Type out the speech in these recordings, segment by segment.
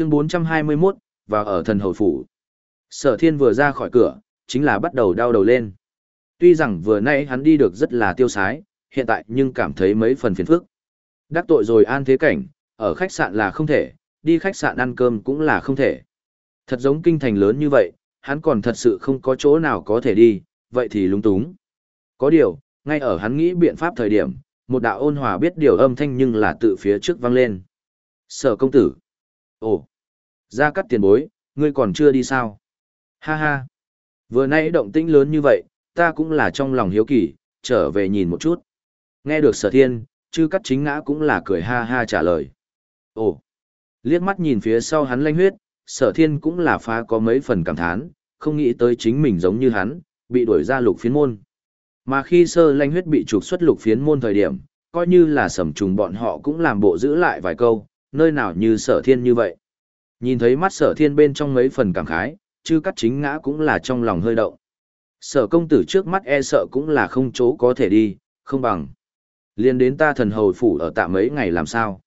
Chương 421, và ở thần hầu phủ. Sở thiên vừa ra khỏi cửa, chính là bắt đầu đau đầu lên. Tuy rằng vừa nãy hắn đi được rất là tiêu sái, hiện tại nhưng cảm thấy mấy phần phiền phức. Đắc tội rồi an thế cảnh, ở khách sạn là không thể, đi khách sạn ăn cơm cũng là không thể. Thật giống kinh thành lớn như vậy, hắn còn thật sự không có chỗ nào có thể đi, vậy thì lúng túng. Có điều, ngay ở hắn nghĩ biện pháp thời điểm, một đạo ôn hòa biết điều âm thanh nhưng là tự phía trước vang lên. Sở công tử. Ồ, ra cắt tiền bối, ngươi còn chưa đi sao? Ha ha. Vừa nãy động tĩnh lớn như vậy, ta cũng là trong lòng hiếu kỳ, trở về nhìn một chút. Nghe được sở thiên, chư cắt chính ngã cũng là cười ha ha trả lời. Ồ, liếc mắt nhìn phía sau hắn lanh huyết, sở thiên cũng là phá có mấy phần cảm thán, không nghĩ tới chính mình giống như hắn, bị đuổi ra lục phiến môn. Mà khi sơ lanh huyết bị trục xuất lục phiến môn thời điểm, coi như là sầm trùng bọn họ cũng làm bộ giữ lại vài câu, nơi nào như sở thiên như vậy. Nhìn thấy mắt sở thiên bên trong mấy phần cảm khái, chư cắt chính ngã cũng là trong lòng hơi động. Sở công tử trước mắt e sợ cũng là không chỗ có thể đi, không bằng. Liên đến ta thần hầu phủ ở tạm mấy ngày làm sao.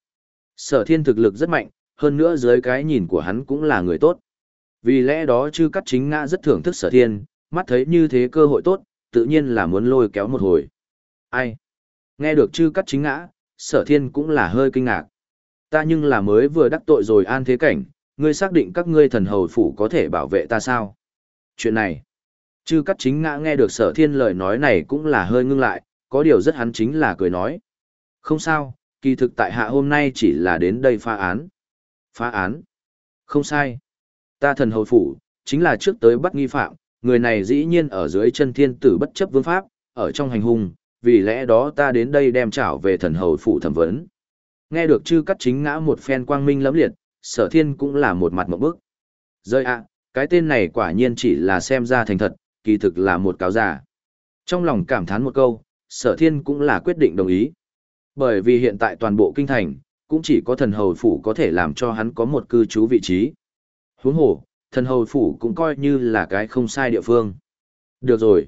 Sở thiên thực lực rất mạnh, hơn nữa dưới cái nhìn của hắn cũng là người tốt. Vì lẽ đó chư cắt chính ngã rất thưởng thức sở thiên, mắt thấy như thế cơ hội tốt, tự nhiên là muốn lôi kéo một hồi. Ai? Nghe được chư cắt chính ngã, sở thiên cũng là hơi kinh ngạc. Ta nhưng là mới vừa đắc tội rồi an thế cảnh, ngươi xác định các ngươi thần hầu phủ có thể bảo vệ ta sao? Chuyện này, chư cắt chính ngã nghe được sở thiên lời nói này cũng là hơi ngưng lại, có điều rất hắn chính là cười nói. Không sao, kỳ thực tại hạ hôm nay chỉ là đến đây phá án. Phá án? Không sai. Ta thần hầu phủ, chính là trước tới bắt nghi phạm, người này dĩ nhiên ở dưới chân thiên tử bất chấp vương pháp, ở trong hành hung, vì lẽ đó ta đến đây đem trảo về thần hầu phủ thẩm vấn. Nghe được chư cắt chính ngã một phen quang minh lẫm liệt, sở thiên cũng là một mặt một bức. Rơi ạ, cái tên này quả nhiên chỉ là xem ra thành thật, kỳ thực là một cáo giả. Trong lòng cảm thán một câu, sở thiên cũng là quyết định đồng ý. Bởi vì hiện tại toàn bộ kinh thành, cũng chỉ có thần hầu phủ có thể làm cho hắn có một cư trú vị trí. Huống hồ, thần hầu phủ cũng coi như là cái không sai địa phương. Được rồi.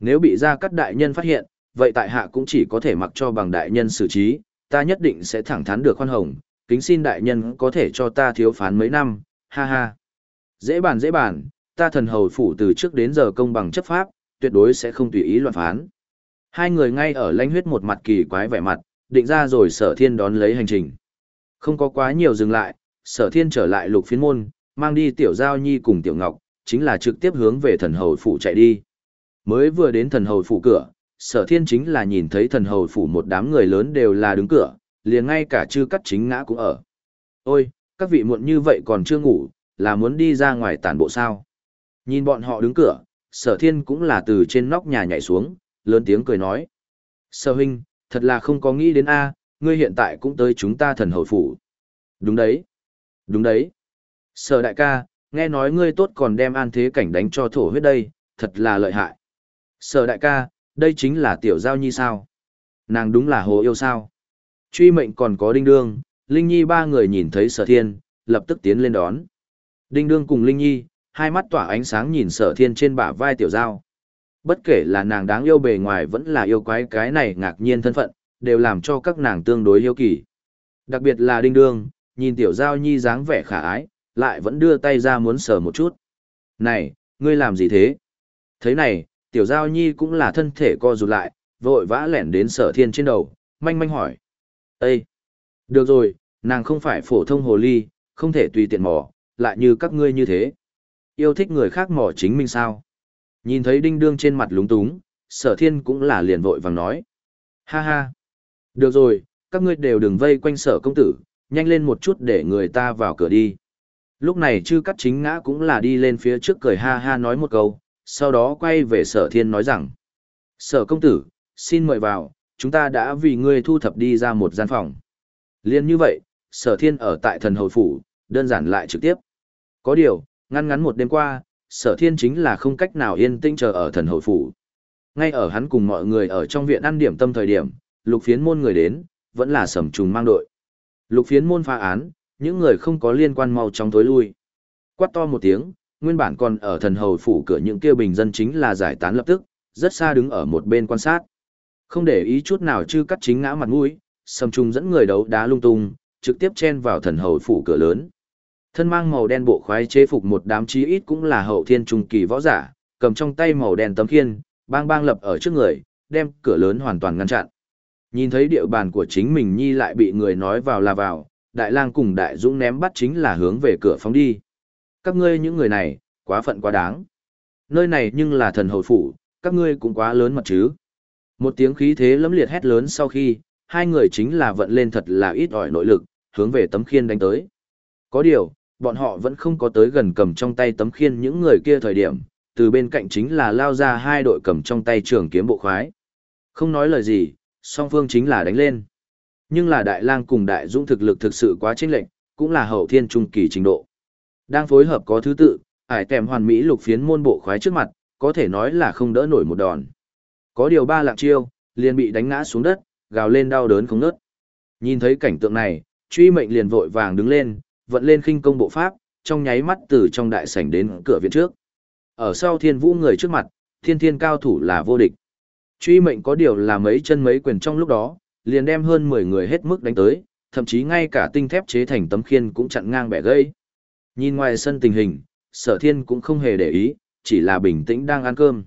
Nếu bị ra cắt đại nhân phát hiện, vậy tại hạ cũng chỉ có thể mặc cho bằng đại nhân xử trí, ta nhất định sẽ thẳng thắn được khoan hồng, kính xin đại nhân có thể cho ta thiếu phán mấy năm, ha ha. Dễ bàn dễ bàn, ta thần hầu phủ từ trước đến giờ công bằng chấp pháp, tuyệt đối sẽ không tùy ý loạn phán. Hai người ngay ở lãnh huyết một mặt kỳ quái vẻ mặt, định ra rồi sở thiên đón lấy hành trình. Không có quá nhiều dừng lại, sở thiên trở lại lục phiến môn, mang đi tiểu giao nhi cùng tiểu ngọc, chính là trực tiếp hướng về thần hầu phủ chạy đi. Mới vừa đến thần hầu phủ cửa, sở thiên chính là nhìn thấy thần hầu phủ một đám người lớn đều là đứng cửa, liền ngay cả chư cắt chính ngã cũng ở. Ôi, các vị muộn như vậy còn chưa ngủ, là muốn đi ra ngoài tản bộ sao? Nhìn bọn họ đứng cửa, sở thiên cũng là từ trên nóc nhà nhảy xuống, lớn tiếng cười nói. Sở huynh, thật là không có nghĩ đến a ngươi hiện tại cũng tới chúng ta thần hồi phủ. Đúng đấy. Đúng đấy. Sở đại ca, nghe nói ngươi tốt còn đem an thế cảnh đánh cho thổ huyết đây, thật là lợi hại. Sở đại ca, đây chính là tiểu giao nhi sao? Nàng đúng là hồ yêu sao? Truy mệnh còn có đinh đương, Linh Nhi ba người nhìn thấy sở thiên, lập tức tiến lên đón. Đinh đương cùng Linh Nhi, hai mắt tỏa ánh sáng nhìn sở thiên trên bả vai tiểu giao. Bất kể là nàng đáng yêu bề ngoài vẫn là yêu quái cái này ngạc nhiên thân phận, đều làm cho các nàng tương đối yêu kỳ. Đặc biệt là đinh đương, nhìn tiểu giao nhi dáng vẻ khả ái, lại vẫn đưa tay ra muốn sờ một chút. Này, ngươi làm gì thế? Thế này, tiểu giao nhi cũng là thân thể co rụt lại, vội vã lẻn đến sở thiên trên đầu, manh manh hỏi. Ê! Được rồi, nàng không phải phổ thông hồ ly, không thể tùy tiện mò, lại như các ngươi như thế. Yêu thích người khác mò chính mình sao? Nhìn thấy đinh đương trên mặt lúng túng, sở thiên cũng là liền vội vàng nói. Ha ha! Được rồi, các ngươi đều đừng vây quanh sở công tử, nhanh lên một chút để người ta vào cửa đi. Lúc này chư cắt chính ngã cũng là đi lên phía trước cười ha ha nói một câu, sau đó quay về sở thiên nói rằng. Sở công tử, xin mời vào, chúng ta đã vì ngươi thu thập đi ra một gian phòng. Liên như vậy, sở thiên ở tại thần hồi phủ, đơn giản lại trực tiếp. Có điều, ngăn ngắn một đêm qua, sở thiên chính là không cách nào yên tĩnh chờ ở thần hồi phủ. Ngay ở hắn cùng mọi người ở trong viện ăn điểm tâm thời điểm, lục phiến môn người đến, vẫn là sầm trùng mang đội. Lục phiến môn phá án, những người không có liên quan mau chóng tối lui. Quát to một tiếng, nguyên bản còn ở thần hầu phủ cửa những kia bình dân chính là giải tán lập tức, rất xa đứng ở một bên quan sát. Không để ý chút nào chư cắt chính ngã mặt mũi, sầm trung dẫn người đấu đá lung tung, trực tiếp chen vào thần hầu phủ cửa lớn. Thân mang màu đen bộ khoái chế phục một đám chí ít cũng là hậu thiên trung kỳ võ giả, cầm trong tay màu đen tấm khiên, bang bang lập ở trước người, đem cửa lớn hoàn toàn ngăn chặn. Nhìn thấy địa bàn của chính mình nhi lại bị người nói vào là vào, đại lang cùng đại dũng ném bắt chính là hướng về cửa phóng đi. Các ngươi những người này, quá phận quá đáng. Nơi này nhưng là thần hầu phủ, các ngươi cũng quá lớn mật chứ. Một tiếng khí thế lẫm liệt hét lớn sau khi, hai người chính là vận lên thật là ít ỏi nội lực, hướng về tấm khiên đánh tới. Có điều, bọn họ vẫn không có tới gần cầm trong tay tấm khiên những người kia thời điểm, từ bên cạnh chính là lao ra hai đội cầm trong tay trường kiếm bộ khoái. Không nói lời gì, song phương chính là đánh lên. Nhưng là đại lang cùng đại dũng thực lực thực sự quá chênh lệch, cũng là hậu thiên trung kỳ trình độ. Đang phối hợp có thứ tự, ải tèm hoàn mỹ lục phiến môn bộ khoái trước mặt, có thể nói là không đỡ nổi một đòn. Có điều ba lạng chiêu, liền bị đánh ngã xuống đất, gào lên đau đớn không ngớt. Nhìn thấy cảnh tượng này, truy mệnh liền vội vàng đứng lên, vận lên khinh công bộ pháp, trong nháy mắt từ trong đại sảnh đến cửa viện trước. Ở sau thiên vũ người trước mặt, thiên thiên cao thủ là vô địch. Truy mệnh có điều là mấy chân mấy quyền trong lúc đó, liền đem hơn 10 người hết mức đánh tới, thậm chí ngay cả tinh thép chế thành tấm khiên cũng chặn ngang bẻ gây. Nhìn ngoài sân tình hình, sở thiên cũng không hề để ý, chỉ là bình tĩnh đang ăn cơm.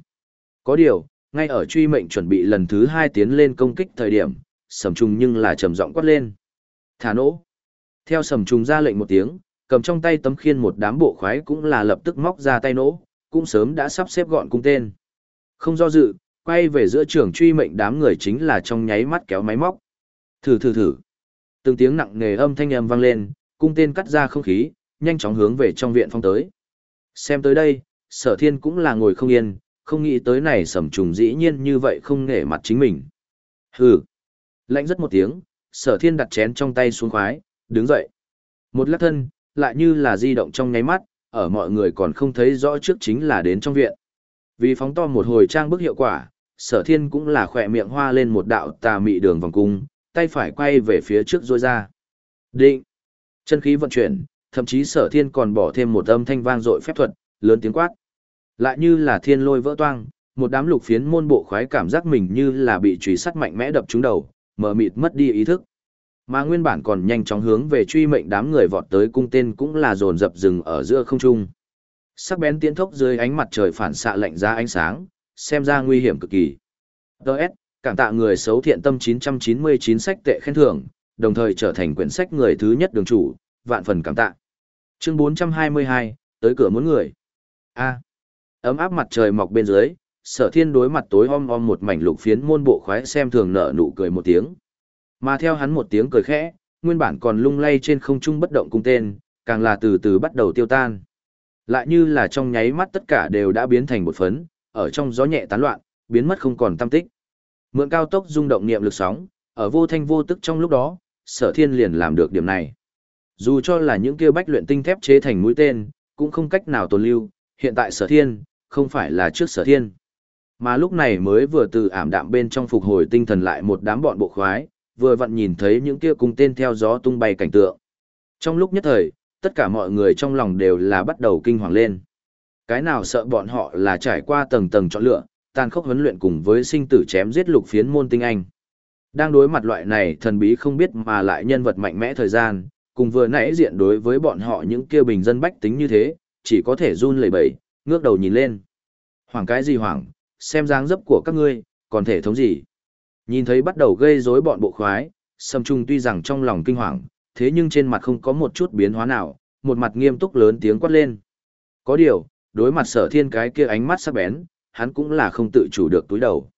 Có điều, ngay ở truy mệnh chuẩn bị lần thứ hai tiến lên công kích thời điểm, sầm trùng nhưng là trầm giọng quát lên. Thả nỗ. Theo sầm trùng ra lệnh một tiếng, cầm trong tay tấm khiên một đám bộ khoái cũng là lập tức móc ra tay nỗ, cũng sớm đã sắp xếp gọn cung tên. Không do dự, quay về giữa trường truy mệnh đám người chính là trong nháy mắt kéo máy móc. Thử thử thử. Từng tiếng nặng nề âm thanh âm vang lên, cung tên cắt ra không khí, nhanh chóng hướng về trong viện phong tới. Xem tới đây, sở thiên cũng là ngồi không yên, không nghĩ tới này sầm trùng dĩ nhiên như vậy không nể mặt chính mình. Hừ. Lạnh rất một tiếng, sở thiên đặt chén trong tay xuống khoái, đứng dậy. Một lát thân, lại như là di động trong ngáy mắt, ở mọi người còn không thấy rõ trước chính là đến trong viện. Vì phóng to một hồi trang bức hiệu quả, sở thiên cũng là khỏe miệng hoa lên một đạo tà mị đường vòng cung, tay phải quay về phía trước rôi ra. Định! Chân khí vận chuyển, thậm chí sở thiên còn bỏ thêm một âm thanh vang dội phép thuật, lớn tiếng quát. Lại như là thiên lôi vỡ toang, một đám lục phiến môn bộ khoái cảm giác mình như là bị truy sát mạnh mẽ đập trúng đầu, mờ mịt mất đi ý thức. Mà nguyên bản còn nhanh chóng hướng về truy mệnh đám người vọt tới cung tên cũng là dồn dập rừng ở giữa không trung. Sắc bén tiến thốc dưới ánh mặt trời phản xạ lạnh ra ánh sáng, xem ra nguy hiểm cực kỳ. Đợt, cảm tạ người xấu thiện tâm 999 sách tệ khen thưởng, đồng thời trở thành quyển sách người thứ nhất đường chủ, vạn phần cảm tạ. Chương 422, tới cửa muốn người. A ấm áp mặt trời mọc bên dưới, sở thiên đối mặt tối om om một mảnh lục phiến môn bộ khoái xem thường nở nụ cười một tiếng. Mà theo hắn một tiếng cười khẽ, nguyên bản còn lung lay trên không trung bất động cung tên, càng là từ từ bắt đầu tiêu tan. Lại như là trong nháy mắt tất cả đều đã biến thành một phấn, ở trong gió nhẹ tán loạn, biến mất không còn tâm tích. Mượn cao tốc rung động niệm lực sóng, ở vô thanh vô tức trong lúc đó, sở thiên liền làm được điểm này. Dù cho là những kia bách luyện tinh thép chế thành mũi tên, cũng không cách nào tồn lưu, hiện tại sở thiên, không phải là trước sở thiên. Mà lúc này mới vừa từ ảm đạm bên trong phục hồi tinh thần lại một đám bọn bộ khoái, vừa vặn nhìn thấy những kia cung tên theo gió tung bay cảnh tượng. Trong lúc nhất thời, tất cả mọi người trong lòng đều là bắt đầu kinh hoàng lên. Cái nào sợ bọn họ là trải qua tầng tầng chọn lựa, tàn khốc huấn luyện cùng với sinh tử chém giết lục phiến môn tinh anh. Đang đối mặt loại này thần bí không biết mà lại nhân vật mạnh mẽ thời gian, cùng vừa nãy diện đối với bọn họ những kia bình dân bách tính như thế, chỉ có thể run lẩy bẩy, ngước đầu nhìn lên. Hoảng cái gì hoảng, xem dáng dấp của các ngươi, còn thể thống gì. Nhìn thấy bắt đầu gây rối bọn bộ khoái, Sâm Trung tuy rằng trong lòng kinh hoàng, thế nhưng trên mặt không có một chút biến hóa nào, một mặt nghiêm túc lớn tiếng quát lên. Có điều, đối mặt sở thiên cái kia ánh mắt sắc bén, hắn cũng là không tự chủ được túi đầu.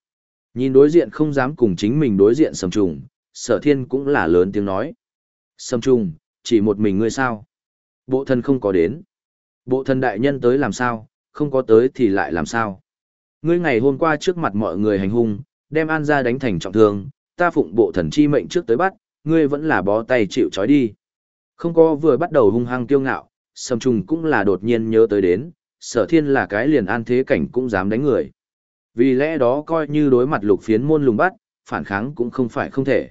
Nhìn đối diện không dám cùng chính mình đối diện Sâm Trung, sở thiên cũng là lớn tiếng nói. Sâm Trung, chỉ một mình ngươi sao? Bộ thân không có đến. Bộ thân đại nhân tới làm sao, không có tới thì lại làm sao? Ngươi ngày hôm qua trước mặt mọi người hành hung, đem An gia đánh thành trọng thương, ta phụng bộ thần chi mệnh trước tới bắt, ngươi vẫn là bó tay chịu trói đi. Không có vừa bắt đầu hung hăng kiêu ngạo, Sầm Trùng cũng là đột nhiên nhớ tới đến, sở thiên là cái liền an thế cảnh cũng dám đánh người. Vì lẽ đó coi như đối mặt lục phiến môn lùng bắt, phản kháng cũng không phải không thể.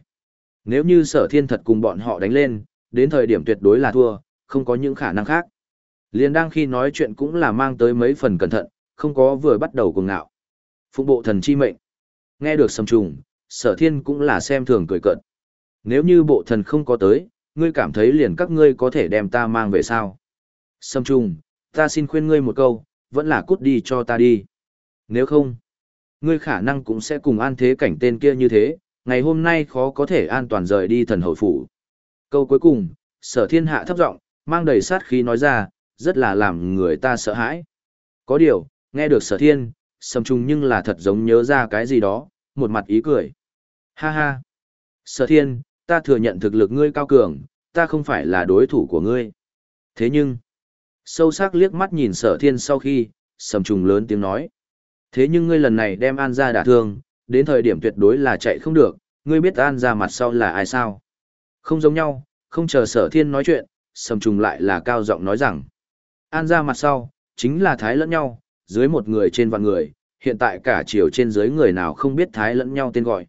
Nếu như sở thiên thật cùng bọn họ đánh lên, đến thời điểm tuyệt đối là thua, không có những khả năng khác. Liền đang khi nói chuyện cũng là mang tới mấy phần cẩn thận, không có vừa bắt đầu cuồng ngạo. Phụng bộ thần chi mệnh. Nghe được sầm trùng, sở thiên cũng là xem thường cười cợt. Nếu như bộ thần không có tới, ngươi cảm thấy liền các ngươi có thể đem ta mang về sao? Sâm trùng, ta xin khuyên ngươi một câu, vẫn là cút đi cho ta đi. Nếu không, ngươi khả năng cũng sẽ cùng an thế cảnh tên kia như thế, ngày hôm nay khó có thể an toàn rời đi thần hồi phủ. Câu cuối cùng, sở thiên hạ thấp giọng mang đầy sát khí nói ra, rất là làm người ta sợ hãi. Có điều, nghe được sở thiên, sầm trùng nhưng là thật giống nhớ ra cái gì đó, một mặt ý cười. Ha ha! Sở thiên, ta thừa nhận thực lực ngươi cao cường, ta không phải là đối thủ của ngươi. Thế nhưng, sâu sắc liếc mắt nhìn sở thiên sau khi, sầm trùng lớn tiếng nói. Thế nhưng ngươi lần này đem An ra đả thương, đến thời điểm tuyệt đối là chạy không được, ngươi biết An ra mặt sau là ai sao? Không giống nhau, không chờ sở thiên nói chuyện, sầm trùng lại là cao giọng nói rằng. An ra mặt sau, chính là thái lẫn nhau, dưới một người trên vạn người, hiện tại cả chiều trên dưới người nào không biết thái lẫn nhau tên gọi.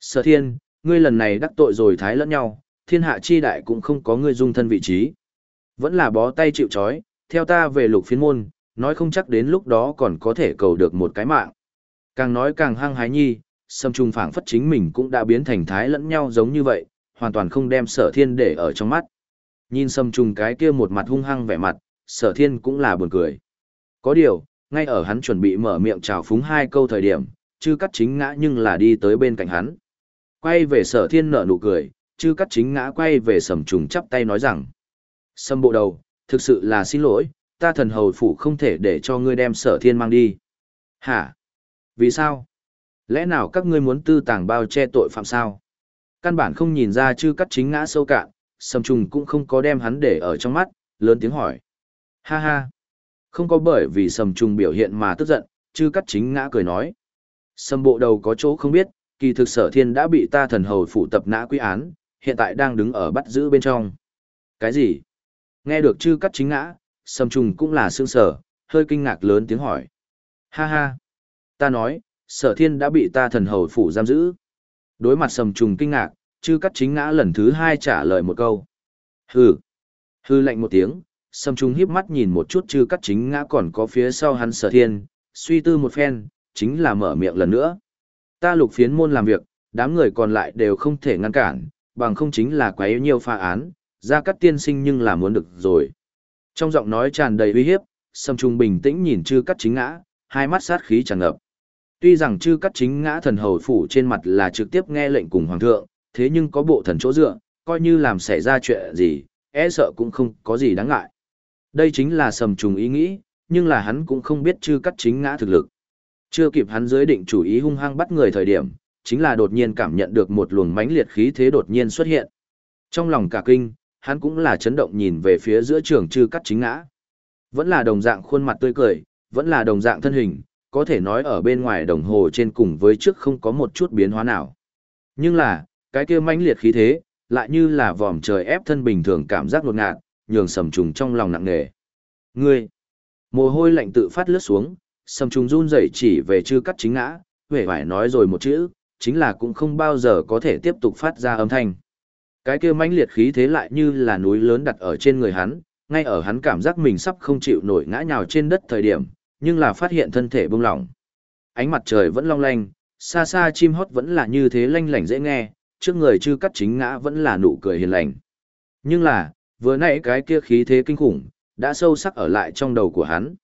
Sở thiên, ngươi lần này đắc tội rồi thái lẫn nhau, thiên hạ chi đại cũng không có ngươi dung thân vị trí. Vẫn là bó tay chịu chói, theo ta về lục phiến môn, nói không chắc đến lúc đó còn có thể cầu được một cái mạng. Càng nói càng hăng hái nhi, sâm trung phảng phất chính mình cũng đã biến thành thái lẫn nhau giống như vậy, hoàn toàn không đem sở thiên để ở trong mắt. Nhìn sâm trung cái kia một mặt hung hăng vẻ mặt, sở thiên cũng là buồn cười. Có điều, ngay ở hắn chuẩn bị mở miệng chào phúng hai câu thời điểm, chư cắt chính ngã nhưng là đi tới bên cạnh hắn. Quay về sở thiên nở nụ cười, chư cắt chính ngã quay về sầm trùng chắp tay nói rằng. Sâm bộ đầu, thực sự là xin lỗi, ta thần hầu phủ không thể để cho ngươi đem sở thiên mang đi. Hả? Vì sao? Lẽ nào các ngươi muốn tư tàng bao che tội phạm sao? Căn bản không nhìn ra chư cắt chính ngã sâu cạn, sầm trùng cũng không có đem hắn để ở trong mắt, lớn tiếng hỏi. Ha ha! Không có bởi vì sầm trùng biểu hiện mà tức giận, chứ cắt chính ngã cười nói. Sầm bộ đầu có chỗ không biết, kỳ thực sở thiên đã bị ta thần hầu phủ tập nã quy án, hiện tại đang đứng ở bắt giữ bên trong. Cái gì? Nghe được chư cắt chính ngã, sầm trùng cũng là sương sở, hơi kinh ngạc lớn tiếng hỏi. Ha ha! Ta nói, sở thiên đã bị ta thần hầu phủ giam giữ. Đối mặt sầm trùng kinh ngạc, chư cắt chính ngã lần thứ hai trả lời một câu. Hừ! Hừ lạnh một tiếng, Sâm Trung híp mắt nhìn một chút chư cắt chính ngã còn có phía sau hắn sở thiên, suy tư một phen, chính là mở miệng lần nữa. Ta lục phiến môn làm việc, đám người còn lại đều không thể ngăn cản, bằng không chính là quá yếu nhiều pha án, ra cắt tiên sinh nhưng là muốn được rồi. Trong giọng nói tràn đầy uy hiếp, Sâm Trung bình tĩnh nhìn chư cắt chính ngã, hai mắt sát khí tràn ngập. Tuy rằng chư cắt chính ngã thần hầu phủ trên mặt là trực tiếp nghe lệnh cùng hoàng thượng, thế nhưng có bộ thần chỗ dựa, coi như làm xảy ra chuyện gì, e sợ cũng không có gì đáng ngại. Đây chính là sầm trùng ý nghĩ, nhưng là hắn cũng không biết chư cắt chính ngã thực lực. Chưa kịp hắn giới định chủ ý hung hăng bắt người thời điểm, chính là đột nhiên cảm nhận được một luồng mãnh liệt khí thế đột nhiên xuất hiện. Trong lòng cả kinh, hắn cũng là chấn động nhìn về phía giữa trường chư cắt chính ngã. Vẫn là đồng dạng khuôn mặt tươi cười, vẫn là đồng dạng thân hình, có thể nói ở bên ngoài đồng hồ trên cùng với trước không có một chút biến hóa nào. Nhưng là, cái kia mãnh liệt khí thế, lại như là vòm trời ép thân bình thường cảm giác đột ngạt, nhường sầm trùng trong lòng nặng nề. Ngươi! Mồ hôi lạnh tự phát lướt xuống, sầm trùng run rẩy chỉ về chư cắt chính ngã, vẻ vải nói rồi một chữ, chính là cũng không bao giờ có thể tiếp tục phát ra âm thanh. Cái kia mãnh liệt khí thế lại như là núi lớn đặt ở trên người hắn, ngay ở hắn cảm giác mình sắp không chịu nổi ngã nhào trên đất thời điểm, nhưng là phát hiện thân thể bông lỏng. Ánh mặt trời vẫn long lanh, xa xa chim hót vẫn là như thế lanh lảnh dễ nghe, trước người chư cắt chính ngã vẫn là nụ cười hiền lành. Nhưng là, vừa nãy cái kia khí thế kinh khủng, đã sâu sắc ở lại trong đầu của hắn.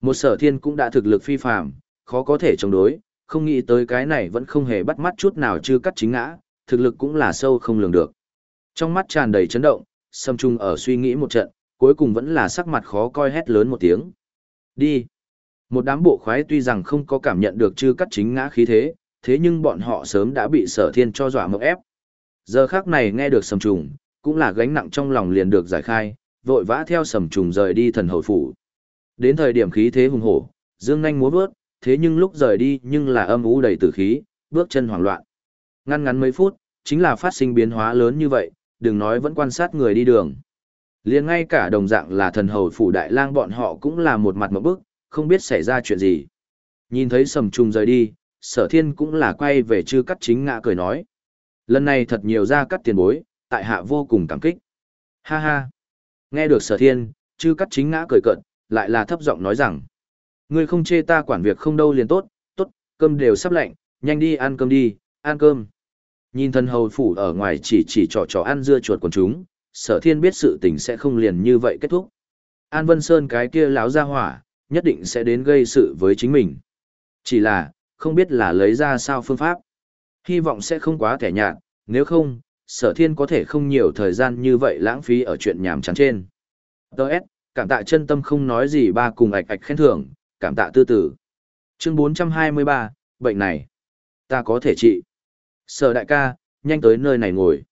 Một sở thiên cũng đã thực lực phi phàm, khó có thể chống đối, không nghĩ tới cái này vẫn không hề bắt mắt chút nào chưa cắt chính ngã, thực lực cũng là sâu không lường được. Trong mắt tràn đầy chấn động, Sâm Trung ở suy nghĩ một trận, cuối cùng vẫn là sắc mặt khó coi hét lớn một tiếng. Đi! Một đám bộ khoái tuy rằng không có cảm nhận được chư cắt chính ngã khí thế, thế nhưng bọn họ sớm đã bị sở thiên cho dọa mộng ép. Giờ khác này nghe được Sâm Trung, cũng là gánh nặng trong lòng liền được giải khai, vội vã theo sầm trùng rời đi thần hậu phủ. Đến thời điểm khí thế hùng hổ, dương nhanh múa vớt, thế nhưng lúc rời đi nhưng là âm u đầy tử khí, bước chân hoảng loạn. Ngăn ngắn mấy phút, chính là phát sinh biến hóa lớn như vậy, đừng nói vẫn quan sát người đi đường. liền ngay cả đồng dạng là thần hầu phủ đại lang bọn họ cũng là một mặt một bức, không biết xảy ra chuyện gì. Nhìn thấy sầm trùng rời đi, sở thiên cũng là quay về chư cắt chính ngã cười nói. Lần này thật nhiều ra cắt tiền bối, tại hạ vô cùng cảm kích. Ha ha. Nghe được sở thiên, chư cắt chính ngã cười cợt lại là thấp giọng nói rằng. Ngươi không chê ta quản việc không đâu liền tốt, tốt, cơm đều sắp lạnh, nhanh đi ăn cơm đi, ăn cơm. Nhìn thần hầu phủ ở ngoài chỉ chỉ trò trò ăn dưa chuột của chúng, sở thiên biết sự tình sẽ không liền như vậy kết thúc. An Vân Sơn cái kia láo ra hỏa, nhất định sẽ đến gây sự với chính mình. Chỉ là, không biết là lấy ra sao phương pháp. Hy vọng sẽ không quá thẻ nhạt, nếu không, sở thiên có thể không nhiều thời gian như vậy lãng phí ở chuyện nhảm chán trên. Đợt, cảm tạ chân tâm không nói gì ba cùng ạch ạch khen thưởng, cảm tạ tư tử. Chương 423, bệnh này, ta có thể trị. Sở đại ca, nhanh tới nơi này ngồi.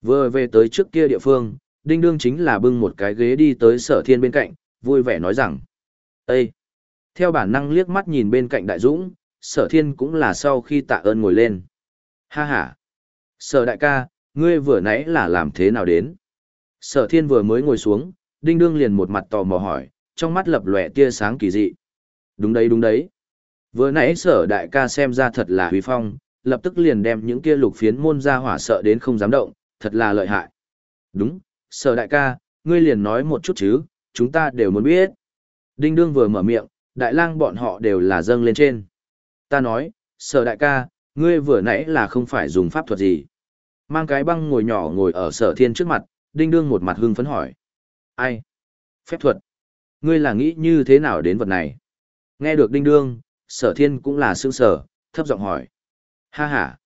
Vừa về tới trước kia địa phương, đinh đương chính là bưng một cái ghế đi tới sở thiên bên cạnh, vui vẻ nói rằng. Ê! Theo bản năng liếc mắt nhìn bên cạnh đại dũng, sở thiên cũng là sau khi tạ ơn ngồi lên. Ha ha! Sở đại ca, ngươi vừa nãy là làm thế nào đến? Sở thiên vừa mới ngồi xuống, đinh đương liền một mặt tò mò hỏi, trong mắt lập lòe tia sáng kỳ dị. Đúng đấy đúng đấy. Vừa nãy sở đại ca xem ra thật là huy phong, lập tức liền đem những kia lục phiến môn ra hỏa sợ đến không dám động, thật là lợi hại. Đúng, sở đại ca, ngươi liền nói một chút chứ, chúng ta đều muốn biết. Đinh đương vừa mở miệng, đại lang bọn họ đều là dâng lên trên. Ta nói, sở đại ca, ngươi vừa nãy là không phải dùng pháp thuật gì. Mang cái băng ngồi nhỏ ngồi ở sở thiên trước mặt, đinh đương một mặt hưng phấn hỏi. Ai? Phép thuật. Ngươi là nghĩ như thế nào đến vật này? Nghe được đinh đương, sở thiên cũng là sương sở, thấp giọng hỏi. Ha ha.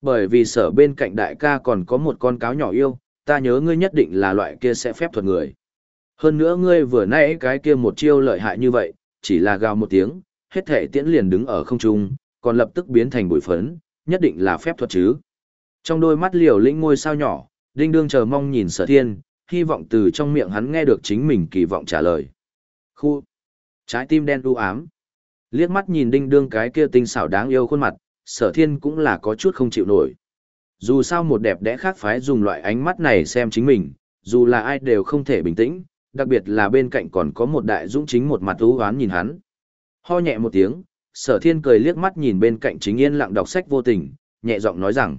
Bởi vì sở bên cạnh đại ca còn có một con cáo nhỏ yêu, ta nhớ ngươi nhất định là loại kia sẽ phép thuật người. Hơn nữa ngươi vừa nãy cái kia một chiêu lợi hại như vậy, chỉ là gào một tiếng, hết thể tiễn liền đứng ở không trung, còn lập tức biến thành bụi phấn, nhất định là phép thuật chứ. Trong đôi mắt liều lĩnh ngôi sao nhỏ, đinh đương chờ mong nhìn sở thiên, hy vọng từ trong miệng hắn nghe được chính mình kỳ vọng trả lời. Khu! Trái tim đen u ám. Liếc mắt nhìn đinh đương cái kia tinh xảo đáng yêu khuôn mặt, sở thiên cũng là có chút không chịu nổi. Dù sao một đẹp đẽ khác phái dùng loại ánh mắt này xem chính mình, dù là ai đều không thể bình tĩnh, đặc biệt là bên cạnh còn có một đại dũng chính một mặt ú hoán nhìn hắn. Ho nhẹ một tiếng, sở thiên cười liếc mắt nhìn bên cạnh chính yên lặng đọc sách vô tình, nhẹ giọng nói rằng,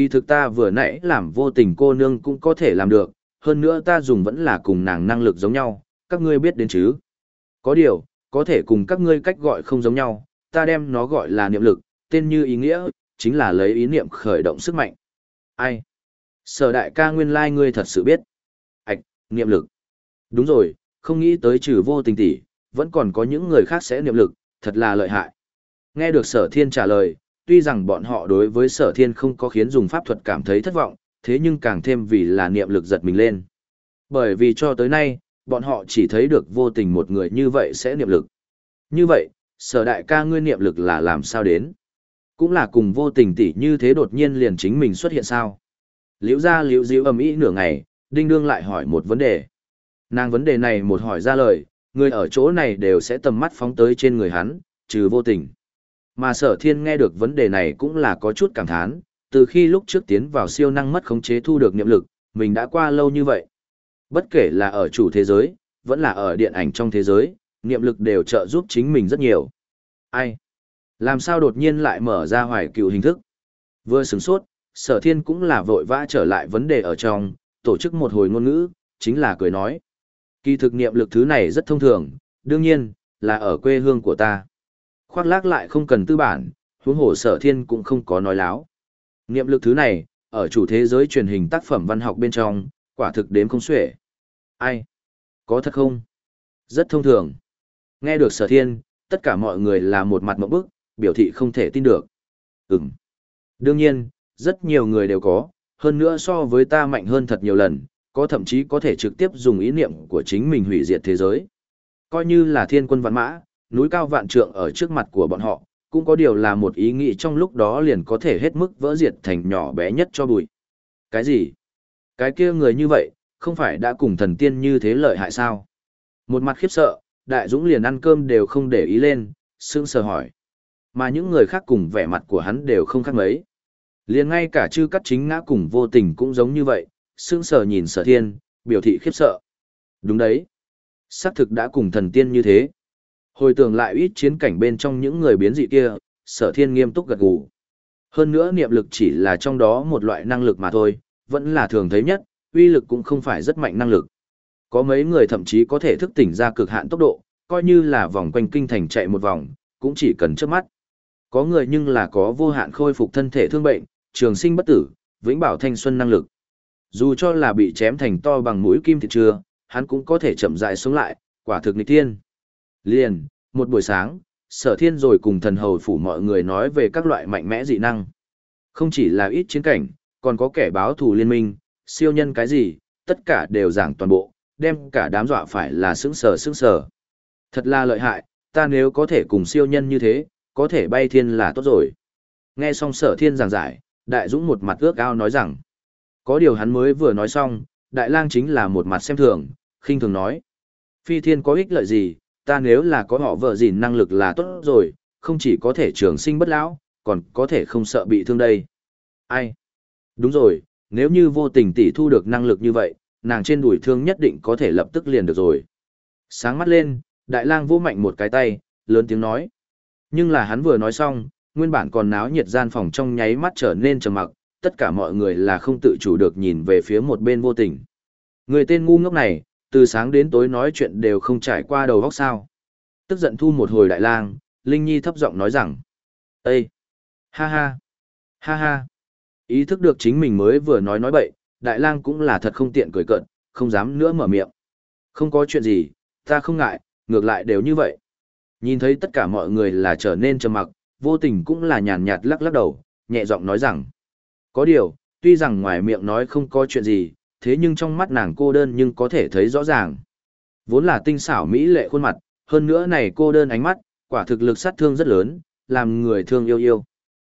kỳ thực ta vừa nãy làm vô tình cô nương cũng có thể làm được, hơn nữa ta dùng vẫn là cùng nàng năng lực giống nhau, các ngươi biết đến chứ. Có điều, có thể cùng các ngươi cách gọi không giống nhau, ta đem nó gọi là niệm lực, tên như ý nghĩa, chính là lấy ý niệm khởi động sức mạnh. Ai? Sở đại ca nguyên lai ngươi thật sự biết. Ảch, niệm lực. Đúng rồi, không nghĩ tới trừ vô tình tỷ, vẫn còn có những người khác sẽ niệm lực, thật là lợi hại. Nghe được sở thiên trả lời, tuy rằng bọn họ đối với sở thiên không có khiến dùng pháp thuật cảm thấy thất vọng, thế nhưng càng thêm vì là niệm lực giật mình lên. Bởi vì cho tới nay, bọn họ chỉ thấy được vô tình một người như vậy sẽ niệm lực. Như vậy, sở đại ca ngươi niệm lực là làm sao đến? Cũng là cùng vô tình tỷ như thế đột nhiên liền chính mình xuất hiện sao? Liễu ra liễu diễu ầm ĩ nửa ngày, đinh đương lại hỏi một vấn đề. Nàng vấn đề này một hỏi ra lời, người ở chỗ này đều sẽ tầm mắt phóng tới trên người hắn, trừ vô tình. Mà sở thiên nghe được vấn đề này cũng là có chút cảm thán, từ khi lúc trước tiến vào siêu năng mất khống chế thu được niệm lực, mình đã qua lâu như vậy. Bất kể là ở chủ thế giới, vẫn là ở điện ảnh trong thế giới, niệm lực đều trợ giúp chính mình rất nhiều. Ai? Làm sao đột nhiên lại mở ra hoài cựu hình thức? Vừa sửng sốt, sở thiên cũng là vội vã trở lại vấn đề ở trong, tổ chức một hồi ngôn ngữ, chính là cười nói. Kỳ thực niệm lực thứ này rất thông thường, đương nhiên, là ở quê hương của ta. Khoác lác lại không cần tư bản, huống hồ sở thiên cũng không có nói láo. Niệm lực thứ này, ở chủ thế giới truyền hình tác phẩm văn học bên trong, quả thực đếm không xuể. Ai? Có thật không? Rất thông thường. Nghe được sở thiên, tất cả mọi người là một mặt mộng bức, biểu thị không thể tin được. Ừm. Đương nhiên, rất nhiều người đều có, hơn nữa so với ta mạnh hơn thật nhiều lần, có thậm chí có thể trực tiếp dùng ý niệm của chính mình hủy diệt thế giới. Coi như là thiên quân văn mã, núi cao vạn trượng ở trước mặt của bọn họ, cũng có điều là một ý nghĩ trong lúc đó liền có thể hết mức vỡ diệt thành nhỏ bé nhất cho bụi. Cái gì? Cái kia người như vậy, không phải đã cùng thần tiên như thế lợi hại sao? Một mặt khiếp sợ, đại dũng liền ăn cơm đều không để ý lên, sững sờ hỏi. Mà những người khác cùng vẻ mặt của hắn đều không khác mấy. Liền ngay cả chư cắt chính ngã cùng vô tình cũng giống như vậy, sững sờ nhìn sở thiên, biểu thị khiếp sợ. Đúng đấy. Xác thực đã cùng thần tiên như thế. Hồi tưởng lại ít chiến cảnh bên trong những người biến dị kia, sở thiên nghiêm túc gật gù. Hơn nữa niệm lực chỉ là trong đó một loại năng lực mà thôi, vẫn là thường thấy nhất, uy lực cũng không phải rất mạnh năng lực. Có mấy người thậm chí có thể thức tỉnh ra cực hạn tốc độ, coi như là vòng quanh kinh thành chạy một vòng, cũng chỉ cần chớp mắt. Có người nhưng là có vô hạn khôi phục thân thể thương bệnh, trường sinh bất tử, vĩnh bảo thanh xuân năng lực. Dù cho là bị chém thành to bằng mũi kim thịt chưa, hắn cũng có thể chậm rãi sống lại, quả thực nghịch thiên. Liền, một buổi sáng, sở thiên rồi cùng thần hầu phủ mọi người nói về các loại mạnh mẽ dị năng. Không chỉ là ít chiến cảnh, còn có kẻ báo thù liên minh, siêu nhân cái gì, tất cả đều giảng toàn bộ, đem cả đám dọa phải là sững sờ sững sờ. Thật là lợi hại, ta nếu có thể cùng siêu nhân như thế, có thể bay thiên là tốt rồi. Nghe xong sở thiên giảng giải, đại dũng một mặt ước ao nói rằng, có điều hắn mới vừa nói xong, đại lang chính là một mặt xem thường, khinh thường nói. Phi thiên có ích lợi gì, ta nếu là có họ vợ gìn năng lực là tốt rồi, không chỉ có thể trường sinh bất lão, còn có thể không sợ bị thương đây. Ai? Đúng rồi, nếu như vô tình tỷ thu được năng lực như vậy, nàng trên đùi thương nhất định có thể lập tức liền được rồi. Sáng mắt lên, đại lang vô mạnh một cái tay, lớn tiếng nói. Nhưng là hắn vừa nói xong, nguyên bản còn náo nhiệt gian phòng trong nháy mắt trở nên trầm mặc, tất cả mọi người là không tự chủ được nhìn về phía một bên vô tình. Người tên ngu ngốc này, từ sáng đến tối nói chuyện đều không trải qua đầu óc sao. Tức giận thu một hồi đại lang, Linh Nhi thấp giọng nói rằng. Ê! Ha ha! Ha ha! Ý thức được chính mình mới vừa nói nói bậy, đại lang cũng là thật không tiện cười cợt, không dám nữa mở miệng. Không có chuyện gì, ta không ngại, ngược lại đều như vậy. Nhìn thấy tất cả mọi người là trở nên trầm mặc, vô tình cũng là nhàn nhạt lắc lắc đầu, nhẹ giọng nói rằng. Có điều, tuy rằng ngoài miệng nói không có chuyện gì, thế nhưng trong mắt nàng cô đơn nhưng có thể thấy rõ ràng. Vốn là tinh xảo mỹ lệ khuôn mặt, hơn nữa này cô đơn ánh mắt, quả thực lực sát thương rất lớn, làm người thương yêu yêu.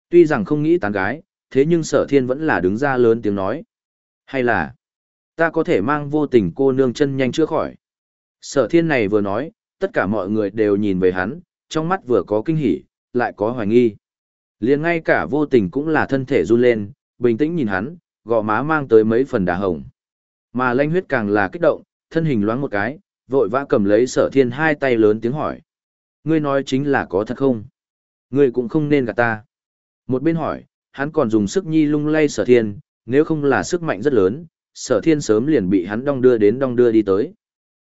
Tuy rằng không nghĩ tán gái, thế nhưng sở thiên vẫn là đứng ra lớn tiếng nói. Hay là, ta có thể mang vô tình cô nương chân nhanh chữa khỏi. Sở thiên này vừa nói, tất cả mọi người đều nhìn về hắn, trong mắt vừa có kinh hỉ, lại có hoài nghi. liền ngay cả vô tình cũng là thân thể run lên, bình tĩnh nhìn hắn, gò má mang tới mấy phần đà hồng. Mà lanh huyết càng là kích động, thân hình loáng một cái, vội vã cầm lấy sở thiên hai tay lớn tiếng hỏi. Ngươi nói chính là có thật không? Ngươi cũng không nên gạt ta. Một bên hỏi, hắn còn dùng sức nhi lung lay sở thiên, nếu không là sức mạnh rất lớn, sở thiên sớm liền bị hắn đong đưa đến đong đưa đi tới.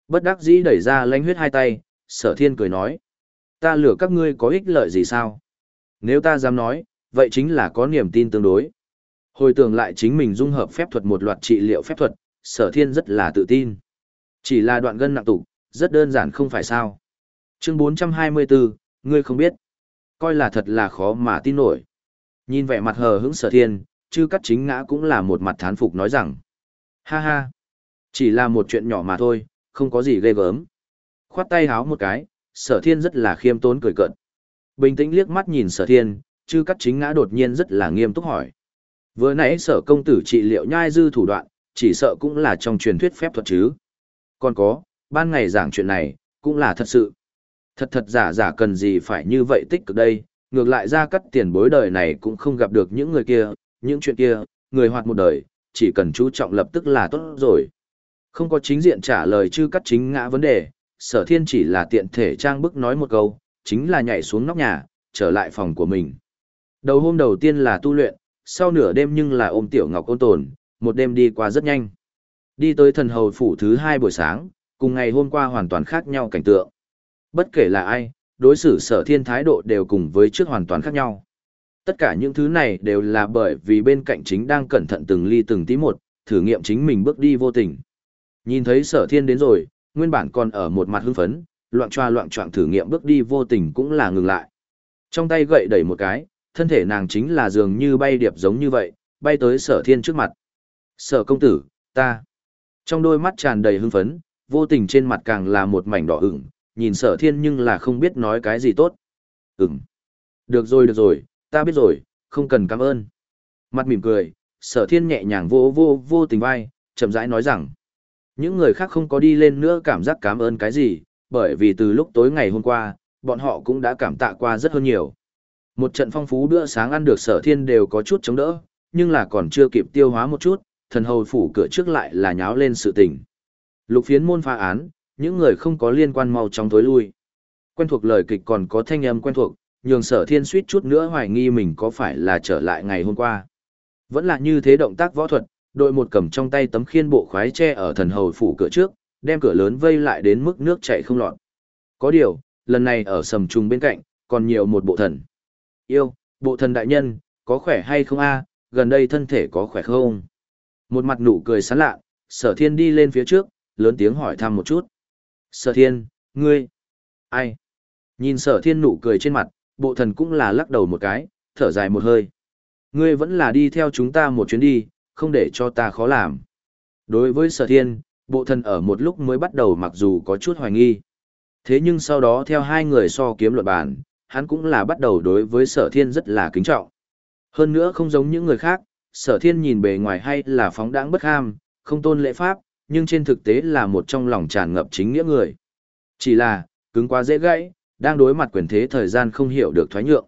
Bất đắc dĩ đẩy ra lanh huyết hai tay, sở thiên cười nói. Ta lừa các ngươi có ích lợi gì sao? Nếu ta dám nói, vậy chính là có niềm tin tương đối. Hồi tưởng lại chính mình dung hợp phép thuật một loạt trị liệu phép thuật, sở thiên rất là tự tin. Chỉ là đoạn gân nặng tụ, rất đơn giản không phải sao. Chương 424, ngươi không biết. Coi là thật là khó mà tin nổi. Nhìn vẻ mặt hờ hững sở thiên, chư cắt chính ngã cũng là một mặt thán phục nói rằng. Ha ha, chỉ là một chuyện nhỏ mà thôi, không có gì ghê gớm. Khoát tay háo một cái, sở thiên rất là khiêm tốn cười cợt, Bình tĩnh liếc mắt nhìn sở thiên, chư cắt chính ngã đột nhiên rất là nghiêm túc hỏi. Vừa nãy sở công tử trị liệu nhai dư thủ đoạn, chỉ sợ cũng là trong truyền thuyết phép thuật chứ. Còn có, ban ngày giảng chuyện này, cũng là thật sự. Thật thật giả giả cần gì phải như vậy tích cực đây, ngược lại ra cắt tiền bối đời này cũng không gặp được những người kia, những chuyện kia, người hoạt một đời, chỉ cần chú trọng lập tức là tốt rồi. Không có chính diện trả lời chư cắt chính ngã vấn đề, sở thiên chỉ là tiện thể trang bức nói một câu, chính là nhảy xuống nóc nhà, trở lại phòng của mình. Đầu hôm đầu tiên là tu luyện, sau nửa đêm nhưng là ôm tiểu ngọc ôn tồn, một đêm đi qua rất nhanh. Đi tới thần hầu phủ thứ hai buổi sáng, cùng ngày hôm qua hoàn toàn khác nhau cảnh tượng. Bất kể là ai, đối xử sở thiên thái độ đều cùng với trước hoàn toàn khác nhau. Tất cả những thứ này đều là bởi vì bên cạnh chính đang cẩn thận từng ly từng tí một, thử nghiệm chính mình bước đi vô tình. Nhìn thấy sở thiên đến rồi, nguyên bản còn ở một mặt hưng phấn, loạn choa loạn choạng thử nghiệm bước đi vô tình cũng là ngừng lại. Trong tay gậy đẩy một cái, thân thể nàng chính là dường như bay điệp giống như vậy, bay tới sở thiên trước mặt. Sở công tử, ta. Trong đôi mắt tràn đầy hưng phấn, vô tình trên mặt càng là một mảnh đỏ ửng, nhìn sở thiên nhưng là không biết nói cái gì tốt. Ừm. Được rồi được rồi, ta biết rồi, không cần cảm ơn. Mặt mỉm cười, sở thiên nhẹ nhàng vô vô vô tình vai, chậm rãi nói rằng. Những người khác không có đi lên nữa cảm giác cảm ơn cái gì, bởi vì từ lúc tối ngày hôm qua, bọn họ cũng đã cảm tạ qua rất hơn nhiều. Một trận phong phú bữa sáng ăn được sở thiên đều có chút chống đỡ, nhưng là còn chưa kịp tiêu hóa một chút, thần hầu phủ cửa trước lại là nháo lên sự tình. Lục phiến môn phá án, những người không có liên quan mau chóng tối lui. Quen thuộc lời kịch còn có thanh âm quen thuộc, nhường sở thiên suýt chút nữa hoài nghi mình có phải là trở lại ngày hôm qua. Vẫn là như thế động tác võ thuật, đội một cầm trong tay tấm khiên bộ khoái tre ở thần hầu phủ cửa trước, đem cửa lớn vây lại đến mức nước chảy không lọt. Có điều, lần này ở sầm trùng bên cạnh, còn nhiều một bộ thần. Yêu, bộ thần đại nhân, có khỏe hay không a? gần đây thân thể có khỏe không? Một mặt nụ cười sán lạ, sở thiên đi lên phía trước, lớn tiếng hỏi thăm một chút. Sở thiên, ngươi, ai? Nhìn sở thiên nụ cười trên mặt, bộ thần cũng là lắc đầu một cái, thở dài một hơi. Ngươi vẫn là đi theo chúng ta một chuyến đi, không để cho ta khó làm. Đối với sở thiên, bộ thần ở một lúc mới bắt đầu mặc dù có chút hoài nghi. Thế nhưng sau đó theo hai người so kiếm luận bản, hắn cũng là bắt đầu đối với sở thiên rất là kính trọng. Hơn nữa không giống những người khác, sở thiên nhìn bề ngoài hay là phóng đãng bất ham, không tôn lễ pháp, nhưng trên thực tế là một trong lòng tràn ngập chính nghĩa người. Chỉ là, cứng quá dễ gãy, đang đối mặt quyền thế thời gian không hiểu được thoái nhượng.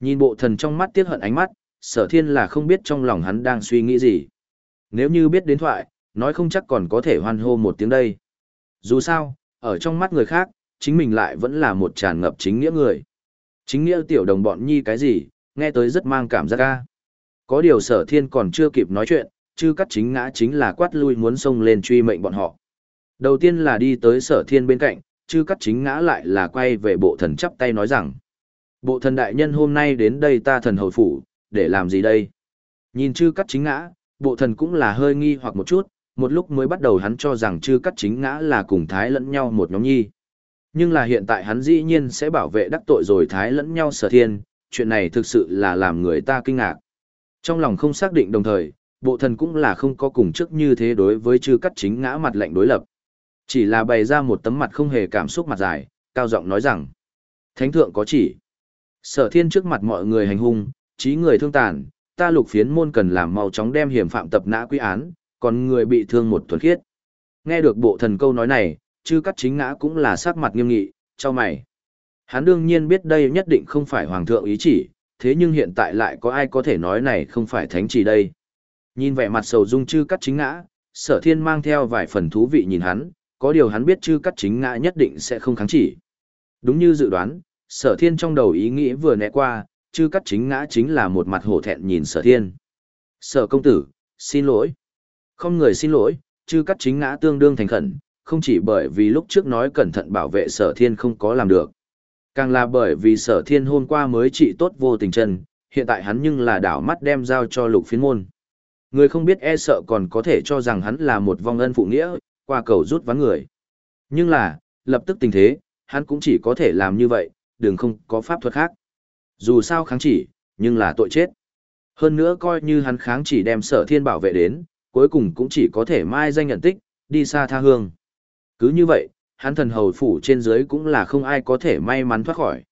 Nhìn bộ thần trong mắt tiếc hận ánh mắt, sở thiên là không biết trong lòng hắn đang suy nghĩ gì. Nếu như biết đến thoại, nói không chắc còn có thể hoan hô một tiếng đây. Dù sao, ở trong mắt người khác, chính mình lại vẫn là một tràn ngập chính nghĩa người. Chính nghĩa tiểu đồng bọn nhi cái gì, nghe tới rất mang cảm giác ca. Có điều sở thiên còn chưa kịp nói chuyện, chứ cắt chính ngã chính là quát lui muốn xông lên truy mệnh bọn họ. Đầu tiên là đi tới sở thiên bên cạnh, chứ cắt chính ngã lại là quay về bộ thần chắp tay nói rằng. Bộ thần đại nhân hôm nay đến đây ta thần hồi phủ, để làm gì đây? Nhìn chư cắt chính ngã, bộ thần cũng là hơi nghi hoặc một chút, một lúc mới bắt đầu hắn cho rằng chư cắt chính ngã là cùng thái lẫn nhau một nhóm nhi. Nhưng là hiện tại hắn dĩ nhiên sẽ bảo vệ đắc tội rồi thái lẫn nhau sở thiên, chuyện này thực sự là làm người ta kinh ngạc. Trong lòng không xác định đồng thời, bộ thần cũng là không có cùng chức như thế đối với chư cắt chính ngã mặt lạnh đối lập. Chỉ là bày ra một tấm mặt không hề cảm xúc mặt dài, cao giọng nói rằng, Thánh thượng có chỉ. Sở thiên trước mặt mọi người hành hung, trí người thương tàn, ta lục phiến môn cần làm mau chóng đem hiểm phạm tập nã quy án, còn người bị thương một thuần khiết. Nghe được bộ thần câu nói này, chư cắt chính ngã cũng là sắc mặt nghiêm nghị, cho mày. Hắn đương nhiên biết đây nhất định không phải hoàng thượng ý chỉ, thế nhưng hiện tại lại có ai có thể nói này không phải thánh chỉ đây. Nhìn vẻ mặt sầu dung chư cắt chính ngã, sở thiên mang theo vài phần thú vị nhìn hắn, có điều hắn biết chư cắt chính ngã nhất định sẽ không kháng chỉ. Đúng như dự đoán, sở thiên trong đầu ý nghĩ vừa nẹ qua, chư cắt chính ngã chính là một mặt hổ thẹn nhìn sở thiên. Sở công tử, xin lỗi. Không người xin lỗi, chư cắt chính ngã tương đương thành khẩn, không chỉ bởi vì lúc trước nói cẩn thận bảo vệ sở thiên không có làm được. Càng là bởi vì sở thiên hôm qua mới trị tốt vô tình chân, hiện tại hắn nhưng là đảo mắt đem giao cho lục phiến môn. Người không biết e sợ còn có thể cho rằng hắn là một vong ân phụ nghĩa, qua cầu rút ván người. Nhưng là, lập tức tình thế, hắn cũng chỉ có thể làm như vậy, đừng không có pháp thuật khác. Dù sao kháng chỉ, nhưng là tội chết. Hơn nữa coi như hắn kháng chỉ đem sở thiên bảo vệ đến, cuối cùng cũng chỉ có thể mai danh nhận tích, đi xa tha hương. Cứ như vậy, hắn thần hầu phủ trên dưới cũng là không ai có thể may mắn thoát khỏi.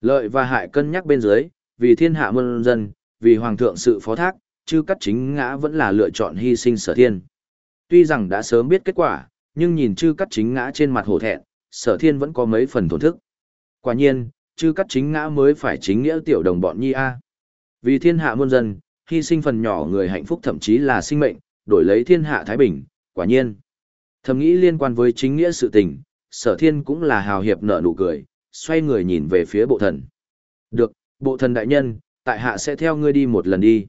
Lợi và hại cân nhắc bên dưới, vì thiên hạ muôn dân, vì hoàng thượng sự phó thác, chư cắt chính ngã vẫn là lựa chọn hy sinh sở thiên. Tuy rằng đã sớm biết kết quả, nhưng nhìn chư cắt chính ngã trên mặt hổ thẹn, sở thiên vẫn có mấy phần thổn thức. Quả nhiên, chư cắt chính ngã mới phải chính nghĩa tiểu đồng bọn nhi A. Vì thiên hạ muôn dân, hy sinh phần nhỏ người hạnh phúc thậm chí là sinh mệnh, đổi lấy thiên hạ thái bình, quả nhiên. Thầm nghĩ liên quan với chính nghĩa sự tình, sở thiên cũng là hào hiệp nở nụ cười, xoay người nhìn về phía bộ thần. Được, bộ thần đại nhân, tại hạ sẽ theo ngươi đi một lần đi.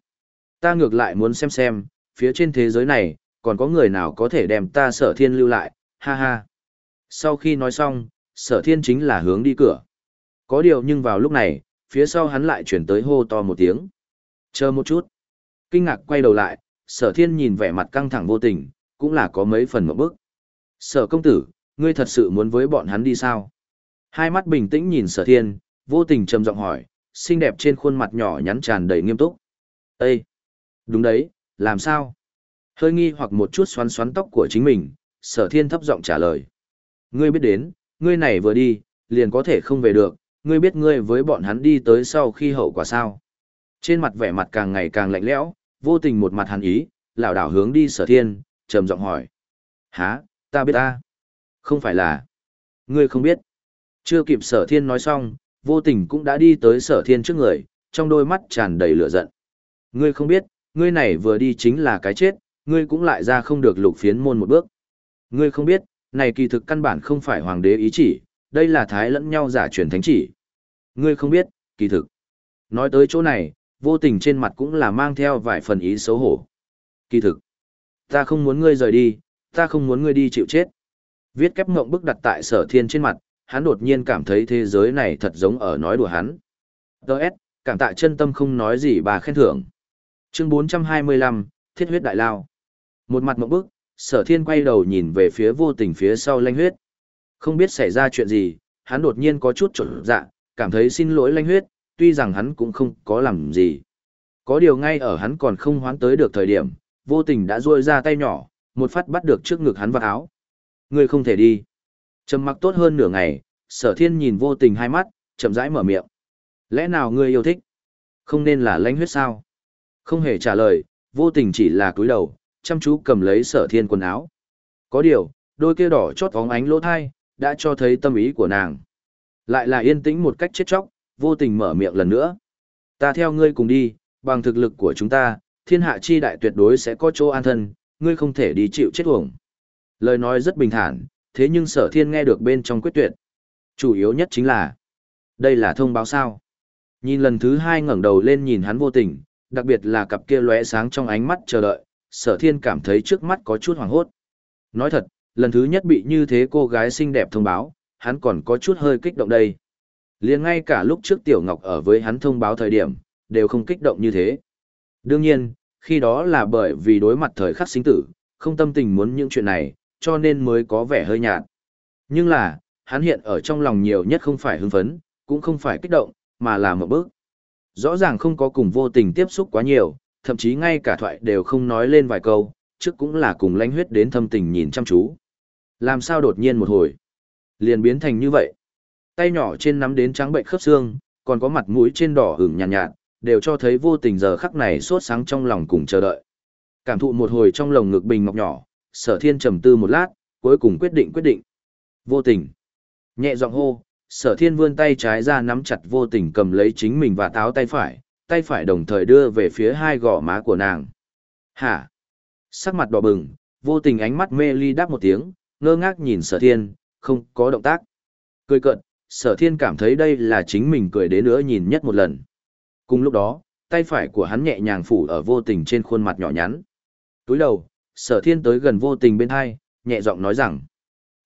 Ta ngược lại muốn xem xem, phía trên thế giới này, còn có người nào có thể đem ta sở thiên lưu lại, ha ha. Sau khi nói xong, sở thiên chính là hướng đi cửa. Có điều nhưng vào lúc này, phía sau hắn lại chuyển tới hô to một tiếng. Chờ một chút. Kinh ngạc quay đầu lại, sở thiên nhìn vẻ mặt căng thẳng vô tình, cũng là có mấy phần một bức. Sở công tử, ngươi thật sự muốn với bọn hắn đi sao? Hai mắt bình tĩnh nhìn sở thiên, vô tình trầm giọng hỏi, xinh đẹp trên khuôn mặt nhỏ nhắn tràn đầy nghiêm túc. Ê! Đúng đấy, làm sao? Hơi nghi hoặc một chút xoắn xoắn tóc của chính mình, sở thiên thấp giọng trả lời. Ngươi biết đến, ngươi này vừa đi, liền có thể không về được, ngươi biết ngươi với bọn hắn đi tới sau khi hậu quả sao. Trên mặt vẻ mặt càng ngày càng lạnh lẽo, vô tình một mặt hàn ý, lảo đảo hướng đi sở thiên, trầm giọng hỏi. há, ta biết ta. Không phải là. Ngươi không biết. Chưa kịp sở thiên nói xong, vô tình cũng đã đi tới sở thiên trước người, trong đôi mắt tràn đầy lửa giận. Ngươi không biết, ngươi này vừa đi chính là cái chết, ngươi cũng lại ra không được lục phiến môn một bước. Ngươi không biết, này kỳ thực căn bản không phải hoàng đế ý chỉ, đây là thái lẫn nhau giả truyền thánh chỉ. Ngươi không biết, kỳ thực. Nói tới chỗ này, vô tình trên mặt cũng là mang theo vài phần ý xấu hổ. Kỳ thực, ta không muốn ngươi rời đi, ta không muốn ngươi đi chịu chết. Viết kép ngộng bức đặt tại sở thiên trên mặt, hắn đột nhiên cảm thấy thế giới này thật giống ở nói đùa hắn. Đợt, cảm tạ chân tâm không nói gì bà khen thưởng. Chương 425, Thiết huyết đại lao. Một mặt ngộng bức, sở thiên quay đầu nhìn về phía vô tình phía sau lanh huyết. Không biết xảy ra chuyện gì, hắn đột nhiên có chút trộn dạ, cảm thấy xin lỗi lanh huyết, tuy rằng hắn cũng không có làm gì. Có điều ngay ở hắn còn không hoán tới được thời điểm, vô tình đã duỗi ra tay nhỏ, một phát bắt được trước ngực hắn vào áo. Ngươi không thể đi. Trầm mặc tốt hơn nửa ngày, sở thiên nhìn vô tình hai mắt, chậm rãi mở miệng. Lẽ nào ngươi yêu thích? Không nên là lãnh huyết sao? Không hề trả lời, vô tình chỉ là cúi đầu, chăm chú cầm lấy sở thiên quần áo. Có điều, đôi kia đỏ chót vóng ánh lỗ thai, đã cho thấy tâm ý của nàng. Lại là yên tĩnh một cách chết chóc, vô tình mở miệng lần nữa. Ta theo ngươi cùng đi, bằng thực lực của chúng ta, thiên hạ chi đại tuyệt đối sẽ có chỗ an thân, ngươi không thể đi chịu chết uổng. Lời nói rất bình thản, thế nhưng sở thiên nghe được bên trong quyết tuyệt. Chủ yếu nhất chính là, đây là thông báo sao. Nhìn lần thứ hai ngẩng đầu lên nhìn hắn vô tình, đặc biệt là cặp kia lóe sáng trong ánh mắt chờ đợi, sở thiên cảm thấy trước mắt có chút hoảng hốt. Nói thật, lần thứ nhất bị như thế cô gái xinh đẹp thông báo, hắn còn có chút hơi kích động đây. liền ngay cả lúc trước Tiểu Ngọc ở với hắn thông báo thời điểm, đều không kích động như thế. Đương nhiên, khi đó là bởi vì đối mặt thời khắc sinh tử, không tâm tình muốn những chuyện này, cho nên mới có vẻ hơi nhạt. Nhưng là, hắn hiện ở trong lòng nhiều nhất không phải hưng phấn, cũng không phải kích động, mà là một bước. Rõ ràng không có cùng vô tình tiếp xúc quá nhiều, thậm chí ngay cả thoại đều không nói lên vài câu, trước cũng là cùng lãnh huyết đến thâm tình nhìn chăm chú. Làm sao đột nhiên một hồi, liền biến thành như vậy. Tay nhỏ trên nắm đến trắng bệnh khớp xương, còn có mặt mũi trên đỏ hửng nhàn nhạt, nhạt, đều cho thấy vô tình giờ khắc này sốt sáng trong lòng cùng chờ đợi. Cảm thụ một hồi trong lồng ngực bình ngọc nhỏ, sở thiên trầm tư một lát, cuối cùng quyết định quyết định. Vô tình. Nhẹ giọng hô, sở thiên vươn tay trái ra nắm chặt vô tình cầm lấy chính mình và táo tay phải, tay phải đồng thời đưa về phía hai gò má của nàng. Hả? Sắc mặt đỏ bừng, vô tình ánh mắt mê ly đáp một tiếng, ngơ ngác nhìn sở thiên, không có động tác. Cười cận, sở thiên cảm thấy đây là chính mình cười đến nữa nhìn nhất một lần. Cùng lúc đó, tay phải của hắn nhẹ nhàng phủ ở vô tình trên khuôn mặt nhỏ nhắn. Túi đầu, sở thiên tới gần vô tình bên hai, nhẹ giọng nói rằng.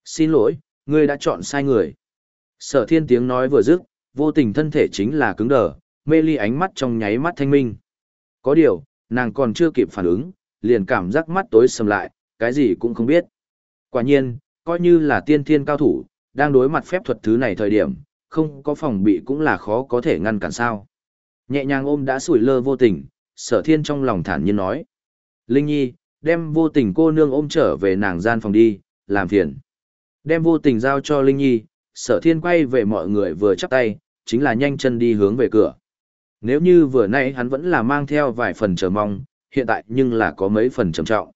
Xin lỗi, ngươi đã chọn sai người. Sở thiên tiếng nói vừa dứt, vô tình thân thể chính là cứng đờ, mê ly ánh mắt trong nháy mắt thanh minh. Có điều, nàng còn chưa kịp phản ứng, liền cảm giác mắt tối sầm lại, cái gì cũng không biết. Quả nhiên, coi như là tiên thiên cao thủ, đang đối mặt phép thuật thứ này thời điểm, không có phòng bị cũng là khó có thể ngăn cản sao. Nhẹ nhàng ôm đã sủi lơ vô tình, sở thiên trong lòng thản nhiên nói. Linh Nhi, đem vô tình cô nương ôm trở về nàng gian phòng đi, làm phiền. Đem vô tình giao cho Linh Nhi, sở thiên quay về mọi người vừa chắp tay, chính là nhanh chân đi hướng về cửa. Nếu như vừa nãy hắn vẫn là mang theo vài phần chờ mong, hiện tại nhưng là có mấy phần trầm trọng.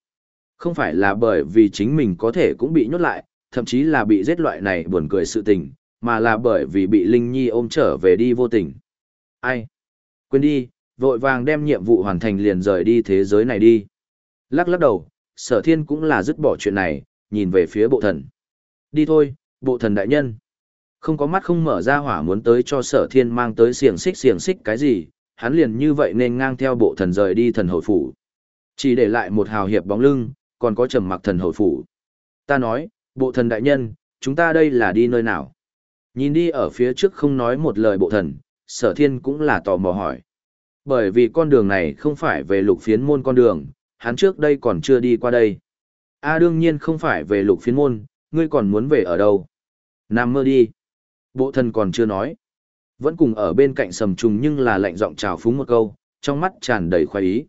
Không phải là bởi vì chính mình có thể cũng bị nhốt lại, thậm chí là bị giết loại này buồn cười sự tình, mà là bởi vì bị Linh Nhi ôm trở về đi vô tình. Ai? Quên đi, vội vàng đem nhiệm vụ hoàn thành liền rời đi thế giới này đi. Lắc lắc đầu, sở thiên cũng là dứt bỏ chuyện này, nhìn về phía bộ thần. Đi thôi, bộ thần đại nhân. Không có mắt không mở ra hỏa muốn tới cho sở thiên mang tới xiềng xích xiềng xích cái gì, hắn liền như vậy nên ngang theo bộ thần rời đi thần hồi phủ. Chỉ để lại một hào hiệp bóng lưng, còn có trầm mặc thần hồi phủ. Ta nói, bộ thần đại nhân, chúng ta đây là đi nơi nào? Nhìn đi ở phía trước không nói một lời bộ thần, sở thiên cũng là tò mò hỏi. Bởi vì con đường này không phải về lục phiến môn con đường, hắn trước đây còn chưa đi qua đây. A đương nhiên không phải về lục phiến môn, ngươi còn muốn về ở đâu? Nam mơ đi. Bộ thần còn chưa nói. Vẫn cùng ở bên cạnh sầm trùng nhưng là lạnh giọng chào phúng một câu, trong mắt tràn đầy khoái ý.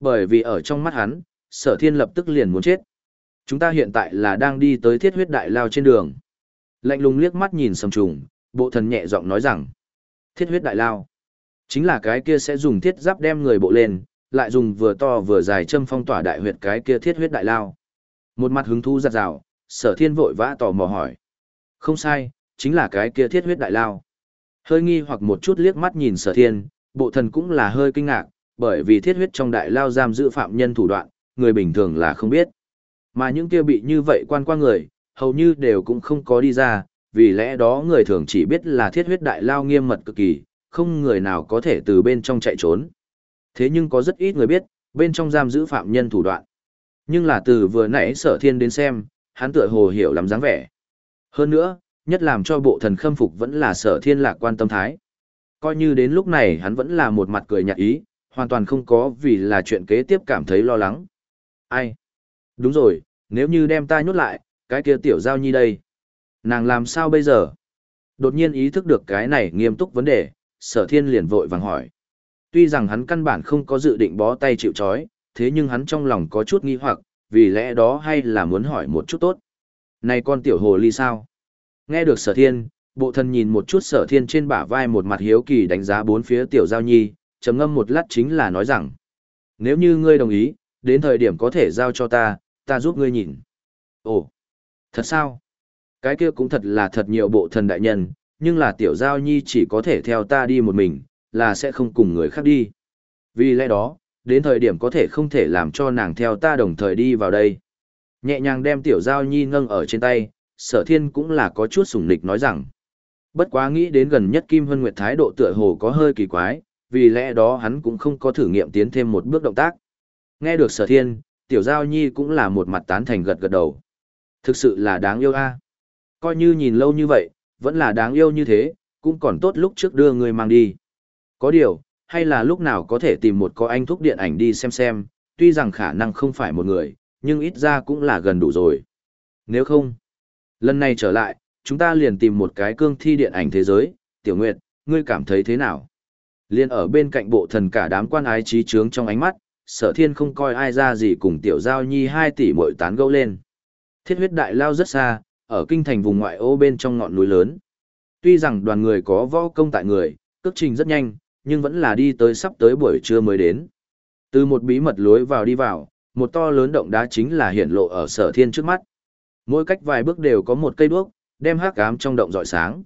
Bởi vì ở trong mắt hắn, sở thiên lập tức liền muốn chết. Chúng ta hiện tại là đang đi tới thiết huyết đại lao trên đường. Lạnh lùng liếc mắt nhìn sầm trùng, bộ thần nhẹ giọng nói rằng. Thiết huyết đại lao. Chính là cái kia sẽ dùng thiết giáp đem người bộ lên, lại dùng vừa to vừa dài châm phong tỏa đại huyệt cái kia thiết huyết đại lao. Một mặt hứng thú giặt rào, sở thiên vội vã tò mò hỏi. Không sai, chính là cái kia thiết huyết đại lao. Hơi nghi hoặc một chút liếc mắt nhìn sở thiên, bộ thần cũng là hơi kinh ngạc, bởi vì thiết huyết trong đại lao giam giữ phạm nhân thủ đoạn, người bình thường là không biết. Mà những kia bị như vậy quan qua người, hầu như đều cũng không có đi ra, vì lẽ đó người thường chỉ biết là thiết huyết đại lao nghiêm mật cực kỳ, không người nào có thể từ bên trong chạy trốn. Thế nhưng có rất ít người biết, bên trong giam giữ phạm nhân thủ đoạn. Nhưng là từ vừa nãy sở thiên đến xem, hắn tựa hồ hiểu lắm dáng vẻ. Hơn nữa, nhất làm cho bộ thần khâm phục vẫn là sở thiên lạc quan tâm thái. Coi như đến lúc này hắn vẫn là một mặt cười nhạt ý, hoàn toàn không có vì là chuyện kế tiếp cảm thấy lo lắng. Ai? Đúng rồi, Nếu như đem ta nhốt lại, cái kia tiểu giao nhi đây. Nàng làm sao bây giờ? Đột nhiên ý thức được cái này nghiêm túc vấn đề, sở thiên liền vội vàng hỏi. Tuy rằng hắn căn bản không có dự định bó tay chịu chói, thế nhưng hắn trong lòng có chút nghi hoặc, vì lẽ đó hay là muốn hỏi một chút tốt. Này con tiểu hồ ly sao? Nghe được sở thiên, bộ thần nhìn một chút sở thiên trên bả vai một mặt hiếu kỳ đánh giá bốn phía tiểu giao nhi, trầm ngâm một lát chính là nói rằng. Nếu như ngươi đồng ý, đến thời điểm có thể giao cho ta, ta giúp ngươi nhìn. Ồ, thật sao? Cái kia cũng thật là thật nhiều bộ thần đại nhân, nhưng là tiểu giao nhi chỉ có thể theo ta đi một mình, là sẽ không cùng người khác đi. Vì lẽ đó, đến thời điểm có thể không thể làm cho nàng theo ta đồng thời đi vào đây. Nhẹ nhàng đem tiểu giao nhi nâng ở trên tay, sở thiên cũng là có chút sủng nịch nói rằng. Bất quá nghĩ đến gần nhất Kim Hân Nguyệt thái độ tựa hồ có hơi kỳ quái, vì lẽ đó hắn cũng không có thử nghiệm tiến thêm một bước động tác. Nghe được sở thiên, tiểu giao nhi cũng là một mặt tán thành gật gật đầu. Thực sự là đáng yêu a. Coi như nhìn lâu như vậy, vẫn là đáng yêu như thế, cũng còn tốt lúc trước đưa người mang đi. Có điều, hay là lúc nào có thể tìm một có anh thúc điện ảnh đi xem xem, tuy rằng khả năng không phải một người, nhưng ít ra cũng là gần đủ rồi. Nếu không, lần này trở lại, chúng ta liền tìm một cái cương thi điện ảnh thế giới, tiểu nguyệt, ngươi cảm thấy thế nào? Liên ở bên cạnh bộ thần cả đám quan ái trí trướng trong ánh mắt, sở thiên không coi ai ra gì cùng tiểu giao nhi hai tỷ mội tán gẫu lên. Thiết huyết đại lao rất xa, ở kinh thành vùng ngoại ô bên trong ngọn núi lớn. Tuy rằng đoàn người có võ công tại người, cước trình rất nhanh, nhưng vẫn là đi tới sắp tới buổi trưa mới đến. Từ một bí mật lối vào đi vào, một to lớn động đá chính là hiện lộ ở sở thiên trước mắt. Mỗi cách vài bước đều có một cây đuốc, đem hắc ám trong động dọi sáng.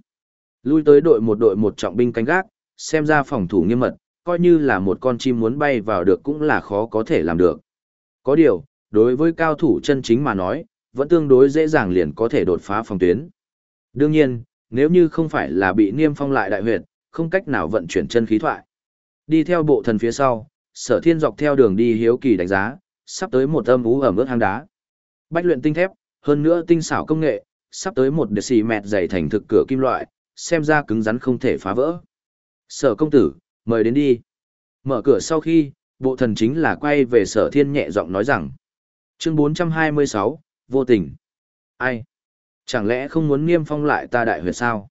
Lui tới đội một đội một trọng binh canh gác, xem ra phòng thủ nghiêm mật, coi như là một con chim muốn bay vào được cũng là khó có thể làm được. Có điều, đối với cao thủ chân chính mà nói, vẫn tương đối dễ dàng liền có thể đột phá phòng tuyến. Đương nhiên, nếu như không phải là bị niêm phong lại đại huyệt, không cách nào vận chuyển chân khí thoại. Đi theo bộ thần phía sau, sở thiên dọc theo đường đi hiếu kỳ đánh giá, sắp tới một âm ú ẩm ướt hang đá. Bách luyện tinh thép, hơn nữa tinh xảo công nghệ, sắp tới một đệt xì mẹt dày thành thực cửa kim loại, xem ra cứng rắn không thể phá vỡ. Sở công tử, mời đến đi. Mở cửa sau khi, bộ thần chính là quay về sở thiên nhẹ giọng nói rằng. Chương 426, vô tình. Ai? Chẳng lẽ không muốn niêm phong lại ta đại huyệt sao?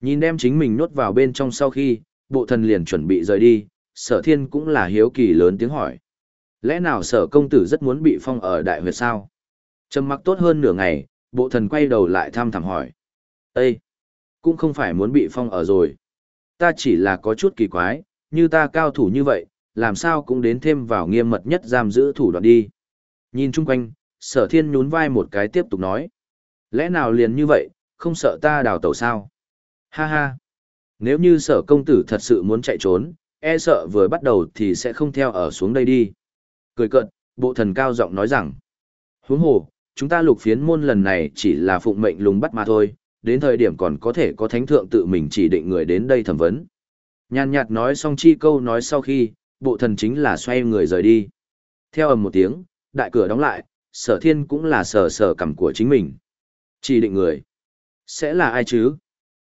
Nhìn đem chính mình nuốt vào bên trong sau khi, bộ thần liền chuẩn bị rời đi, sở thiên cũng là hiếu kỳ lớn tiếng hỏi. Lẽ nào sở công tử rất muốn bị phong ở đại huyệt sao? Trầm mặc tốt hơn nửa ngày, bộ thần quay đầu lại thăm thẳm hỏi. Ê! Cũng không phải muốn bị phong ở rồi. Ta chỉ là có chút kỳ quái, như ta cao thủ như vậy, làm sao cũng đến thêm vào nghiêm mật nhất giam giữ thủ đoạn đi. Nhìn chung quanh, sở thiên nhún vai một cái tiếp tục nói. Lẽ nào liền như vậy, không sợ ta đào tẩu sao? Ha ha! Nếu như sở công tử thật sự muốn chạy trốn, e sợ vừa bắt đầu thì sẽ không theo ở xuống đây đi. Cười cợt, bộ thần cao giọng nói rằng. Huống hồ, chúng ta lục phiến môn lần này chỉ là phụng mệnh lùng bắt mà thôi, đến thời điểm còn có thể có thánh thượng tự mình chỉ định người đến đây thẩm vấn. Nhàn nhạt nói xong chi câu nói sau khi, bộ thần chính là xoay người rời đi. Theo ầm một tiếng, đại cửa đóng lại, sở thiên cũng là sở sở cầm của chính mình. Chỉ định người. Sẽ là ai chứ?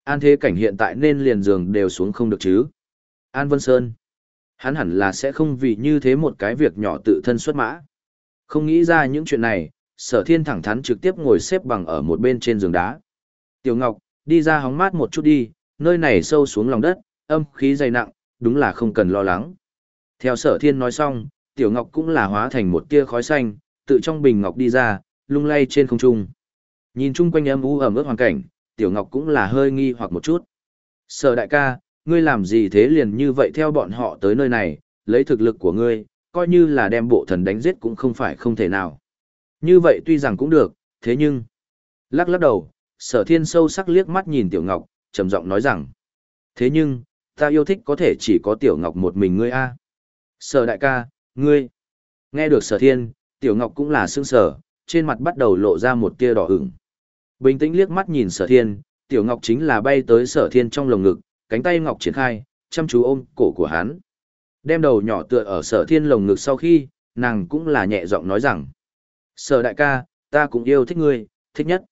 An thế cảnh hiện tại nên liền giường đều xuống không được chứ? An Vân Sơn. Hắn hẳn là sẽ không vì như thế một cái việc nhỏ tự thân xuất mã. Không nghĩ ra những chuyện này, sở thiên thẳng thắn trực tiếp ngồi xếp bằng ở một bên trên giường đá. Tiểu Ngọc, đi ra hóng mát một chút đi, nơi này sâu xuống lòng đất, âm khí dày nặng, đúng là không cần lo lắng. Theo sở thiên nói xong, Tiểu Ngọc cũng là hóa thành một tia khói xanh, tự trong bình ngọc đi ra, lung lay trên không trung. Nhìn chung quanh âm u ẩm ướt hoàn cảnh, Tiểu Ngọc cũng là hơi nghi hoặc một chút. Sở đại ca, ngươi làm gì thế liền như vậy theo bọn họ tới nơi này, lấy thực lực của ngươi, coi như là đem bộ thần đánh giết cũng không phải không thể nào. Như vậy tuy rằng cũng được, thế nhưng... Lắc lắc đầu, sở thiên sâu sắc liếc mắt nhìn Tiểu Ngọc, trầm giọng nói rằng. Thế nhưng, ta yêu thích có thể chỉ có Tiểu Ngọc một mình ngươi a. Sở đại ca, ngươi. Nghe được sở thiên, Tiểu Ngọc cũng là sương sở, trên mặt bắt đầu lộ ra một tia đỏ ửng. Bình tĩnh liếc mắt nhìn sở thiên, Tiểu Ngọc chính là bay tới sở thiên trong lồng ngực, cánh tay Ngọc triển khai, chăm chú ôm cổ của hắn. Đem đầu nhỏ tựa ở sở thiên lồng ngực sau khi, nàng cũng là nhẹ giọng nói rằng. Sở đại ca, ta cũng yêu thích ngươi, thích nhất.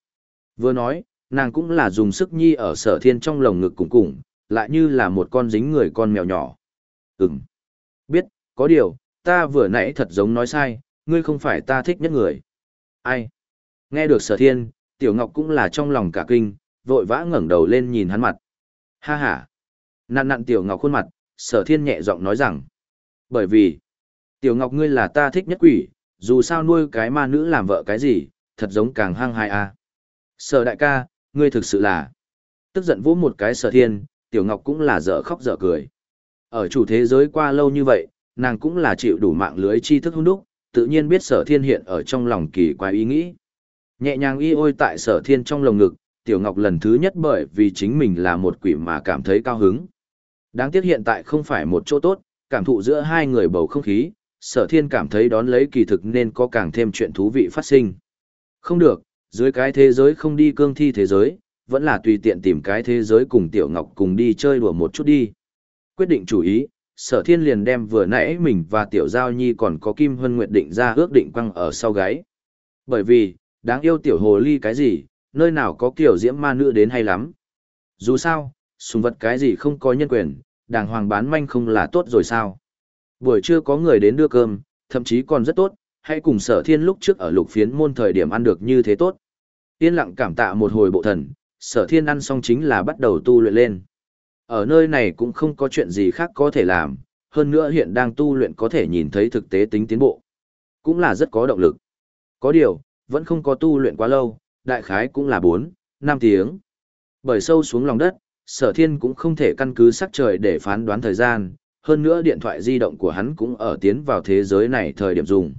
Vừa nói, nàng cũng là dùng sức nhi ở sở thiên trong lồng ngực cùng cùng, lại như là một con dính người con mèo nhỏ. Ừm. Biết, có điều, ta vừa nãy thật giống nói sai, ngươi không phải ta thích nhất người. Ai? Nghe được sở thiên, tiểu ngọc cũng là trong lòng cả kinh, vội vã ngẩng đầu lên nhìn hắn mặt. Ha ha. Nặn nặn tiểu ngọc khuôn mặt, sở thiên nhẹ giọng nói rằng. Bởi vì, tiểu ngọc ngươi là ta thích nhất quỷ, dù sao nuôi cái ma nữ làm vợ cái gì, thật giống càng hăng hai a. Sở đại ca, ngươi thực sự là. Tức giận vỗ một cái sở thiên, tiểu ngọc cũng là dở khóc dở cười. Ở chủ thế giới qua lâu như vậy, nàng cũng là chịu đủ mạng lưới tri thức hung đúc, tự nhiên biết sở thiên hiện ở trong lòng kỳ quái ý nghĩ. Nhẹ nhàng y ôi tại sở thiên trong lồng ngực, tiểu ngọc lần thứ nhất bởi vì chính mình là một quỷ mà cảm thấy cao hứng. Đáng tiếc hiện tại không phải một chỗ tốt, cảm thụ giữa hai người bầu không khí, sở thiên cảm thấy đón lấy kỳ thực nên có càng thêm chuyện thú vị phát sinh. Không được, dưới cái thế giới không đi cương thi thế giới, vẫn là tùy tiện tìm cái thế giới cùng tiểu ngọc cùng đi chơi đùa một chút đi. Quyết định chủ ý, sở thiên liền đem vừa nãy mình và tiểu giao nhi còn có kim hân nguyệt định ra ước định quăng ở sau gáy. Bởi vì, đáng yêu tiểu hồ ly cái gì, nơi nào có kiểu diễm ma nữ đến hay lắm. Dù sao, sùng vật cái gì không có nhân quyền, đàng hoàng bán manh không là tốt rồi sao. Buổi trưa có người đến đưa cơm, thậm chí còn rất tốt, hãy cùng sở thiên lúc trước ở lục phiến môn thời điểm ăn được như thế tốt. Yên lặng cảm tạ một hồi bộ thần, sở thiên ăn xong chính là bắt đầu tu luyện lên. Ở nơi này cũng không có chuyện gì khác có thể làm, hơn nữa hiện đang tu luyện có thể nhìn thấy thực tế tính tiến bộ. Cũng là rất có động lực. Có điều, vẫn không có tu luyện quá lâu, đại khái cũng là 4, 5 tiếng. Bởi sâu xuống lòng đất, sở thiên cũng không thể căn cứ sắc trời để phán đoán thời gian, hơn nữa điện thoại di động của hắn cũng ở tiến vào thế giới này thời điểm dùng.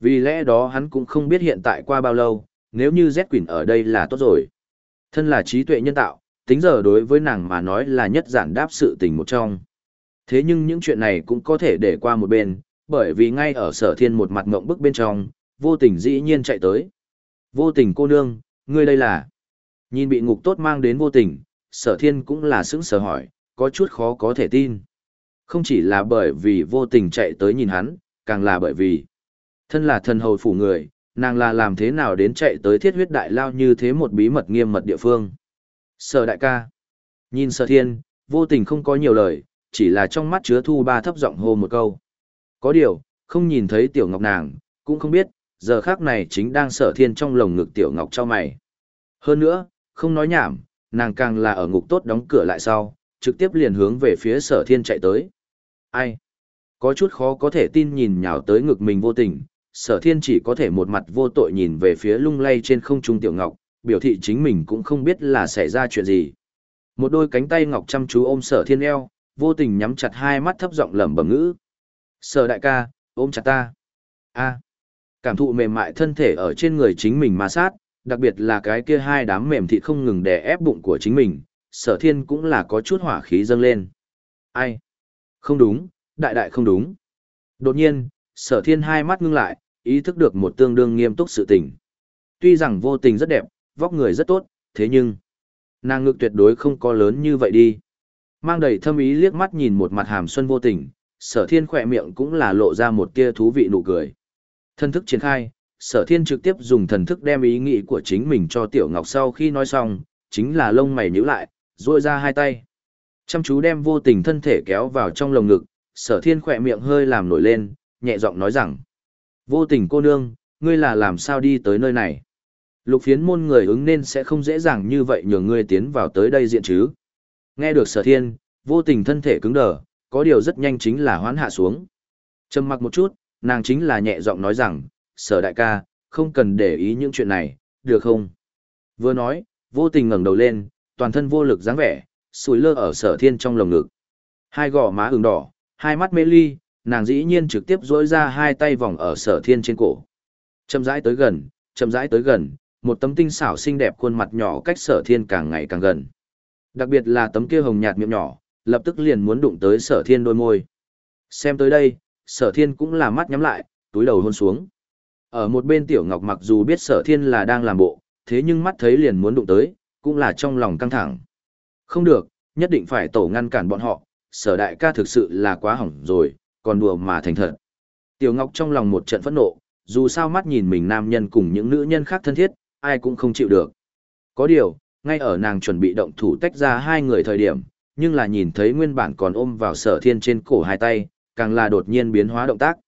Vì lẽ đó hắn cũng không biết hiện tại qua bao lâu, nếu như Z Quỳnh ở đây là tốt rồi. Thân là trí tuệ nhân tạo, tính giờ đối với nàng mà nói là nhất giản đáp sự tình một trong. Thế nhưng những chuyện này cũng có thể để qua một bên, bởi vì ngay ở sở thiên một mặt ngộng bức bên trong, vô tình dĩ nhiên chạy tới. Vô tình cô nương, ngươi đây là... Nhìn bị ngục tốt mang đến vô tình, sở thiên cũng là sững sờ hỏi, có chút khó có thể tin. Không chỉ là bởi vì vô tình chạy tới nhìn hắn, càng là bởi vì thân là thần hầu phủ người, nàng là làm thế nào đến chạy tới thiết huyết đại lao như thế một bí mật nghiêm mật địa phương. Sở đại ca. Nhìn sở thiên, vô tình không có nhiều lời, chỉ là trong mắt chứa thu ba thấp giọng hô một câu. Có điều, không nhìn thấy tiểu ngọc nàng, cũng không biết, giờ khác này chính đang sở thiên trong lồng ngực tiểu ngọc cho mày. Hơn nữa, không nói nhảm, nàng càng là ở ngục tốt đóng cửa lại sau, trực tiếp liền hướng về phía sở thiên chạy tới. Ai? Có chút khó có thể tin nhìn nhào tới ngực mình vô tình, sở thiên chỉ có thể một mặt vô tội nhìn về phía lung lay trên không trung tiểu ngọc, biểu thị chính mình cũng không biết là xảy ra chuyện gì. Một đôi cánh tay ngọc chăm chú ôm sở thiên eo, vô tình nhắm chặt hai mắt thấp giọng lẩm bẩm ngữ. Sở đại ca, ôm chặt ta. a cảm thụ mềm mại thân thể ở trên người chính mình ma sát, đặc biệt là cái kia hai đám mềm thịt không ngừng đè ép bụng của chính mình, sở thiên cũng là có chút hỏa khí dâng lên. Ai? Không đúng, đại đại không đúng. Đột nhiên, sở thiên hai mắt ngưng lại, ý thức được một tương đương nghiêm túc sự tình. Tuy rằng vô tình rất đẹp, vóc người rất tốt, thế nhưng, nàng ngực tuyệt đối không có lớn như vậy đi. Mang đầy thâm ý liếc mắt nhìn một mặt hàm xuân vô tình, sở thiên khỏe miệng cũng là lộ ra một tia thú vị nụ cười. Thân thức triển khai, sở thiên trực tiếp dùng thần thức đem ý nghĩ của chính mình cho tiểu ngọc sau khi nói xong, chính là lông mày nhíu lại, ruôi ra hai tay. Chăm chú đem vô tình thân thể kéo vào trong lồng ngực, sở thiên khỏe miệng hơi làm nổi lên, nhẹ giọng nói rằng. Vô tình cô nương, ngươi là làm sao đi tới nơi này? Lục phiến môn người ứng nên sẽ không dễ dàng như vậy nhờ ngươi tiến vào tới đây diện chứ. Nghe được sở thiên, vô tình thân thể cứng đờ, có điều rất nhanh chính là hoán hạ xuống. Trầm mặc một chút, nàng chính là nhẹ giọng nói rằng, sở đại ca, không cần để ý những chuyện này, được không? Vừa nói, vô tình ngẩng đầu lên, toàn thân vô lực dáng vẻ, sùi lơ ở sở thiên trong lồng ngực. Hai gò má ửng đỏ, hai mắt mê ly, nàng dĩ nhiên trực tiếp dỗi ra hai tay vòng ở sở thiên trên cổ. Chậm rãi tới gần, chậm rãi tới gần, một tấm tinh xảo xinh đẹp khuôn mặt nhỏ cách sở thiên càng ngày càng gần. Đặc biệt là tấm kia hồng nhạt miệng nhỏ, lập tức liền muốn đụng tới sở thiên đôi môi. Xem tới đây, sở thiên cũng là mắt nhắm lại, túi đầu hôn xuống. Ở một bên tiểu ngọc mặc dù biết sở thiên là đang làm bộ, thế nhưng mắt thấy liền muốn đụng tới, cũng là trong lòng căng thẳng. Không được, nhất định phải tổ ngăn cản bọn họ, sở đại ca thực sự là quá hỏng rồi, còn đùa mà thành thật. Tiểu ngọc trong lòng một trận phẫn nộ, dù sao mắt nhìn mình nam nhân cùng những nữ nhân khác thân thiết, ai cũng không chịu được. Có điều, ngay ở nàng chuẩn bị động thủ tách ra hai người thời điểm, nhưng là nhìn thấy nguyên bản còn ôm vào sở thiên trên cổ hai tay, càng là đột nhiên biến hóa động tác.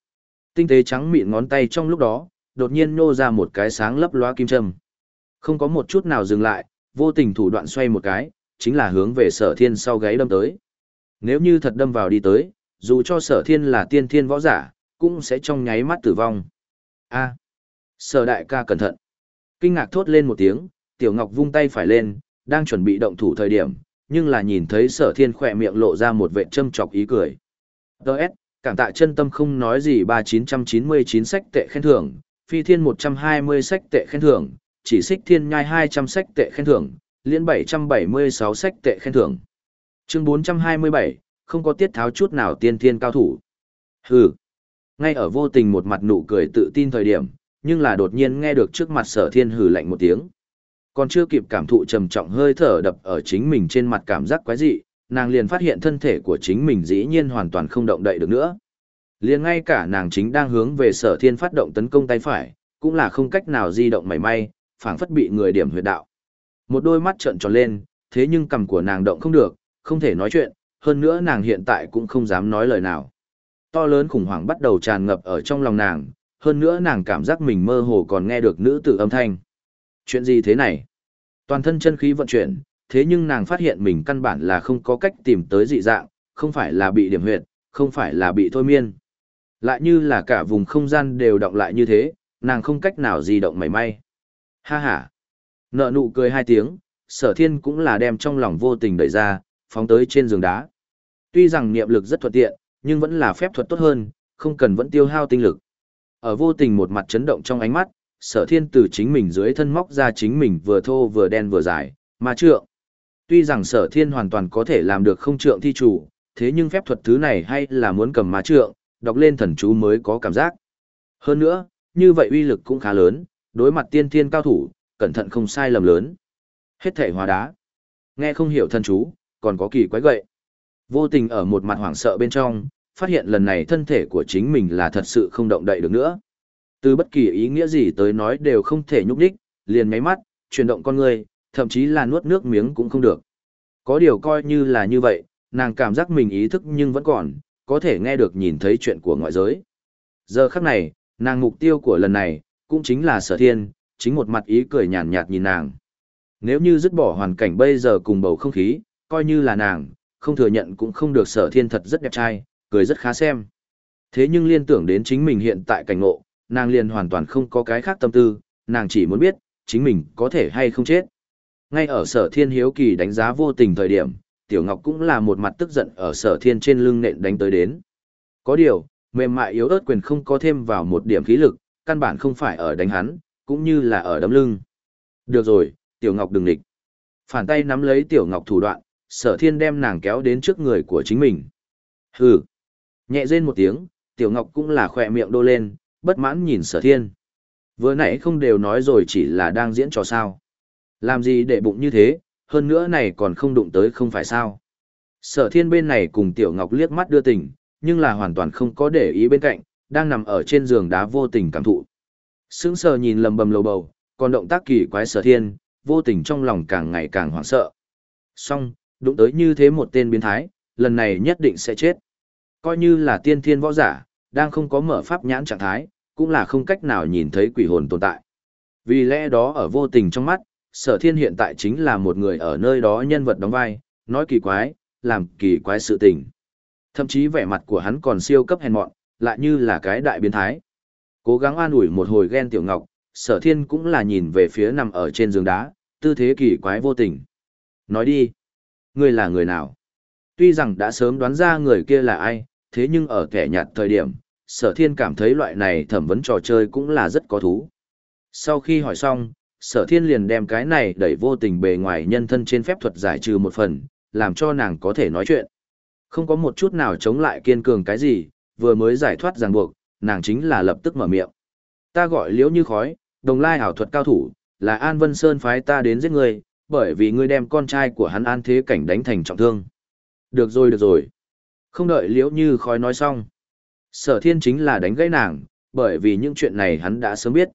Tinh tế trắng mịn ngón tay trong lúc đó, đột nhiên nô ra một cái sáng lấp loa kim châm. Không có một chút nào dừng lại, vô tình thủ đoạn xoay một cái, chính là hướng về sở thiên sau gáy đâm tới. Nếu như thật đâm vào đi tới, dù cho sở thiên là tiên thiên võ giả, cũng sẽ trong nháy mắt tử vong. a sở đại ca cẩn thận. Kinh ngạc thốt lên một tiếng, tiểu ngọc vung tay phải lên, đang chuẩn bị động thủ thời điểm, nhưng là nhìn thấy sở thiên khỏe miệng lộ ra một vệ châm chọc ý cười. Đợt, cảm tạ chân tâm không nói gì 3999 sách tệ khen thưởng, phi thiên 120 sách tệ khen thưởng, chỉ xích thiên nhai 200 sách tệ khen thưởng, liên 776 sách tệ khen thưởng. Chương 427, không có tiết tháo chút nào tiên thiên cao thủ. Hừ. Ngay ở vô tình một mặt nụ cười tự tin thời điểm, nhưng là đột nhiên nghe được trước mặt sở thiên hừ lạnh một tiếng. Còn chưa kịp cảm thụ trầm trọng hơi thở đập ở chính mình trên mặt cảm giác quái dị, nàng liền phát hiện thân thể của chính mình dĩ nhiên hoàn toàn không động đậy được nữa. Liền ngay cả nàng chính đang hướng về sở thiên phát động tấn công tay phải, cũng là không cách nào di động mảy may, phảng phất bị người điểm huyệt đạo. Một đôi mắt trợn tròn lên, thế nhưng cầm của nàng động không được, không thể nói chuyện, hơn nữa nàng hiện tại cũng không dám nói lời nào. To lớn khủng hoảng bắt đầu tràn ngập ở trong lòng nàng, hơn nữa nàng cảm giác mình mơ hồ còn nghe được nữ tử âm thanh. Chuyện gì thế này? Toàn thân chân khí vận chuyển, thế nhưng nàng phát hiện mình căn bản là không có cách tìm tới dị dạng, không phải là bị điểm huyệt, không phải là bị thôi miên. Lại như là cả vùng không gian đều động lại như thế, nàng không cách nào di động mảy may. Ha ha. Nợ nụ cười hai tiếng, sở thiên cũng là đem trong lòng vô tình đẩy ra, phóng tới trên giường đá. Tuy rằng niệm lực rất thuận tiện, nhưng vẫn là phép thuật tốt hơn, không cần vẫn tiêu hao tinh lực. Ở vô tình một mặt chấn động trong ánh mắt, sở thiên từ chính mình dưới thân móc ra chính mình vừa thô vừa đen vừa dài, ma trượng. Tuy rằng sở thiên hoàn toàn có thể làm được không trượng thi chủ, thế nhưng phép thuật thứ này hay là muốn cầm má trượng, đọc lên thần chú mới có cảm giác. Hơn nữa, như vậy uy lực cũng khá lớn, đối mặt tiên thiên cao thủ, cẩn thận không sai lầm lớn. Hết thể hóa đá. Nghe không hiểu thần chú, còn có kỳ quái gậy. Vô tình ở một mặt hoảng sợ bên trong, phát hiện lần này thân thể của chính mình là thật sự không động đậy được nữa. Từ bất kỳ ý nghĩa gì tới nói đều không thể nhúc đích, liền máy mắt, chuyển động con người, thậm chí là nuốt nước miếng cũng không được. Có điều coi như là như vậy, nàng cảm giác mình ý thức nhưng vẫn còn, có thể nghe được nhìn thấy chuyện của ngoại giới. Giờ khắc này, nàng mục tiêu của lần này, cũng chính là sở thiên, chính một mặt ý cười nhàn nhạt nhìn nàng. Nếu như dứt bỏ hoàn cảnh bây giờ cùng bầu không khí, coi như là nàng, không thừa nhận cũng không được sở thiên thật rất đẹp trai, cười rất khá xem. Thế nhưng liên tưởng đến chính mình hiện tại cảnh ngộ, nàng liền hoàn toàn không có cái khác tâm tư, nàng chỉ muốn biết, chính mình có thể hay không chết. Ngay ở sở thiên hiếu kỳ đánh giá vô tình thời điểm, Tiểu Ngọc cũng là một mặt tức giận ở sở thiên trên lưng nện đánh tới đến. Có điều, mềm mại yếu ớt quyền không có thêm vào một điểm khí lực, căn bản không phải ở đánh hắn, cũng như là ở đấm lưng. Được rồi, Tiểu Ngọc đừng địch. Phản tay nắm lấy Tiểu Ngọc thủ đoạn, sở thiên đem nàng kéo đến trước người của chính mình. Hừ. Nhẹ rên một tiếng, Tiểu Ngọc cũng là khỏe miệng đô lên, bất mãn nhìn sở thiên. Vừa nãy không đều nói rồi chỉ là đang diễn trò sao. Làm gì để bụng như thế, hơn nữa này còn không đụng tới không phải sao. Sở thiên bên này cùng Tiểu Ngọc liếc mắt đưa tình, nhưng là hoàn toàn không có để ý bên cạnh, đang nằm ở trên giường đá vô tình cảm thụ. Sững sờ nhìn lầm bầm lầu bầu, còn động tác kỳ quái sở thiên, vô tình trong lòng càng ngày càng hoảng sợ. Xong, đụng tới như thế một tên biến thái, lần này nhất định sẽ chết. Coi như là tiên thiên võ giả, đang không có mở pháp nhãn trạng thái, cũng là không cách nào nhìn thấy quỷ hồn tồn tại. Vì lẽ đó ở vô tình trong mắt, sở thiên hiện tại chính là một người ở nơi đó nhân vật đóng vai, nói kỳ quái, làm kỳ quái sự tình. Thậm chí vẻ mặt của hắn còn siêu cấp hèn mọn, lại như là cái đại biến thái. Cố gắng an ủi một hồi ghen tiểu ngọc, sở thiên cũng là nhìn về phía nằm ở trên giường đá, tư thế kỳ quái vô tình. Nói đi, ngươi là người nào? Tuy rằng đã sớm đoán ra người kia là ai, thế nhưng ở kẻ nhạt thời điểm, sở thiên cảm thấy loại này thẩm vấn trò chơi cũng là rất có thú. Sau khi hỏi xong, sở thiên liền đem cái này đẩy vô tình bề ngoài nhân thân trên phép thuật giải trừ một phần, làm cho nàng có thể nói chuyện. Không có một chút nào chống lại kiên cường cái gì, vừa mới giải thoát ràng buộc, nàng chính là lập tức mở miệng. Ta gọi liễu như khói, đồng lai ảo thuật cao thủ, là An Vân Sơn phái ta đến giết ngươi, bởi vì ngươi đem con trai của hắn An Thế Cảnh đánh thành trọng thương. Được rồi được rồi. Không đợi liễu như khói nói xong. Sở thiên chính là đánh gãy nàng, bởi vì những chuyện này hắn đã sớm biết.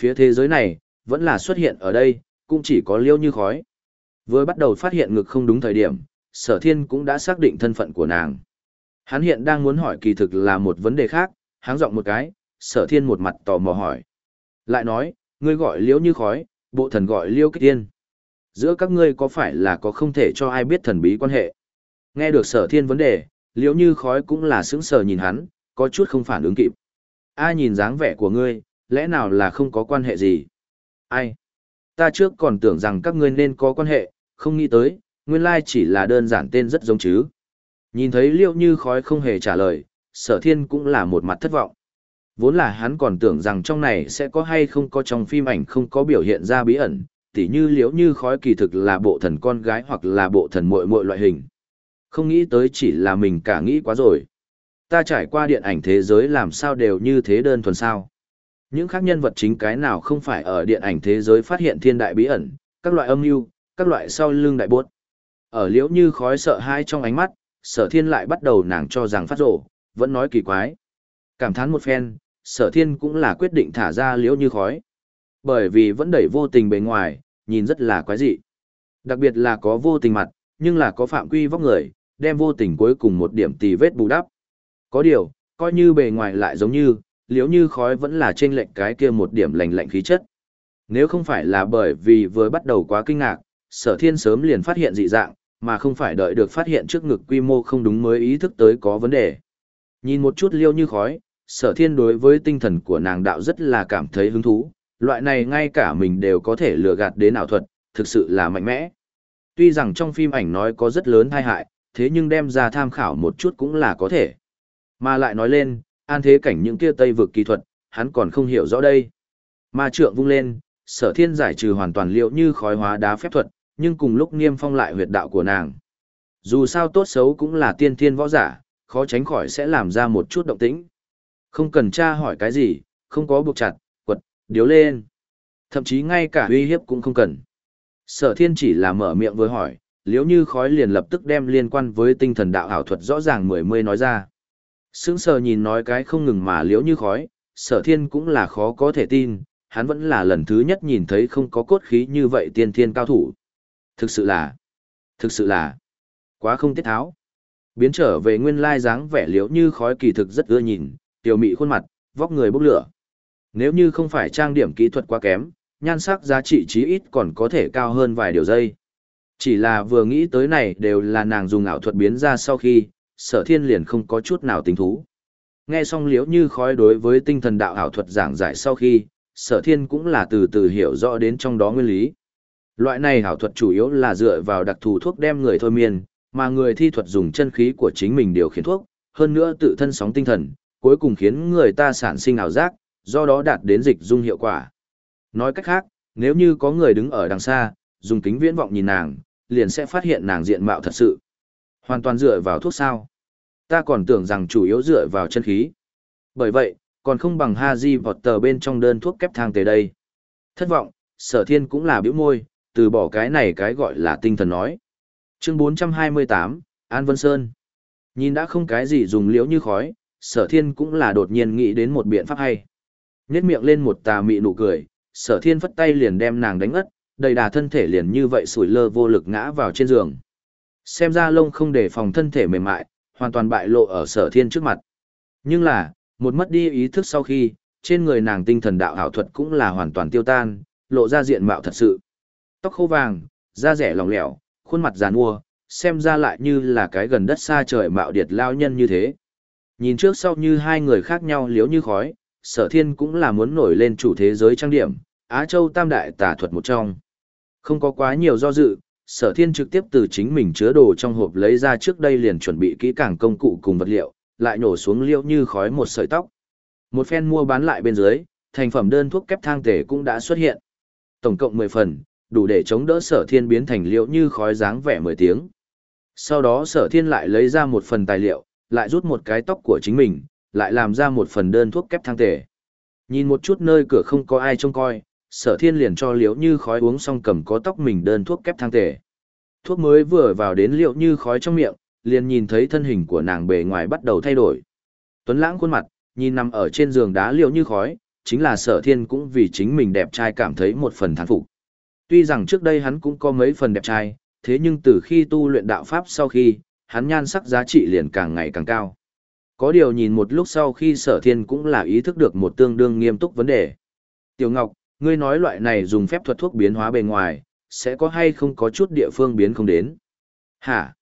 Phía thế giới này, vẫn là xuất hiện ở đây, cũng chỉ có liễu như khói. Vừa bắt đầu phát hiện ngực không đúng thời điểm, sở thiên cũng đã xác định thân phận của nàng. Hắn hiện đang muốn hỏi kỳ thực là một vấn đề khác, háng giọng một cái, sở thiên một mặt tò mò hỏi. Lại nói, ngươi gọi liễu như khói, bộ thần gọi liễu kích tiên. Giữa các ngươi có phải là có không thể cho ai biết thần bí quan hệ? Nghe được sở thiên vấn đề, liễu như khói cũng là sững sờ nhìn hắn, có chút không phản ứng kịp. Ai nhìn dáng vẻ của ngươi, lẽ nào là không có quan hệ gì? Ai? Ta trước còn tưởng rằng các ngươi nên có quan hệ, không nghĩ tới, nguyên lai chỉ là đơn giản tên rất giống chứ. Nhìn thấy liễu như khói không hề trả lời, sở thiên cũng là một mặt thất vọng. Vốn là hắn còn tưởng rằng trong này sẽ có hay không có trong phim ảnh không có biểu hiện ra bí ẩn, tỉ như liễu như khói kỳ thực là bộ thần con gái hoặc là bộ thần muội muội loại hình. Không nghĩ tới chỉ là mình cả nghĩ quá rồi. Ta trải qua điện ảnh thế giới làm sao đều như thế đơn thuần sao. Những khác nhân vật chính cái nào không phải ở điện ảnh thế giới phát hiện thiên đại bí ẩn, các loại âm mưu, các loại sau lưng đại bốt. Ở liễu như khói sợ hai trong ánh mắt, sở thiên lại bắt đầu nàng cho rằng phát rổ, vẫn nói kỳ quái. Cảm thán một phen, sở thiên cũng là quyết định thả ra liễu như khói. Bởi vì vẫn đẩy vô tình bề ngoài, nhìn rất là quái dị. Đặc biệt là có vô tình mặt, nhưng là có phạm quy vóc người, đem vô tình cuối cùng một điểm tì vết bù đắp. Có điều, coi như bề ngoài lại giống như, liếu như khói vẫn là trên lệnh cái kia một điểm lành lạnh khí chất. Nếu không phải là bởi vì vừa bắt đầu quá kinh ngạc, sở thiên sớm liền phát hiện dị dạng, mà không phải đợi được phát hiện trước ngực quy mô không đúng mới ý thức tới có vấn đề. Nhìn một chút liêu như khói, sở thiên đối với tinh thần của nàng đạo rất là cảm thấy hứng thú, loại này ngay cả mình đều có thể lừa gạt đến ảo thuật, thực sự là mạnh mẽ. Tuy rằng trong phim ảnh nói có rất lớn tai hại, thế nhưng đem ra tham khảo một chút cũng là có thể. Mà lại nói lên, an thế cảnh những kia tây vực kỹ thuật, hắn còn không hiểu rõ đây. Ma trượng vung lên, sở thiên giải trừ hoàn toàn liệu như khói hóa đá phép thuật, nhưng cùng lúc niêm phong lại huyệt đạo của nàng. Dù sao tốt xấu cũng là tiên thiên võ giả, khó tránh khỏi sẽ làm ra một chút động tĩnh. Không cần tra hỏi cái gì, không có buộc chặt, quật, điếu lên. Thậm chí ngay cả uy hiếp cũng không cần. Sở thiên chỉ là mở miệng với hỏi, liếu như khói liền lập tức đem liên quan với tinh thần đạo ảo thuật rõ ràng mười mươi nói ra. Sững sờ nhìn nói cái không ngừng mà liếu như khói, sở thiên cũng là khó có thể tin, hắn vẫn là lần thứ nhất nhìn thấy không có cốt khí như vậy tiên thiên cao thủ. Thực sự là, thực sự là, quá không tiết tháo. Biến trở về nguyên lai dáng vẻ liếu như khói kỳ thực rất ưa nhìn, tiểu mị khuôn mặt, vóc người bốc lửa. Nếu như không phải trang điểm kỹ thuật quá kém, nhan sắc giá trị chí ít còn có thể cao hơn vài điều giây. Chỉ là vừa nghĩ tới này đều là nàng dùng ảo thuật biến ra sau khi, sở thiên liền không có chút nào tính thú. Nghe xong liễu như khói đối với tinh thần đạo ảo thuật giảng giải sau khi, sở thiên cũng là từ từ hiểu rõ đến trong đó nguyên lý. Loại này ảo thuật chủ yếu là dựa vào đặc thù thuốc đem người thôi miên, mà người thi thuật dùng chân khí của chính mình điều khiển thuốc, hơn nữa tự thân sóng tinh thần, cuối cùng khiến người ta sản sinh ảo giác, do đó đạt đến dịch dung hiệu quả. Nói cách khác, nếu như có người đứng ở đằng xa, dùng kính viễn vọng nhìn nàng, liền sẽ phát hiện nàng diện mạo thật sự. Hoàn toàn dựa vào thuốc sao. Ta còn tưởng rằng chủ yếu dựa vào chân khí. Bởi vậy, còn không bằng Haji vọt tờ bên trong đơn thuốc kép thang tới đây. Thất vọng, sở thiên cũng là biểu môi, từ bỏ cái này cái gọi là tinh thần nói. Chương 428, An Vân Sơn. Nhìn đã không cái gì dùng liễu như khói, sở thiên cũng là đột nhiên nghĩ đến một biện pháp hay. Nhét miệng lên một tà mị nụ cười, sở thiên phất tay liền đem nàng đánh ngất, đầy đà thân thể liền như vậy sủi lơ vô lực ngã vào trên giường. Xem ra lông không để phòng thân thể mềm mại, hoàn toàn bại lộ ở sở thiên trước mặt. Nhưng là, một mất đi ý thức sau khi, trên người nàng tinh thần đạo hảo thuật cũng là hoàn toàn tiêu tan, lộ ra diện mạo thật sự. Tóc khô vàng, da rẻ lỏng lẻo, khuôn mặt giàn mua, xem ra lại như là cái gần đất xa trời mạo điệt lao nhân như thế. Nhìn trước sau như hai người khác nhau liếu như khói, sở thiên cũng là muốn nổi lên chủ thế giới trang điểm, Á Châu Tam Đại tà thuật một trong. Không có quá nhiều do dự, sở thiên trực tiếp từ chính mình chứa đồ trong hộp lấy ra trước đây liền chuẩn bị kỹ càng công cụ cùng vật liệu, lại nổ xuống liêu như khói một sợi tóc. Một phen mua bán lại bên dưới, thành phẩm đơn thuốc kép thang tể cũng đã xuất hiện. Tổng cộng 10 phần, đủ để chống đỡ sở thiên biến thành liệu như khói dáng vẻ 10 tiếng. Sau đó sở thiên lại lấy ra một phần tài liệu, lại rút một cái tóc của chính mình, lại làm ra một phần đơn thuốc kép thang tể. Nhìn một chút nơi cửa không có ai trông coi, sở thiên liền cho liễu như khói uống xong cầm có tóc mình đơn thuốc kép thang tể. Thuốc mới vừa vào đến liễu như khói trong miệng, liền nhìn thấy thân hình của nàng bề ngoài bắt đầu thay đổi. Tuấn lãng khuôn mặt, nhìn nằm ở trên giường đá liễu như khói, chính là sở thiên cũng vì chính mình đẹp trai cảm thấy một phần thán phục. Tuy rằng trước đây hắn cũng có mấy phần đẹp trai, thế nhưng từ khi tu luyện đạo pháp sau khi, hắn nhan sắc giá trị liền càng ngày càng cao. Có điều nhìn một lúc sau khi sở thiên cũng là ý thức được một tương đương nghiêm túc vấn đề. Tiểu Ngọc, ngươi nói loại này dùng phép thuật thuốc biến hóa bề ngoài, sẽ có hay không có chút địa phương biến không đến? Hả?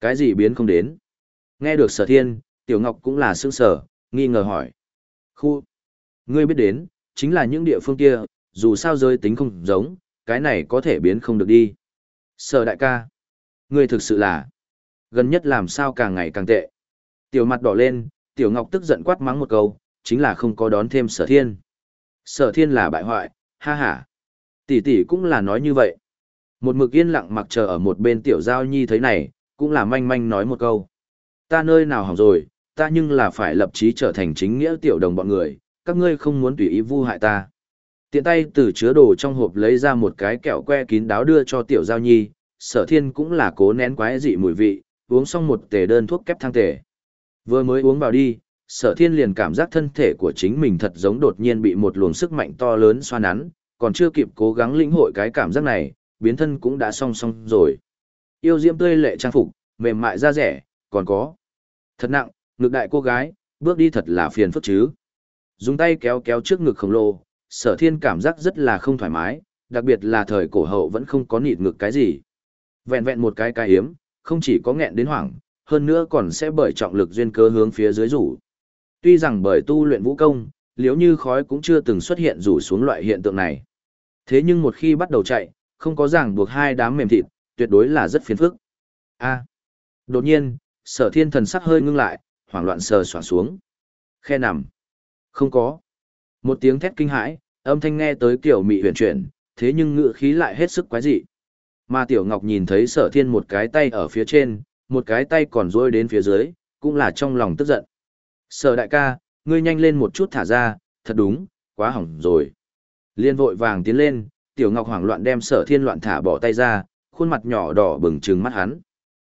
Cái gì biến không đến? Nghe được sở thiên, Tiểu Ngọc cũng là sương sở, nghi ngờ hỏi. Khu, ngươi biết đến, chính là những địa phương kia, dù sao giới tính không giống, cái này có thể biến không được đi. Sở đại ca, ngươi thực sự là, gần nhất làm sao càng ngày càng tệ. Tiểu mặt đỏ lên, Tiểu Ngọc tức giận quát mắng một câu, chính là không có đón thêm sở thiên. Sở thiên là bại hoại, ha ha. Tỷ tỷ cũng là nói như vậy. Một mực yên lặng mặc chờ ở một bên Tiểu Giao Nhi thấy này, cũng là manh manh nói một câu. Ta nơi nào hỏng rồi, ta nhưng là phải lập chí trở thành chính nghĩa tiểu đồng bọn người, các ngươi không muốn tùy ý vu hại ta. Tiện tay từ chứa đồ trong hộp lấy ra một cái kẹo que kín đáo đưa cho tiểu giao nhi, sở thiên cũng là cố nén quái dị mùi vị, uống xong một tề đơn thuốc kép thang tề. Vừa mới uống vào đi, sở thiên liền cảm giác thân thể của chính mình thật giống đột nhiên bị một luồng sức mạnh to lớn xoa nắn, còn chưa kịp cố gắng lĩnh hội cái cảm giác này, biến thân cũng đã song song rồi. Yêu diễm tươi lệ trang phục, mềm mại da rẻ, còn có. Thật nặng, ngực đại cô gái, bước đi thật là phiền phức chứ. Dùng tay kéo kéo trước ngực khổng lồ, sở thiên cảm giác rất là không thoải mái, đặc biệt là thời cổ hậu vẫn không có nịt ngực cái gì. Vẹn vẹn một cái cái hiếm, không chỉ có nghẹn đến hoảng, hơn nữa còn sẽ bởi trọng lực duyên cơ hướng phía dưới rủ. Tuy rằng bởi tu luyện vũ công, liếu như khói cũng chưa từng xuất hiện rủ xuống loại hiện tượng này. Thế nhưng một khi bắt đầu chạy, không có ràng buộc hai đám mềm thịt, tuyệt đối là rất phiền phức. A. Đột nhiên, sở thiên thần sắc hơi ngưng lại, hoảng loạn sờ xoa xuống. Khe nằm. Không có. Một tiếng thét kinh hãi, âm thanh nghe tới kiểu mị huyền chuyển, thế nhưng ngựa khí lại hết sức quái dị. Mà Tiểu Ngọc nhìn thấy sở thiên một cái tay ở phía trên, một cái tay còn rôi đến phía dưới, cũng là trong lòng tức giận. Sở đại ca, ngươi nhanh lên một chút thả ra, thật đúng, quá hỏng rồi. Liên vội vàng tiến lên, Tiểu Ngọc hoảng loạn đem sở thiên loạn thả bỏ tay ra, khuôn mặt nhỏ đỏ bừng trừng mắt hắn.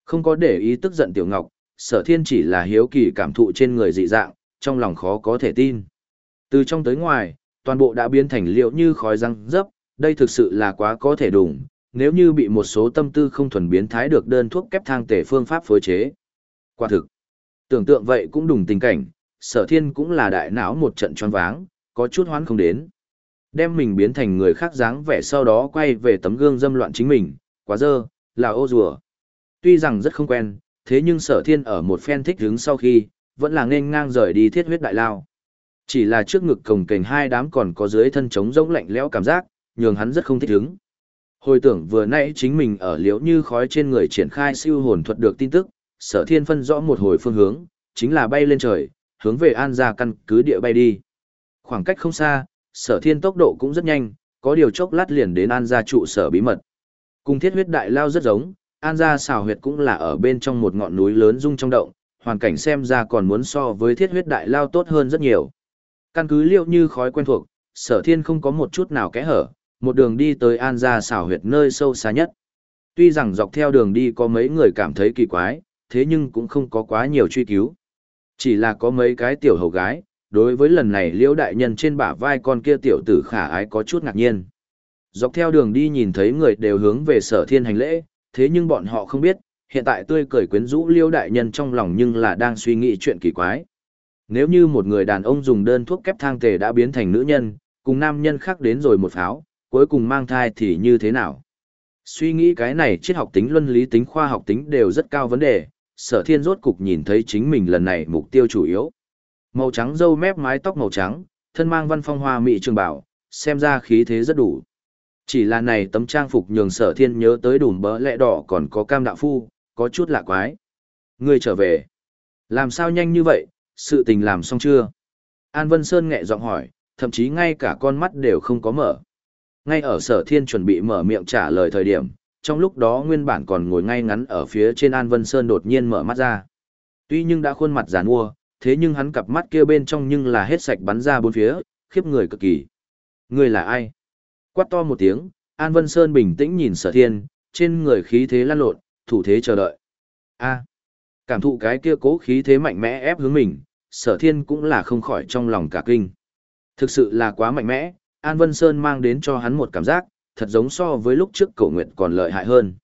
Không có để ý tức giận Tiểu Ngọc, sở thiên chỉ là hiếu kỳ cảm thụ trên người dị dạng, trong lòng khó có thể tin. Từ trong tới ngoài, toàn bộ đã biến thành liệu như khói răng dấp, đây thực sự là quá có thể đủng, nếu như bị một số tâm tư không thuần biến thái được đơn thuốc kép thang tể phương pháp phối chế. Quả thực, tưởng tượng vậy cũng đùng tình cảnh, sở thiên cũng là đại não một trận choáng váng, có chút hoán không đến. Đem mình biến thành người khác dáng vẻ sau đó quay về tấm gương dâm loạn chính mình, quá dơ, là ô rùa. Tuy rằng rất không quen, thế nhưng sở thiên ở một phen thích hứng sau khi, vẫn là nên ngang rời đi thiết huyết đại lao. Chỉ là trước ngực cồng kềnh hai đám còn có dưới thân trống rỗng lạnh lẽo cảm giác, nhường hắn rất không thích hứng. Hồi tưởng vừa nãy chính mình ở liễu như khói trên người triển khai siêu hồn thuật được tin tức, sở thiên phân rõ một hồi phương hướng, chính là bay lên trời, hướng về an gia căn cứ địa bay đi. Khoảng cách không xa, sở thiên tốc độ cũng rất nhanh, có điều chốc lát liền đến an gia trụ sở bí mật. Cùng thiết huyết đại lao rất giống, An gia xào huyệt cũng là ở bên trong một ngọn núi lớn rung trong động, hoàn cảnh xem ra còn muốn so với thiết huyết đại lao tốt hơn rất nhiều. Căn cứ liệu như khói quen thuộc, sở thiên không có một chút nào kẽ hở, một đường đi tới An gia xào huyệt nơi sâu xa nhất. Tuy rằng dọc theo đường đi có mấy người cảm thấy kỳ quái, thế nhưng cũng không có quá nhiều truy cứu. Chỉ là có mấy cái tiểu hầu gái, đối với lần này liễu đại nhân trên bả vai con kia tiểu tử khả ái có chút ngạc nhiên. Dọc theo đường đi nhìn thấy người đều hướng về sở thiên hành lễ, thế nhưng bọn họ không biết, hiện tại tươi cười quyến rũ liễu đại nhân trong lòng nhưng là đang suy nghĩ chuyện kỳ quái. Nếu như một người đàn ông dùng đơn thuốc kép thang tề đã biến thành nữ nhân, cùng nam nhân khác đến rồi một pháo, cuối cùng mang thai thì như thế nào? Suy nghĩ cái này triết học tính luân lý tính khoa học tính đều rất cao vấn đề, sở thiên rốt cục nhìn thấy chính mình lần này mục tiêu chủ yếu. Màu trắng râu mép mái tóc màu trắng, thân mang văn phong hoa mỹ trường bảo, xem ra khí thế rất đủ. Chỉ là này tấm trang phục nhường sở thiên nhớ tới đùm bỡ lẹ đỏ còn có cam đạo phu, có chút lạ quái. Ngươi trở về. Làm sao nhanh như vậy, sự tình làm xong chưa? An Vân Sơn nghẹ giọng hỏi, thậm chí ngay cả con mắt đều không có mở. Ngay ở sở thiên chuẩn bị mở miệng trả lời thời điểm, trong lúc đó nguyên bản còn ngồi ngay ngắn ở phía trên An Vân Sơn đột nhiên mở mắt ra. Tuy nhưng đã khuôn mặt giàn mua, thế nhưng hắn cặp mắt kia bên trong nhưng là hết sạch bắn ra bốn phía, khiếp người cực kỳ. Người là ai? Quát to một tiếng, An Vân Sơn bình tĩnh nhìn sở thiên, trên người khí thế lan lộn, thủ thế chờ đợi. A. cảm thụ cái kia cố khí thế mạnh mẽ ép hướng mình, sở thiên cũng là không khỏi trong lòng cả kinh. Thực sự là quá mạnh mẽ, An Vân Sơn mang đến cho hắn một cảm giác, thật giống so với lúc trước cổ nguyện còn lợi hại hơn.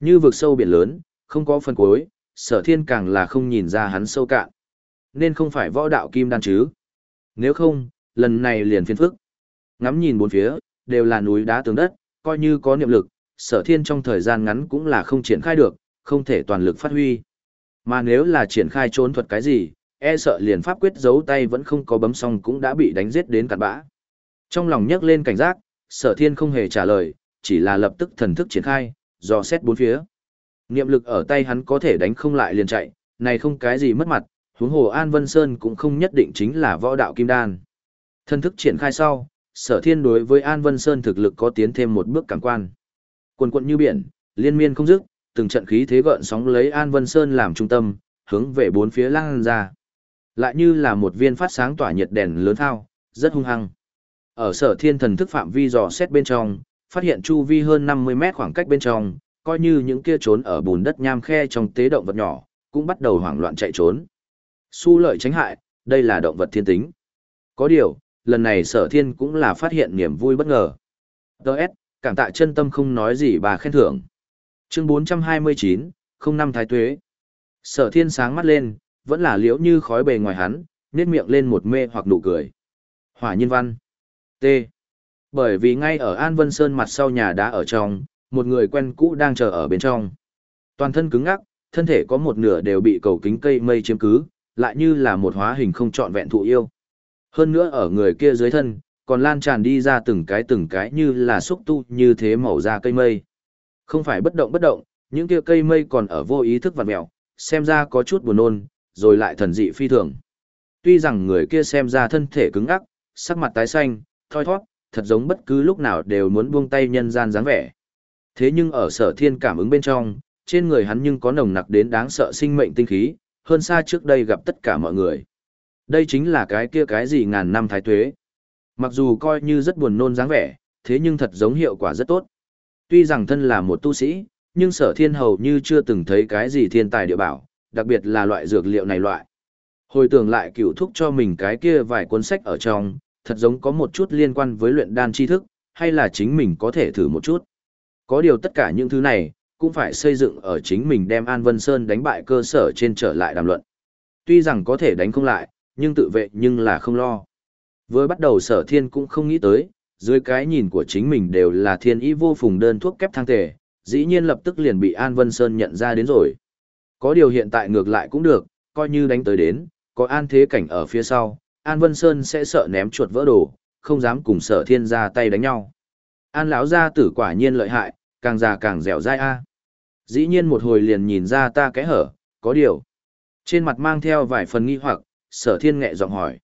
Như vực sâu biển lớn, không có phần cuối, sở thiên càng là không nhìn ra hắn sâu cạn. Nên không phải võ đạo kim đan chứ. Nếu không, lần này liền phiên phức. Ngắm nhìn bốn phía, đều là núi đá tường đất, coi như có niệm lực, sở thiên trong thời gian ngắn cũng là không triển khai được, không thể toàn lực phát huy. Mà nếu là triển khai trốn thuật cái gì, e sợ liền pháp quyết giấu tay vẫn không có bấm xong cũng đã bị đánh giết đến cạn bã. Trong lòng nhấc lên cảnh giác, sở thiên không hề trả lời, chỉ là lập tức thần thức triển khai, dò xét bốn phía. Niệm lực ở tay hắn có thể đánh không lại liền chạy, này không cái gì mất mặt, huống hồ An Vân Sơn cũng không nhất định chính là võ đạo kim đan. Thần thức triển khai sau, sở thiên đối với An Vân Sơn thực lực có tiến thêm một bước cảm quan. Quần quận như biển, liên miên không dứt, từng trận khí thế gợn sóng lấy An Vân Sơn làm trung tâm, hướng về bốn phía lan ra. Lại như là một viên phát sáng tỏa nhiệt đèn lớn thao, rất hung hăng. Ở sở thiên thần thức phạm vi dò xét bên trong, phát hiện chu vi hơn 50 mét khoảng cách bên trong, coi như những kia trốn ở bùn đất nham khe trong tế động vật nhỏ, cũng bắt đầu hoảng loạn chạy trốn. Su lợi tránh hại, đây là động vật thiên tính. Có điều, lần này sở thiên cũng là phát hiện niềm vui bất ngờ. Đợt, cảm tạ chân tâm không nói gì bà khen thưởng. Chương 429, không năm thái tuế. Sở thiên sáng mắt lên, vẫn là liễu như khói bề ngoài hắn, nét miệng lên một mê hoặc nụ cười. Hỏa nhân văn. T. Bởi vì ngay ở An Vân Sơn mặt sau nhà đá ở trong, một người quen cũ đang chờ ở bên trong. Toàn thân cứng ngắc, thân thể có một nửa đều bị cầu kính cây mây chiếm cứ, lại như là một hóa hình không trọn vẹn thụ yêu. Hơn nữa ở người kia dưới thân, còn lan tràn đi ra từng cái từng cái như là xúc tu như thế màu da cây mây. Không phải bất động bất động, những kia cây mây còn ở vô ý thức vặt mẹo, xem ra có chút buồn nôn, rồi lại thần dị phi thường. Tuy rằng người kia xem ra thân thể cứng ắc, sắc mặt tái xanh, thoi thoát, thật giống bất cứ lúc nào đều muốn buông tay nhân gian dáng vẻ. Thế nhưng ở sở thiên cảm ứng bên trong, trên người hắn nhưng có nồng nặc đến đáng sợ sinh mệnh tinh khí, hơn xa trước đây gặp tất cả mọi người. Đây chính là cái kia cái gì ngàn năm thái tuế. Mặc dù coi như rất buồn nôn dáng vẻ, thế nhưng thật giống hiệu quả rất tốt. Tuy rằng thân là một tu sĩ, nhưng sở thiên hầu như chưa từng thấy cái gì thiên tài địa bảo, đặc biệt là loại dược liệu này loại. Hồi tưởng lại cựu thúc cho mình cái kia vài cuốn sách ở trong, thật giống có một chút liên quan với luyện đan tri thức, hay là chính mình có thể thử một chút. Có điều tất cả những thứ này, cũng phải xây dựng ở chính mình đem An Vân Sơn đánh bại cơ sở trên trở lại đàm luận. Tuy rằng có thể đánh không lại, nhưng tự vệ nhưng là không lo. Với bắt đầu sở thiên cũng không nghĩ tới, dưới cái nhìn của chính mình đều là thiên ý vô phùng đơn thuốc kép thang tề, dĩ nhiên lập tức liền bị An Vân Sơn nhận ra đến rồi. Có điều hiện tại ngược lại cũng được, coi như đánh tới đến, có an thế cảnh ở phía sau, An Vân Sơn sẽ sợ ném chuột vỡ đồ, không dám cùng sở thiên ra tay đánh nhau. An lão gia tử quả nhiên lợi hại, càng già càng dẻo dai a. Dĩ nhiên một hồi liền nhìn ra ta cái hở, có điều. Trên mặt mang theo vài phần nghi hoặc, sở thiên nghẹ giọng hỏi.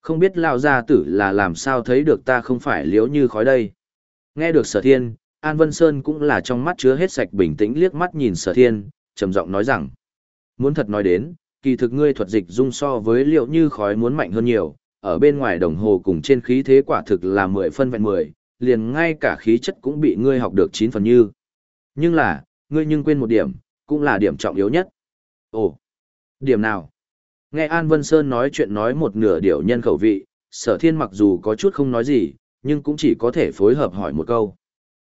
Không biết lão gia tử là làm sao thấy được ta không phải liếu như khói đây. Nghe được sở thiên, An Vân Sơn cũng là trong mắt chứa hết sạch bình tĩnh liếc mắt nhìn sở thiên, trầm giọng nói rằng. Muốn thật nói đến, kỳ thực ngươi thuật dịch dung so với liệu như khói muốn mạnh hơn nhiều, ở bên ngoài đồng hồ cùng trên khí thế quả thực là mười phân vẹn mười, liền ngay cả khí chất cũng bị ngươi học được chín phần như. Nhưng là, ngươi nhưng quên một điểm, cũng là điểm trọng yếu nhất. Ồ, điểm nào? Nghe An Vân Sơn nói chuyện nói một nửa điều nhân khẩu vị, sở thiên mặc dù có chút không nói gì, nhưng cũng chỉ có thể phối hợp hỏi một câu.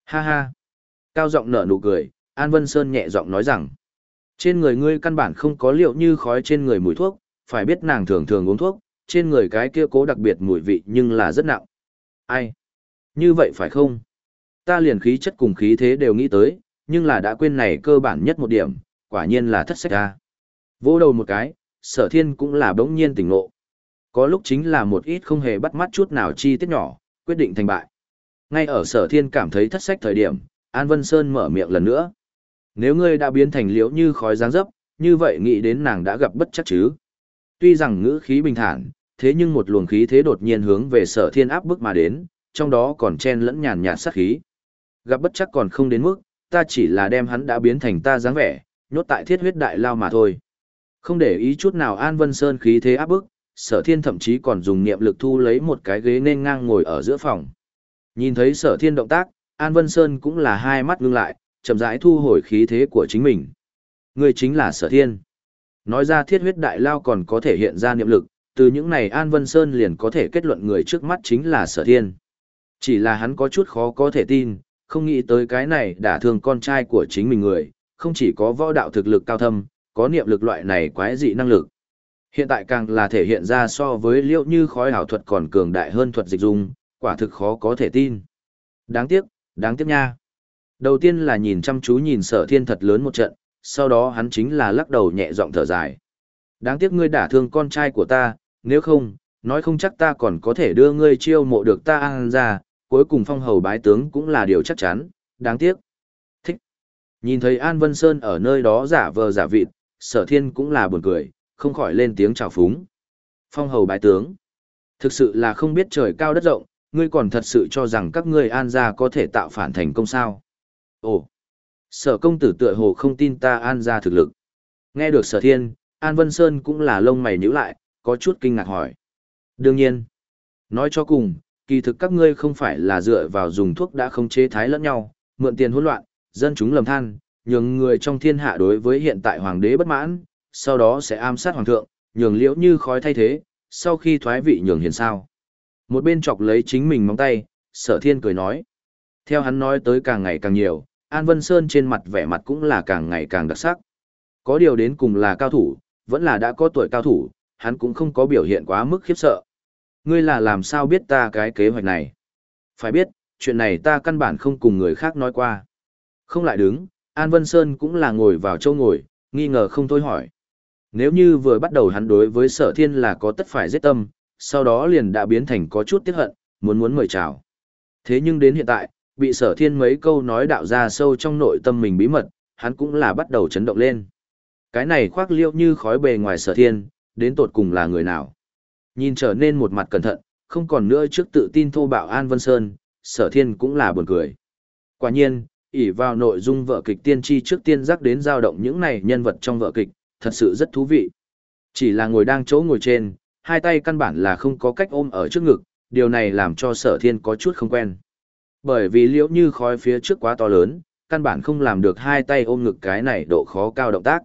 Ha ha. Cao giọng nở nụ cười, An Vân Sơn nhẹ giọng nói rằng. Trên người ngươi căn bản không có liệu như khói trên người mùi thuốc, phải biết nàng thường thường uống thuốc, trên người cái kia cố đặc biệt mùi vị nhưng là rất nặng. Ai? Như vậy phải không? Ta liền khí chất cùng khí thế đều nghĩ tới, nhưng là đã quên này cơ bản nhất một điểm, quả nhiên là thất sách ra. Vô đầu một cái, sở thiên cũng là bỗng nhiên tỉnh ngộ. Có lúc chính là một ít không hề bắt mắt chút nào chi tiết nhỏ, quyết định thành bại. Ngay ở sở thiên cảm thấy thất sách thời điểm, An Vân Sơn mở miệng lần nữa. Nếu ngươi đã biến thành liễu như khói dáng dấp, như vậy nghĩ đến nàng đã gặp bất chắc chứ. Tuy rằng ngữ khí bình thản, thế nhưng một luồng khí thế đột nhiên hướng về sở thiên áp bức mà đến, trong đó còn chen lẫn nhàn nhạt sát khí. Gặp bất chắc còn không đến mức, ta chỉ là đem hắn đã biến thành ta dáng vẻ, nhốt tại thiết huyết đại lao mà thôi. Không để ý chút nào An Vân Sơn khí thế áp bức, sở thiên thậm chí còn dùng niệm lực thu lấy một cái ghế nên ngang ngồi ở giữa phòng. Nhìn thấy sở thiên động tác, An Vân Sơn cũng là hai mắt ngưng lại, chậm rãi thu hồi khí thế của chính mình. Người chính là sở thiên. Nói ra thiết huyết đại lao còn có thể hiện ra niệm lực, từ những này An Vân Sơn liền có thể kết luận người trước mắt chính là sở thiên. Chỉ là hắn có chút khó có thể tin, không nghĩ tới cái này đã thương con trai của chính mình người, không chỉ có võ đạo thực lực cao thâm, có niệm lực loại này quái dị năng lực. Hiện tại càng là thể hiện ra so với liệu như khói hảo thuật còn cường đại hơn thuật dịch dung, Quả thực khó có thể tin. Đáng tiếc, đáng tiếc nha. Đầu tiên là nhìn chăm chú nhìn sở thiên thật lớn một trận, sau đó hắn chính là lắc đầu nhẹ giọng thở dài. Đáng tiếc ngươi đả thương con trai của ta, nếu không, nói không chắc ta còn có thể đưa ngươi chiêu mộ được ta ăn ra, cuối cùng phong hầu bái tướng cũng là điều chắc chắn, đáng tiếc. Thích. Nhìn thấy An Vân Sơn ở nơi đó giả vờ giả vịt, sở thiên cũng là buồn cười, không khỏi lên tiếng chào phúng. Phong hầu bái tướng. Thực sự là không biết trời cao đất rộng, ngươi còn thật sự cho rằng các ngươi an gia có thể tạo phản thành công sao. Ồ, sở công tử tựa hồ không tin ta an ra thực lực. Nghe được sở thiên, An Vân Sơn cũng là lông mày nhíu lại, có chút kinh ngạc hỏi. Đương nhiên, nói cho cùng, kỳ thực các ngươi không phải là dựa vào dùng thuốc đã không chế thái lẫn nhau, mượn tiền hỗn loạn, dân chúng lầm than, nhường người trong thiên hạ đối với hiện tại hoàng đế bất mãn, sau đó sẽ ám sát hoàng thượng, nhường liễu như khói thay thế, sau khi thoái vị nhường hiền sao. Một bên chọc lấy chính mình móng tay, sở thiên cười nói. Theo hắn nói tới càng ngày càng nhiều, An Vân Sơn trên mặt vẻ mặt cũng là càng ngày càng đặc sắc. Có điều đến cùng là cao thủ, vẫn là đã có tuổi cao thủ, hắn cũng không có biểu hiện quá mức khiếp sợ. Ngươi là làm sao biết ta cái kế hoạch này? Phải biết, chuyện này ta căn bản không cùng người khác nói qua. Không lại đứng, An Vân Sơn cũng là ngồi vào châu ngồi, nghi ngờ không thôi hỏi. Nếu như vừa bắt đầu hắn đối với sở thiên là có tất phải giết tâm, sau đó liền đã biến thành có chút tiếc hận, muốn muốn mời chào. Thế nhưng đến hiện tại, bị sở thiên mấy câu nói đạo ra sâu trong nội tâm mình bí mật, hắn cũng là bắt đầu chấn động lên. Cái này khoác liêu như khói bề ngoài sở thiên, đến tột cùng là người nào. Nhìn trở nên một mặt cẩn thận, không còn nữa trước tự tin thô bạo An Vân Sơn, sở thiên cũng là buồn cười. Quả nhiên, ỷ vào nội dung vợ kịch tiên tri trước tiên giác đến dao động những này nhân vật trong vợ kịch, thật sự rất thú vị. Chỉ là ngồi đang chỗ ngồi trên, hai tay căn bản là không có cách ôm ở trước ngực, điều này làm cho sở thiên có chút không quen. Bởi vì liễu như khói phía trước quá to lớn, căn bản không làm được hai tay ôm ngực cái này độ khó cao động tác.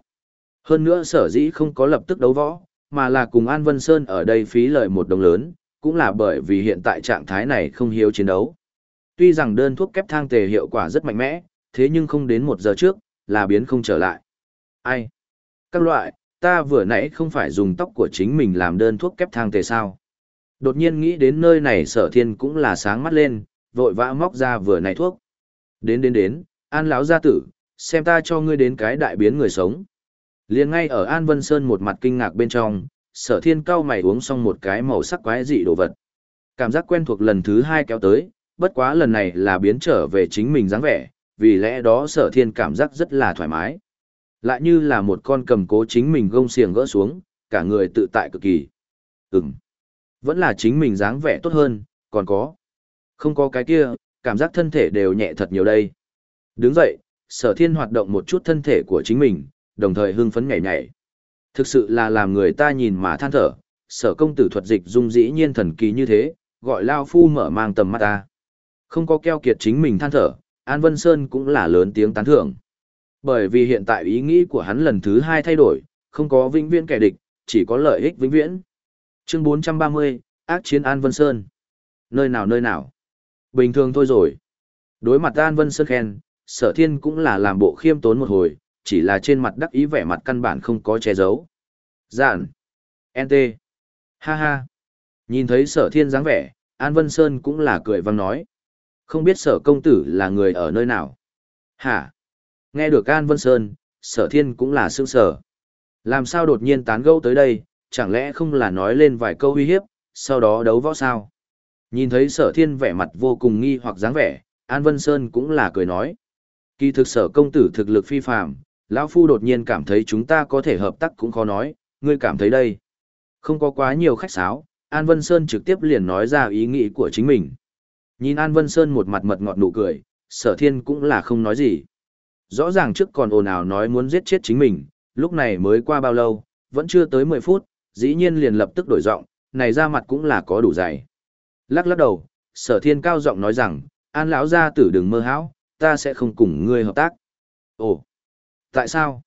Hơn nữa sở dĩ không có lập tức đấu võ, mà là cùng An Vân Sơn ở đây phí lợi một đồng lớn, cũng là bởi vì hiện tại trạng thái này không hiếu chiến đấu. Tuy rằng đơn thuốc kép thang tề hiệu quả rất mạnh mẽ, thế nhưng không đến một giờ trước, là biến không trở lại. Ai? Các loại, ta vừa nãy không phải dùng tóc của chính mình làm đơn thuốc kép thang tề sao? Đột nhiên nghĩ đến nơi này sở thiên cũng là sáng mắt lên, vội vã móc ra vừa nãy thuốc. Đến đến đến, an lão gia tử, xem ta cho ngươi đến cái đại biến người sống. liền ngay ở An Vân Sơn một mặt kinh ngạc bên trong, sở thiên cao mày uống xong một cái màu sắc quái dị đồ vật. Cảm giác quen thuộc lần thứ hai kéo tới, bất quá lần này là biến trở về chính mình dáng vẻ, vì lẽ đó sở thiên cảm giác rất là thoải mái. Lại như là một con cầm cố chính mình gông xiềng gỡ xuống, cả người tự tại cực kỳ. Ừm, vẫn là chính mình dáng vẻ tốt hơn, còn có. Không có cái kia, cảm giác thân thể đều nhẹ thật nhiều đây. Đứng dậy, sở thiên hoạt động một chút thân thể của chính mình, đồng thời hưng phấn nhảy nhảy. Thực sự là làm người ta nhìn mà than thở, sở công tử thuật dịch dung dĩ nhiên thần kỳ như thế, gọi Lao Phu mở mang tầm mắt ta. Không có keo kiệt chính mình than thở, An Vân Sơn cũng là lớn tiếng tán thưởng. Bởi vì hiện tại ý nghĩ của hắn lần thứ hai thay đổi, không có vĩnh viễn kẻ địch, chỉ có lợi ích vĩnh viễn. Chương 430, ác chiến An Vân Sơn. Nơi nào nơi nào? Bình thường thôi rồi. Đối mặt An Vân Sơn khen, sở thiên cũng là làm bộ khiêm tốn một hồi, chỉ là trên mặt đắc ý vẻ mặt căn bản không có che giấu. Giản. NT. Ha ha. Nhìn thấy sở thiên dáng vẻ, An Vân Sơn cũng là cười vang nói. Không biết sở công tử là người ở nơi nào? Hả? Nghe được An Vân Sơn, sở thiên cũng là sương sở. Làm sao đột nhiên tán gẫu tới đây, chẳng lẽ không là nói lên vài câu uy hiếp, sau đó đấu võ sao? Nhìn thấy sở thiên vẻ mặt vô cùng nghi hoặc dáng vẻ, An Vân Sơn cũng là cười nói. Kỳ thực sở công tử thực lực phi phàm, lão Phu đột nhiên cảm thấy chúng ta có thể hợp tác cũng khó nói, ngươi cảm thấy đây. Không có quá nhiều khách sáo, An Vân Sơn trực tiếp liền nói ra ý nghĩ của chính mình. Nhìn An Vân Sơn một mặt mật ngọt nụ cười, sở thiên cũng là không nói gì. Rõ ràng trước còn ồn ào nói muốn giết chết chính mình, lúc này mới qua bao lâu, vẫn chưa tới 10 phút, dĩ nhiên liền lập tức đổi giọng, này ra mặt cũng là có đủ dày. Lắc lắc đầu, sở thiên cao giọng nói rằng, An lão gia tử đừng mơ hão, ta sẽ không cùng ngươi hợp tác. Ồ, tại sao?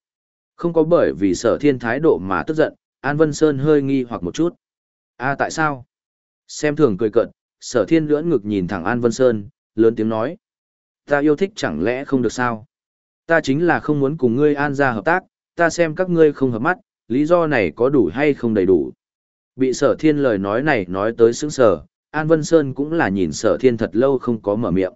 Không có bởi vì sở thiên thái độ mà tức giận, An Vân Sơn hơi nghi hoặc một chút. À tại sao? Xem thường cười cận, sở thiên lưỡn ngực nhìn thẳng An Vân Sơn, lớn tiếng nói. Ta yêu thích chẳng lẽ không được sao? Ta chính là không muốn cùng ngươi An ra hợp tác, ta xem các ngươi không hợp mắt, lý do này có đủ hay không đầy đủ. Bị sở thiên lời nói này nói tới sững sở. An Vân Sơn cũng là nhìn sở thiên thật lâu không có mở miệng.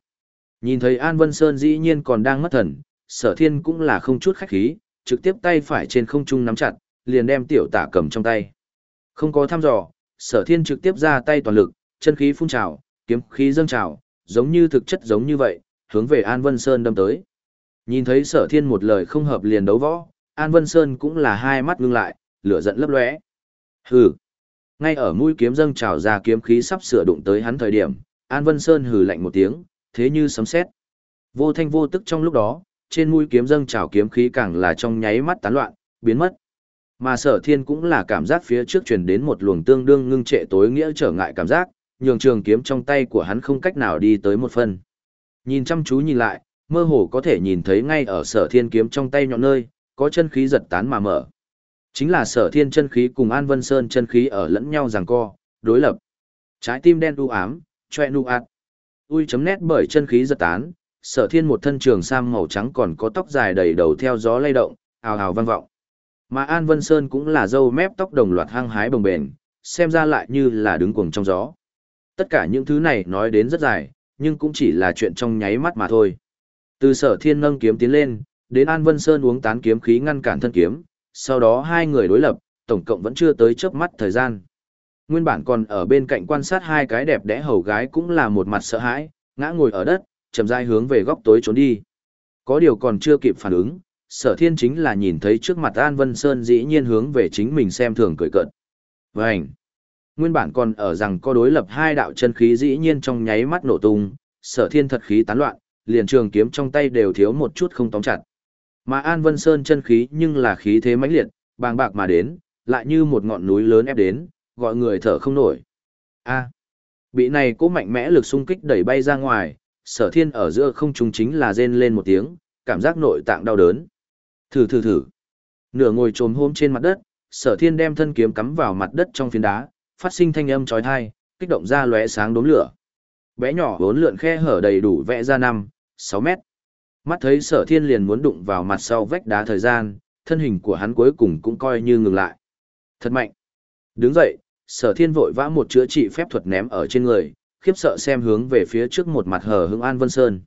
Nhìn thấy An Vân Sơn dĩ nhiên còn đang mất thần, sở thiên cũng là không chút khách khí, trực tiếp tay phải trên không trung nắm chặt, liền đem tiểu tả cầm trong tay. Không có thăm dò, sở thiên trực tiếp ra tay toàn lực, chân khí phun trào, kiếm khí dâng trào, giống như thực chất giống như vậy, hướng về An Vân Sơn đâm tới. Nhìn thấy sở thiên một lời không hợp liền đấu võ, An Vân Sơn cũng là hai mắt ngưng lại, lửa giận lấp lóe. Hừ. Ngay ở mũi kiếm dâng trào ra kiếm khí sắp sửa đụng tới hắn thời điểm, An Vân Sơn hừ lạnh một tiếng, thế như sấm sét. Vô thanh vô tức trong lúc đó, trên mũi kiếm dâng trào kiếm khí càng là trong nháy mắt tán loạn, biến mất. Mà sở thiên cũng là cảm giác phía trước truyền đến một luồng tương đương ngưng trệ tối nghĩa trở ngại cảm giác, nhường trường kiếm trong tay của hắn không cách nào đi tới một phần. Nhìn chăm chú nhìn lại, mơ hồ có thể nhìn thấy ngay ở sở thiên kiếm trong tay nhọn nơi, có chân khí giật tán mà mở. Chính là sở thiên chân khí cùng An Vân Sơn chân khí ở lẫn nhau giằng co, đối lập. Trái tim đen u ám, choe nu ạt. Ui chấm nét bởi chân khí giật tán, sở thiên một thân trường sam màu trắng còn có tóc dài đầy đầu theo gió lay động, ào ào vang vọng. Mà An Vân Sơn cũng là râu mép tóc đồng loạt hăng hái bồng bềnh, xem ra lại như là đứng cuồng trong gió. Tất cả những thứ này nói đến rất dài, nhưng cũng chỉ là chuyện trong nháy mắt mà thôi. Từ sở thiên nâng kiếm tiến lên, đến An Vân Sơn uống tán kiếm khí ngăn cản thân kiếm, sau đó hai người đối lập, tổng cộng vẫn chưa tới chớp mắt thời gian. Nguyên bản còn ở bên cạnh quan sát hai cái đẹp đẽ hầu gái cũng là một mặt sợ hãi, ngã ngồi ở đất, chậm rãi hướng về góc tối trốn đi. Có điều còn chưa kịp phản ứng, sở thiên chính là nhìn thấy trước mặt An Vân Sơn dĩ nhiên hướng về chính mình xem thường cười cợt. Vânh! Nguyên bản còn ở rằng có đối lập hai đạo chân khí dĩ nhiên trong nháy mắt nổ tung, sở thiên thật khí tán loạn, liền trường kiếm trong tay đều thiếu một chút không tóm chặt. Mà An Vân Sơn chân khí nhưng là khí thế mãnh liệt, bàng bạc mà đến, lại như một ngọn núi lớn ép đến, gọi người thở không nổi. A. bị này cố mạnh mẽ lực xung kích đẩy bay ra ngoài, sở thiên ở giữa không trung chính là rên lên một tiếng, cảm giác nội tạng đau đớn. Thử thử thử. Nửa ngồi trồm hôm trên mặt đất, sở thiên đem thân kiếm cắm vào mặt đất trong phiến đá, phát sinh thanh âm chói tai, kích động ra lóe sáng đốm lửa. Bé nhỏ bốn lượn khe hở đầy đủ vẽ ra năm, sáu mét. Mắt thấy sở thiên liền muốn đụng vào mặt sau vách đá thời gian, thân hình của hắn cuối cùng cũng coi như ngừng lại. Thật mạnh. Đứng dậy, sở thiên vội vã một chữa trị phép thuật ném ở trên người, khiếp sợ xem hướng về phía trước một mặt hờ hững An Vân Sơn.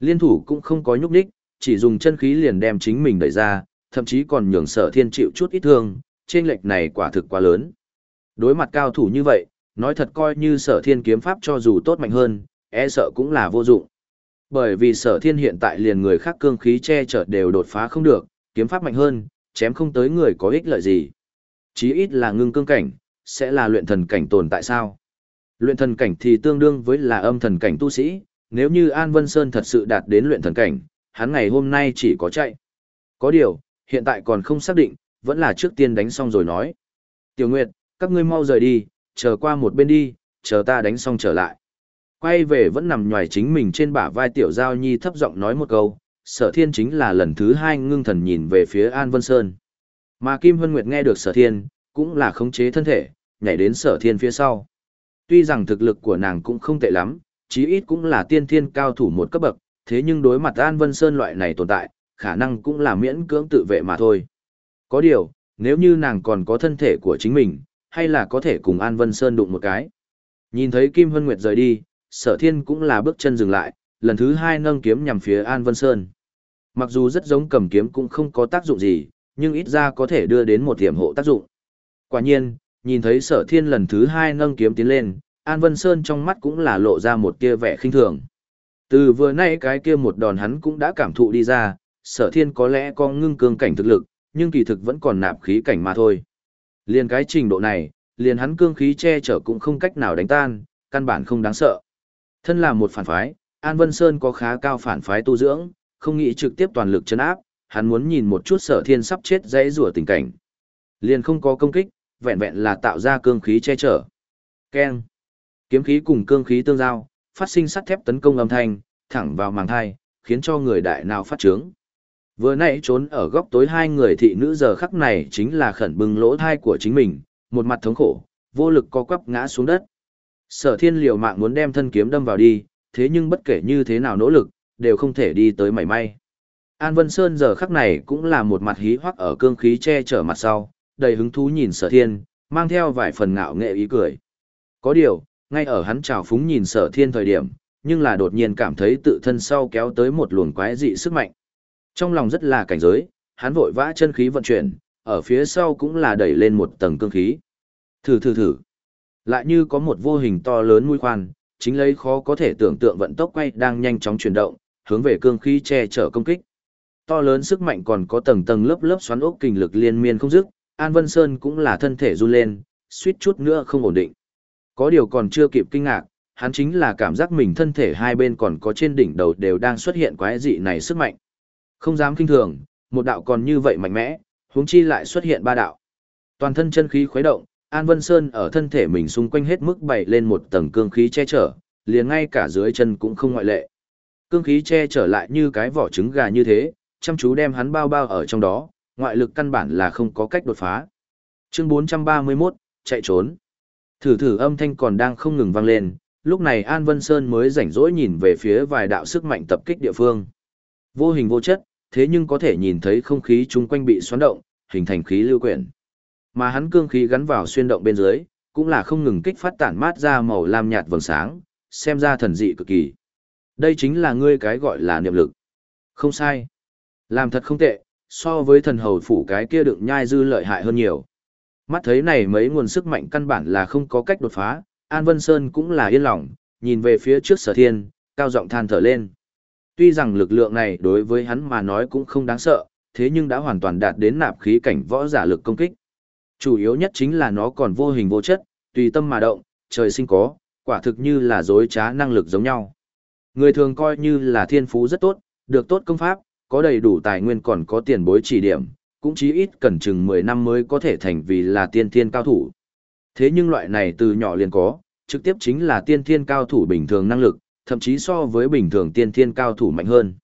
Liên thủ cũng không có nhúc đích, chỉ dùng chân khí liền đem chính mình đẩy ra, thậm chí còn nhường sở thiên chịu chút ít thương, trên lệch này quả thực quá lớn. Đối mặt cao thủ như vậy, nói thật coi như sở thiên kiếm pháp cho dù tốt mạnh hơn, e sợ cũng là vô dụng. Bởi vì sở thiên hiện tại liền người khác cương khí che chở đều đột phá không được, kiếm pháp mạnh hơn, chém không tới người có ích lợi gì. Chí ít là ngưng cương cảnh, sẽ là luyện thần cảnh tồn tại sao? Luyện thần cảnh thì tương đương với là âm thần cảnh tu sĩ, nếu như An Vân Sơn thật sự đạt đến luyện thần cảnh, hắn ngày hôm nay chỉ có chạy. Có điều, hiện tại còn không xác định, vẫn là trước tiên đánh xong rồi nói. Tiểu Nguyệt, các ngươi mau rời đi, chờ qua một bên đi, chờ ta đánh xong trở lại. Quay về vẫn nằm nhòi chính mình trên bả vai Tiểu Giao Nhi thấp giọng nói một câu, sở thiên chính là lần thứ hai ngưng thần nhìn về phía An Vân Sơn. Mà Kim Vân Nguyệt nghe được sở thiên, cũng là khống chế thân thể, nhảy đến sở thiên phía sau. Tuy rằng thực lực của nàng cũng không tệ lắm, chí ít cũng là tiên thiên cao thủ một cấp bậc, thế nhưng đối mặt An Vân Sơn loại này tồn tại, khả năng cũng là miễn cưỡng tự vệ mà thôi. Có điều, nếu như nàng còn có thân thể của chính mình, hay là có thể cùng An Vân Sơn đụng một cái. Nhìn thấy Kim Vân Nguyệt rời đi, sở thiên cũng là bước chân dừng lại, lần thứ hai nâng kiếm nhằm phía An Vân Sơn. Mặc dù rất giống cầm kiếm cũng không có tác dụng gì, nhưng ít ra có thể đưa đến một tiềm hộ tác dụng. Quả nhiên, nhìn thấy sở thiên lần thứ hai nâng kiếm tiến lên, An Vân Sơn trong mắt cũng là lộ ra một tia vẻ khinh thường. Từ vừa nay cái kia một đòn hắn cũng đã cảm thụ đi ra, sở thiên có lẽ có ngưng cương cảnh thực lực, nhưng kỳ thực vẫn còn nạp khí cảnh mà thôi. Liền cái trình độ này, liền hắn cương khí che chở cũng không cách nào đánh tan, căn bản không đáng sợ. Thân là một phản phái, An Vân Sơn có khá cao phản phái tu dưỡng, không nghĩ trực tiếp toàn lực chấn áp, hắn muốn nhìn một chút sở thiên sắp chết dãy rủa tình cảnh. Liền không có công kích, vẹn vẹn là tạo ra cương khí che chở. Keng. Kiếm khí cùng cương khí tương giao, phát sinh sắt thép tấn công âm thanh, thẳng vào màng thai, khiến cho người đại nào phát trướng. Vừa nãy trốn ở góc tối hai người thị nữ giờ khắc này chính là khẩn bừng lỗ thai của chính mình, một mặt thống khổ, vô lực co quắp ngã xuống đất. Sở thiên liều mạng muốn đem thân kiếm đâm vào đi, thế nhưng bất kể như thế nào nỗ lực, đều không thể đi tới mảy may. An Vân Sơn giờ khắc này cũng là một mặt hí hoắc ở cương khí che chở mặt sau, đầy hứng thú nhìn sở thiên, mang theo vài phần ngạo nghệ ý cười. Có điều, ngay ở hắn trào phúng nhìn sở thiên thời điểm, nhưng là đột nhiên cảm thấy tự thân sau kéo tới một luồng quái dị sức mạnh. Trong lòng rất là cảnh giới, hắn vội vã chân khí vận chuyển, ở phía sau cũng là đẩy lên một tầng cương khí. Thử thử thử. Lại như có một vô hình to lớn mũi khoan, chính lấy khó có thể tưởng tượng vận tốc quay đang nhanh chóng chuyển động, hướng về cương khí che chở công kích. To lớn sức mạnh còn có tầng tầng lớp lớp xoắn ốc kinh lực liên miên không dứt, An Vân Sơn cũng là thân thể run lên, suýt chút nữa không ổn định. Có điều còn chưa kịp kinh ngạc, hắn chính là cảm giác mình thân thể hai bên còn có trên đỉnh đầu đều đang xuất hiện quái dị này sức mạnh. Không dám kinh thường, một đạo còn như vậy mạnh mẽ, huống chi lại xuất hiện ba đạo. Toàn thân chân khí khuấy động, An Vân Sơn ở thân thể mình xung quanh hết mức bày lên một tầng cương khí che chở, liền ngay cả dưới chân cũng không ngoại lệ. Cương khí che chở lại như cái vỏ trứng gà như thế, chăm chú đem hắn bao bao ở trong đó, ngoại lực căn bản là không có cách đột phá. Chương 431, chạy trốn. Thử thử âm thanh còn đang không ngừng vang lên, lúc này An Vân Sơn mới rảnh rỗi nhìn về phía vài đạo sức mạnh tập kích địa phương. Vô hình vô chất, thế nhưng có thể nhìn thấy không khí chung quanh bị xoắn động, hình thành khí lưu quyển. Mà hắn cương khí gắn vào xuyên động bên dưới, cũng là không ngừng kích phát tản mát ra màu lam nhạt vầng sáng, xem ra thần dị cực kỳ. Đây chính là ngươi cái gọi là niệm lực. Không sai. Làm thật không tệ, so với thần hầu phủ cái kia đựng nhai dư lợi hại hơn nhiều. Mắt thấy này mấy nguồn sức mạnh căn bản là không có cách đột phá, An Vân Sơn cũng là yên lòng, nhìn về phía trước sở thiên, cao giọng than thở lên. Tuy rằng lực lượng này đối với hắn mà nói cũng không đáng sợ, thế nhưng đã hoàn toàn đạt đến nạp khí cảnh võ giả lực công kích. Chủ yếu nhất chính là nó còn vô hình vô chất, tùy tâm mà động, trời sinh có, quả thực như là dối trá năng lực giống nhau. Người thường coi như là thiên phú rất tốt, được tốt công pháp, có đầy đủ tài nguyên còn có tiền bối chỉ điểm, cũng chí ít cần chừng 10 năm mới có thể thành vì là tiên thiên cao thủ. Thế nhưng loại này từ nhỏ liền có, trực tiếp chính là tiên thiên cao thủ bình thường năng lực, thậm chí so với bình thường tiên thiên cao thủ mạnh hơn.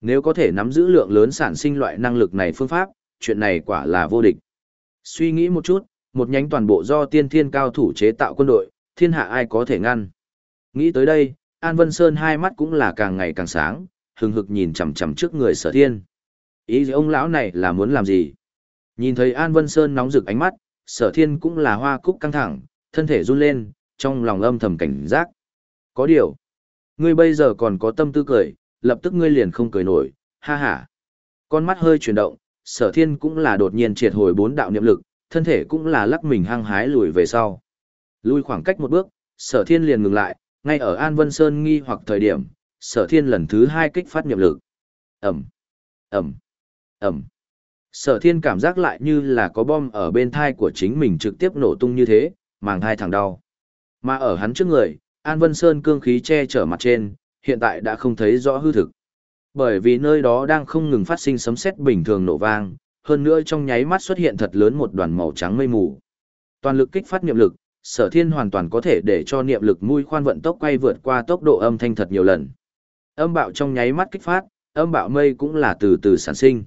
Nếu có thể nắm giữ lượng lớn sản sinh loại năng lực này phương pháp, chuyện này quả là vô địch. Suy nghĩ một chút, một nhánh toàn bộ do tiên thiên cao thủ chế tạo quân đội, thiên hạ ai có thể ngăn. Nghĩ tới đây, An Vân Sơn hai mắt cũng là càng ngày càng sáng, hừng hực nhìn chằm chằm trước người sở thiên. Ý ông lão này là muốn làm gì? Nhìn thấy An Vân Sơn nóng rực ánh mắt, sở thiên cũng là hoa cúc căng thẳng, thân thể run lên, trong lòng âm thầm cảnh giác. Có điều, ngươi bây giờ còn có tâm tư cười, lập tức ngươi liền không cười nổi, ha ha. Con mắt hơi chuyển động, sở thiên cũng là đột nhiên triệt hồi bốn đạo niệm lực, thân thể cũng là lắc mình hăng hái lùi về sau. Lùi khoảng cách một bước, sở thiên liền ngừng lại, ngay ở An Vân Sơn nghi hoặc thời điểm, sở thiên lần thứ hai kích phát niệm lực. Ẩm, Ẩm, Ẩm. Sở thiên cảm giác lại như là có bom ở bên thai của chính mình trực tiếp nổ tung như thế, màng thai thẳng đau. Mà ở hắn trước người, An Vân Sơn cương khí che chở mặt trên, hiện tại đã không thấy rõ hư thực. Bởi vì nơi đó đang không ngừng phát sinh sấm sét bình thường nổ vang, hơn nữa trong nháy mắt xuất hiện thật lớn một đoàn màu trắng mây mù. Toàn lực kích phát niệm lực, sở thiên hoàn toàn có thể để cho niệm lực mũi khoan vận tốc quay vượt qua tốc độ âm thanh thật nhiều lần. Âm bạo trong nháy mắt kích phát, âm bạo mây cũng là từ từ sản sinh.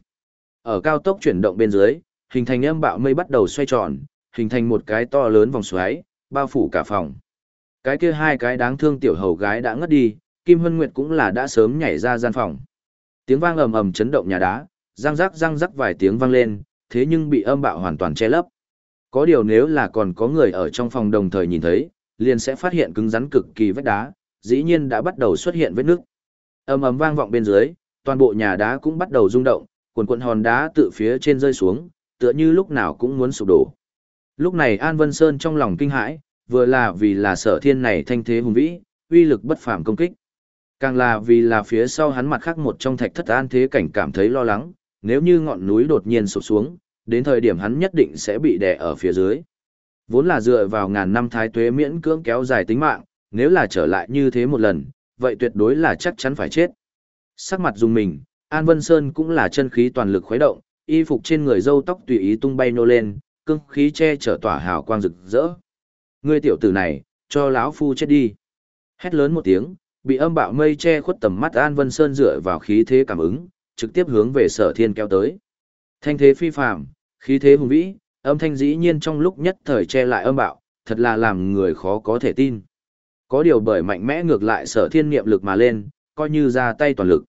Ở cao tốc chuyển động bên dưới, hình thành âm bạo mây bắt đầu xoay tròn, hình thành một cái to lớn vòng xoáy, bao phủ cả phòng. Cái kia hai cái đáng thương tiểu hầu gái đã ngất đi, Kim Hân Nguyệt cũng là đã sớm nhảy ra gian phòng. Tiếng vang ầm ầm chấn động nhà đá, răng rắc răng rắc vài tiếng vang lên, thế nhưng bị âm bạo hoàn toàn che lấp. Có điều nếu là còn có người ở trong phòng đồng thời nhìn thấy, liền sẽ phát hiện cứng rắn cực kỳ vách đá, dĩ nhiên đã bắt đầu xuất hiện vết nước. Ầm ầm vang vọng bên dưới, toàn bộ nhà đá cũng bắt đầu rung động, cuộn cuộn hòn đá tự phía trên rơi xuống, tựa như lúc nào cũng muốn sụp đổ. Lúc này An Vân Sơn trong lòng kinh hãi, vừa là vì là sở thiên này thanh thế hùng vĩ, uy lực bất phàm công kích. Càng là vì là phía sau hắn mặt khác một trong thạch thất an thế cảnh cảm thấy lo lắng, nếu như ngọn núi đột nhiên sụp xuống, đến thời điểm hắn nhất định sẽ bị đè ở phía dưới. Vốn là dựa vào ngàn năm thái tuế miễn cưỡng kéo dài tính mạng, nếu là trở lại như thế một lần, vậy tuyệt đối là chắc chắn phải chết. Sắc mặt dùng mình, An Vân Sơn cũng là chân khí toàn lực khuấy động, y phục trên người râu tóc tùy ý tung bay nô lên, cương khí che chở tỏa hào quang rực rỡ. Ngươi tiểu tử này, cho lão phu chết đi. Hét lớn một tiếng, bị âm bạo mây che khuất tầm mắt An Vân Sơn dựa vào khí thế cảm ứng, trực tiếp hướng về Sở Thiên kéo tới. Thanh thế phi phàm, khí thế hùng vĩ, âm thanh dĩ nhiên trong lúc nhất thời che lại âm bạo, thật là làm người khó có thể tin. Có điều bởi mạnh mẽ ngược lại Sở Thiên niệm lực mà lên, coi như ra tay toàn lực.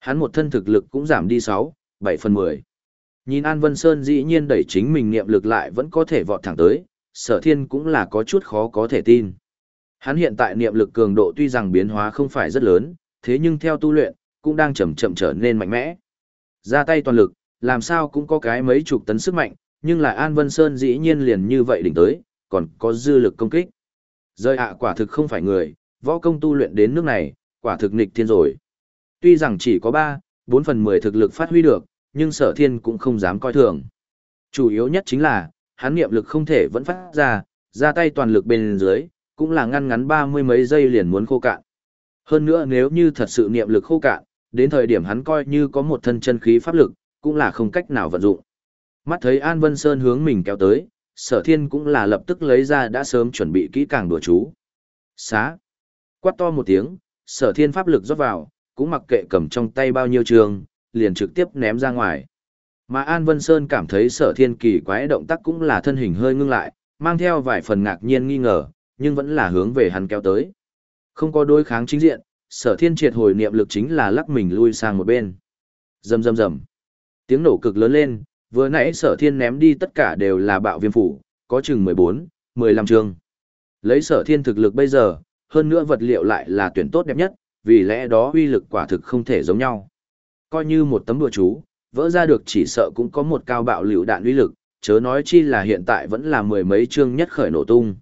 Hắn một thân thực lực cũng giảm đi 6, 7 phần 10. Nhìn An Vân Sơn dĩ nhiên đẩy chính mình niệm lực lại vẫn có thể vọt thẳng tới, sở thiên cũng là có chút khó có thể tin. Hắn hiện tại niệm lực cường độ tuy rằng biến hóa không phải rất lớn, thế nhưng theo tu luyện, cũng đang chậm chậm trở nên mạnh mẽ. Ra tay toàn lực, làm sao cũng có cái mấy chục tấn sức mạnh, nhưng lại An Vân Sơn dĩ nhiên liền như vậy đỉnh tới, còn có dư lực công kích. Rơi ạ quả thực không phải người, võ công tu luyện đến nước này, quả thực nghịch thiên rồi. Tuy rằng chỉ có 3, 4 phần 10 thực lực phát huy được, nhưng sở thiên cũng không dám coi thường. Chủ yếu nhất chính là, hắn niệm lực không thể vẫn phát ra, ra tay toàn lực bên dưới, cũng là ngăn ngắn ba mươi mấy giây liền muốn khô cạn. Hơn nữa nếu như thật sự niệm lực khô cạn, đến thời điểm hắn coi như có một thân chân khí pháp lực, cũng là không cách nào vận dụng. Mắt thấy An Vân Sơn hướng mình kéo tới, sở thiên cũng là lập tức lấy ra đã sớm chuẩn bị kỹ càng đùa chú. Xá. Quát to một tiếng, sở thiên pháp lực rót vào, cũng mặc kệ cầm trong tay bao nhiêu trường, liền trực tiếp ném ra ngoài. Mà An Vân Sơn cảm thấy sở thiên kỳ quái động tác cũng là thân hình hơi ngưng lại, mang theo vài phần ngạc nhiên nghi ngờ, nhưng vẫn là hướng về hắn kéo tới. Không có đối kháng chính diện, sở thiên triệt hồi niệm lực chính là lắc mình lui sang một bên. Rầm rầm rầm. Tiếng nổ cực lớn lên, vừa nãy sở thiên ném đi tất cả đều là bạo viêm phủ, có chừng 14, 15 trường, Lấy sở thiên thực lực bây giờ, hơn nữa vật liệu lại là tuyển tốt đẹp nhất, vì lẽ đó uy lực quả thực không thể giống nhau. Coi như một tấm đùa chú, vỡ ra được chỉ sợ cũng có một cao bạo liều đạn uy lực, chớ nói chi là hiện tại vẫn là mười mấy chương nhất khởi nổ tung.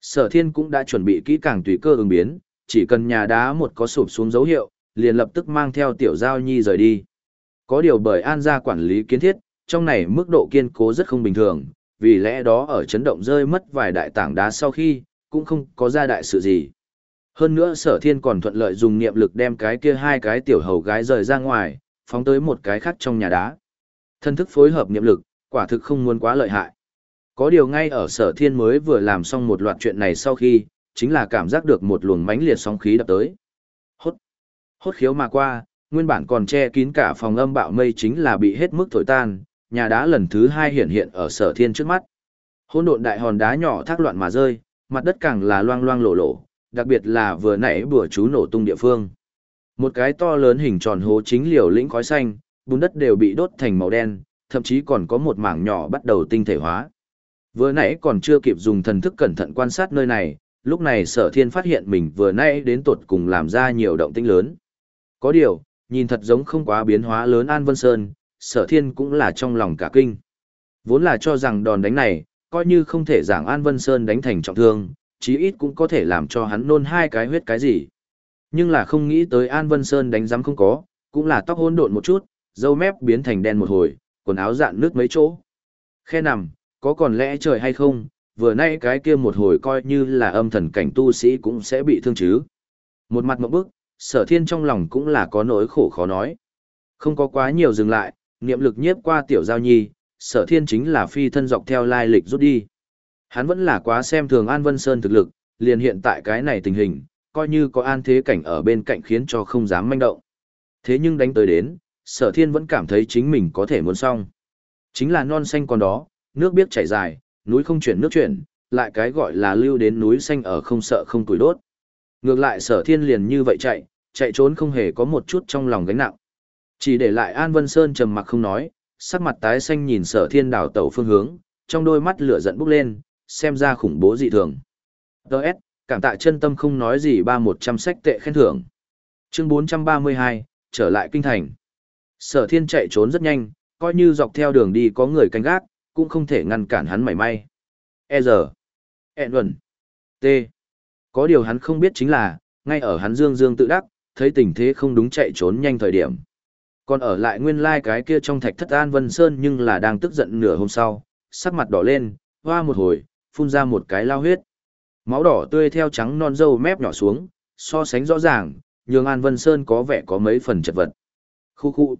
Sở thiên cũng đã chuẩn bị kỹ càng tùy cơ ứng biến, chỉ cần nhà đá một có sụp xuống dấu hiệu, liền lập tức mang theo tiểu giao nhi rời đi. Có điều bởi an gia quản lý kiến thiết, trong này mức độ kiên cố rất không bình thường, vì lẽ đó ở chấn động rơi mất vài đại tảng đá sau khi, cũng không có ra đại sự gì. Hơn nữa sở thiên còn thuận lợi dùng niệm lực đem cái kia hai cái tiểu hầu gái rời ra ngoài, phóng tới một cái khác trong nhà đá. Thân thức phối hợp niệm lực, quả thực không muốn quá lợi hại. Có điều ngay ở sở thiên mới vừa làm xong một loạt chuyện này sau khi, chính là cảm giác được một luồng mãnh liệt sóng khí đập tới. Hốt, hốt khiếu mà qua, nguyên bản còn che kín cả phòng âm bạo mây chính là bị hết mức thổi tan, nhà đá lần thứ hai hiện hiện ở sở thiên trước mắt. Hôn độn đại hòn đá nhỏ thác loạn mà rơi, mặt đất càng là loang loang lộ lộ, đặc biệt là vừa nãy bữa chú nổ tung địa phương. Một cái to lớn hình tròn hố chính liều lĩnh khói xanh, bùn đất đều bị đốt thành màu đen, thậm chí còn có một mảng nhỏ bắt đầu tinh thể hóa. Vừa nãy còn chưa kịp dùng thần thức cẩn thận quan sát nơi này, lúc này sở thiên phát hiện mình vừa nãy đến tột cùng làm ra nhiều động tĩnh lớn. Có điều, nhìn thật giống không quá biến hóa lớn An Vân Sơn, sở thiên cũng là trong lòng cả kinh. Vốn là cho rằng đòn đánh này, coi như không thể giảng An Vân Sơn đánh thành trọng thương, chí ít cũng có thể làm cho hắn nôn hai cái huyết cái gì. Nhưng là không nghĩ tới An Vân Sơn đánh giám không có, cũng là tóc hỗn độn một chút, dâu mép biến thành đen một hồi, quần áo dạn nước mấy chỗ. Khe nằm, có còn lẽ trời hay không, vừa nay cái kia một hồi coi như là âm thần cảnh tu sĩ cũng sẽ bị thương chứ. Một mặt một bức, sở thiên trong lòng cũng là có nỗi khổ khó nói. Không có quá nhiều dừng lại, niệm lực nhiếp qua tiểu giao nhi, sở thiên chính là phi thân dọc theo lai lịch rút đi. Hắn vẫn là quá xem thường An Vân Sơn thực lực, liền hiện tại cái này tình hình, coi như có an thế cảnh ở bên cạnh khiến cho không dám manh động. Thế nhưng đánh tới đến, sở thiên vẫn cảm thấy chính mình có thể muốn xong. Chính là non xanh còn đó, nước biết chảy dài, núi không chuyển nước chuyển, lại cái gọi là lưu đến núi xanh ở không sợ không tuổi đốt. Ngược lại sở thiên liền như vậy chạy, chạy trốn không hề có một chút trong lòng gánh nặng. Chỉ để lại An Vân Sơn trầm mặc không nói, sắc mặt tái xanh nhìn sở thiên đảo tàu phương hướng, trong đôi mắt lửa giận bốc lên, xem ra khủng bố dị thường. Đợt, cảm tạ chân tâm không nói gì ba một trăm sách tệ khen thưởng. Chương 432, trở lại kinh thành. Sở thiên chạy trốn rất nhanh, coi như dọc theo đường đi có người canh gác, cũng không thể ngăn cản hắn mảy may. E giờ. E luận. T. Có điều hắn không biết chính là, ngay ở hắn dương dương tự đắc, thấy tình thế không đúng chạy trốn nhanh thời điểm. Còn ở lại nguyên lai like cái kia trong thạch thất an vân sơn nhưng là đang tức giận nửa hôm sau, sắc mặt đỏ lên, hoa một hồi, phun ra một cái lao huyết. Máu đỏ tươi theo trắng non dâu mép nhỏ xuống, so sánh rõ ràng, nhường An Vân Sơn có vẻ có mấy phần chật vật. Khu khu.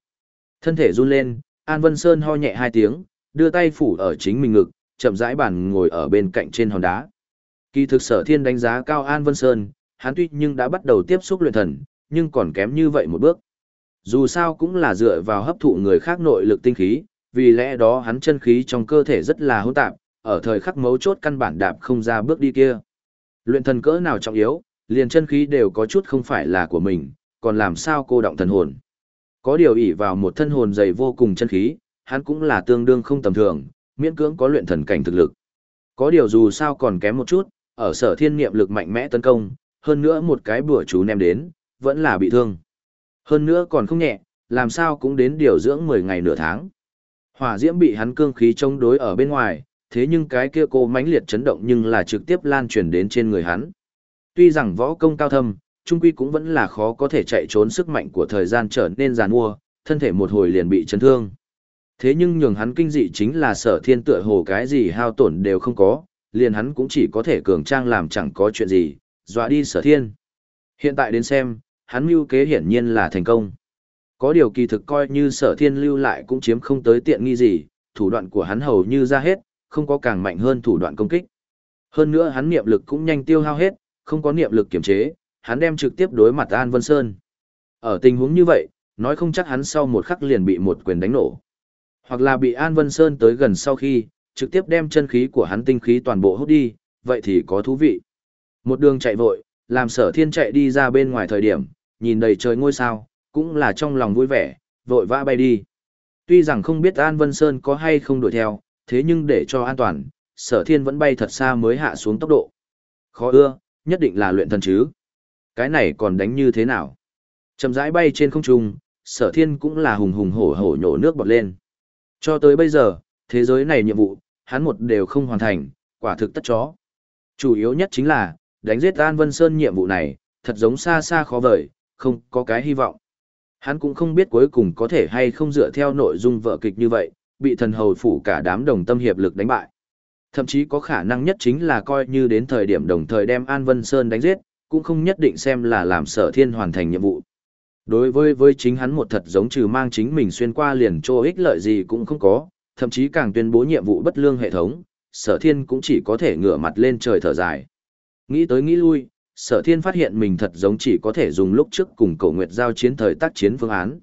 Thân thể run lên, An Vân Sơn ho nhẹ hai tiếng, đưa tay phủ ở chính mình ngực, chậm rãi bàn ngồi ở bên cạnh trên hòn đá. Kỳ thực sở thiên đánh giá cao An Vân Sơn, hắn tuy nhưng đã bắt đầu tiếp xúc luyện thần, nhưng còn kém như vậy một bước. Dù sao cũng là dựa vào hấp thụ người khác nội lực tinh khí, vì lẽ đó hắn chân khí trong cơ thể rất là hỗn tạp, ở thời khắc mấu chốt căn bản đạp không ra bước đi kia. Luyện thần cỡ nào trọng yếu, liền chân khí đều có chút không phải là của mình, còn làm sao cô động thần hồn. Có điều ỷ vào một thân hồn dày vô cùng chân khí, hắn cũng là tương đương không tầm thường, miễn cưỡng có luyện thần cảnh thực lực. Có điều dù sao còn kém một chút, ở sở thiên niệm lực mạnh mẽ tấn công, hơn nữa một cái bùa chú ném đến, vẫn là bị thương. Hơn nữa còn không nhẹ, làm sao cũng đến điều dưỡng 10 ngày nửa tháng. Hỏa diễm bị hắn cương khí chống đối ở bên ngoài, thế nhưng cái kia cô mãnh liệt chấn động nhưng là trực tiếp lan truyền đến trên người hắn. Tuy rằng võ công cao thâm, trung quy cũng vẫn là khó có thể chạy trốn sức mạnh của thời gian trở nên giàn mua, thân thể một hồi liền bị chấn thương. Thế nhưng nhường hắn kinh dị chính là sở thiên tựa hồ cái gì hao tổn đều không có, liền hắn cũng chỉ có thể cường trang làm chẳng có chuyện gì, dọa đi sở thiên. Hiện tại đến xem, hắn mưu kế hiển nhiên là thành công. Có điều kỳ thực coi như sở thiên lưu lại cũng chiếm không tới tiện nghi gì, thủ đoạn của hắn hầu như ra hết, không có càng mạnh hơn thủ đoạn công kích. Hơn nữa hắn niệm lực cũng nhanh tiêu hao hết, không có niệm lực kiểm chế, hắn đem trực tiếp đối mặt An Vân Sơn. Ở tình huống như vậy, nói không chắc hắn sau một khắc liền bị một quyền đánh nổ. Hoặc là bị An Vân Sơn tới gần sau khi, trực tiếp đem chân khí của hắn tinh khí toàn bộ hút đi, vậy thì có thú vị. Một đường chạy vội, làm sở thiên chạy đi ra bên ngoài thời điểm, nhìn đầy trời ngôi sao, cũng là trong lòng vui vẻ, vội vã bay đi. Tuy rằng không biết An Vân Sơn có hay không đuổi theo, thế nhưng để cho an toàn, sở thiên vẫn bay thật xa mới hạ xuống tốc độ. Khó ưa, nhất định là luyện thần chứ. Cái này còn đánh như thế nào? Chầm rãi bay trên không trung, sở thiên cũng là hùng hùng hổ hổ nhổ nước bọt lên. Cho tới bây giờ, thế giới này nhiệm vụ, hắn một đều không hoàn thành, quả thực tất chó. Chủ yếu nhất chính là, đánh giết An Vân Sơn nhiệm vụ này, thật giống xa xa khó vời, không có cái hy vọng. Hắn cũng không biết cuối cùng có thể hay không dựa theo nội dung vợ kịch như vậy, bị thần hầu phủ cả đám đồng tâm hiệp lực đánh bại. Thậm chí có khả năng nhất chính là coi như đến thời điểm đồng thời đem An Vân Sơn đánh giết, cũng không nhất định xem là làm sở thiên hoàn thành nhiệm vụ. Đối với với chính hắn một thật giống trừ mang chính mình xuyên qua liền cho ích lợi gì cũng không có, thậm chí càng tuyên bố nhiệm vụ bất lương hệ thống, sở thiên cũng chỉ có thể ngửa mặt lên trời thở dài. Nghĩ tới nghĩ lui, sở thiên phát hiện mình thật giống chỉ có thể dùng lúc trước cùng cổ nguyệt giao chiến thời tác chiến phương án.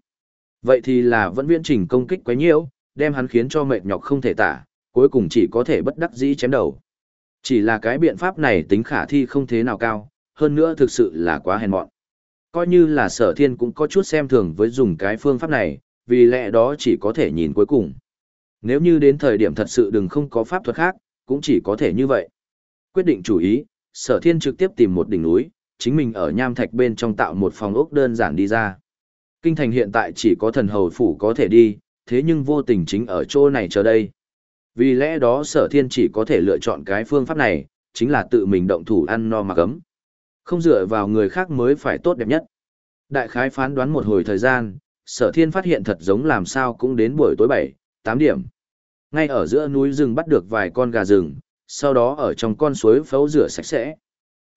Vậy thì là vẫn viễn trình công kích quấy nhiễu, đem hắn khiến cho mệt nhọc không thể tả, cuối cùng chỉ có thể bất đắc dĩ chém đầu. Chỉ là cái biện pháp này tính khả thi không thế nào cao, hơn nữa thực sự là quá hèn mọn. Coi như là sở thiên cũng có chút xem thường với dùng cái phương pháp này, vì lẽ đó chỉ có thể nhìn cuối cùng. Nếu như đến thời điểm thật sự đừng không có pháp thuật khác, cũng chỉ có thể như vậy. Quyết định chủ ý, sở thiên trực tiếp tìm một đỉnh núi, chính mình ở nham thạch bên trong tạo một phòng ốc đơn giản đi ra. Kinh thành hiện tại chỉ có thần hầu phủ có thể đi, thế nhưng vô tình chính ở chỗ này chờ đây. Vì lẽ đó sở thiên chỉ có thể lựa chọn cái phương pháp này, chính là tự mình động thủ ăn no mặc ấm. Không dựa vào người khác mới phải tốt đẹp nhất. Đại khái phán đoán một hồi thời gian, sở thiên phát hiện thật giống làm sao cũng đến buổi tối 7, 8 điểm. Ngay ở giữa núi rừng bắt được vài con gà rừng, sau đó ở trong con suối phấu rửa sạch sẽ.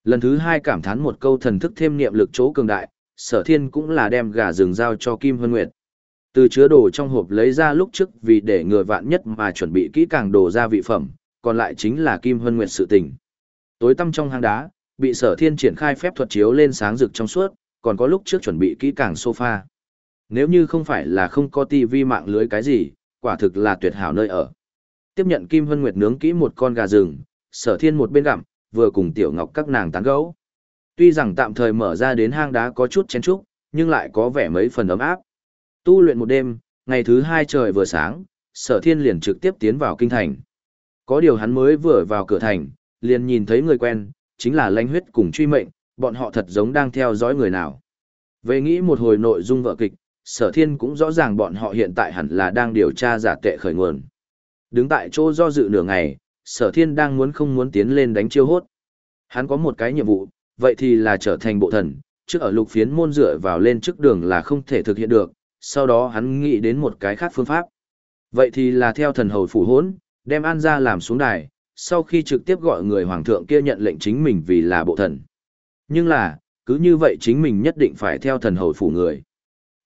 Lần thứ hai cảm thán một câu thần thức thêm niệm lực chỗ cường đại, sở thiên cũng là đem gà rừng giao cho Kim Hân Nguyệt. Từ chứa đồ trong hộp lấy ra lúc trước vì để người vạn nhất mà chuẩn bị kỹ càng đồ gia vị phẩm, còn lại chính là Kim Hân Nguyệt sự tình. Tối tăm trong hang đá, bị sở thiên triển khai phép thuật chiếu lên sáng rực trong suốt, còn có lúc trước chuẩn bị kỹ càng sofa. Nếu như không phải là không có tivi mạng lưới cái gì, quả thực là tuyệt hảo nơi ở. Tiếp nhận Kim Hân Nguyệt nướng kỹ một con gà rừng, sở thiên một bên gặm, vừa cùng Tiểu Ngọc các nàng tán gẫu. Tuy rằng tạm thời mở ra đến hang đá có chút chén chúc, nhưng lại có vẻ mấy phần ấm áp. Tu luyện một đêm, ngày thứ hai trời vừa sáng, sở thiên liền trực tiếp tiến vào kinh thành. Có điều hắn mới vừa vào cửa thành, liền nhìn thấy người quen, chính là lãnh huyết cùng truy mệnh, bọn họ thật giống đang theo dõi người nào. Về nghĩ một hồi nội dung vợ kịch, sở thiên cũng rõ ràng bọn họ hiện tại hẳn là đang điều tra giả tệ khởi nguồn. Đứng tại chỗ do dự nửa ngày, sở thiên đang muốn không muốn tiến lên đánh chiêu hốt. Hắn có một cái nhiệm vụ, vậy thì là trở thành bộ thần, trước ở lục phiến môn dựa vào lên trước đường là không thể thực hiện được, sau đó hắn nghĩ đến một cái khác phương pháp. Vậy thì là theo thần hầu phủ hốn, đem An ra làm xuống đài, sau khi trực tiếp gọi người hoàng thượng kia nhận lệnh chính mình vì là bộ thần. Nhưng là, cứ như vậy chính mình nhất định phải theo thần hầu phủ người.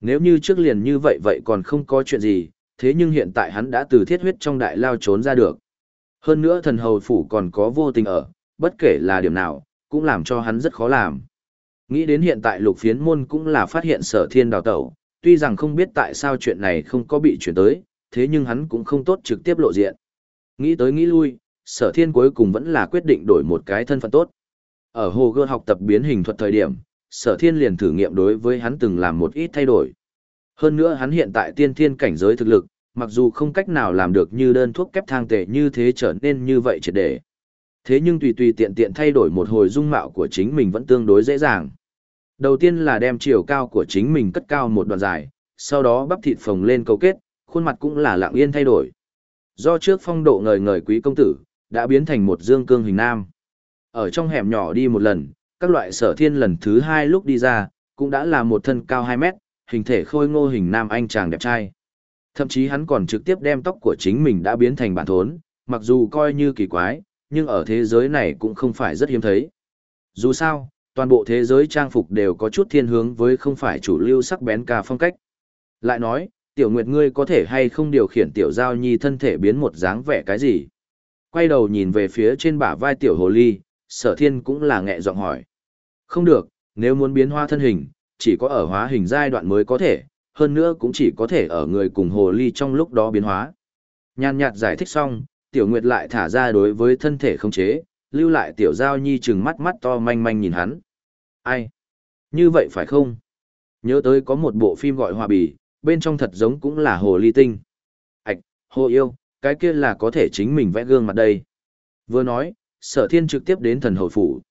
Nếu như trước liền như vậy vậy còn không có chuyện gì, thế nhưng hiện tại hắn đã từ thiết huyết trong đại lao trốn ra được. Hơn nữa thần hầu phủ còn có vô tình ở, bất kể là điểm nào, cũng làm cho hắn rất khó làm. Nghĩ đến hiện tại lục phiến môn cũng là phát hiện sở thiên đào tẩu, tuy rằng không biết tại sao chuyện này không có bị chuyển tới, thế nhưng hắn cũng không tốt trực tiếp lộ diện. Nghĩ tới nghĩ lui, sở thiên cuối cùng vẫn là quyết định đổi một cái thân phận tốt. Ở hồ gơ học tập biến hình thuật thời điểm, sở thiên liền thử nghiệm đối với hắn từng làm một ít thay đổi. Hơn nữa hắn hiện tại tiên thiên cảnh giới thực lực, mặc dù không cách nào làm được như đơn thuốc kép thang tệ như thế trở nên như vậy triệt để. Thế nhưng tùy tùy tiện tiện thay đổi một hồi dung mạo của chính mình vẫn tương đối dễ dàng. Đầu tiên là đem chiều cao của chính mình cất cao một đoạn dài, sau đó bắp thịt phồng lên cấu kết, khuôn mặt cũng là lặng yên thay đổi. Do trước phong độ ngời ngời quý công tử, đã biến thành một dương cương hình nam. Ở trong hẻm nhỏ đi một lần, các loại sở thiên lần thứ hai lúc đi ra, cũng đã là một thân cao 2 mét, hình thể khôi ngô hình nam anh chàng đẹp trai. Thậm chí hắn còn trực tiếp đem tóc của chính mình đã biến thành bản thốn, mặc dù coi như kỳ quái, nhưng ở thế giới này cũng không phải rất hiếm thấy. Dù sao, toàn bộ thế giới trang phục đều có chút thiên hướng với không phải chủ lưu sắc bén ca phong cách. Lại nói, tiểu nguyệt ngươi có thể hay không điều khiển tiểu giao nhi thân thể biến một dáng vẻ cái gì? Quay đầu nhìn về phía trên bả vai tiểu hồ ly, sở thiên cũng là nghẹ giọng hỏi. Không được, nếu muốn biến hóa thân hình, chỉ có ở hóa hình giai đoạn mới có thể, hơn nữa cũng chỉ có thể ở người cùng hồ ly trong lúc đó biến hóa. Nhàn nhạt giải thích xong, tiểu nguyệt lại thả ra đối với thân thể không chế, lưu lại tiểu giao nhi chừng mắt mắt to manh manh nhìn hắn. Ai? Như vậy phải không? Nhớ tới có một bộ phim gọi Hòa Bì, bên trong thật giống cũng là hồ ly tinh. Ảch, hồ yêu, cái kia là có thể chính mình vẽ gương mặt đây. Vừa nói, sở thiên trực tiếp đến thần hồi phủ.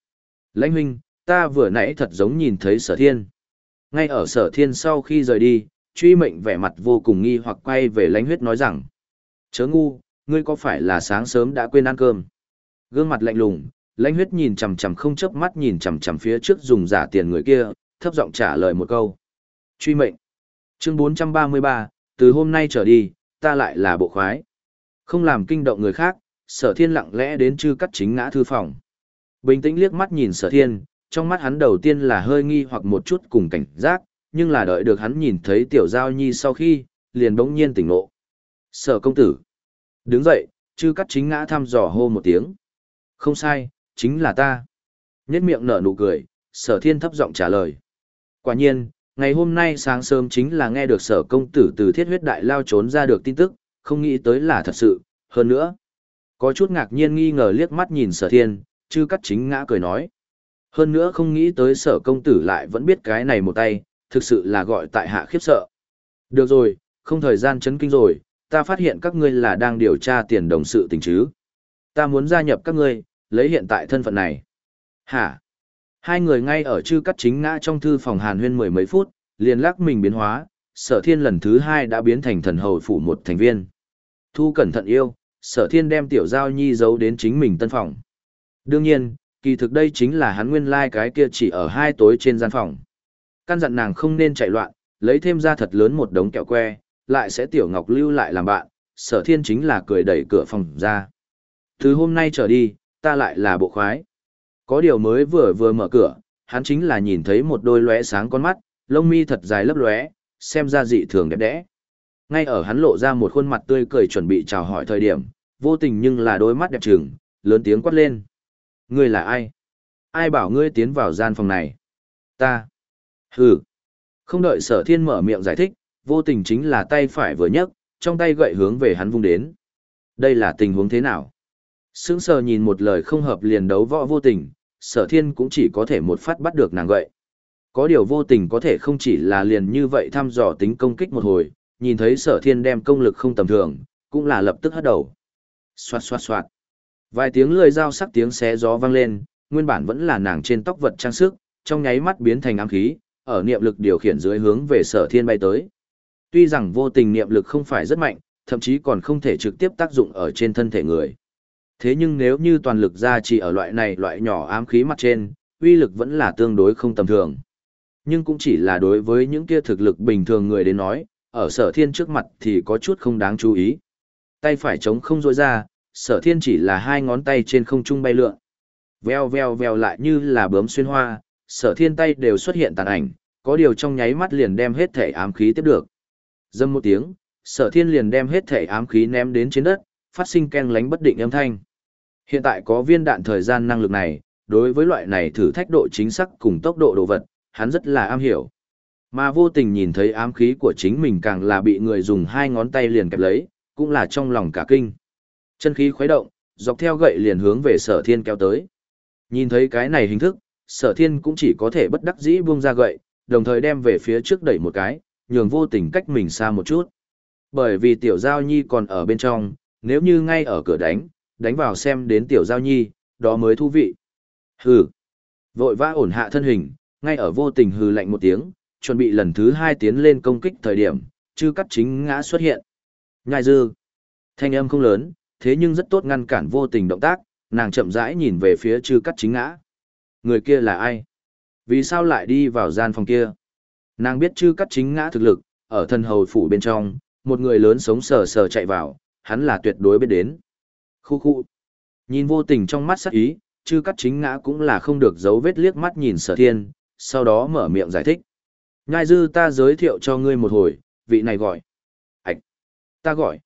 Lãnh huynh, ta vừa nãy thật giống nhìn thấy sở thiên. Ngay ở sở thiên sau khi rời đi, truy mệnh vẻ mặt vô cùng nghi hoặc quay về lãnh huyết nói rằng. Chớ ngu, ngươi có phải là sáng sớm đã quên ăn cơm? Gương mặt lạnh lùng, lãnh huyết nhìn chằm chằm không chớp mắt nhìn chằm chằm phía trước dùng giả tiền người kia, thấp giọng trả lời một câu. Truy mệnh. Chương 433, từ hôm nay trở đi, ta lại là bộ khoái. Không làm kinh động người khác, sở thiên lặng lẽ đến chư cắt chính ngã thư phòng. Bình tĩnh liếc mắt nhìn sở thiên, trong mắt hắn đầu tiên là hơi nghi hoặc một chút cùng cảnh giác, nhưng là đợi được hắn nhìn thấy tiểu giao nhi sau khi, liền bỗng nhiên tỉnh ngộ. Sở công tử. Đứng dậy, chư cắt chính ngã thăm dò hô một tiếng. Không sai, chính là ta. Nhất miệng nở nụ cười, sở thiên thấp giọng trả lời. Quả nhiên, ngày hôm nay sáng sớm chính là nghe được sở công tử từ thiết huyết đại lao trốn ra được tin tức, không nghĩ tới là thật sự, hơn nữa. Có chút ngạc nhiên nghi ngờ liếc mắt nhìn sở thiên, chư cắt chính ngã cười nói. Hơn nữa không nghĩ tới sở công tử lại vẫn biết cái này một tay, thực sự là gọi tại hạ khiếp sợ. Được rồi, không thời gian chấn kinh rồi, ta phát hiện các ngươi là đang điều tra tiền đồng sự tình chứ. Ta muốn gia nhập các ngươi, lấy hiện tại thân phận này. Hả? Hai người ngay ở chư cắt chính ngã trong thư phòng hàn huyên mười mấy phút, liền lắc mình biến hóa, sở thiên lần thứ hai đã biến thành thần hầu phủ một thành viên. Thu cẩn thận yêu, sở thiên đem tiểu giao nhi giấu đến chính mình tân phòng. Đương nhiên, kỳ thực đây chính là hắn nguyên lai like cái kia chỉ ở hai tối trên gian phòng. Căn dặn nàng không nên chạy loạn, lấy thêm ra thật lớn một đống kẹo que, lại sẽ tiểu ngọc lưu lại làm bạn, sở thiên chính là cười đẩy cửa phòng ra. Từ hôm nay trở đi, ta lại là bộ khoái. Có điều mới vừa vừa mở cửa, hắn chính là nhìn thấy một đôi lóe sáng con mắt, lông mi thật dài lấp lóe, xem ra dị thường đẹp đẽ. Ngay ở hắn lộ ra một khuôn mặt tươi cười chuẩn bị chào hỏi thời điểm, vô tình nhưng là đôi mắt đẹp trừng, lớn tiếng quát lên. Ngươi là ai? Ai bảo ngươi tiến vào gian phòng này? Ta. Hừ. Không đợi sở thiên mở miệng giải thích, vô tình chính là tay phải vừa nhấc, trong tay gậy hướng về hắn vung đến. Đây là tình huống thế nào? Sững sờ nhìn một lời không hợp liền đấu võ vô tình, sở thiên cũng chỉ có thể một phát bắt được nàng gậy. Có điều vô tình có thể không chỉ là liền như vậy thăm dò tính công kích một hồi, nhìn thấy sở thiên đem công lực không tầm thường, cũng là lập tức hất đầu. Xoạt xoạt xoạt. Vài tiếng lười dao sắc tiếng xé gió vang lên, nguyên bản vẫn là nàng trên tóc vật trang sức, trong nháy mắt biến thành ám khí, ở niệm lực điều khiển dưới hướng về sở thiên bay tới. Tuy rằng vô tình niệm lực không phải rất mạnh, thậm chí còn không thể trực tiếp tác dụng ở trên thân thể người. Thế nhưng nếu như toàn lực ra chỉ ở loại này loại nhỏ ám khí mặt trên, uy lực vẫn là tương đối không tầm thường. Nhưng cũng chỉ là đối với những kia thực lực bình thường người đến nói, ở sở thiên trước mặt thì có chút không đáng chú ý. Tay phải chống không rôi ra, sở thiên chỉ là hai ngón tay trên không trung bay lượn. Veo veo veo lại như là bướm xuyên hoa, sở thiên tay đều xuất hiện tàn ảnh, có điều trong nháy mắt liền đem hết thể ám khí tiếp được. Dâm một tiếng, sở thiên liền đem hết thể ám khí ném đến trên đất, phát sinh ken lánh bất định âm thanh. Hiện tại có viên đạn thời gian năng lực này, đối với loại này thử thách độ chính xác cùng tốc độ đồ vật, hắn rất là am hiểu. Mà vô tình nhìn thấy ám khí của chính mình càng là bị người dùng hai ngón tay liền kẹp lấy, cũng là trong lòng cả kinh. Chân khí khuấy động, dọc theo gậy liền hướng về sở thiên kéo tới. Nhìn thấy cái này hình thức, sở thiên cũng chỉ có thể bất đắc dĩ buông ra gậy, đồng thời đem về phía trước đẩy một cái, nhường vô tình cách mình xa một chút. Bởi vì tiểu giao nhi còn ở bên trong, nếu như ngay ở cửa đánh, đánh vào xem đến tiểu giao nhi, đó mới thú vị. Hừ. Vội vã ổn hạ thân hình, ngay ở vô tình hừ lạnh một tiếng, chuẩn bị lần thứ hai tiến lên công kích thời điểm, chư cắt chính ngã xuất hiện. Nhai dư. Thanh âm không lớn, thế nhưng rất tốt ngăn cản vô tình động tác, nàng chậm rãi nhìn về phía chư cắt chính ngã. Người kia là ai? Vì sao lại đi vào gian phòng kia? Nàng biết chư cắt chính ngã thực lực, ở thân hầu phủ bên trong, một người lớn sống sờ sờ chạy vào, hắn là tuyệt đối biết đến. Khu khu. Nhìn vô tình trong mắt sắc ý, chư cắt chính ngã cũng là không được giấu vết liếc mắt nhìn sở thiên, sau đó mở miệng giải thích. Nhai dư ta giới thiệu cho ngươi một hồi, vị này gọi. Ảch. Ta gọi.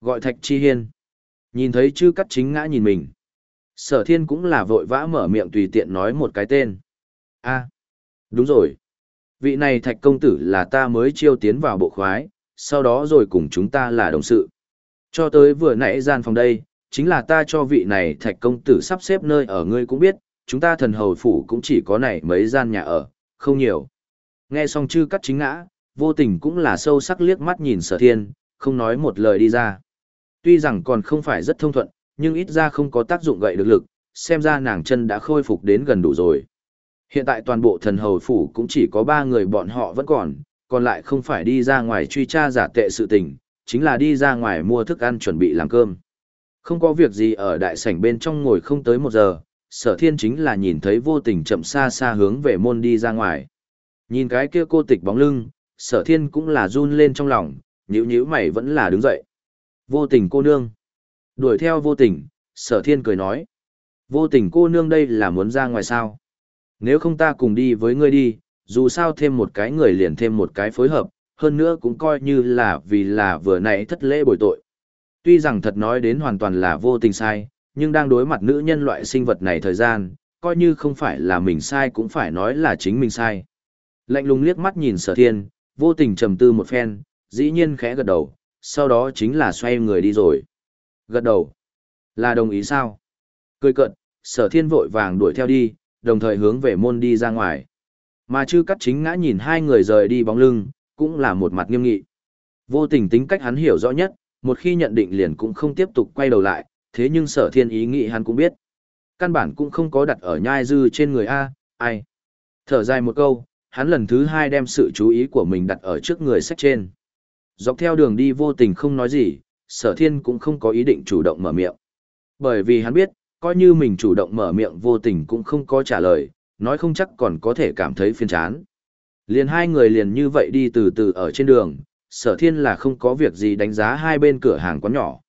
Gọi thạch chi hiên. Nhìn thấy chư cắt chính ngã nhìn mình. Sở thiên cũng là vội vã mở miệng tùy tiện nói một cái tên. a đúng rồi. Vị này thạch công tử là ta mới chiêu tiến vào bộ khoái, sau đó rồi cùng chúng ta là đồng sự. Cho tới vừa nãy gian phòng đây, chính là ta cho vị này thạch công tử sắp xếp nơi ở ngươi cũng biết, chúng ta thần hầu phủ cũng chỉ có này mấy gian nhà ở, không nhiều. Nghe xong chư cắt chính ngã, vô tình cũng là sâu sắc liếc mắt nhìn sở thiên, không nói một lời đi ra. Tuy rằng còn không phải rất thông thuận, nhưng ít ra không có tác dụng gậy được lực, xem ra nàng chân đã khôi phục đến gần đủ rồi. Hiện tại toàn bộ thần hầu phủ cũng chỉ có ba người bọn họ vẫn còn, còn lại không phải đi ra ngoài truy tra giả tệ sự tình, chính là đi ra ngoài mua thức ăn chuẩn bị làm cơm. Không có việc gì ở đại sảnh bên trong ngồi không tới một giờ, sở thiên chính là nhìn thấy vô tình chậm xa xa hướng về môn đi ra ngoài. Nhìn cái kia cô tịch bóng lưng, sở thiên cũng là run lên trong lòng, nhữ nhữ mày vẫn là đứng dậy. Vô tình cô nương. Đuổi theo vô tình, sở thiên cười nói. Vô tình cô nương đây là muốn ra ngoài sao? Nếu không ta cùng đi với ngươi đi, dù sao thêm một cái người liền thêm một cái phối hợp, hơn nữa cũng coi như là vì là vừa nãy thất lễ bồi tội. Tuy rằng thật nói đến hoàn toàn là vô tình sai, nhưng đang đối mặt nữ nhân loại sinh vật này thời gian, coi như không phải là mình sai cũng phải nói là chính mình sai. Lạnh lùng liếc mắt nhìn sở thiên, vô tình trầm tư một phen, dĩ nhiên khẽ gật đầu, sau đó chính là xoay người đi rồi. Gật đầu. Là đồng ý sao? Cười cận, sở thiên vội vàng đuổi theo đi, đồng thời hướng về môn đi ra ngoài. Mà chư cắt chính ngã nhìn hai người rời đi bóng lưng, cũng là một mặt nghiêm nghị. Vô tình tính cách hắn hiểu rõ nhất, một khi nhận định liền cũng không tiếp tục quay đầu lại, thế nhưng sở thiên ý nghĩ hắn cũng biết. Căn bản cũng không có đặt ở nhai dư trên người A, ai. Thở dài một câu, hắn lần thứ hai đem sự chú ý của mình đặt ở trước người sách trên. Dọc theo đường đi vô tình không nói gì, sở thiên cũng không có ý định chủ động mở miệng. Bởi vì hắn biết, coi như mình chủ động mở miệng vô tình cũng không có trả lời, nói không chắc còn có thể cảm thấy phiền chán. Liền hai người liền như vậy đi từ từ ở trên đường, sở thiên là không có việc gì đánh giá hai bên cửa hàng quán nhỏ.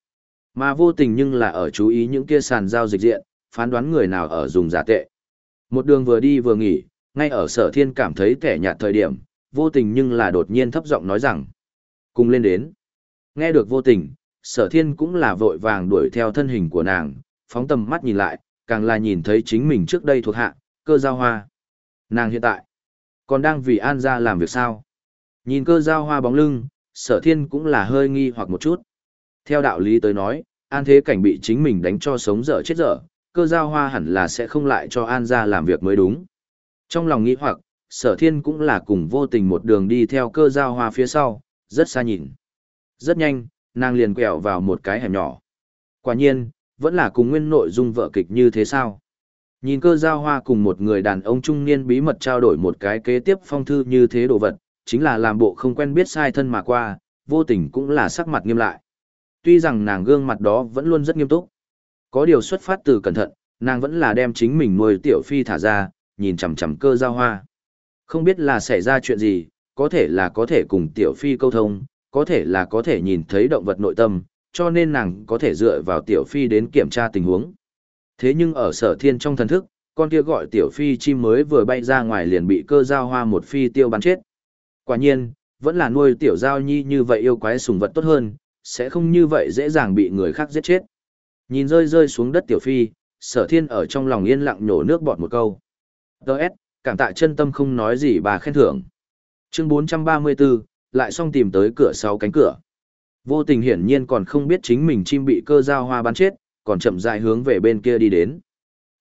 Mà vô tình nhưng là ở chú ý những kia sàn giao dịch diện, phán đoán người nào ở dùng giả tệ. Một đường vừa đi vừa nghỉ, ngay ở sở thiên cảm thấy kẻ nhạt thời điểm, vô tình nhưng là đột nhiên thấp giọng nói rằng, cùng lên đến. Nghe được vô tình, sở thiên cũng là vội vàng đuổi theo thân hình của nàng, phóng tầm mắt nhìn lại, càng là nhìn thấy chính mình trước đây thuộc hạ, cơ giao hoa. Nàng hiện tại, còn đang vì An ra làm việc sao? Nhìn cơ giao hoa bóng lưng, sở thiên cũng là hơi nghi hoặc một chút. Theo đạo lý tới nói, An thế cảnh bị chính mình đánh cho sống dở chết dở, cơ giao hoa hẳn là sẽ không lại cho An ra làm việc mới đúng. Trong lòng nghĩ hoặc, sở thiên cũng là cùng vô tình một đường đi theo cơ giao hoa phía sau, rất xa nhìn. Rất nhanh, nàng liền quẹo vào một cái hẻm nhỏ. Quả nhiên, vẫn là cùng nguyên nội dung vợ kịch như thế sao. Nhìn cơ giao hoa cùng một người đàn ông trung niên bí mật trao đổi một cái kế tiếp phong thư như thế đồ vật, chính là làm bộ không quen biết sai thân mà qua, vô tình cũng là sắc mặt nghiêm lại. Tuy rằng nàng gương mặt đó vẫn luôn rất nghiêm túc. Có điều xuất phát từ cẩn thận, nàng vẫn là đem chính mình nuôi tiểu phi thả ra, nhìn chằm chằm cơ giao hoa. Không biết là xảy ra chuyện gì, có thể là có thể cùng tiểu phi câu thông, có thể là có thể nhìn thấy động vật nội tâm, cho nên nàng có thể dựa vào tiểu phi đến kiểm tra tình huống. Thế nhưng ở sở thiên trong thần thức, con kia gọi tiểu phi chim mới vừa bay ra ngoài liền bị cơ giao hoa một phi tiêu bắn chết. Quả nhiên, vẫn là nuôi tiểu giao nhi như vậy yêu quái sùng vật tốt hơn, sẽ không như vậy dễ dàng bị người khác giết chết. Nhìn rơi rơi xuống đất tiểu phi, sở thiên ở trong lòng yên lặng nhổ nước bọt một câu. Đợt, cảm tạ chân tâm không nói gì bà khen thưởng. Chương 434, lại xong tìm tới cửa sau cánh cửa. Vô tình hiển nhiên còn không biết chính mình chim bị cơ giao hoa bắn chết, còn chậm rãi hướng về bên kia đi đến.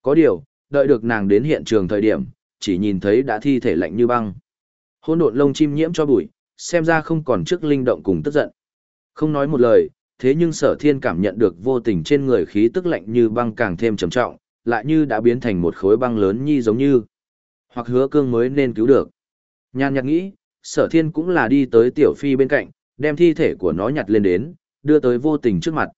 Có điều, đợi được nàng đến hiện trường thời điểm, chỉ nhìn thấy đã thi thể lạnh như băng. Hỗn độn lông chim nhiễm cho bụi, xem ra không còn trước linh động cùng tức giận. Không nói một lời, thế nhưng sở thiên cảm nhận được vô tình trên người khí tức lạnh như băng càng thêm trầm trọng, lại như đã biến thành một khối băng lớn nhi giống như. Hoặc hứa cương mới nên cứu được. Nhan nhạt nghĩ, sở thiên cũng là đi tới tiểu phi bên cạnh, đem thi thể của nó nhặt lên đến, đưa tới vô tình trước mặt.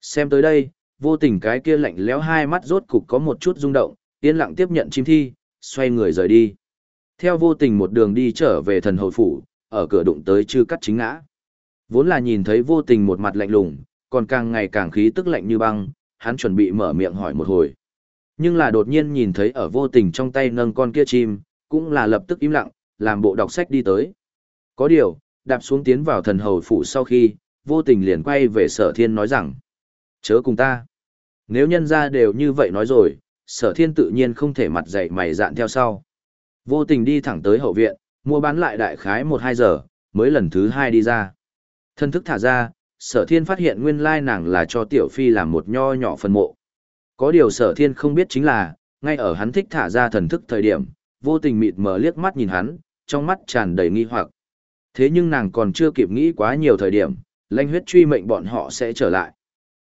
Xem tới đây, vô tình cái kia lạnh lẽo hai mắt rốt cục có một chút rung động, yên lặng tiếp nhận chim thi, xoay người rời đi. Theo vô tình một đường đi trở về thần hồi phủ, ở cửa đụng tới chư cắt chính ngã. Vốn là nhìn thấy vô tình một mặt lạnh lùng, còn càng ngày càng khí tức lạnh như băng, hắn chuẩn bị mở miệng hỏi một hồi. Nhưng là đột nhiên nhìn thấy ở vô tình trong tay nâng con kia chim, cũng là lập tức im lặng, làm bộ đọc sách đi tới. Có điều, đạp xuống tiến vào thần hầu phủ sau khi, vô tình liền quay về sở thiên nói rằng, chớ cùng ta. Nếu nhân ra đều như vậy nói rồi, sở thiên tự nhiên không thể mặt dạy mày dạn theo sau. Vô tình đi thẳng tới hậu viện, mua bán lại đại khái 1-2 giờ, mới lần thứ hai đi ra. Thân thức thả ra, sở thiên phát hiện nguyên lai nàng là cho tiểu phi làm một nho nhỏ phần mộ. Có điều sở thiên không biết chính là, ngay ở hắn thích thả ra thần thức thời điểm, vô tình mịt mờ liếc mắt nhìn hắn, trong mắt tràn đầy nghi hoặc. Thế nhưng nàng còn chưa kịp nghĩ quá nhiều thời điểm, lãnh huyết truy mệnh bọn họ sẽ trở lại.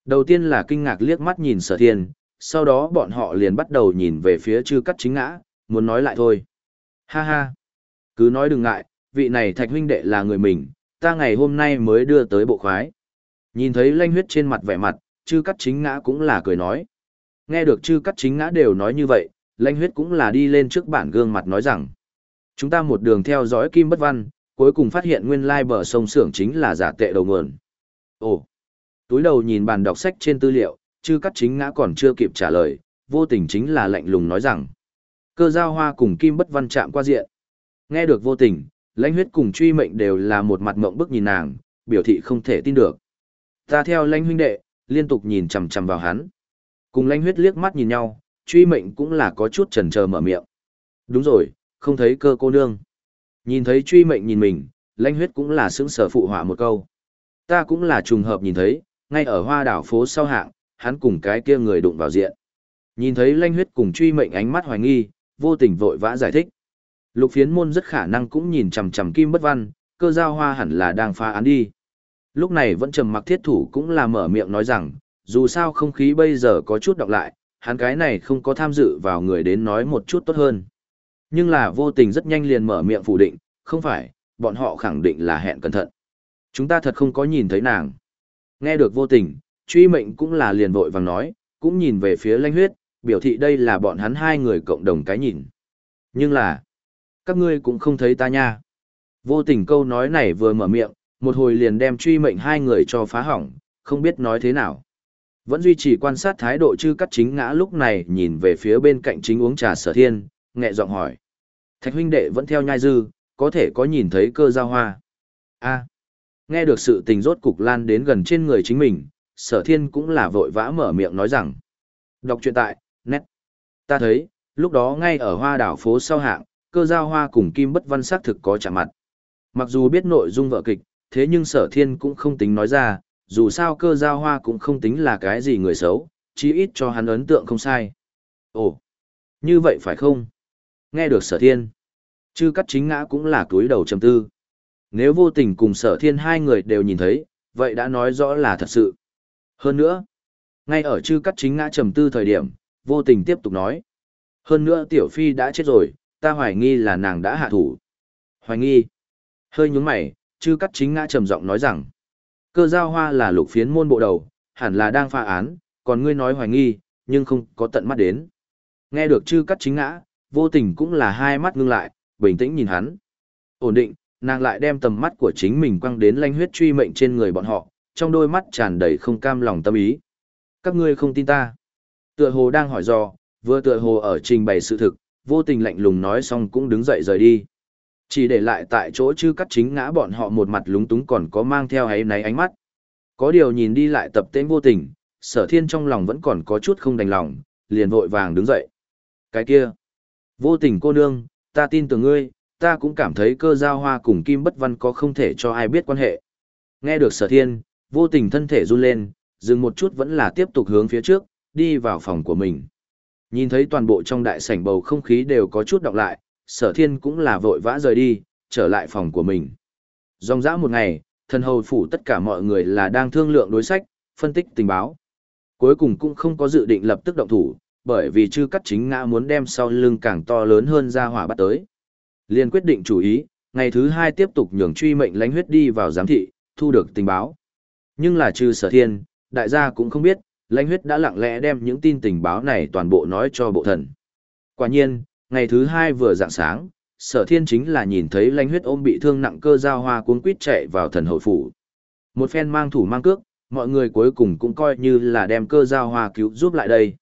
Đầu tiên là kinh ngạc liếc mắt nhìn sở thiên, sau đó bọn họ liền bắt đầu nhìn về phía chư cắt chính ngã, muốn nói lại thôi. Ha ha, cứ nói đừng ngại, vị này thạch huynh đệ là người mình, ta ngày hôm nay mới đưa tới bộ khoái. Nhìn thấy lanh huyết trên mặt vẻ mặt, chư cắt chính ngã cũng là cười nói. Nghe được chư cắt chính ngã đều nói như vậy, lanh huyết cũng là đi lên trước bản gương mặt nói rằng. Chúng ta một đường theo dõi kim bất văn, cuối cùng phát hiện nguyên lai bờ sông xưởng chính là giả tệ đầu nguồn. Ồ, túi đầu nhìn bàn đọc sách trên tư liệu, chư cắt chính ngã còn chưa kịp trả lời, vô tình chính là lạnh lùng nói rằng. Cơ giao hoa cùng kim bất văn chạm qua diện. Nghe được vô tình, lãnh huyết cùng truy mệnh đều là một mặt mộng bức nhìn nàng, biểu thị không thể tin được. Ta theo lãnh huynh đệ, liên tục nhìn chằm chằm vào hắn. Cùng lãnh huyết liếc mắt nhìn nhau, truy mệnh cũng là có chút chần chờ mở miệng. Đúng rồi, không thấy cơ cô nương. Nhìn thấy truy mệnh nhìn mình, lãnh huyết cũng là sững sờ phụ họa một câu. Ta cũng là trùng hợp nhìn thấy, ngay ở hoa đảo phố sau hạng, hắn cùng cái kia người đụng vào diện. Nhìn thấy lãnh huyết cùng truy mệnh ánh mắt hoài nghi, vô tình vội vã giải thích. Lục phiến môn rất khả năng cũng nhìn chằm chằm kim bất văn, cơ giao hoa hẳn là đang phá án đi. Lúc này vẫn trầm mặc thiết thủ cũng là mở miệng nói rằng, dù sao không khí bây giờ có chút đọc lại, hắn cái này không có tham dự vào người đến nói một chút tốt hơn. Nhưng là vô tình rất nhanh liền mở miệng phủ định, không phải, bọn họ khẳng định là hẹn cẩn thận. Chúng ta thật không có nhìn thấy nàng. Nghe được vô tình, truy mệnh cũng là liền vội vàng nói, cũng nhìn về phía lanh huyết, biểu thị đây là bọn hắn hai người cộng đồng cái nhìn. Nhưng là, các ngươi cũng không thấy ta nha. Vô tình câu nói này vừa mở miệng, một hồi liền đem truy mệnh hai người cho phá hỏng, không biết nói thế nào. Vẫn duy trì quan sát thái độ chư cắt chính ngã lúc này nhìn về phía bên cạnh chính uống trà sở thiên, nhẹ giọng hỏi. Thạch huynh đệ vẫn theo nhai dư, có thể có nhìn thấy cơ giao hoa. a nghe được sự tình rốt cục lan đến gần trên người chính mình, sở thiên cũng là vội vã mở miệng nói rằng. Đọc truyện tại, nét. Ta thấy, lúc đó ngay ở hoa đảo phố sau hạng, cơ giao hoa cùng kim bất văn xác thực có chạm mặt. Mặc dù biết nội dung vợ kịch, thế nhưng sở thiên cũng không tính nói ra, dù sao cơ giao hoa cũng không tính là cái gì người xấu, chí ít cho hắn ấn tượng không sai. Ồ, như vậy phải không? Nghe được sở thiên. Chư cắt chính ngã cũng là túi đầu trầm tư. Nếu vô tình cùng sở thiên hai người đều nhìn thấy, vậy đã nói rõ là thật sự. Hơn nữa, ngay ở chư cắt chính ngã trầm tư thời điểm, vô tình tiếp tục nói. Hơn nữa tiểu phi đã chết rồi, ta hoài nghi là nàng đã hạ thủ. Hoài nghi. Hơi nhúng mày, chư cắt chính ngã trầm giọng nói rằng. Cơ giao hoa là lục phiến môn bộ đầu, hẳn là đang pha án, còn ngươi nói hoài nghi, nhưng không có tận mắt đến. Nghe được chư cắt chính ngã, vô tình cũng là hai mắt ngưng lại, bình tĩnh nhìn hắn. Ổn định, nàng lại đem tầm mắt của chính mình quăng đến lanh huyết truy mệnh trên người bọn họ, trong đôi mắt tràn đầy không cam lòng tâm ý. Các ngươi không tin ta. Tựa hồ đang hỏi do, vừa tựa hồ ở trình bày sự thực, vô tình lạnh lùng nói xong cũng đứng dậy rời đi. Chỉ để lại tại chỗ chư cắt chính ngã bọn họ một mặt lúng túng còn có mang theo ấy náy ánh mắt. Có điều nhìn đi lại tập tên vô tình, sở thiên trong lòng vẫn còn có chút không đành lòng, liền vội vàng đứng dậy. Cái kia, vô tình cô nương, ta tin tưởng ngươi, ta cũng cảm thấy cơ giao hoa cùng kim bất văn có không thể cho ai biết quan hệ. Nghe được sở thiên, vô tình thân thể run lên, dừng một chút vẫn là tiếp tục hướng phía trước, đi vào phòng của mình. Nhìn thấy toàn bộ trong đại sảnh bầu không khí đều có chút đọc lại, sở thiên cũng là vội vã rời đi, trở lại phòng của mình. Dòng dã một ngày, thần hầu phủ tất cả mọi người là đang thương lượng đối sách, phân tích tình báo. Cuối cùng cũng không có dự định lập tức động thủ, bởi vì chư cắt chính ngã muốn đem sau lưng càng to lớn hơn ra hỏa bắt tới. Liên quyết định chủ ý, ngày thứ hai tiếp tục nhường truy mệnh lánh huyết đi vào giám thị, thu được tình báo. Nhưng là trừ sở thiên, đại gia cũng không biết, lãnh huyết đã lặng lẽ đem những tin tình báo này toàn bộ nói cho bộ thần. Quả nhiên, ngày thứ hai vừa dạng sáng, sở thiên chính là nhìn thấy lãnh huyết ôm bị thương nặng cơ giao hoa cuốn quýt chạy vào thần hội phủ. Một phen mang thủ mang cước, mọi người cuối cùng cũng coi như là đem cơ giao hoa cứu giúp lại đây.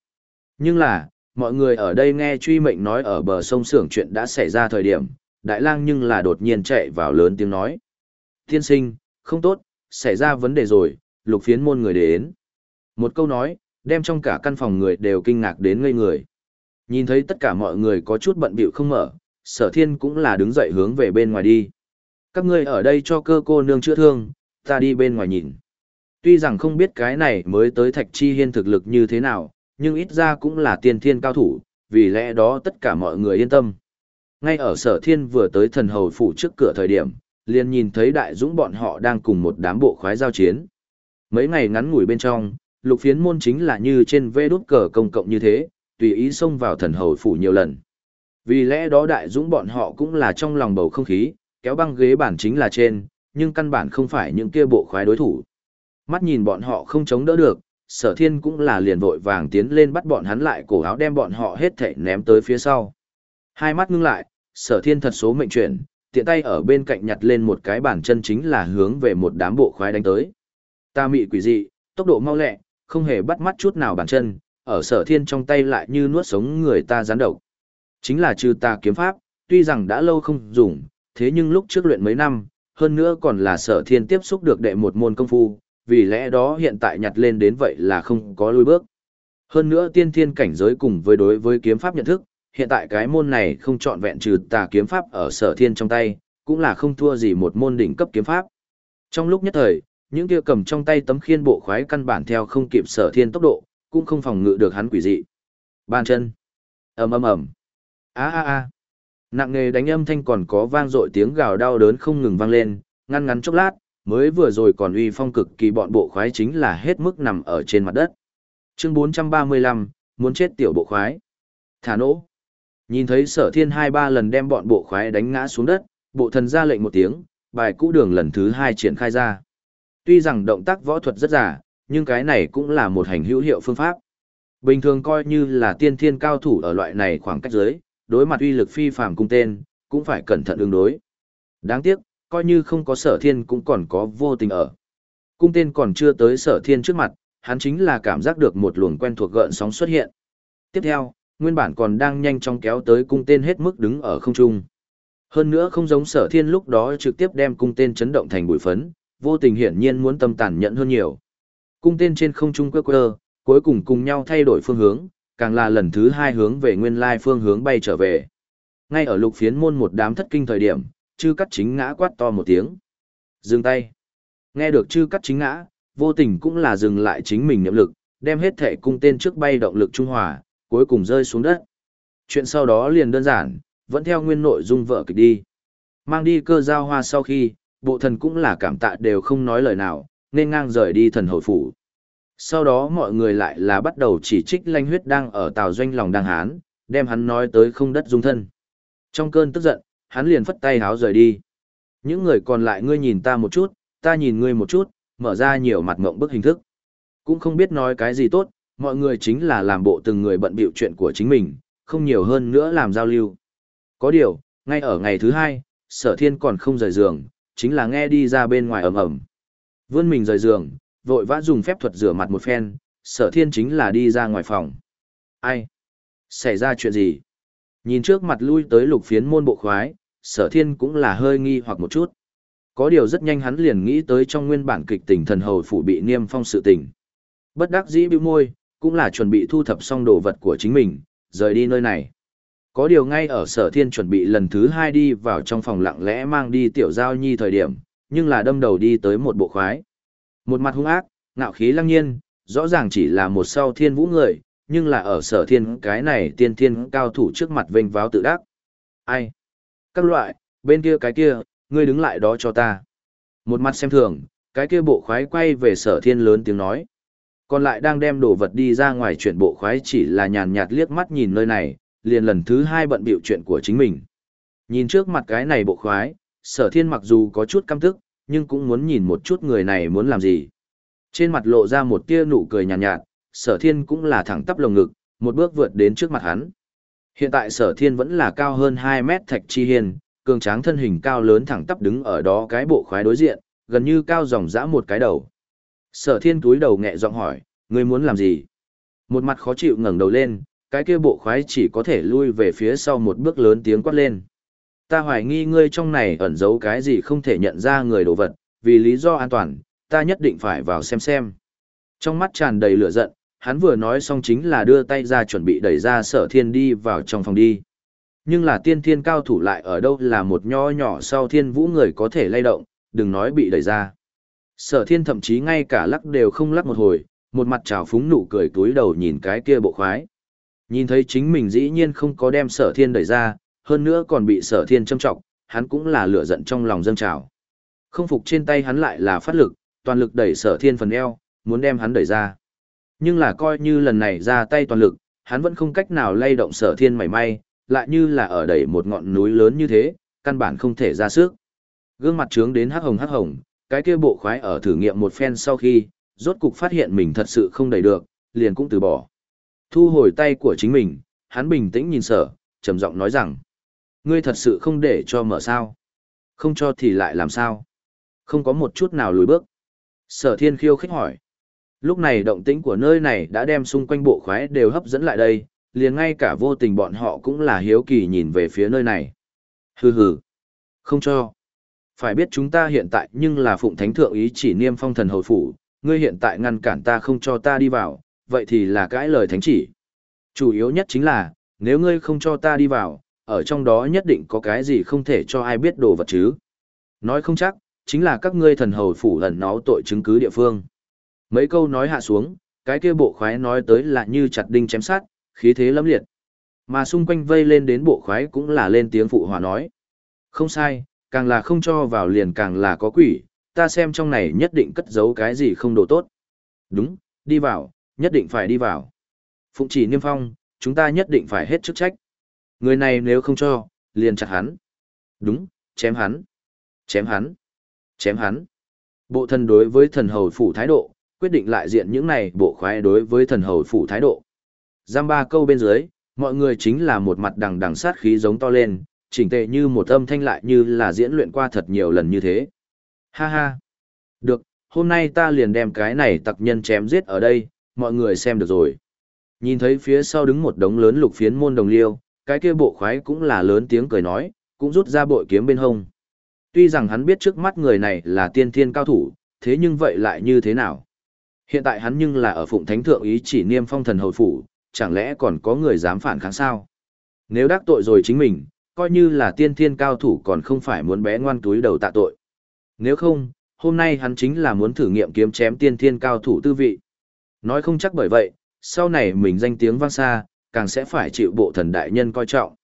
Nhưng là, mọi người ở đây nghe truy mệnh nói ở bờ sông xưởng chuyện đã xảy ra thời điểm, đại lang nhưng là đột nhiên chạy vào lớn tiếng nói. Thiên sinh, không tốt, xảy ra vấn đề rồi, lục phiến môn người đến. Một câu nói, đem trong cả căn phòng người đều kinh ngạc đến ngây người. Nhìn thấy tất cả mọi người có chút bận bịu không mở, sở thiên cũng là đứng dậy hướng về bên ngoài đi. Các ngươi ở đây cho cơ cô nương chữa thương, ta đi bên ngoài nhìn. Tuy rằng không biết cái này mới tới thạch chi hiên thực lực như thế nào, nhưng ít ra cũng là tiên thiên cao thủ, vì lẽ đó tất cả mọi người yên tâm. Ngay ở sở thiên vừa tới thần hầu phủ trước cửa thời điểm, liền nhìn thấy đại dũng bọn họ đang cùng một đám bộ khoái giao chiến. Mấy ngày ngắn ngủi bên trong, lục phiến môn chính là như trên vê đốt cờ công cộng như thế, tùy ý xông vào thần hầu phủ nhiều lần. Vì lẽ đó đại dũng bọn họ cũng là trong lòng bầu không khí, kéo băng ghế bản chính là trên, nhưng căn bản không phải những kia bộ khoái đối thủ. Mắt nhìn bọn họ không chống đỡ được, sở thiên cũng là liền vội vàng tiến lên bắt bọn hắn lại cổ áo đem bọn họ hết thảy ném tới phía sau. Hai mắt ngưng lại, sở thiên thật số mệnh chuyển, tiện tay ở bên cạnh nhặt lên một cái bàn chân chính là hướng về một đám bộ khoái đánh tới. Ta mị quỷ dị, tốc độ mau lẹ, không hề bắt mắt chút nào bàn chân, ở sở thiên trong tay lại như nuốt sống người ta gián độc. Chính là trừ ta kiếm pháp, tuy rằng đã lâu không dùng, thế nhưng lúc trước luyện mấy năm, hơn nữa còn là sở thiên tiếp xúc được đệ một môn công phu, vì lẽ đó hiện tại nhặt lên đến vậy là không có lùi bước. Hơn nữa tiên thiên cảnh giới cùng với đối với kiếm pháp nhận thức, hiện tại cái môn này không chọn vẹn trừ tà kiếm pháp ở sở thiên trong tay, cũng là không thua gì một môn đỉnh cấp kiếm pháp. Trong lúc nhất thời, những kia cầm trong tay tấm khiên bộ khoái căn bản theo không kịp sở thiên tốc độ, cũng không phòng ngự được hắn quỷ dị. Bàn chân. ầm ầm ầm. A a a. Nặng nghề đánh âm thanh còn có vang dội tiếng gào đau đớn không ngừng vang lên, ngăn ngắn chốc lát, mới vừa rồi còn uy phong cực kỳ bọn bộ khoái chính là hết mức nằm ở trên mặt đất. Chương 435, muốn chết tiểu bộ khoái. Thả nỗ. Nhìn thấy sở thiên hai ba lần đem bọn bộ khoái đánh ngã xuống đất, bộ thần ra lệnh một tiếng, bài cũ đường lần thứ hai triển khai ra. Tuy rằng động tác võ thuật rất giả, nhưng cái này cũng là một hành hữu hiệu phương pháp. Bình thường coi như là tiên thiên cao thủ ở loại này khoảng cách dưới, đối mặt uy lực phi phàm cung tên, cũng phải cẩn thận ứng đối. Đáng tiếc, coi như không có sở thiên cũng còn có vô tình ở. Cung tên còn chưa tới sở thiên trước mặt, hắn chính là cảm giác được một luồng quen thuộc gợn sóng xuất hiện. Tiếp theo, nguyên bản còn đang nhanh chóng kéo tới cung tên hết mức đứng ở không trung. Hơn nữa không giống sở thiên lúc đó trực tiếp đem cung tên chấn động thành bụi phấn, vô tình hiển nhiên muốn tâm tàn nhẫn hơn nhiều. Cung tên trên không trung quơ quơ, cuối cùng cùng nhau thay đổi phương hướng, càng là lần thứ hai hướng về nguyên lai phương hướng bay trở về. Ngay ở lục phiến môn một đám thất kinh thời điểm, chư cắt chính ngã quát to một tiếng. Dừng tay. Nghe được chư cắt chính ngã, vô tình cũng là dừng lại chính mình niệm lực, đem hết thể cung tên trước bay động lực trung hòa, cuối cùng rơi xuống đất. Chuyện sau đó liền đơn giản, vẫn theo nguyên nội dung vợ kịch đi. Mang đi cơ giao hoa sau khi, bộ thần cũng là cảm tạ đều không nói lời nào, nên ngang rời đi thần hồi phủ. Sau đó mọi người lại là bắt đầu chỉ trích lanh huyết đang ở tàu doanh lòng đang hán, đem hắn nói tới không đất dung thân. Trong cơn tức giận, hắn liền phất tay háo rời đi. Những người còn lại ngươi nhìn ta một chút, ta nhìn ngươi một chút, mở ra nhiều mặt ngộng bức hình thức. Cũng không biết nói cái gì tốt, mọi người chính là làm bộ từng người bận bịu chuyện của chính mình, không nhiều hơn nữa làm giao lưu. Có điều, ngay ở ngày thứ hai, sở thiên còn không rời giường, chính là nghe đi ra bên ngoài ầm ầm, Vươn mình rời giường, vội vã dùng phép thuật rửa mặt một phen, sở thiên chính là đi ra ngoài phòng. Ai? Xảy ra chuyện gì? Nhìn trước mặt lui tới lục phiến môn bộ khoái, sở thiên cũng là hơi nghi hoặc một chút. Có điều rất nhanh hắn liền nghĩ tới trong nguyên bản kịch tình thần hầu phủ bị niêm phong sự tình. Bất đắc dĩ bĩu môi, cũng là chuẩn bị thu thập xong đồ vật của chính mình, rời đi nơi này. Có điều ngay ở sở thiên chuẩn bị lần thứ hai đi vào trong phòng lặng lẽ mang đi tiểu giao nhi thời điểm, nhưng là đâm đầu đi tới một bộ khoái. Một mặt hung ác, ngạo khí lăng nhiên, rõ ràng chỉ là một sau thiên vũ người, nhưng là ở sở thiên cái này tiên thiên cao thủ trước mặt vênh váo tự đắc. Ai? Các loại, bên kia cái kia, ngươi đứng lại đó cho ta. Một mặt xem thường, cái kia bộ khoái quay về sở thiên lớn tiếng nói. Còn lại đang đem đồ vật đi ra ngoài chuyển bộ khoái chỉ là nhàn nhạt liếc mắt nhìn nơi này, liền lần thứ hai bận biểu chuyện của chính mình. Nhìn trước mặt cái này bộ khoái, sở thiên mặc dù có chút căm tức, nhưng cũng muốn nhìn một chút người này muốn làm gì. Trên mặt lộ ra một tia nụ cười nhàn nhạt, nhạt, sở thiên cũng là thẳng tắp lồng ngực, một bước vượt đến trước mặt hắn. Hiện tại sở thiên vẫn là cao hơn 2 mét thạch chi hiền, cường tráng thân hình cao lớn thẳng tắp đứng ở đó cái bộ khoái đối diện, gần như cao dòng dã một cái đầu. Sở thiên túi đầu nhẹ giọng hỏi, ngươi muốn làm gì? Một mặt khó chịu ngẩng đầu lên, cái kia bộ khoái chỉ có thể lui về phía sau một bước lớn tiếng quát lên. Ta hoài nghi ngươi trong này ẩn giấu cái gì không thể nhận ra người đồ vật, vì lý do an toàn, ta nhất định phải vào xem xem. Trong mắt tràn đầy lửa giận, hắn vừa nói xong chính là đưa tay ra chuẩn bị đẩy ra sở thiên đi vào trong phòng đi. Nhưng là tiên thiên cao thủ lại ở đâu là một nho nhỏ sau thiên vũ người có thể lay động, đừng nói bị đẩy ra. Sở thiên thậm chí ngay cả lắc đều không lắc một hồi, một mặt trào phúng nụ cười túi đầu nhìn cái kia bộ khoái. Nhìn thấy chính mình dĩ nhiên không có đem sở thiên đẩy ra, hơn nữa còn bị sở thiên châm trọng, hắn cũng là lửa giận trong lòng dâng trào. Không phục trên tay hắn lại là phát lực, toàn lực đẩy sở thiên phần eo, muốn đem hắn đẩy ra. Nhưng là coi như lần này ra tay toàn lực, hắn vẫn không cách nào lay động sở thiên mảy may, lại như là ở đẩy một ngọn núi lớn như thế, căn bản không thể ra sức. Gương mặt trướng đến hắc hồng hắc hồng, cái kia bộ khoái ở thử nghiệm một phen sau khi, rốt cục phát hiện mình thật sự không đẩy được, liền cũng từ bỏ. Thu hồi tay của chính mình, hắn bình tĩnh nhìn sở, trầm giọng nói rằng, ngươi thật sự không để cho mở sao. Không cho thì lại làm sao. Không có một chút nào lùi bước. Sở thiên khiêu khích hỏi. Lúc này động tĩnh của nơi này đã đem xung quanh bộ khoái đều hấp dẫn lại đây, liền ngay cả vô tình bọn họ cũng là hiếu kỳ nhìn về phía nơi này. Hừ hừ. Không cho. Phải biết chúng ta hiện tại nhưng là phụng thánh thượng ý chỉ niêm phong thần hồi phủ, ngươi hiện tại ngăn cản ta không cho ta đi vào, vậy thì là cãi lời thánh chỉ. Chủ yếu nhất chính là, nếu ngươi không cho ta đi vào, ở trong đó nhất định có cái gì không thể cho ai biết đồ vật chứ. Nói không chắc, chính là các ngươi thần hầu phủ lần nó tội chứng cứ địa phương. Mấy câu nói hạ xuống, cái kia bộ khoái nói tới là như chặt đinh chém sát, khí thế lâm liệt. Mà xung quanh vây lên đến bộ khoái cũng là lên tiếng phụ hòa nói. Không sai, càng là không cho vào liền càng là có quỷ, ta xem trong này nhất định cất giấu cái gì không đồ tốt. Đúng, đi vào, nhất định phải đi vào. Phụng chỉ niêm phong, chúng ta nhất định phải hết chức trách. Người này nếu không cho, liền chặt hắn. Đúng, chém hắn. Chém hắn. Chém hắn. Bộ thần đối với thần hầu phủ thái độ, quyết định lại diện những này bộ khoái đối với thần hầu phủ thái độ. Giam ba câu bên dưới, mọi người chính là một mặt đằng đằng sát khí giống to lên, chỉnh tề như một âm thanh lại như là diễn luyện qua thật nhiều lần như thế. Ha ha. Được, hôm nay ta liền đem cái này tặc nhân chém giết ở đây, mọi người xem được rồi. Nhìn thấy phía sau đứng một đống lớn lục phiến môn đồng liêu, cái kia bộ khoái cũng là lớn tiếng cười nói, cũng rút ra bội kiếm bên hông. Tuy rằng hắn biết trước mắt người này là tiên thiên cao thủ, thế nhưng vậy lại như thế nào? Hiện tại hắn nhưng là ở phụng thánh thượng ý chỉ niêm phong thần hồi phủ, chẳng lẽ còn có người dám phản kháng sao? Nếu đắc tội rồi chính mình, coi như là tiên thiên cao thủ còn không phải muốn bé ngoan túi đầu tạ tội. Nếu không, hôm nay hắn chính là muốn thử nghiệm kiếm chém tiên thiên cao thủ tư vị. Nói không chắc bởi vậy, sau này mình danh tiếng vang xa, càng sẽ phải chịu bộ thần đại nhân coi trọng.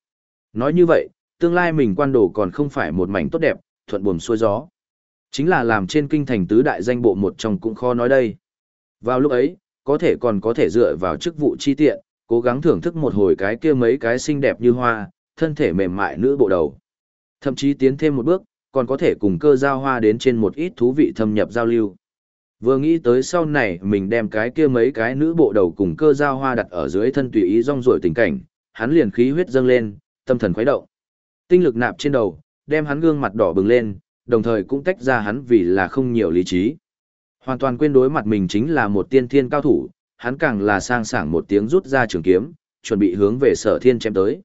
Nói như vậy, tương lai mình quan đồ còn không phải một mảnh tốt đẹp, thuận buồm xuôi gió. Chính là làm trên kinh thành tứ đại danh bộ một trong cũng khó nói đây. Vào lúc ấy, có thể còn có thể dựa vào chức vụ chi tiện, cố gắng thưởng thức một hồi cái kia mấy cái xinh đẹp như hoa, thân thể mềm mại nữ bộ đầu. Thậm chí tiến thêm một bước, còn có thể cùng cơ giao hoa đến trên một ít thú vị thâm nhập giao lưu. Vừa nghĩ tới sau này mình đem cái kia mấy cái nữ bộ đầu cùng cơ giao hoa đặt ở dưới thân tùy ý rong ruổi tình cảnh, hắn liền khí huyết dâng lên, tâm thần khuấy động. Tinh lực nạp trên đầu, đem hắn gương mặt đỏ bừng lên, đồng thời cũng tách ra hắn vì là không nhiều lý trí. Hoàn toàn quên đối mặt mình chính là một tiên thiên cao thủ, hắn càng là sang sảng một tiếng rút ra trường kiếm, chuẩn bị hướng về sở thiên chém tới.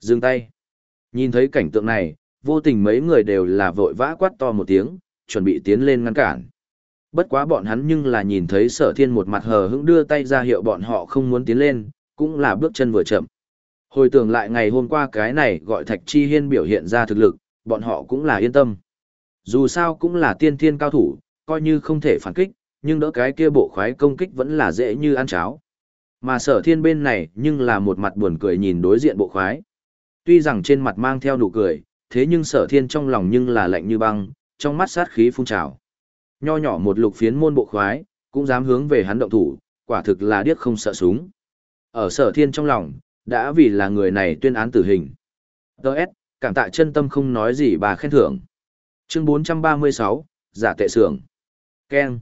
Dừng tay. Nhìn thấy cảnh tượng này, vô tình mấy người đều là vội vã quát to một tiếng, chuẩn bị tiến lên ngăn cản. Bất quá bọn hắn nhưng là nhìn thấy sở thiên một mặt hờ hững đưa tay ra hiệu bọn họ không muốn tiến lên, cũng là bước chân vừa chậm. Hồi tưởng lại ngày hôm qua cái này gọi Thạch Chi Hiên biểu hiện ra thực lực, bọn họ cũng là yên tâm. Dù sao cũng là tiên thiên cao thủ, coi như không thể phản kích, nhưng đỡ cái kia bộ khoái công kích vẫn là dễ như ăn cháo. Mà sở thiên bên này nhưng là một mặt buồn cười nhìn đối diện bộ khoái. Tuy rằng trên mặt mang theo nụ cười, thế nhưng sở thiên trong lòng nhưng là lạnh như băng, trong mắt sát khí phun trào. Nho nhỏ một lục phiến môn bộ khoái, cũng dám hướng về hắn động thủ, quả thực là điếc không sợ súng. Ở sở thiên trong lòng, đã vì là người này tuyên án tử hình. Đợt, cảm tạ chân tâm không nói gì bà khen thưởng. Chương 436, giả tệ sưởng. Ken.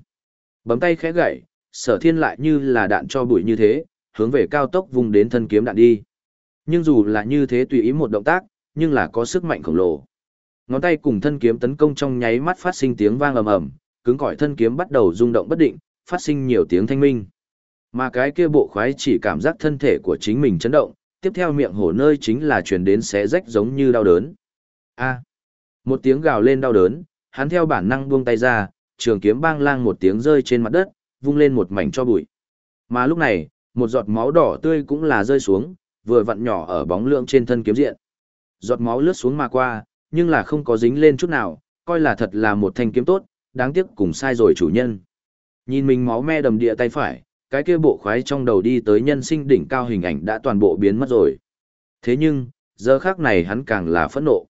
Bấm tay khẽ gậy, sở thiên lại như là đạn cho bụi như thế, hướng về cao tốc vùng đến thân kiếm đạn đi. Nhưng dù là như thế tùy ý một động tác, nhưng là có sức mạnh khổng lồ. Ngón tay cùng thân kiếm tấn công trong nháy mắt phát sinh tiếng vang ầm ầm, cứng cỏi thân kiếm bắt đầu rung động bất định, phát sinh nhiều tiếng thanh minh. Mà cái kia bộ khoái chỉ cảm giác thân thể của chính mình chấn động, tiếp theo miệng hổ nơi chính là truyền đến xé rách giống như đau đớn. A. Một tiếng gào lên đau đớn, hắn theo bản năng buông tay ra, trường kiếm bang lang một tiếng rơi trên mặt đất, vung lên một mảnh cho bụi. Mà lúc này, một giọt máu đỏ tươi cũng là rơi xuống, vừa vặn nhỏ ở bóng lượng trên thân kiếm diện. Giọt máu lướt xuống mà qua, nhưng là không có dính lên chút nào, coi là thật là một thanh kiếm tốt, đáng tiếc cùng sai rồi chủ nhân. Nhìn mình máu me đầm địa tay phải, cái kia bộ khoái trong đầu đi tới nhân sinh đỉnh cao hình ảnh đã toàn bộ biến mất rồi. Thế nhưng, giờ khác này hắn càng là phẫn nộ.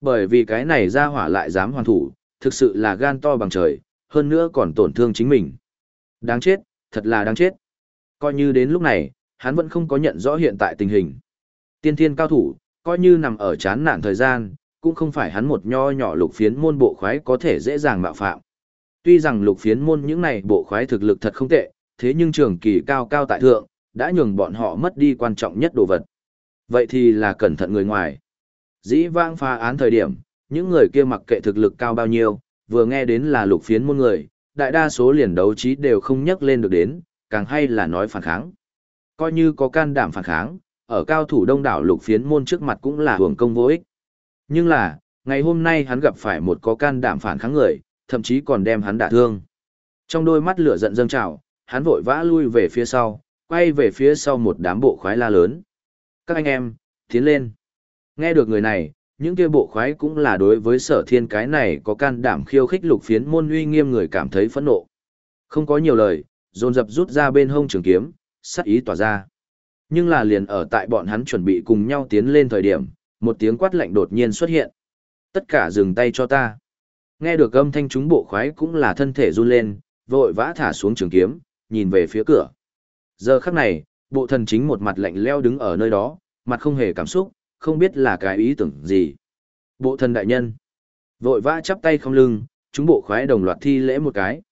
Bởi vì cái này ra hỏa lại dám hoàn thủ, thực sự là gan to bằng trời, hơn nữa còn tổn thương chính mình. Đáng chết, thật là đáng chết. Coi như đến lúc này, hắn vẫn không có nhận rõ hiện tại tình hình. Tiên thiên cao thủ, coi như nằm ở chán nản thời gian, cũng không phải hắn một nho nhỏ lục phiến môn bộ khoái có thể dễ dàng mạo phạm. Tuy rằng lục phiến môn những này bộ khoái thực lực thật không tệ, thế nhưng trường kỳ cao cao tại thượng, đã nhường bọn họ mất đi quan trọng nhất đồ vật. Vậy thì là cẩn thận người ngoài. Dĩ vãng pha án thời điểm, những người kia mặc kệ thực lực cao bao nhiêu, vừa nghe đến là lục phiến môn người, đại đa số liền đấu trí đều không nhắc lên được đến, càng hay là nói phản kháng. Coi như có can đảm phản kháng, ở cao thủ đông đảo lục phiến môn trước mặt cũng là hưởng công vô ích. Nhưng là, ngày hôm nay hắn gặp phải một có can đảm phản kháng người, thậm chí còn đem hắn đả thương. Trong đôi mắt lửa giận dâng trào, hắn vội vã lui về phía sau, quay về phía sau một đám bộ khoái la lớn. Các anh em, tiến lên. Nghe được người này, những kia bộ khoái cũng là đối với sở thiên cái này có can đảm khiêu khích lục phiến môn uy nghiêm người cảm thấy phẫn nộ. Không có nhiều lời, dồn dập rút ra bên hông trường kiếm, sắc ý tỏa ra. Nhưng là liền ở tại bọn hắn chuẩn bị cùng nhau tiến lên thời điểm, một tiếng quát lạnh đột nhiên xuất hiện. Tất cả dừng tay cho ta. Nghe được âm thanh chúng bộ khoái cũng là thân thể run lên, vội vã thả xuống trường kiếm, nhìn về phía cửa. Giờ khắc này, bộ thần chính một mặt lạnh leo đứng ở nơi đó, mặt không hề cảm xúc, không biết là cái ý tưởng gì. Bộ thần đại nhân, vội vã chắp tay không lưng, chúng bộ khoái đồng loạt thi lễ một cái.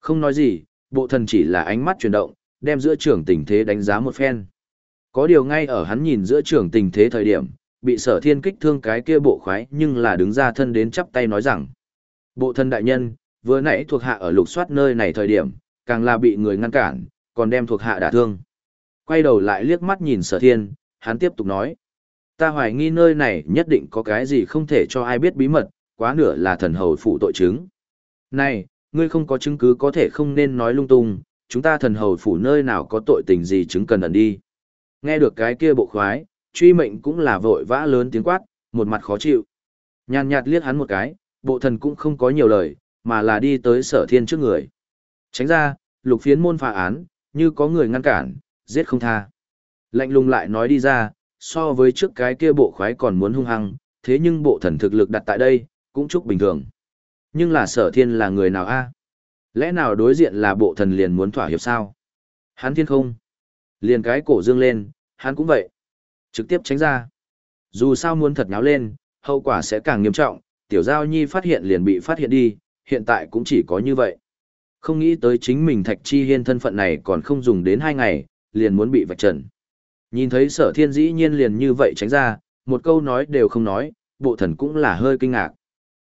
Không nói gì, bộ thần chỉ là ánh mắt chuyển động, đem giữa trường tình thế đánh giá một phen. Có điều ngay ở hắn nhìn giữa trường tình thế thời điểm, bị sở thiên kích thương cái kia bộ khoái nhưng là đứng ra thân đến chắp tay nói rằng. Bộ thân đại nhân, vừa nãy thuộc hạ ở lục soát nơi này thời điểm, càng là bị người ngăn cản, còn đem thuộc hạ đả thương. Quay đầu lại liếc mắt nhìn sở thiên, hắn tiếp tục nói. Ta hoài nghi nơi này nhất định có cái gì không thể cho ai biết bí mật, quá nửa là thần hầu phụ tội chứng. Này, ngươi không có chứng cứ có thể không nên nói lung tung, chúng ta thần hầu phủ nơi nào có tội tình gì chứng cần ẩn đi. Nghe được cái kia bộ khoái, truy mệnh cũng là vội vã lớn tiếng quát, một mặt khó chịu. Nhàn nhạt liếc hắn một cái, bộ thần cũng không có nhiều lời, mà là đi tới sở thiên trước người. Tránh ra, lục phiến môn phá án, như có người ngăn cản, giết không tha. Lạnh lùng lại nói đi ra, so với trước cái kia bộ khoái còn muốn hung hăng, thế nhưng bộ thần thực lực đặt tại đây, cũng chúc bình thường. Nhưng là sở thiên là người nào a Lẽ nào đối diện là bộ thần liền muốn thỏa hiệp sao? Hắn thiên không? Liền cái cổ dương lên, hắn cũng vậy. Trực tiếp tránh ra. Dù sao muốn thật nháo lên, hậu quả sẽ càng nghiêm trọng, tiểu giao nhi phát hiện liền bị phát hiện đi, hiện tại cũng chỉ có như vậy. Không nghĩ tới chính mình thạch chi hiên thân phận này còn không dùng đến hai ngày, liền muốn bị vạch trần. Nhìn thấy sở thiên dĩ nhiên liền như vậy tránh ra, một câu nói đều không nói, bộ thần cũng là hơi kinh ngạc.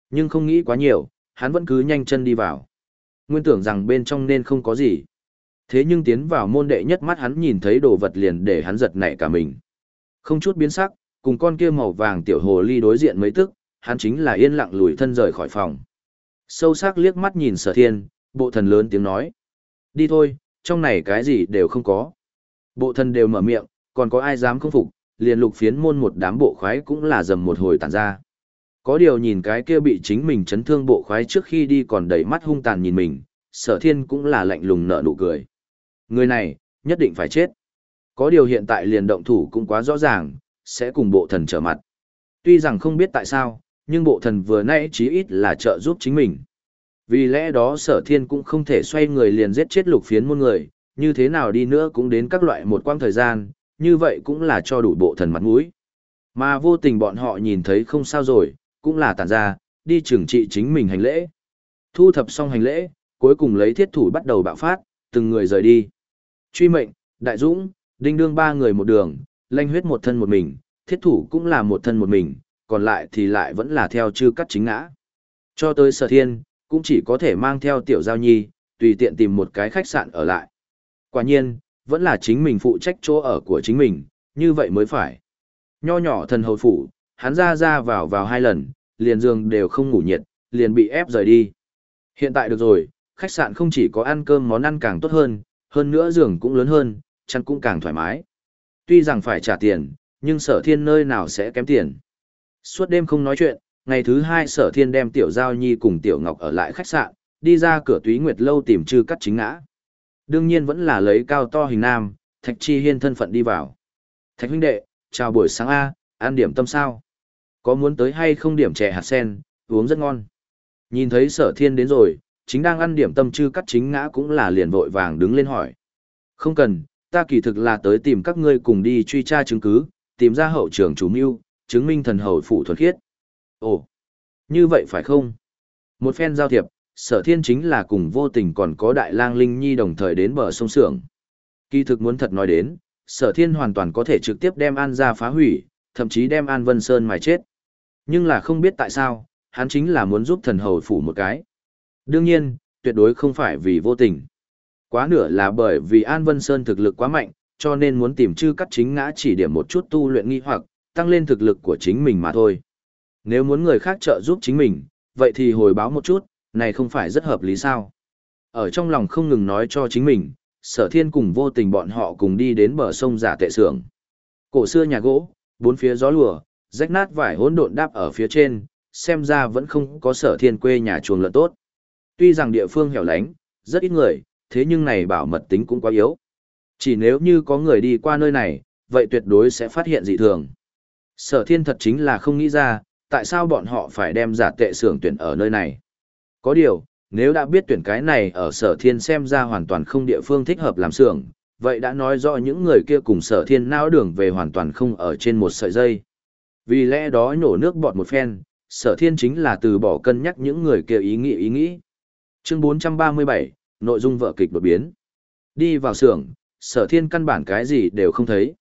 Nhưng không nghĩ quá nhiều, hắn vẫn cứ nhanh chân đi vào. Nguyên tưởng rằng bên trong nên không có gì. Thế nhưng tiến vào môn đệ nhất mắt hắn nhìn thấy đồ vật liền để hắn giật nảy cả mình. Không chút biến sắc, cùng con kia màu vàng tiểu hồ ly đối diện mấy tức, hắn chính là yên lặng lùi thân rời khỏi phòng. Sâu sắc liếc mắt nhìn sở thiên, bộ thần lớn tiếng nói. Đi thôi, trong này cái gì đều không có. Bộ thần đều mở miệng, còn có ai dám không phục, liền lục phiến môn một đám bộ khoái cũng là dầm một hồi tàn ra. Có điều nhìn cái kia bị chính mình chấn thương bộ khoái trước khi đi còn đầy mắt hung tàn nhìn mình, sở thiên cũng là lạnh lùng nở nụ cười. Người này, nhất định phải chết. Có điều hiện tại liền động thủ cũng quá rõ ràng, sẽ cùng bộ thần trở mặt. Tuy rằng không biết tại sao, nhưng bộ thần vừa nãy chí ít là trợ giúp chính mình. Vì lẽ đó sở thiên cũng không thể xoay người liền giết chết lục phiến môn người, như thế nào đi nữa cũng đến các loại một quãng thời gian, như vậy cũng là cho đủ bộ thần mặt mũi. Mà vô tình bọn họ nhìn thấy không sao rồi, cũng là tản ra, đi trừng trị chính mình hành lễ. Thu thập xong hành lễ, cuối cùng lấy thiết thủ bắt đầu bạo phát, từng người rời đi. Truy mệnh, đại dũng, đinh đương ba người một đường, lanh huyết một thân một mình, thiết thủ cũng là một thân một mình, còn lại thì lại vẫn là theo chư cắt chính ngã. Cho tới sở thiên, cũng chỉ có thể mang theo tiểu giao nhi, tùy tiện tìm một cái khách sạn ở lại. Quả nhiên, vẫn là chính mình phụ trách chỗ ở của chính mình, như vậy mới phải. Nho nhỏ thần hầu phủ, hắn ra ra vào vào hai lần, liền giường đều không ngủ nhiệt, liền bị ép rời đi. Hiện tại được rồi, khách sạn không chỉ có ăn cơm món ăn càng tốt hơn, hơn nữa giường cũng lớn hơn, chăn cũng càng thoải mái. Tuy rằng phải trả tiền, nhưng sở thiên nơi nào sẽ kém tiền. Suốt đêm không nói chuyện, ngày thứ hai sở thiên đem tiểu giao nhi cùng tiểu ngọc ở lại khách sạn, đi ra cửa túy nguyệt lâu tìm chư cắt chính ngã. Đương nhiên vẫn là lấy cao to hình nam, thạch chi hiên thân phận đi vào. Thạch huynh đệ, chào buổi sáng A, ăn điểm tâm sao? Có muốn tới hay không điểm trẻ hạt sen, uống rất ngon. Nhìn thấy sở thiên đến rồi, chính đang ăn điểm tâm chư cắt chính ngã cũng là liền vội vàng đứng lên hỏi. Không cần, ta kỳ thực là tới tìm các ngươi cùng đi truy tra chứng cứ, tìm ra hậu trưởng chủ mưu, chứng minh thần hầu phủ thuần khiết. Ồ, như vậy phải không? Một phen giao thiệp, sở thiên chính là cùng vô tình còn có đại lang linh nhi đồng thời đến bờ sông Sưởng. Kỳ thực muốn thật nói đến, sở thiên hoàn toàn có thể trực tiếp đem An ra phá hủy, thậm chí đem An Vân Sơn mài chết. Nhưng là không biết tại sao, hắn chính là muốn giúp thần hầu phủ một cái. Đương nhiên, tuyệt đối không phải vì vô tình. Quá nửa là bởi vì An Vân Sơn thực lực quá mạnh, cho nên muốn tìm chư cắt chính ngã chỉ điểm một chút tu luyện nghi hoặc, tăng lên thực lực của chính mình mà thôi. Nếu muốn người khác trợ giúp chính mình, vậy thì hồi báo một chút, này không phải rất hợp lý sao. Ở trong lòng không ngừng nói cho chính mình, sở thiên cùng vô tình bọn họ cùng đi đến bờ sông giả tệ sưởng. Cổ xưa nhà gỗ, bốn phía gió lùa, rách nát vải hỗn độn đáp ở phía trên, xem ra vẫn không có sở thiên quê nhà chuồng lợn tốt. Tuy rằng địa phương hẻo lánh, rất ít người, thế nhưng này bảo mật tính cũng quá yếu. Chỉ nếu như có người đi qua nơi này, vậy tuyệt đối sẽ phát hiện dị thường. Sở thiên thật chính là không nghĩ ra, tại sao bọn họ phải đem giả tệ xưởng tuyển ở nơi này. Có điều, nếu đã biết tuyển cái này ở sở thiên xem ra hoàn toàn không địa phương thích hợp làm xưởng, vậy đã nói rõ những người kia cùng sở thiên não đường về hoàn toàn không ở trên một sợi dây. Vì lẽ đó nhổ nước bọt một phen, sở thiên chính là từ bỏ cân nhắc những người kia ý nghĩ ý nghĩ. Chương 437, nội dung vợ kịch đột biến. Đi vào xưởng, sở thiên căn bản cái gì đều không thấy.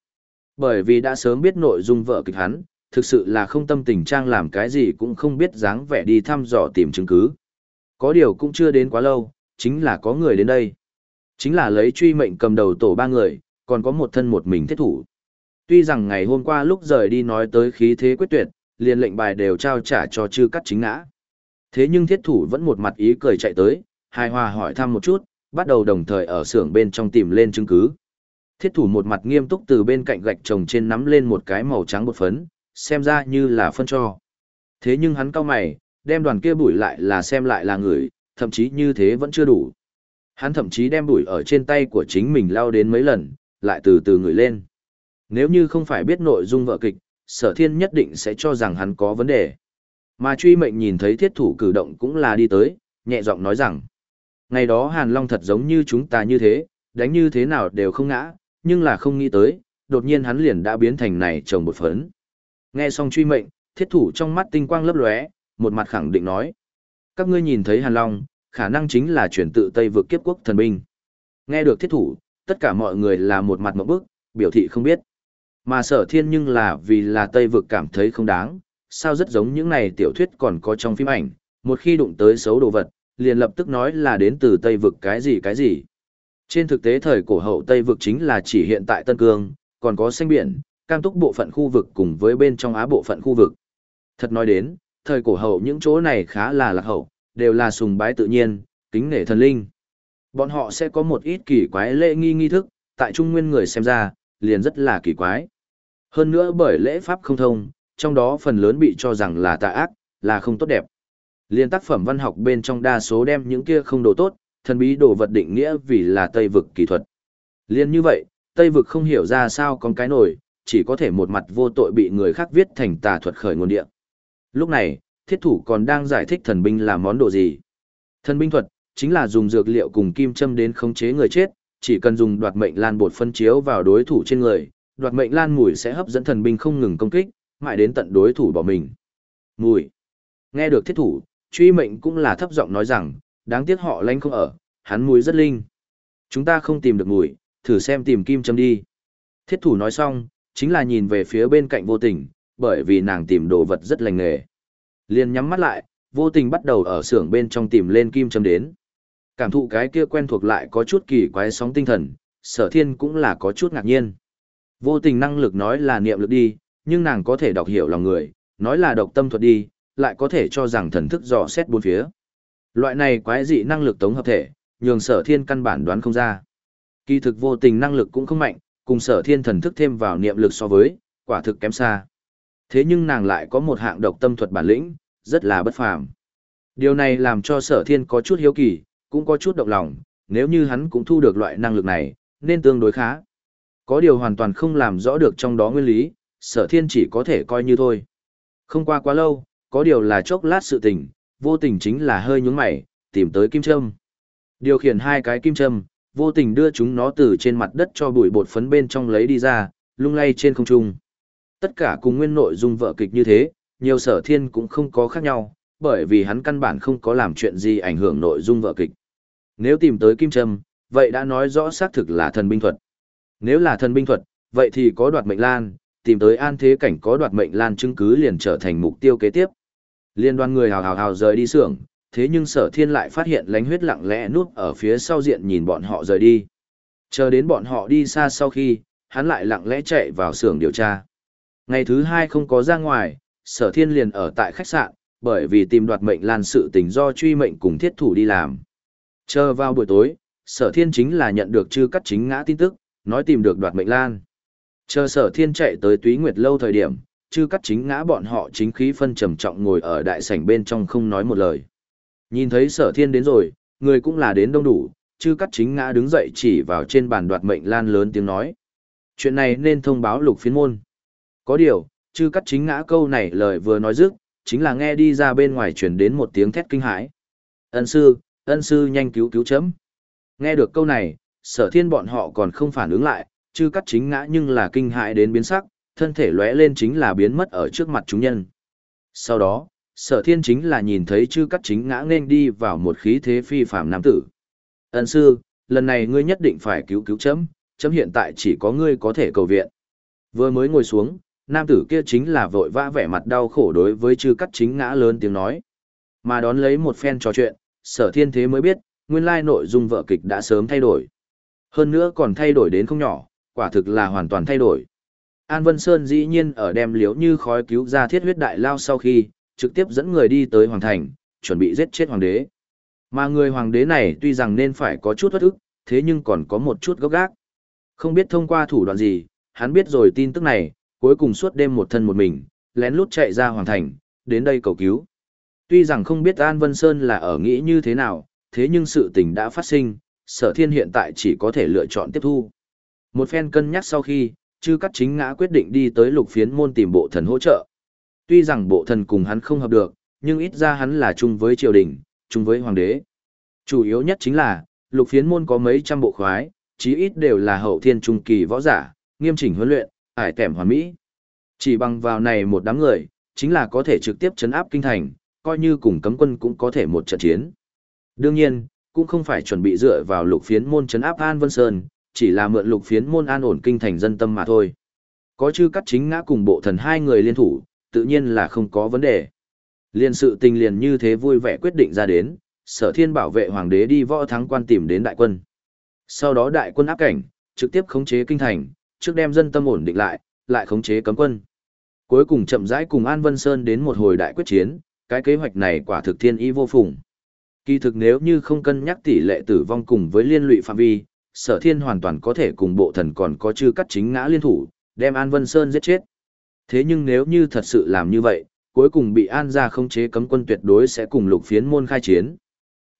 Bởi vì đã sớm biết nội dung vợ kịch hắn, thực sự là không tâm tình trang làm cái gì cũng không biết dáng vẻ đi thăm dò tìm chứng cứ. Có điều cũng chưa đến quá lâu, chính là có người đến đây. Chính là lấy truy mệnh cầm đầu tổ ba người, còn có một thân một mình thiết thủ. Tuy rằng ngày hôm qua lúc rời đi nói tới khí thế quyết tuyệt, liền lệnh bài đều trao trả cho chư cắt chính ngã. Thế nhưng thiết thủ vẫn một mặt ý cười chạy tới, hài hòa hỏi thăm một chút, bắt đầu đồng thời ở xưởng bên trong tìm lên chứng cứ. Thiết thủ một mặt nghiêm túc từ bên cạnh gạch trồng trên nắm lên một cái màu trắng bột phấn, xem ra như là phân cho. Thế nhưng hắn cao mày, đem đoàn kia bụi lại là xem lại là người, thậm chí như thế vẫn chưa đủ. Hắn thậm chí đem bụi ở trên tay của chính mình lao đến mấy lần, lại từ từ ngửi lên. Nếu như không phải biết nội dung vợ kịch, sở thiên nhất định sẽ cho rằng hắn có vấn đề. Mà truy mệnh nhìn thấy thiết thủ cử động cũng là đi tới, nhẹ giọng nói rằng. Ngày đó Hàn Long thật giống như chúng ta như thế, đánh như thế nào đều không ngã, nhưng là không nghĩ tới, đột nhiên hắn liền đã biến thành này trồng một phấn. Nghe xong truy mệnh, thiết thủ trong mắt tinh quang lấp lóe, một mặt khẳng định nói. Các ngươi nhìn thấy Hàn Long, khả năng chính là chuyển tự Tây vực kiếp quốc thần binh. Nghe được thiết thủ, tất cả mọi người là một mặt một bức, biểu thị không biết. Mà sở thiên nhưng là vì là Tây vực cảm thấy không đáng, sao rất giống những này tiểu thuyết còn có trong phim ảnh, một khi đụng tới xấu đồ vật, liền lập tức nói là đến từ Tây vực cái gì cái gì. Trên thực tế thời cổ hậu Tây vực chính là chỉ hiện tại Tân Cương, còn có xanh biển, cam túc bộ phận khu vực cùng với bên trong Á bộ phận khu vực. Thật nói đến, thời cổ hậu những chỗ này khá là lạc hậu, đều là sùng bái tự nhiên, kính nể thần linh. Bọn họ sẽ có một ít kỳ quái lễ nghi nghi thức, tại trung nguyên người xem ra, liền rất là kỳ quái. Hơn nữa bởi lễ pháp không thông, trong đó phần lớn bị cho rằng là tà ác, là không tốt đẹp. Liên tác phẩm văn học bên trong đa số đem những kia không đồ tốt, thần bí đồ vật định nghĩa vì là Tây vực kỹ thuật. Liên như vậy, Tây vực không hiểu ra sao con cái nổi, chỉ có thể một mặt vô tội bị người khác viết thành tà thuật khởi nguồn địa. Lúc này, thiết thủ còn đang giải thích thần binh là món đồ gì. Thần binh thuật, chính là dùng dược liệu cùng kim châm đến khống chế người chết, chỉ cần dùng đoạt mệnh lan bột phân chiếu vào đối thủ trên người, đoạt mệnh lan mùi sẽ hấp dẫn thần binh không ngừng công kích, mãi đến tận đối thủ bỏ mình. Mùi. Nghe được thiết thủ, truy mệnh cũng là thấp giọng nói rằng, đáng tiếc họ lanh không ở, hắn mùi rất linh. Chúng ta không tìm được mùi, thử xem tìm kim châm đi. Thiết thủ nói xong, chính là nhìn về phía bên cạnh vô tình, bởi vì nàng tìm đồ vật rất lành nghề. Liền nhắm mắt lại, vô tình bắt đầu ở xưởng bên trong tìm lên kim châm đến. Cảm thụ cái kia quen thuộc lại có chút kỳ quái sóng tinh thần, sở thiên cũng là có chút ngạc nhiên. Vô tình năng lực nói là niệm lực đi, nhưng nàng có thể đọc hiểu lòng người, nói là độc tâm thuật đi, lại có thể cho rằng thần thức dò xét bốn phía. Loại này quái dị năng lực tống hợp thể, nhường sở thiên căn bản đoán không ra. Kỳ thực vô tình năng lực cũng không mạnh, cùng sở thiên thần thức thêm vào niệm lực so với, quả thực kém xa. Thế nhưng nàng lại có một hạng độc tâm thuật bản lĩnh, rất là bất phàm. Điều này làm cho sở thiên có chút hiếu kỳ, cũng có chút động lòng, nếu như hắn cũng thu được loại năng lực này, nên tương đối khá. Có điều hoàn toàn không làm rõ được trong đó nguyên lý, sở thiên chỉ có thể coi như thôi. Không qua quá lâu, có điều là chốc lát sự tình, vô tình chính là hơi nhúng mày, tìm tới kim châm. Điều khiển hai cái kim châm, vô tình đưa chúng nó từ trên mặt đất cho bụi bột phấn bên trong lấy đi ra, lung lay trên không trung. Tất cả cùng nguyên nội dung vợ kịch như thế, nhiều sở thiên cũng không có khác nhau, bởi vì hắn căn bản không có làm chuyện gì ảnh hưởng nội dung vợ kịch. Nếu tìm tới kim châm, vậy đã nói rõ xác thực là thần binh thuật. Nếu là thần binh thuật, vậy thì có đoạt mệnh lan, tìm tới an thế cảnh có đoạt mệnh lan chứng cứ liền trở thành mục tiêu kế tiếp. Liên đoàn người hào hào hào rời đi xưởng, thế nhưng sở thiên lại phát hiện lánh huyết lặng lẽ núp ở phía sau diện nhìn bọn họ rời đi. Chờ đến bọn họ đi xa sau khi, hắn lại lặng lẽ chạy vào xưởng điều tra. Ngày thứ hai không có ra ngoài, sở thiên liền ở tại khách sạn, bởi vì tìm đoạt mệnh lan sự tình do truy mệnh cùng thiết thủ đi làm. Chờ vào buổi tối, sở thiên chính là nhận được chư cắt chính ngã tin tức, nói tìm được đoạt mệnh lan. Chờ sở thiên chạy tới túy nguyệt lâu thời điểm, chư cắt chính ngã bọn họ chính khí phân trầm trọng ngồi ở đại sảnh bên trong không nói một lời. Nhìn thấy sở thiên đến rồi, người cũng là đến đông đủ, chư cắt chính ngã đứng dậy chỉ vào trên bàn đoạt mệnh lan lớn tiếng nói. Chuyện này nên thông báo lục phiến môn. Có điều, chư cắt chính ngã câu này lời vừa nói dứt, chính là nghe đi ra bên ngoài truyền đến một tiếng thét kinh hãi. Ân sư, ân sư nhanh cứu cứu chấm. Nghe được câu này, sở thiên bọn họ còn không phản ứng lại, chư cắt chính ngã nhưng là kinh hãi đến biến sắc, thân thể lóe lên chính là biến mất ở trước mặt chúng nhân. Sau đó, sở thiên chính là nhìn thấy chư cắt chính ngã nên đi vào một khí thế phi phạm nam tử. Ân sư, lần này ngươi nhất định phải cứu cứu chấm, chấm hiện tại chỉ có ngươi có thể cầu viện. Vừa mới ngồi xuống, nam tử kia chính là vội vã vẻ mặt đau khổ đối với chư cắt chính ngã lớn tiếng nói. Mà đón lấy một phen trò chuyện, sở thiên thế mới biết, nguyên lai nội dung vợ kịch đã sớm thay đổi. Hơn nữa còn thay đổi đến không nhỏ, quả thực là hoàn toàn thay đổi. An Vân Sơn dĩ nhiên ở đem liếu như khói cứu ra thiết huyết đại lao sau khi, trực tiếp dẫn người đi tới Hoàng Thành, chuẩn bị giết chết Hoàng đế. Mà người Hoàng đế này tuy rằng nên phải có chút bất ức, thế nhưng còn có một chút gốc gác. Không biết thông qua thủ đoạn gì, hắn biết rồi tin tức này, cuối cùng suốt đêm một thân một mình, lén lút chạy ra Hoàng Thành, đến đây cầu cứu. Tuy rằng không biết An Vân Sơn là ở nghĩ như thế nào, thế nhưng sự tình đã phát sinh, sở thiên hiện tại chỉ có thể lựa chọn tiếp thu. Một phen cân nhắc sau khi, chư cắt chính ngã quyết định đi tới lục phiến môn tìm bộ thần hỗ trợ. Tuy rằng bộ thần cùng hắn không hợp được, nhưng ít ra hắn là chung với triều đình, chung với hoàng đế. Chủ yếu nhất chính là, lục phiến môn có mấy trăm bộ khoái, chí ít đều là hậu thiên trung kỳ võ giả, nghiêm chỉnh huấn luyện, ải tẻm hoàn mỹ. Chỉ bằng vào này một đám người, chính là có thể trực tiếp chấn áp kinh thành, coi như cùng cấm quân cũng có thể một trận chiến. Đương nhiên, cũng không phải chuẩn bị dựa vào lục phiến môn chấn áp An Vân Sơn, chỉ là mượn lục phiến môn an ổn kinh thành dân tâm mà thôi. Có chư cắt chính ngã cùng bộ thần hai người liên thủ, tự nhiên là không có vấn đề. Liên sự tình liền như thế vui vẻ quyết định ra đến, sở thiên bảo vệ hoàng đế đi võ thắng quan tìm đến đại quân. Sau đó đại quân áp cảnh, trực tiếp khống chế kinh thành, trước đem dân tâm ổn định lại, lại khống chế cấm quân. Cuối cùng chậm rãi cùng An Vân Sơn đến một hồi đại quyết chiến, cái kế hoạch này quả thực thiên ý vô phùng. Kỳ thực nếu như không cân nhắc tỷ lệ tử vong cùng với liên lụy phạm vi, sở thiên hoàn toàn có thể cùng bộ thần còn có chư cắt chính ngã liên thủ, đem An Vân Sơn giết chết. Thế nhưng nếu như thật sự làm như vậy, cuối cùng bị An ra không chế cấm quân tuyệt đối sẽ cùng lục phiến môn khai chiến.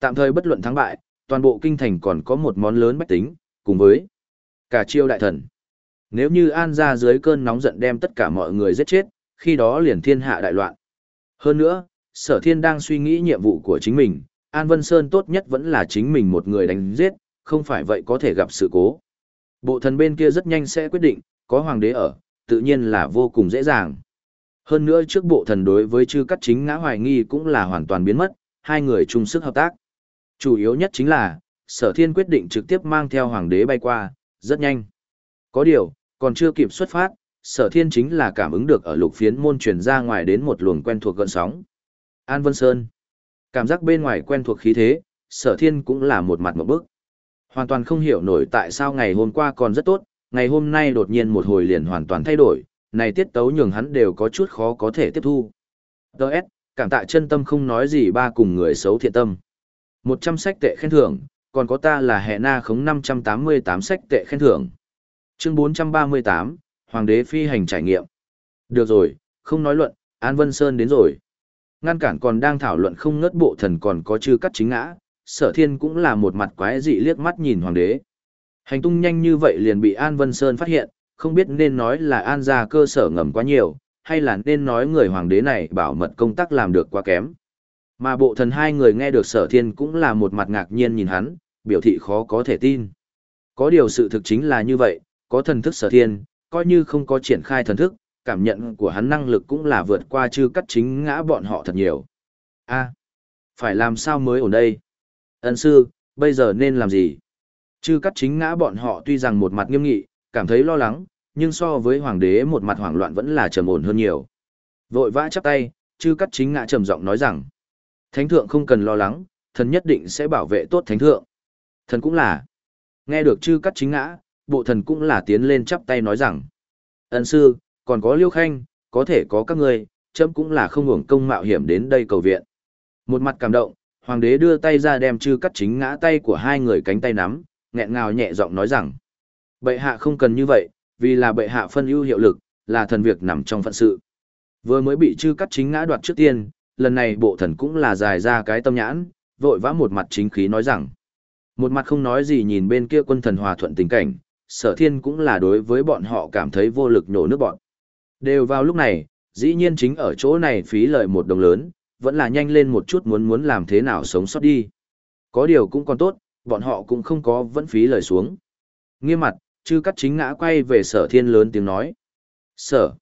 Tạm thời bất luận thắng bại, toàn bộ kinh thành còn có một món lớn bách tính, cùng với cả chiêu đại thần. Nếu như An ra dưới cơn nóng giận đem tất cả mọi người giết chết, khi đó liền thiên hạ đại loạn. Hơn nữa, sở thiên đang suy nghĩ nhiệm vụ của chính mình, An Vân Sơn tốt nhất vẫn là chính mình một người đánh giết, không phải vậy có thể gặp sự cố. Bộ thần bên kia rất nhanh sẽ quyết định, có hoàng đế ở, tự nhiên là vô cùng dễ dàng. Hơn nữa trước bộ thần đối với chư cắt chính ngã hoài nghi cũng là hoàn toàn biến mất, hai người chung sức hợp tác. Chủ yếu nhất chính là, sở thiên quyết định trực tiếp mang theo hoàng đế bay qua, rất nhanh. Có điều, còn chưa kịp xuất phát, sở thiên chính là cảm ứng được ở lục phiến môn truyền ra ngoài đến một luồng quen thuộc gợn sóng. An Vân Sơn. Cảm giác bên ngoài quen thuộc khí thế, sở thiên cũng là một mặt một bức. Hoàn toàn không hiểu nổi tại sao ngày hôm qua còn rất tốt, ngày hôm nay đột nhiên một hồi liền hoàn toàn thay đổi, này tiết tấu nhường hắn đều có chút khó có thể tiếp thu. Đợt, cảm tạ chân tâm không nói gì ba cùng người xấu thiện tâm. một trăm sách tệ khen thưởng, còn có ta là hệ na khống năm trăm tám mươi tám sách tệ khen thưởng. Chương bốn trăm ba mươi tám Hoàng đế phi hành trải nghiệm. Được rồi, không nói luận, An Vân Sơn đến rồi. Ngăn cản còn đang thảo luận không ngớt bộ thần còn có chư cắt chính ngã, sở thiên cũng là một mặt quái dị liếc mắt nhìn hoàng đế. Hành tung nhanh như vậy liền bị An Vân Sơn phát hiện, không biết nên nói là An ra cơ sở ngầm quá nhiều, hay là nên nói người hoàng đế này bảo mật công tác làm được quá kém. Mà bộ thần hai người nghe được sở thiên cũng là một mặt ngạc nhiên nhìn hắn, biểu thị khó có thể tin. Có điều sự thực chính là như vậy, có thần thức sở thiên, coi như không có triển khai thần thức, cảm nhận của hắn năng lực cũng là vượt qua chư cắt chính ngã bọn họ thật nhiều. a phải làm sao mới ổn đây? Ân sư, bây giờ nên làm gì? Chư cắt chính ngã bọn họ tuy rằng một mặt nghiêm nghị, cảm thấy lo lắng, nhưng so với hoàng đế một mặt hoảng loạn vẫn là trầm ổn hơn nhiều. Vội vã chắp tay, chư cắt chính ngã trầm giọng nói rằng, thánh thượng không cần lo lắng, thần nhất định sẽ bảo vệ tốt thánh thượng. Thần cũng là. Nghe được chư cắt chính ngã, bộ thần cũng là tiến lên chắp tay nói rằng, ân sư, còn có liêu khanh, có thể có các ngươi, chấm cũng là không hưởng công mạo hiểm đến đây cầu viện. Một mặt cảm động, hoàng đế đưa tay ra đem chư cắt chính ngã tay của hai người cánh tay nắm, nghẹn ngào nhẹ giọng nói rằng, bệ hạ không cần như vậy, vì là bệ hạ phân ưu hiệu lực, là thần việc nằm trong phận sự. Vừa mới bị chư cắt chính ngã đoạt trước tiên, lần này bộ thần cũng là dài ra cái tâm nhãn, vội vã một mặt chính khí nói rằng, một mặt không nói gì nhìn bên kia quân thần hòa thuận tình cảnh, sở thiên cũng là đối với bọn họ cảm thấy vô lực nổ nước bọn. Đều vào lúc này, dĩ nhiên chính ở chỗ này phí lợi một đồng lớn, vẫn là nhanh lên một chút muốn muốn làm thế nào sống sót đi. Có điều cũng còn tốt, bọn họ cũng không có vẫn phí lời xuống. Nghiêm mặt, chư cắt chính ngã quay về sở thiên lớn tiếng nói. Sở,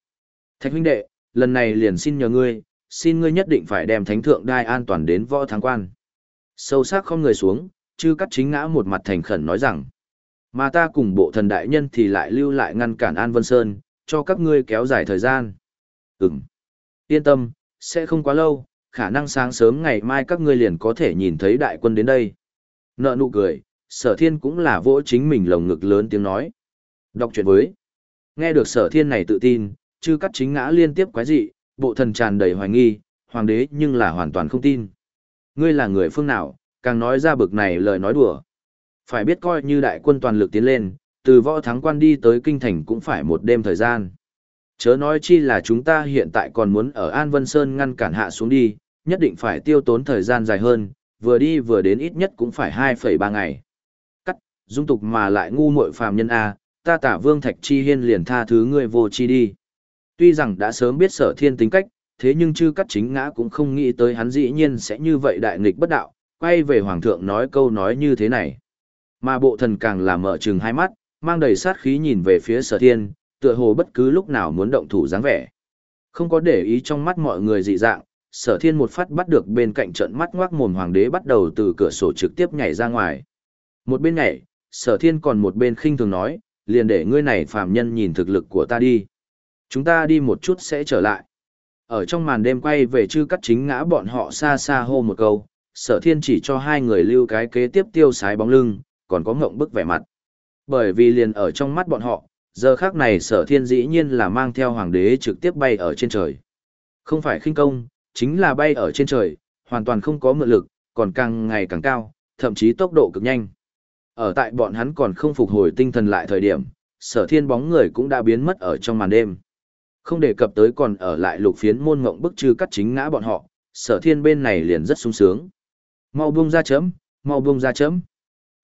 thạch huynh đệ, lần này liền xin nhờ ngươi, xin ngươi nhất định phải đem thánh thượng đai an toàn đến võ thắng quan. Sâu sắc không người xuống, chư cắt chính ngã một mặt thành khẩn nói rằng. Mà ta cùng bộ thần đại nhân thì lại lưu lại ngăn cản An Vân Sơn, cho các ngươi kéo dài thời gian. Ừm. Yên tâm, sẽ không quá lâu, khả năng sáng sớm ngày mai các ngươi liền có thể nhìn thấy đại quân đến đây. Nợ nụ cười, sở thiên cũng là vỗ chính mình lồng ngực lớn tiếng nói. Đọc chuyện với. Nghe được sở thiên này tự tin, chư cắt chính ngã liên tiếp quái dị, bộ thần tràn đầy hoài nghi, hoàng đế nhưng là hoàn toàn không tin. Ngươi là người phương nào, càng nói ra bực này lời nói đùa. Phải biết coi như đại quân toàn lực tiến lên, từ võ thắng quan đi tới kinh thành cũng phải một đêm thời gian. Chớ nói chi là chúng ta hiện tại còn muốn ở An Vân Sơn ngăn cản hạ xuống đi, nhất định phải tiêu tốn thời gian dài hơn, vừa đi vừa đến ít nhất cũng phải 2,3 ngày. Cắt, dung tục mà lại ngu muội phàm nhân A, ta tả vương thạch chi hiên liền tha thứ ngươi vô chi đi. Tuy rằng đã sớm biết sở thiên tính cách, thế nhưng chư cắt chính ngã cũng không nghĩ tới hắn dĩ nhiên sẽ như vậy đại nghịch bất đạo, quay về hoàng thượng nói câu nói như thế này. Mà bộ thần càng là mở trừng hai mắt, mang đầy sát khí nhìn về phía sở thiên, tựa hồ bất cứ lúc nào muốn động thủ dáng vẻ. Không có để ý trong mắt mọi người dị dạng, sở thiên một phát bắt được bên cạnh trận mắt ngoác mồm hoàng đế bắt đầu từ cửa sổ trực tiếp nhảy ra ngoài. Một bên nhảy, sở thiên còn một bên khinh thường nói, liền để ngươi này phàm nhân nhìn thực lực của ta đi. Chúng ta đi một chút sẽ trở lại. Ở trong màn đêm quay về chư cắt chính ngã bọn họ xa xa hô một câu, sở thiên chỉ cho hai người lưu cái kế tiếp tiêu sái bóng lưng, còn có ngộng bức vẻ mặt. Bởi vì liền ở trong mắt bọn họ, giờ khác này sở thiên dĩ nhiên là mang theo hoàng đế trực tiếp bay ở trên trời. Không phải khinh công, chính là bay ở trên trời, hoàn toàn không có mượn lực, còn càng ngày càng cao, thậm chí tốc độ cực nhanh. Ở tại bọn hắn còn không phục hồi tinh thần lại thời điểm, sở thiên bóng người cũng đã biến mất ở trong màn đêm. Không đề cập tới còn ở lại lục phiến môn ngộng bức trừ cắt chính ngã bọn họ, sở thiên bên này liền rất sung sướng. Mau buông ra chấm, mau buông ra chấm.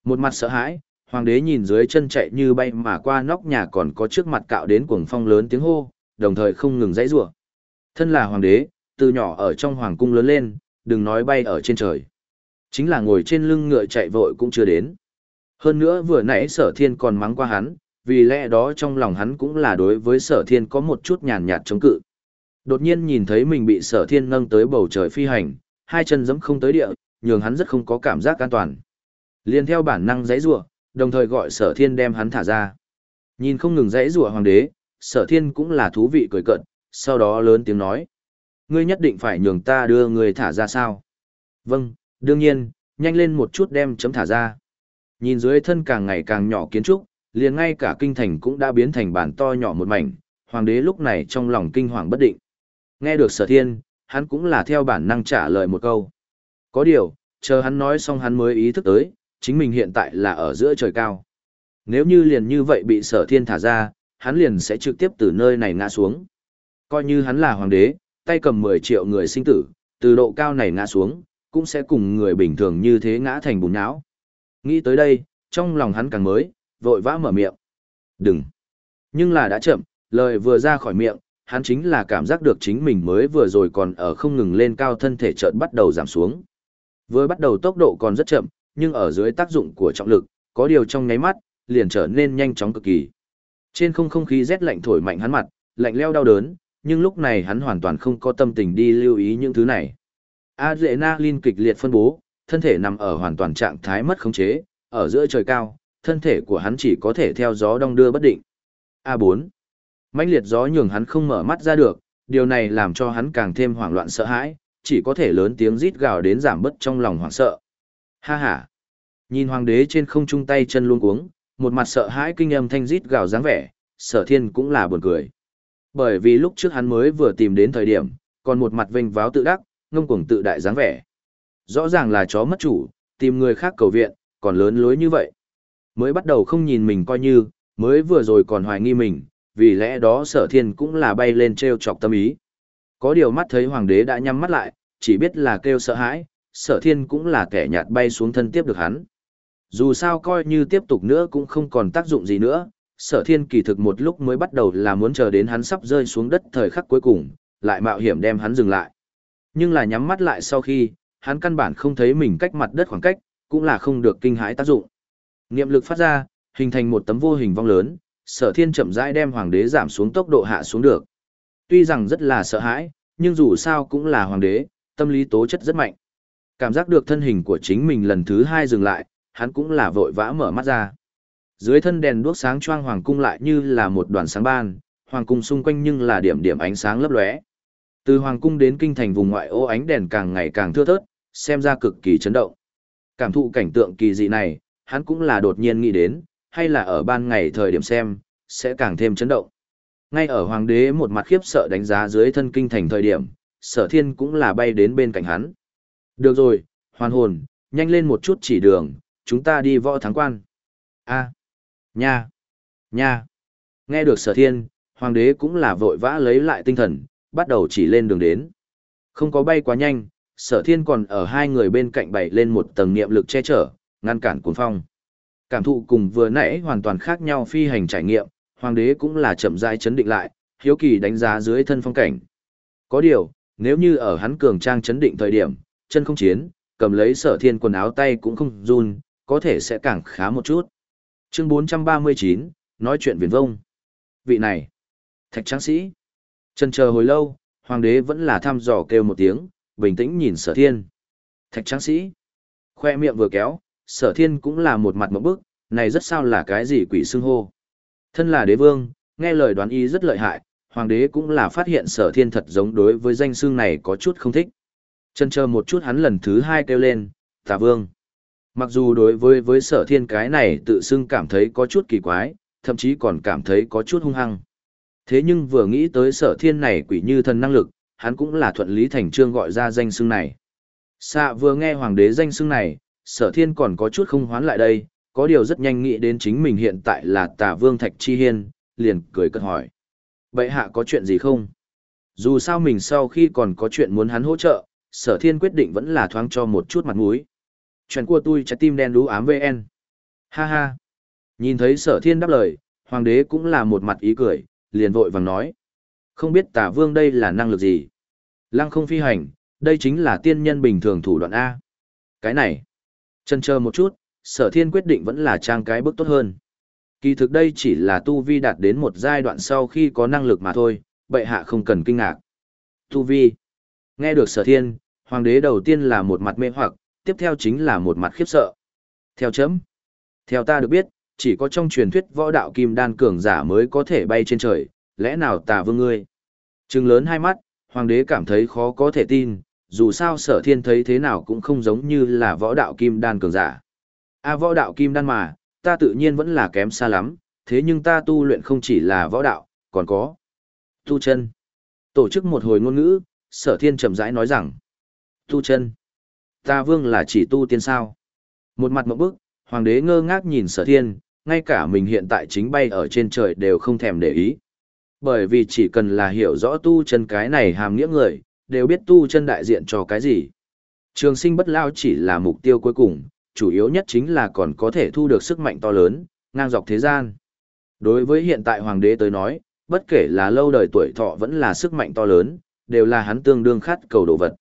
Một mặt sợ hãi, hoàng đế nhìn dưới chân chạy như bay mà qua nóc nhà còn có trước mặt cạo đến cuồng phong lớn tiếng hô, đồng thời không ngừng dãy rủa. Thân là hoàng đế, từ nhỏ ở trong hoàng cung lớn lên, đừng nói bay ở trên trời. Chính là ngồi trên lưng ngựa chạy vội cũng chưa đến. Hơn nữa vừa nãy sở thiên còn mắng qua hắn, vì lẽ đó trong lòng hắn cũng là đối với sở thiên có một chút nhàn nhạt chống cự. Đột nhiên nhìn thấy mình bị sở thiên nâng tới bầu trời phi hành, hai chân giẫm không tới địa, nhường hắn rất không có cảm giác an toàn. Liên theo bản năng giãy rủa, đồng thời gọi sở thiên đem hắn thả ra. Nhìn không ngừng dãy rủa hoàng đế, sở thiên cũng là thú vị cười cận, sau đó lớn tiếng nói. Ngươi nhất định phải nhường ta đưa người thả ra sao? Vâng, đương nhiên, nhanh lên một chút đem chấm thả ra. Nhìn dưới thân càng ngày càng nhỏ kiến trúc, liền ngay cả kinh thành cũng đã biến thành bản to nhỏ một mảnh, hoàng đế lúc này trong lòng kinh hoàng bất định. Nghe được sở thiên, hắn cũng là theo bản năng trả lời một câu. Có điều, chờ hắn nói xong hắn mới ý thức tới, chính mình hiện tại là ở giữa trời cao. Nếu như liền như vậy bị sở thiên thả ra, hắn liền sẽ trực tiếp từ nơi này ngã xuống. Coi như hắn là hoàng đế, tay cầm 10 triệu người sinh tử, từ độ cao này ngã xuống, cũng sẽ cùng người bình thường như thế ngã thành bùn nhão Nghĩ tới đây, trong lòng hắn càng mới, vội vã mở miệng. Đừng! Nhưng là đã chậm, lời vừa ra khỏi miệng, hắn chính là cảm giác được chính mình mới vừa rồi còn ở không ngừng lên cao thân thể chợt bắt đầu giảm xuống. Vừa bắt đầu tốc độ còn rất chậm, nhưng ở dưới tác dụng của trọng lực, có điều trong nháy mắt, liền trở nên nhanh chóng cực kỳ. Trên không không khí rét lạnh thổi mạnh hắn mặt, lạnh leo đau đớn, nhưng lúc này hắn hoàn toàn không có tâm tình đi lưu ý những thứ này. Adrenaline kịch liệt phân bố, thân thể nằm ở hoàn toàn trạng thái mất khống chế, ở giữa trời cao, thân thể của hắn chỉ có thể theo gió đong đưa bất định. A4. mãnh liệt gió nhường hắn không mở mắt ra được, điều này làm cho hắn càng thêm hoảng loạn sợ hãi, chỉ có thể lớn tiếng rít gào đến giảm bớt trong lòng hoảng sợ. Ha ha. Nhìn hoàng đế trên không trung tay chân luôn cuống, một mặt sợ hãi kinh âm thanh rít gào dáng vẻ, sở thiên cũng là buồn cười. Bởi vì lúc trước hắn mới vừa tìm đến thời điểm, còn một mặt vênh váo tự đắc, ngông cuồng tự đại dáng vẻ. Rõ ràng là chó mất chủ, tìm người khác cầu viện, còn lớn lối như vậy. Mới bắt đầu không nhìn mình coi như, mới vừa rồi còn hoài nghi mình, vì lẽ đó sở thiên cũng là bay lên treo chọc tâm ý. Có điều mắt thấy hoàng đế đã nhắm mắt lại, chỉ biết là kêu sợ hãi, sở thiên cũng là kẻ nhạt bay xuống thân tiếp được hắn. Dù sao coi như tiếp tục nữa cũng không còn tác dụng gì nữa, sở thiên kỳ thực một lúc mới bắt đầu là muốn chờ đến hắn sắp rơi xuống đất thời khắc cuối cùng, lại mạo hiểm đem hắn dừng lại. Nhưng là nhắm mắt lại sau khi, hắn căn bản không thấy mình cách mặt đất khoảng cách, cũng là không được kinh hãi tác dụng. Niệm lực phát ra, hình thành một tấm vô hình vong lớn, sở thiên chậm rãi đem hoàng đế giảm xuống tốc độ hạ xuống được. Tuy rằng rất là sợ hãi, nhưng dù sao cũng là hoàng đế, tâm lý tố chất rất mạnh. Cảm giác được thân hình của chính mình lần thứ hai dừng lại, hắn cũng là vội vã mở mắt ra. Dưới thân đèn đuốc sáng choang hoàng cung lại như là một đoàn sáng ban, hoàng cung xung quanh nhưng là điểm điểm ánh sáng lấp lóe. Từ hoàng cung đến kinh thành vùng ngoại ô ánh đèn càng ngày càng thưa thớt, xem ra cực kỳ chấn động. Cảm thụ cảnh tượng kỳ dị này, hắn cũng là đột nhiên nghĩ đến, hay là ở ban ngày thời điểm xem, sẽ càng thêm chấn động. Ngay ở hoàng đế một mặt khiếp sợ đánh giá dưới thân kinh thành thời điểm, sở thiên cũng là bay đến bên cạnh hắn. Được rồi, hoàn hồn, nhanh lên một chút chỉ đường, chúng ta đi võ thắng quan. a nha, nha. Nghe được sở thiên, hoàng đế cũng là vội vã lấy lại tinh thần, bắt đầu chỉ lên đường đến. Không có bay quá nhanh, sở thiên còn ở hai người bên cạnh bày lên một tầng niệm lực che chở, ngăn cản cuốn phong. Cảm thụ cùng vừa nãy hoàn toàn khác nhau phi hành trải nghiệm, hoàng đế cũng là chậm rãi chấn định lại, hiếu kỳ đánh giá dưới thân phong cảnh. Có điều, nếu như ở hắn cường trang chấn định thời điểm, chân không chiến, cầm lấy sở thiên quần áo tay cũng không run, có thể sẽ càng khá một chút. Chương 439, nói chuyện viền vông. Vị này, thạch tráng sĩ. Chân chờ hồi lâu, hoàng đế vẫn là thăm dò kêu một tiếng, bình tĩnh nhìn sở thiên. Thạch tráng sĩ. Khoe miệng vừa kéo, sở thiên cũng là một mặt một bức, này rất sao là cái gì quỷ xưng hô. Thân là đế vương, nghe lời đoán ý rất lợi hại, hoàng đế cũng là phát hiện sở thiên thật giống đối với danh xưng này có chút không thích. Chân chờ một chút hắn lần thứ hai kêu lên, tà vương. Mặc dù đối với với sở thiên cái này tự xưng cảm thấy có chút kỳ quái, thậm chí còn cảm thấy có chút hung hăng. Thế nhưng vừa nghĩ tới sở thiên này quỷ như thần năng lực, hắn cũng là thuận lý thành trương gọi ra danh xưng này. Xạ vừa nghe hoàng đế danh xưng này, sở thiên còn có chút không hoán lại đây, có điều rất nhanh nghĩ đến chính mình hiện tại là tà vương Thạch Chi Hiên, liền cười cất hỏi. Bệ hạ có chuyện gì không? Dù sao mình sau khi còn có chuyện muốn hắn hỗ trợ, sở thiên quyết định vẫn là thoáng cho một chút mặt mũi. Chuyện của tôi trái tim đen đú ám VN. Ha ha. Nhìn thấy sở thiên đáp lời, hoàng đế cũng là một mặt ý cười, liền vội vàng nói. Không biết tà vương đây là năng lực gì? Lăng không phi hành, đây chính là tiên nhân bình thường thủ đoạn A. Cái này. Chân chờ một chút, sở thiên quyết định vẫn là trang cái bước tốt hơn. Kỳ thực đây chỉ là tu vi đạt đến một giai đoạn sau khi có năng lực mà thôi, bệ hạ không cần kinh ngạc. Tu vi. Nghe được sở thiên, hoàng đế đầu tiên là một mặt mê hoặc, tiếp theo chính là một mặt khiếp sợ. Theo chấm. Theo ta được biết, chỉ có trong truyền thuyết võ đạo kim đan cường giả mới có thể bay trên trời, lẽ nào tà vương ngươi? Trừng lớn hai mắt, hoàng đế cảm thấy khó có thể tin, dù sao sở thiên thấy thế nào cũng không giống như là võ đạo kim đan cường giả. A võ đạo kim đan mà, ta tự nhiên vẫn là kém xa lắm, thế nhưng ta tu luyện không chỉ là võ đạo, còn có tu chân. Tổ chức một hồi ngôn ngữ, sở thiên chậm rãi nói rằng, tu chân. Ta vương là chỉ tu tiên sao. Một mặt một bức, hoàng đế ngơ ngác nhìn sở thiên, ngay cả mình hiện tại chính bay ở trên trời đều không thèm để ý. Bởi vì chỉ cần là hiểu rõ tu chân cái này hàm nghĩa người, đều biết tu chân đại diện cho cái gì. Trường sinh bất lao chỉ là mục tiêu cuối cùng, chủ yếu nhất chính là còn có thể thu được sức mạnh to lớn, ngang dọc thế gian. Đối với hiện tại hoàng đế tới nói, bất kể là lâu đời tuổi thọ vẫn là sức mạnh to lớn, đều là hắn tương đương khát cầu đồ vật.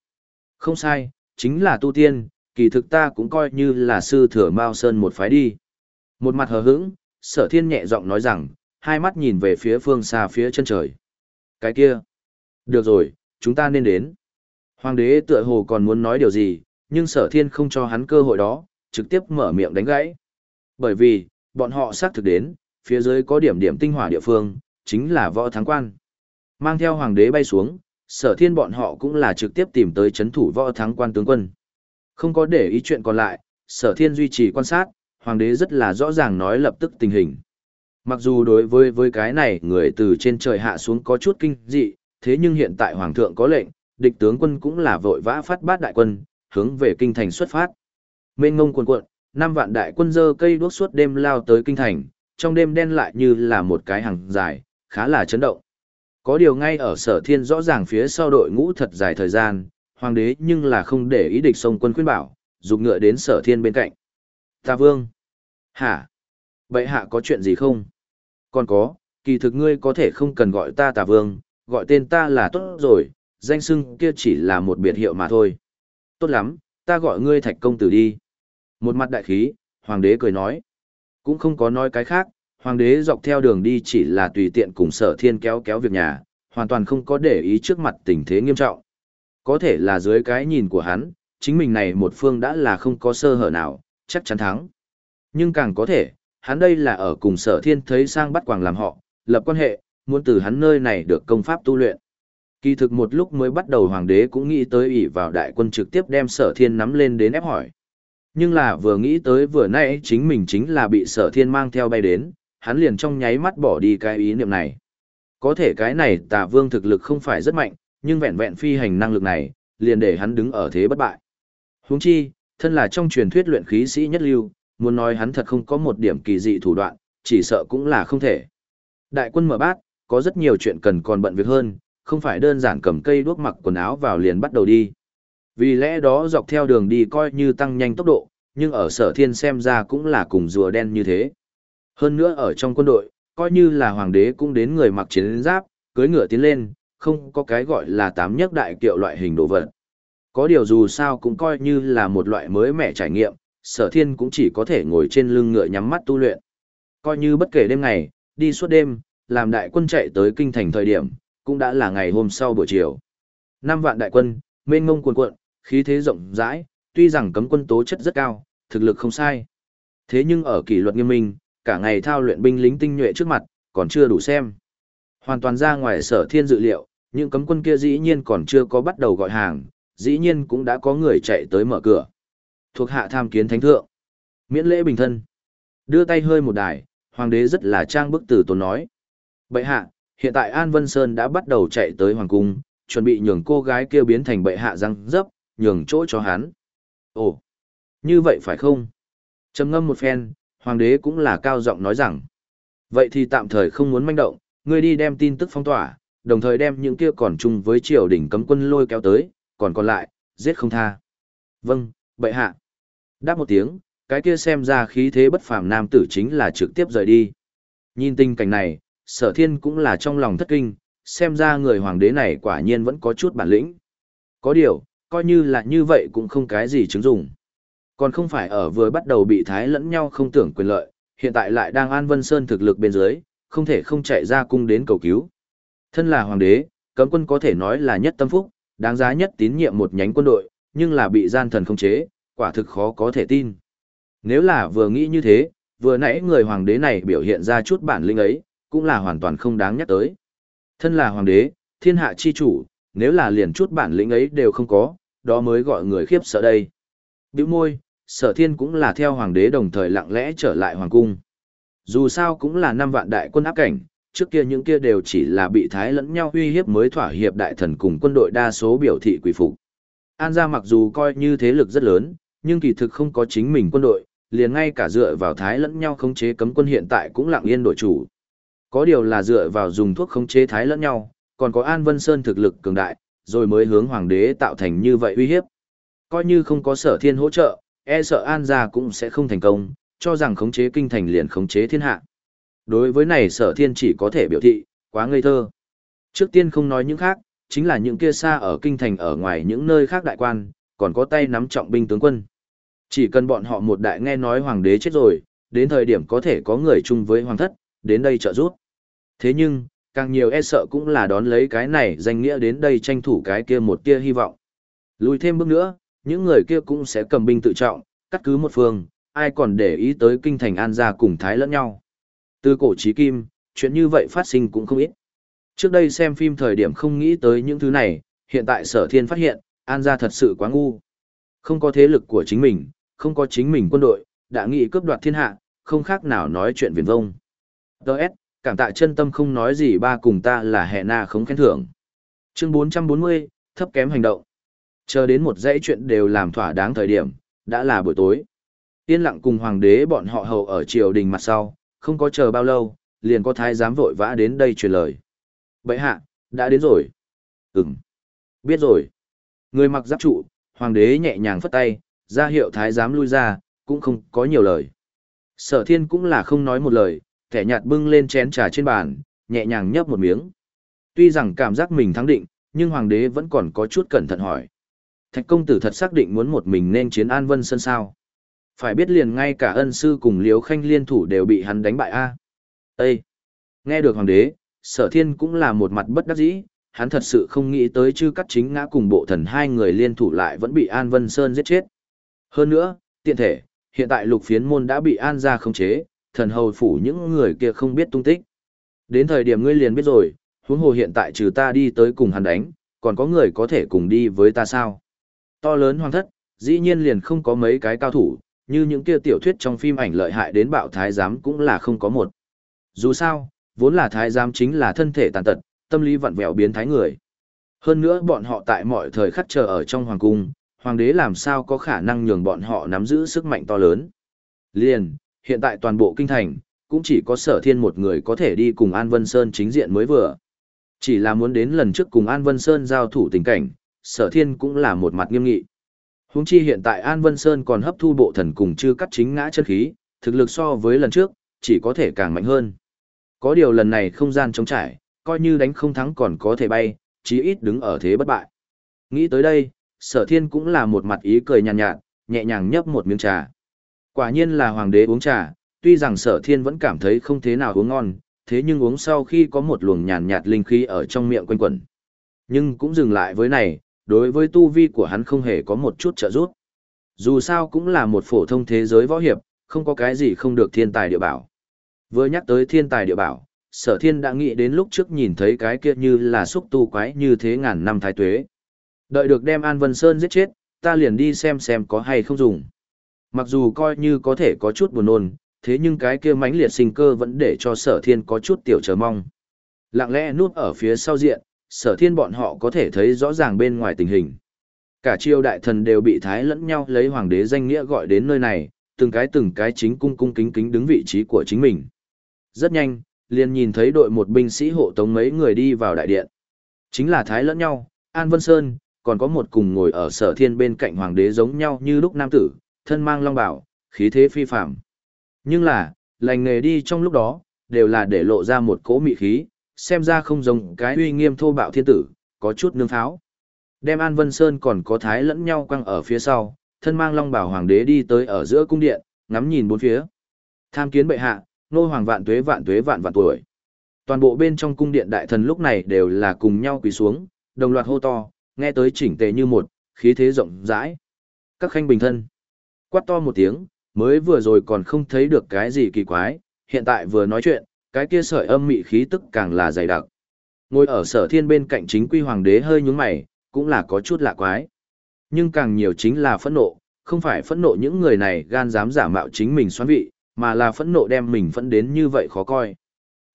Không sai, chính là tu tiên, kỳ thực ta cũng coi như là sư thừa Mao Sơn một phái đi. Một mặt hờ hững, sở thiên nhẹ giọng nói rằng, hai mắt nhìn về phía phương xa phía chân trời. Cái kia. Được rồi, chúng ta nên đến. Hoàng đế tựa hồ còn muốn nói điều gì, nhưng sở thiên không cho hắn cơ hội đó, trực tiếp mở miệng đánh gãy. Bởi vì, bọn họ xác thực đến, phía dưới có điểm điểm tinh hỏa địa phương, chính là võ thắng quan. Mang theo hoàng đế bay xuống, sở thiên bọn họ cũng là trực tiếp tìm tới chấn thủ võ thắng quan tướng quân. Không có để ý chuyện còn lại, sở thiên duy trì quan sát, hoàng đế rất là rõ ràng nói lập tức tình hình. Mặc dù đối với với cái này người từ trên trời hạ xuống có chút kinh dị, thế nhưng hiện tại hoàng thượng có lệnh, địch tướng quân cũng là vội vã phát bát đại quân, hướng về kinh thành xuất phát. Mên ngông cuồn cuộn, năm vạn đại quân dơ cây đuốc suốt đêm lao tới kinh thành, trong đêm đen lại như là một cái hàng dài, khá là chấn động. Có điều ngay ở sở thiên rõ ràng phía sau đội ngũ thật dài thời gian, hoàng đế nhưng là không để ý địch sông quân khuyên bảo, dục ngựa đến sở thiên bên cạnh. Ta vương. Hả? Vậy hạ có chuyện gì không? Còn có, kỳ thực ngươi có thể không cần gọi ta tà vương, gọi tên ta là tốt rồi, danh xưng kia chỉ là một biệt hiệu mà thôi. Tốt lắm, ta gọi ngươi thạch công tử đi. Một mặt đại khí, hoàng đế cười nói. Cũng không có nói cái khác, hoàng đế dọc theo đường đi chỉ là tùy tiện cùng sở thiên kéo kéo việc nhà, hoàn toàn không có để ý trước mặt tình thế nghiêm trọng. Có thể là dưới cái nhìn của hắn, chính mình này một phương đã là không có sơ hở nào, chắc chắn thắng. Nhưng càng có thể, hắn đây là ở cùng sở thiên thấy sang bắt quàng làm họ, lập quan hệ, muốn từ hắn nơi này được công pháp tu luyện. Kỳ thực một lúc mới bắt đầu hoàng đế cũng nghĩ tới ỷ vào đại quân trực tiếp đem sở thiên nắm lên đến ép hỏi. Nhưng là vừa nghĩ tới vừa nãy chính mình chính là bị sở thiên mang theo bay đến, hắn liền trong nháy mắt bỏ đi cái ý niệm này. Có thể cái này tà vương thực lực không phải rất mạnh, nhưng vẹn vẹn phi hành năng lực này, liền để hắn đứng ở thế bất bại. Huống chi, thân là trong truyền thuyết luyện khí sĩ nhất lưu, muốn nói hắn thật không có một điểm kỳ dị thủ đoạn, chỉ sợ cũng là không thể. Đại quân mở bát, có rất nhiều chuyện cần còn bận việc hơn, không phải đơn giản cầm cây đuốc mặc quần áo vào liền bắt đầu đi. Vì lẽ đó dọc theo đường đi coi như tăng nhanh tốc độ, nhưng ở sở thiên xem ra cũng là cùng rùa đen như thế. Hơn nữa ở trong quân đội, coi như là hoàng đế cũng đến người mặc chiến giáp, cưới ngựa tiến lên, không có cái gọi là tám nhất đại kiệu loại hình đồ vật. Có điều dù sao cũng coi như là một loại mới mẻ trải nghiệm, sở thiên cũng chỉ có thể ngồi trên lưng ngựa nhắm mắt tu luyện. Coi như bất kể đêm ngày, đi suốt đêm, làm đại quân chạy tới kinh thành thời điểm, cũng đã là ngày hôm sau buổi chiều. Năm vạn đại quân, mênh ngông cuồn cuộn, khí thế rộng rãi, tuy rằng cấm quân tố chất rất cao, thực lực không sai. Thế nhưng ở kỷ luật nghiêm minh, cả ngày thao luyện binh lính tinh nhuệ trước mặt, còn chưa đủ xem. Hoàn toàn ra ngoài sở thiên dự liệu, những cấm quân kia dĩ nhiên còn chưa có bắt đầu gọi hàng, dĩ nhiên cũng đã có người chạy tới mở cửa. Thuộc hạ tham kiến thánh thượng. Miễn lễ bình thân. Đưa tay hơi một đài, hoàng đế rất là trang bức tử tốn nói. Bệ hạ, hiện tại An Vân Sơn đã bắt đầu chạy tới hoàng cung, chuẩn bị nhường cô gái kia biến thành bệ hạ răng dấp, nhường chỗ cho hắn. Ồ, như vậy phải không? trầm ngâm một phen, hoàng đế cũng là cao giọng nói rằng. Vậy thì tạm thời không muốn manh động, ngươi đi đem tin tức phong tỏa, đồng thời đem những kia còn chung với triều đình cấm quân lôi kéo tới, còn còn lại, giết không tha. Vâng, bệ hạ. Đáp một tiếng, cái kia xem ra khí thế bất phàm nam tử chính là trực tiếp rời đi. Nhìn tình cảnh này, sở thiên cũng là trong lòng thất kinh, xem ra người hoàng đế này quả nhiên vẫn có chút bản lĩnh. Có điều, coi như là như vậy cũng không cái gì chứng dụng. Còn không phải ở vừa bắt đầu bị thái lẫn nhau không tưởng quyền lợi, hiện tại lại đang An Vân Sơn thực lực bên dưới, không thể không chạy ra cung đến cầu cứu. Thân là hoàng đế, cấm quân có thể nói là nhất tâm phúc, đáng giá nhất tín nhiệm một nhánh quân đội, nhưng là bị gian thần không chế, quả thực khó có thể tin. Nếu là vừa nghĩ như thế, vừa nãy người hoàng đế này biểu hiện ra chút bản lĩnh ấy, cũng là hoàn toàn không đáng nhắc tới. Thân là hoàng đế, thiên hạ chi chủ, nếu là liền chút bản lĩnh ấy đều không có, đó mới gọi người khiếp sợ đây. Biểu môi, sở thiên cũng là theo hoàng đế đồng thời lặng lẽ trở lại hoàng cung. Dù sao cũng là năm vạn đại quân áp cảnh, trước kia những kia đều chỉ là bị thái lẫn nhau uy hiếp mới thỏa hiệp đại thần cùng quân đội đa số biểu thị quỷ phục. An gia mặc dù coi như thế lực rất lớn, nhưng kỳ thực không có chính mình quân đội, liền ngay cả dựa vào thái lẫn nhau khống chế cấm quân hiện tại cũng lặng yên đổi chủ. Có điều là dựa vào dùng thuốc khống chế thái lẫn nhau, còn có An Vân Sơn thực lực cường đại, rồi mới hướng hoàng đế tạo thành như vậy uy hiếp. Coi như không có sở thiên hỗ trợ, e sợ An gia cũng sẽ không thành công, cho rằng khống chế kinh thành liền khống chế thiên hạ. Đối với này sở thiên chỉ có thể biểu thị, quá ngây thơ. Trước tiên không nói những khác, chính là những kia xa ở kinh thành ở ngoài những nơi khác đại quan, còn có tay nắm trọng binh tướng quân. Chỉ cần bọn họ một đại nghe nói hoàng đế chết rồi, đến thời điểm có thể có người chung với hoàng thất, đến đây trợ giúp. Thế nhưng, càng nhiều e sợ cũng là đón lấy cái này danh nghĩa đến đây tranh thủ cái kia một tia hy vọng. Lùi thêm bước nữa, những người kia cũng sẽ cầm binh tự trọng, cắt cứ một phương, ai còn để ý tới kinh thành an gia cùng thái lẫn nhau. Từ cổ chí kim, chuyện như vậy phát sinh cũng không ít. Trước đây xem phim thời điểm không nghĩ tới những thứ này, hiện tại sở thiên phát hiện, an gia thật sự quá ngu. Không có thế lực của chính mình, không có chính mình quân đội, đã nghĩ cướp đoạt thiên hạ, không khác nào nói chuyện viển vông. Đợt, cảm tạ chân tâm không nói gì ba cùng ta là hệ na không khen thưởng. Chương 440, thấp kém hành động. Chờ đến một dãy chuyện đều làm thỏa đáng thời điểm, đã là buổi tối. Yên lặng cùng hoàng đế bọn họ hầu ở triều đình mặt sau, không có chờ bao lâu, liền có thái giám vội vã đến đây truyền lời. Bệ hạ, đã đến rồi. Ừm. Biết rồi. Người mặc giáp trụ, hoàng đế nhẹ nhàng phất tay, ra hiệu thái giám lui ra, cũng không có nhiều lời. Sở thiên cũng là không nói một lời, thẻ nhạt bưng lên chén trà trên bàn, nhẹ nhàng nhấp một miếng. Tuy rằng cảm giác mình thắng định, nhưng hoàng đế vẫn còn có chút cẩn thận hỏi. Thạch công tử thật xác định muốn một mình nên chiến An Vân Sơn sao. Phải biết liền ngay cả ân sư cùng liếu khanh liên thủ đều bị hắn đánh bại a Ê! Nghe được hoàng đế, sở thiên cũng là một mặt bất đắc dĩ, hắn thật sự không nghĩ tới chư cắt chính ngã cùng bộ thần hai người liên thủ lại vẫn bị An Vân Sơn giết chết. Hơn nữa, tiện thể, hiện tại lục phiến môn đã bị An ra khống chế, thần hầu phủ những người kia không biết tung tích. Đến thời điểm ngươi liền biết rồi, huống hồ hiện tại trừ ta đi tới cùng hắn đánh, còn có người có thể cùng đi với ta sao? To lớn hoàng thất, dĩ nhiên liền không có mấy cái cao thủ, như những kia tiểu thuyết trong phim ảnh lợi hại đến bạo thái giám cũng là không có một. Dù sao, vốn là thái giám chính là thân thể tàn tật, tâm lý vặn vẹo biến thái người. Hơn nữa bọn họ tại mọi thời khắc chờ ở trong hoàng cung, hoàng đế làm sao có khả năng nhường bọn họ nắm giữ sức mạnh to lớn. Liền, hiện tại toàn bộ kinh thành, cũng chỉ có sở thiên một người có thể đi cùng An Vân Sơn chính diện mới vừa. Chỉ là muốn đến lần trước cùng An Vân Sơn giao thủ tình cảnh, sở thiên cũng là một mặt nghiêm nghị. Huống chi hiện tại An Vân Sơn còn hấp thu bộ thần cùng chưa cắt chính ngã chân khí, thực lực so với lần trước, chỉ có thể càng mạnh hơn. Có điều lần này không gian trống trải, coi như đánh không thắng còn có thể bay, chí ít đứng ở thế bất bại. Nghĩ tới đây, sở thiên cũng là một mặt ý cười nhàn nhạt, nhạt, nhẹ nhàng nhấp một miếng trà. Quả nhiên là hoàng đế uống trà, tuy rằng sở thiên vẫn cảm thấy không thế nào uống ngon, thế nhưng uống sau khi có một luồng nhàn nhạt linh khí ở trong miệng quanh quẩn. Nhưng cũng dừng lại với này, đối với tu vi của hắn không hề có một chút trợ giúp. Dù sao cũng là một phổ thông thế giới võ hiệp, không có cái gì không được thiên tài địa bảo. Vừa nhắc tới thiên tài địa bảo, sở thiên đã nghĩ đến lúc trước nhìn thấy cái kia như là xúc tu quái như thế ngàn năm thái tuế. Đợi được đem An Vân Sơn giết chết, ta liền đi xem xem có hay không dùng. Mặc dù coi như có thể có chút buồn nôn, thế nhưng cái kia mãnh liệt sinh cơ vẫn để cho sở thiên có chút tiểu chờ mong. Lặng lẽ nuốt ở phía sau diện, sở thiên bọn họ có thể thấy rõ ràng bên ngoài tình hình. Cả triều đại thần đều bị thái lẫn nhau lấy hoàng đế danh nghĩa gọi đến nơi này, từng cái từng cái chính cung cung kính kính đứng vị trí của chính mình. Rất nhanh, liền nhìn thấy đội một binh sĩ hộ tống mấy người đi vào đại điện. Chính là thái lẫn nhau, An Vân Sơn, còn có một cùng ngồi ở sở thiên bên cạnh hoàng đế giống nhau như lúc nam tử, thân mang long bảo, khí thế phi phạm. Nhưng là, lành nghề đi trong lúc đó, đều là để lộ ra một cỗ mị khí, xem ra không giống cái uy nghiêm thô bạo thiên tử, có chút nương pháo. Đem An Vân Sơn còn có thái lẫn nhau quăng ở phía sau, thân mang long bảo hoàng đế đi tới ở giữa cung điện, ngắm nhìn bốn phía. Tham kiến bệ hạ, nô hoàng vạn tuế vạn tuế vạn vạn tuổi. Toàn bộ bên trong cung điện đại thần lúc này đều là cùng nhau quỳ xuống, đồng loạt hô to, nghe tới chỉnh tề như một, khí thế rộng rãi. Các khanh bình thân. Quát to một tiếng, mới vừa rồi còn không thấy được cái gì kỳ quái, hiện tại vừa nói chuyện, cái kia sợi âm mị khí tức càng là dày đặc. Ngồi ở sở thiên bên cạnh chính quy hoàng đế hơi nhúng mày, cũng là có chút lạ quái. Nhưng càng nhiều chính là phẫn nộ, không phải phẫn nộ những người này gan dám giả mạo chính mình xoán vị, mà là phẫn nộ đem mình phẫn đến như vậy khó coi.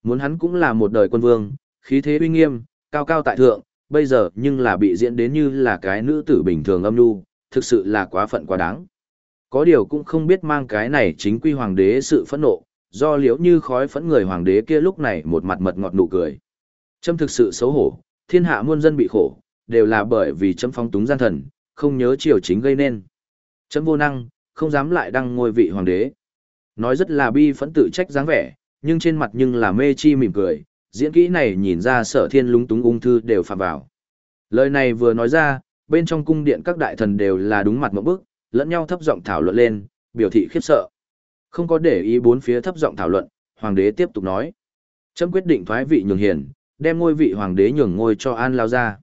Muốn hắn cũng là một đời quân vương, khí thế uy nghiêm, cao cao tại thượng, bây giờ nhưng là bị diễn đến như là cái nữ tử bình thường âm nhu, thực sự là quá phận quá đáng. Có điều cũng không biết mang cái này chính quy hoàng đế sự phẫn nộ, do liễu như khói phẫn người hoàng đế kia lúc này một mặt mật ngọt nụ cười. Trâm thực sự xấu hổ, thiên hạ muôn dân bị khổ, đều là bởi vì trâm phong túng gian thần, không nhớ triều chính gây nên. trâm vô năng, không dám lại đăng ngôi vị hoàng đế. Nói rất là bi phẫn tự trách dáng vẻ, nhưng trên mặt nhưng là mê chi mỉm cười, diễn kỹ này nhìn ra sở thiên lúng túng ung thư đều phạm vào. Lời này vừa nói ra, bên trong cung điện các đại thần đều là đúng mặt một bức, lẫn nhau thấp giọng thảo luận lên, biểu thị khiếp sợ. Không có để ý bốn phía thấp giọng thảo luận, hoàng đế tiếp tục nói. Chấm quyết định thoái vị nhường hiền, đem ngôi vị hoàng đế nhường ngôi cho An Lao ra.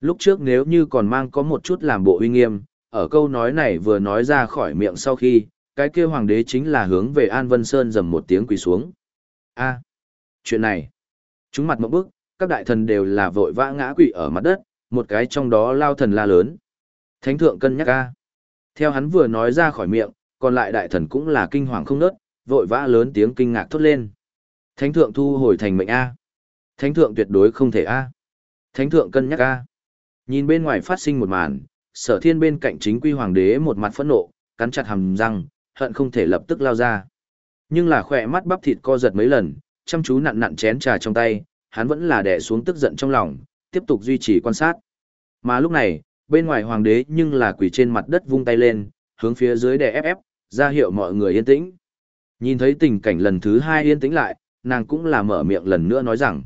Lúc trước nếu như còn mang có một chút làm bộ uy nghiêm, ở câu nói này vừa nói ra khỏi miệng sau khi, cái kia hoàng đế chính là hướng về An Vân Sơn dầm một tiếng quỳ xuống. a chuyện này, chúng mặt một bức, các đại thần đều là vội vã ngã quỵ ở mặt đất, một cái trong đó lao thần la lớn. Thánh thượng cân nhắc a Theo hắn vừa nói ra khỏi miệng, còn lại đại thần cũng là kinh hoàng không nớt, vội vã lớn tiếng kinh ngạc thốt lên. Thánh thượng thu hồi thành mệnh A. Thánh thượng tuyệt đối không thể A. Thánh thượng cân nhắc A. Nhìn bên ngoài phát sinh một màn, sở thiên bên cạnh chính quy hoàng đế một mặt phẫn nộ, cắn chặt hàm răng, hận không thể lập tức lao ra. Nhưng là khỏe mắt bắp thịt co giật mấy lần, chăm chú nặn nặn chén trà trong tay, hắn vẫn là đè xuống tức giận trong lòng, tiếp tục duy trì quan sát. Mà lúc này, bên ngoài hoàng đế nhưng là quỷ trên mặt đất vung tay lên, hướng phía dưới đè ép ép, ra hiệu mọi người yên tĩnh. Nhìn thấy tình cảnh lần thứ hai yên tĩnh lại, nàng cũng là mở miệng lần nữa nói rằng,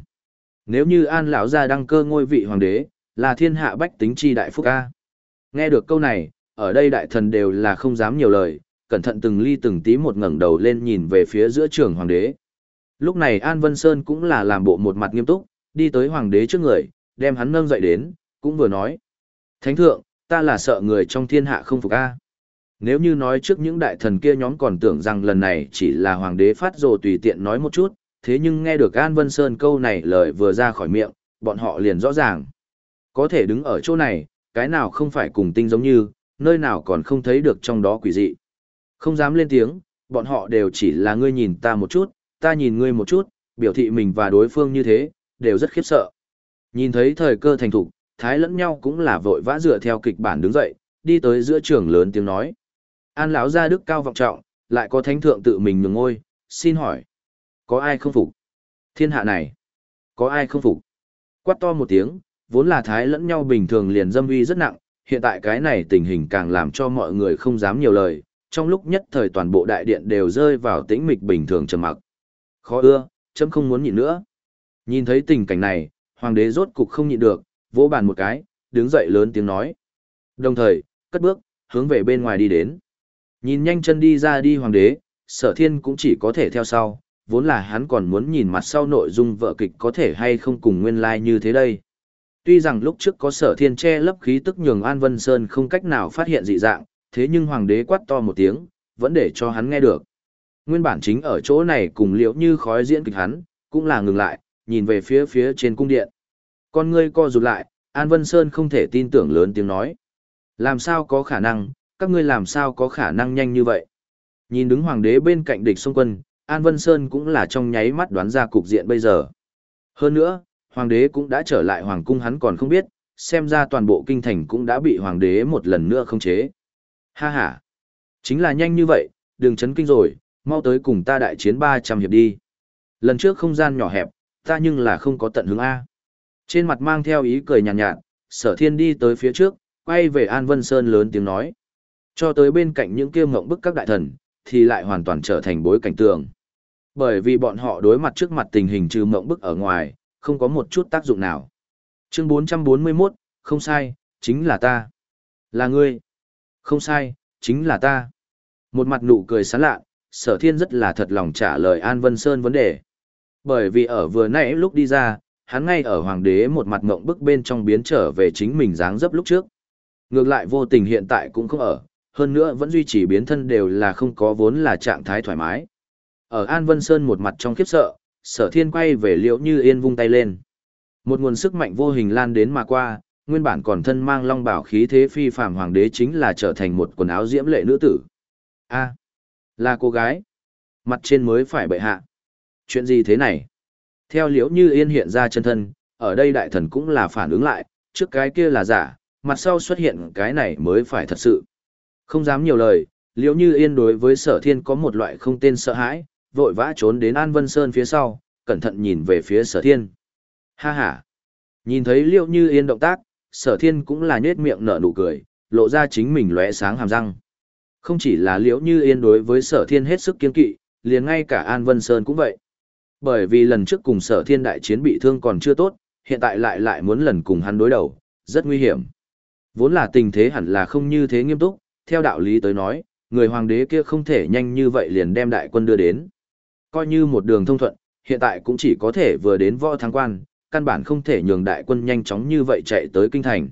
nếu như An lão gia đăng cơ ngôi vị hoàng đế, là thiên hạ bách tính chi đại phúc a. Nghe được câu này, ở đây đại thần đều là không dám nhiều lời, cẩn thận từng ly từng tí một ngẩng đầu lên nhìn về phía giữa trường hoàng đế. Lúc này An Vân Sơn cũng là làm bộ một mặt nghiêm túc, đi tới hoàng đế trước người, đem hắn nâng dậy đến, cũng vừa nói. Thánh thượng, ta là sợ người trong thiên hạ không phục a. Nếu như nói trước những đại thần kia nhóm còn tưởng rằng lần này chỉ là hoàng đế phát rồ tùy tiện nói một chút, thế nhưng nghe được An Vân Sơn câu này lời vừa ra khỏi miệng, bọn họ liền rõ ràng. Có thể đứng ở chỗ này, cái nào không phải cùng tinh giống như, nơi nào còn không thấy được trong đó quỷ dị. Không dám lên tiếng, bọn họ đều chỉ là ngươi nhìn ta một chút, ta nhìn ngươi một chút, biểu thị mình và đối phương như thế, đều rất khiếp sợ. Nhìn thấy thời cơ thành thủ, thái lẫn nhau cũng là vội vã dựa theo kịch bản đứng dậy, đi tới giữa trường lớn tiếng nói. An lão gia đức cao vọng trọng, lại có thánh thượng tự mình nhường ngôi, xin hỏi. Có ai không phục? Thiên hạ này, có ai không phục? Quát to một tiếng, vốn là thái lẫn nhau bình thường liền dâm uy rất nặng, hiện tại cái này tình hình càng làm cho mọi người không dám nhiều lời, trong lúc nhất thời toàn bộ đại điện đều rơi vào tĩnh mịch bình thường trầm mặc. Khó ưa, chấm không muốn nhịn nữa. Nhìn thấy tình cảnh này, hoàng đế rốt cục không nhịn được, vỗ bàn một cái, đứng dậy lớn tiếng nói. Đồng thời, cất bước, hướng về bên ngoài đi đến. Nhìn nhanh chân đi ra đi hoàng đế, sở thiên cũng chỉ có thể theo sau, vốn là hắn còn muốn nhìn mặt sau nội dung vợ kịch có thể hay không cùng nguyên lai like như thế đây. Tuy rằng lúc trước có sở thiên che lấp khí tức nhường An Vân Sơn không cách nào phát hiện dị dạng, thế nhưng hoàng đế quát to một tiếng, vẫn để cho hắn nghe được. Nguyên bản chính ở chỗ này cùng liễu như khói diễn kịch hắn, cũng là ngừng lại, nhìn về phía phía trên cung điện. Con ngươi co rụt lại, An Vân Sơn không thể tin tưởng lớn tiếng nói. Làm sao có khả năng, các ngươi làm sao có khả năng nhanh như vậy? Nhìn đứng hoàng đế bên cạnh địch xung quân, An Vân Sơn cũng là trong nháy mắt đoán ra cục diện bây giờ. Hơn nữa, hoàng đế cũng đã trở lại hoàng cung hắn còn không biết, xem ra toàn bộ kinh thành cũng đã bị hoàng đế một lần nữa không chế. Ha ha! Chính là nhanh như vậy, đừng chấn kinh rồi, mau tới cùng ta đại chiến 300 hiệp đi. Lần trước không gian nhỏ hẹp, ta nhưng là không có tận hướng A. Trên mặt mang theo ý cười nhàn nhạt, nhạt, sở thiên đi tới phía trước, quay về An Vân Sơn lớn tiếng nói. Cho tới bên cạnh những kia ngộng bức các đại thần, thì lại hoàn toàn trở thành bối cảnh tường. Bởi vì bọn họ đối mặt trước mặt tình hình trừ ngộng bức ở ngoài, không có một chút tác dụng nào. Chương 441, không sai, chính là ta. Là ngươi. Không sai, Chính là ta. Một mặt nụ cười sán lạ, sở thiên rất là thật lòng trả lời An Vân Sơn vấn đề. Bởi vì ở vừa nãy lúc đi ra, hắn ngay ở hoàng đế một mặt ngộng bức bên trong biến trở về chính mình dáng dấp lúc trước. Ngược lại vô tình hiện tại cũng không ở, hơn nữa vẫn duy trì biến thân đều là không có vốn là trạng thái thoải mái. Ở An Vân Sơn một mặt trong khiếp sợ, sở thiên quay về liễu như yên vung tay lên. Một nguồn sức mạnh vô hình lan đến mà qua, nguyên bản còn thân mang long bảo khí thế phi phàm hoàng đế chính là trở thành một quần áo diễm lệ nữ tử. A, là cô gái. Mặt trên mới phải bệ hạ. Chuyện gì thế này? Theo liễu như yên hiện ra chân thân, ở đây đại thần cũng là phản ứng lại, trước cái kia là giả, mặt sau xuất hiện cái này mới phải thật sự. Không dám nhiều lời, liễu như yên đối với sở thiên có một loại không tên sợ hãi, vội vã trốn đến An Vân Sơn phía sau, cẩn thận nhìn về phía sở thiên. Ha ha! Nhìn thấy liễu như yên động tác, sở thiên cũng là nhết miệng nở nụ cười, lộ ra chính mình lóe sáng hàm răng. Không chỉ là liễu như yên đối với sở thiên hết sức kiên kỵ, liền ngay cả An Vân Sơn cũng vậy. Bởi vì lần trước cùng sở thiên đại chiến bị thương còn chưa tốt, hiện tại lại lại muốn lần cùng hắn đối đầu, rất nguy hiểm. Vốn là tình thế hẳn là không như thế nghiêm túc, theo đạo lý tới nói, người hoàng đế kia không thể nhanh như vậy liền đem đại quân đưa đến. Coi như một đường thông thuận, hiện tại cũng chỉ có thể vừa đến võ thắng quan, căn bản không thể nhường đại quân nhanh chóng như vậy chạy tới kinh thành.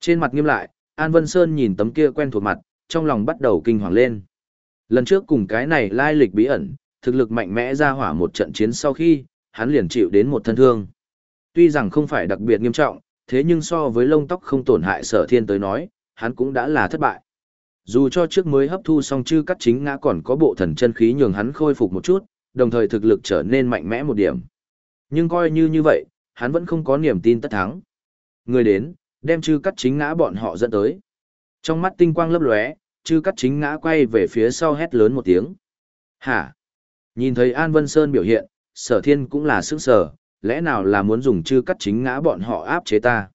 Trên mặt nghiêm lại, An Vân Sơn nhìn tấm kia quen thuộc mặt, trong lòng bắt đầu kinh hoàng lên. Lần trước cùng cái này lai lịch bí ẩn, thực lực mạnh mẽ ra hỏa một trận chiến sau khi, hắn liền chịu đến một thân thương. Tuy rằng không phải đặc biệt nghiêm trọng, thế nhưng so với lông tóc không tổn hại sở thiên tới nói, hắn cũng đã là thất bại. Dù cho trước mới hấp thu xong chư cắt chính ngã còn có bộ thần chân khí nhường hắn khôi phục một chút, đồng thời thực lực trở nên mạnh mẽ một điểm. Nhưng coi như như vậy, hắn vẫn không có niềm tin tất thắng. Người đến, đem chư cắt chính ngã bọn họ dẫn tới. Trong mắt tinh quang lấp lóe, chư cắt chính ngã quay về phía sau hét lớn một tiếng. Hả? Nhìn thấy An Vân Sơn biểu hiện, sở thiên cũng là sức sở, lẽ nào là muốn dùng chư cắt chính ngã bọn họ áp chế ta?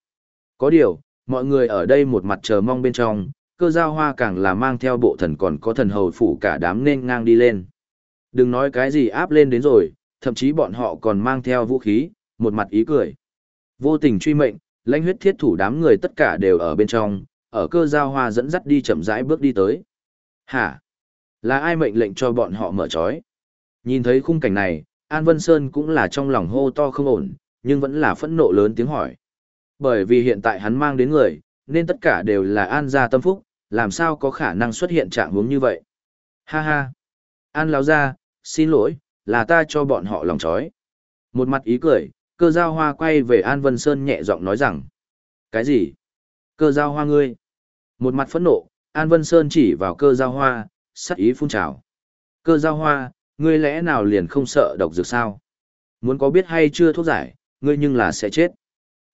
Có điều, mọi người ở đây một mặt chờ mong bên trong, cơ giao hoa càng là mang theo bộ thần còn có thần hầu phủ cả đám nên ngang đi lên. Đừng nói cái gì áp lên đến rồi, thậm chí bọn họ còn mang theo vũ khí, một mặt ý cười. Vô tình truy mệnh, lãnh huyết thiết thủ đám người tất cả đều ở bên trong, ở cơ giao hoa dẫn dắt đi chậm rãi bước đi tới. Hả? Là ai mệnh lệnh cho bọn họ mở trói? Nhìn thấy khung cảnh này, An Vân Sơn cũng là trong lòng hô to không ổn, nhưng vẫn là phẫn nộ lớn tiếng hỏi. Bởi vì hiện tại hắn mang đến người, nên tất cả đều là An gia tâm phúc, làm sao có khả năng xuất hiện trạng huống như vậy. Ha ha! An lão gia, xin lỗi, là ta cho bọn họ lòng chói. Một mặt ý cười, cơ giao hoa quay về An Vân Sơn nhẹ giọng nói rằng. Cái gì? Cơ giao hoa ngươi? Một mặt phẫn nộ, An Vân Sơn chỉ vào cơ giao hoa, sắc ý phun trào. Cơ giao hoa, ngươi lẽ nào liền không sợ độc dược sao? Muốn có biết hay chưa thuốc giải, ngươi nhưng là sẽ chết.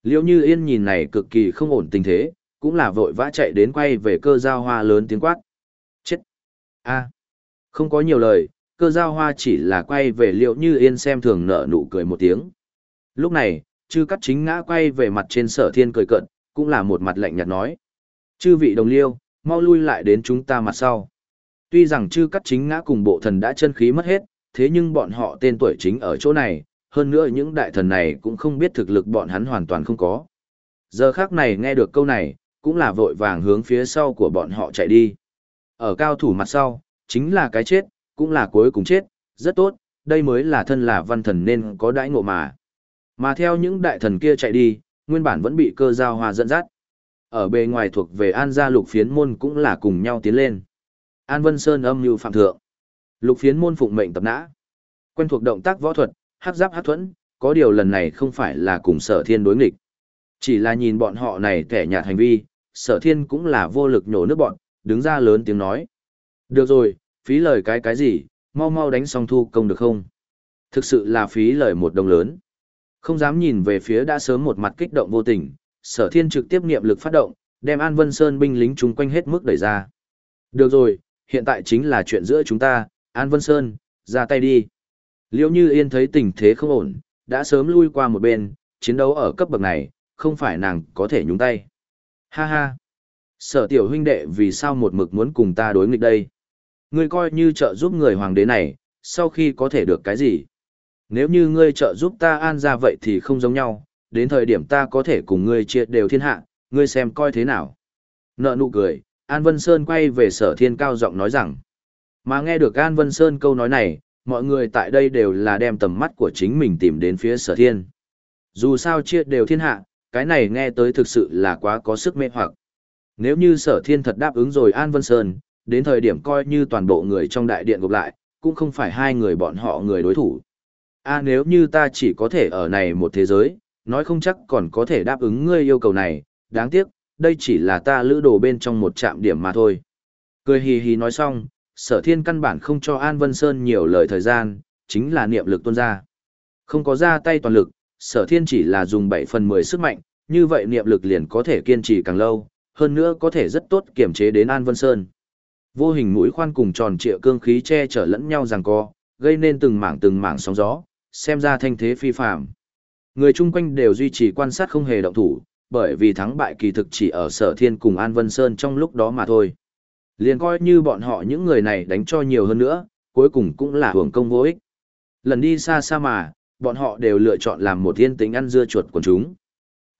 Liễu Như Yên nhìn này cực kỳ không ổn tình thế, cũng là vội vã chạy đến quay về cơ giao hoa lớn tiếng quát. Chết! a Không có nhiều lời, cơ giao hoa chỉ là quay về liệu Như Yên xem thường nở nụ cười một tiếng. Lúc này, chư cắt chính ngã quay về mặt trên sở thiên cười cận, cũng là một mặt lạnh nhạt nói. Chư vị đồng liêu, mau lui lại đến chúng ta mặt sau. Tuy rằng chư cắt chính ngã cùng bộ thần đã chân khí mất hết, thế nhưng bọn họ tên tuổi chính ở chỗ này, hơn nữa những đại thần này cũng không biết thực lực bọn hắn hoàn toàn không có. Giờ khác này nghe được câu này, cũng là vội vàng hướng phía sau của bọn họ chạy đi. Ở cao thủ mặt sau, chính là cái chết, cũng là cuối cùng chết, rất tốt, đây mới là thân là văn thần nên có đãi ngộ mà. Mà theo những đại thần kia chạy đi, nguyên bản vẫn bị cơ giao hòa dẫn dắt. Ở bề ngoài thuộc về An gia lục phiến môn cũng là cùng nhau tiến lên. An Vân Sơn âm như phạm thượng. Lục phiến môn phụng mệnh tập nã. Quen thuộc động tác võ thuật, hắc giáp hắc thuẫn, có điều lần này không phải là cùng sở thiên đối nghịch. Chỉ là nhìn bọn họ này kẻ nhạt hành vi, sở thiên cũng là vô lực nhổ nước bọn, đứng ra lớn tiếng nói. Được rồi, phí lời cái cái gì, mau mau đánh xong thu công được không? Thực sự là phí lời một đồng lớn. Không dám nhìn về phía đã sớm một mặt kích động vô tình, sở thiên trực tiếp niệm lực phát động, đem An Vân Sơn binh lính chung quanh hết mức đẩy ra. Được rồi, hiện tại chính là chuyện giữa chúng ta, An Vân Sơn, ra tay đi. Liễu Như Yên thấy tình thế không ổn, đã sớm lui qua một bên, chiến đấu ở cấp bậc này, không phải nàng có thể nhúng tay. Ha ha! Sở tiểu huynh đệ vì sao một mực muốn cùng ta đối nghịch đây? Ngươi coi như trợ giúp người hoàng đế này, sau khi có thể được cái gì? Nếu như ngươi trợ giúp ta an ra vậy thì không giống nhau, đến thời điểm ta có thể cùng ngươi chia đều thiên hạ, ngươi xem coi thế nào. Nợ nụ cười, An Vân Sơn quay về sở thiên cao giọng nói rằng. Mà nghe được An Vân Sơn câu nói này, mọi người tại đây đều là đem tầm mắt của chính mình tìm đến phía sở thiên. Dù sao chia đều thiên hạ, cái này nghe tới thực sự là quá có sức mê hoặc. Nếu như sở thiên thật đáp ứng rồi An Vân Sơn, đến thời điểm coi như toàn bộ người trong đại điện gộp lại, cũng không phải hai người bọn họ người đối thủ. A nếu như ta chỉ có thể ở này một thế giới, nói không chắc còn có thể đáp ứng ngươi yêu cầu này, đáng tiếc, đây chỉ là ta lữ đồ bên trong một trạm điểm mà thôi. Cười hì hì nói xong, sở thiên căn bản không cho An Vân Sơn nhiều lời thời gian, chính là niệm lực tuôn ra. Không có ra tay toàn lực, sở thiên chỉ là dùng 7 phần 10 sức mạnh, như vậy niệm lực liền có thể kiên trì càng lâu, hơn nữa có thể rất tốt kiểm chế đến An Vân Sơn. Vô hình mũi khoan cùng tròn trịa cương khí che chở lẫn nhau rằng co, gây nên từng mảng từng mảng sóng gió, xem ra thanh thế phi phàm. Người chung quanh đều duy trì quan sát không hề động thủ, bởi vì thắng bại kỳ thực chỉ ở Sở Thiên cùng An Vân Sơn trong lúc đó mà thôi. Liền coi như bọn họ những người này đánh cho nhiều hơn nữa, cuối cùng cũng là hưởng công vô ích. Lần đi xa xa mà, bọn họ đều lựa chọn làm một thiên tính ăn dưa chuột của chúng.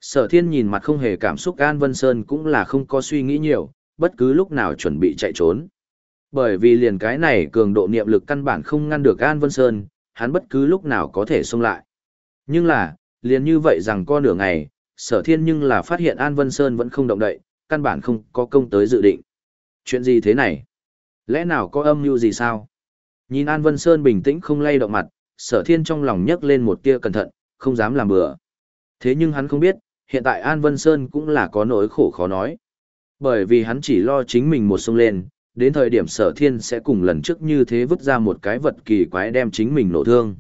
Sở thiên nhìn mặt không hề cảm xúc An Vân Sơn cũng là không có suy nghĩ nhiều, bất cứ lúc nào chuẩn bị chạy trốn. Bởi vì liền cái này cường độ niệm lực căn bản không ngăn được An Vân Sơn, hắn bất cứ lúc nào có thể xông lại. Nhưng là, liền như vậy rằng co nửa ngày, sở thiên nhưng là phát hiện An Vân Sơn vẫn không động đậy, căn bản không có công tới dự định. Chuyện gì thế này? Lẽ nào có âm mưu gì sao? Nhìn An Vân Sơn bình tĩnh không lay động mặt, sở thiên trong lòng nhấc lên một tia cẩn thận, không dám làm bừa. Thế nhưng hắn không biết, hiện tại An Vân Sơn cũng là có nỗi khổ khó nói. Bởi vì hắn chỉ lo chính mình một sông lên, đến thời điểm sở thiên sẽ cùng lần trước như thế vứt ra một cái vật kỳ quái đem chính mình nổ thương.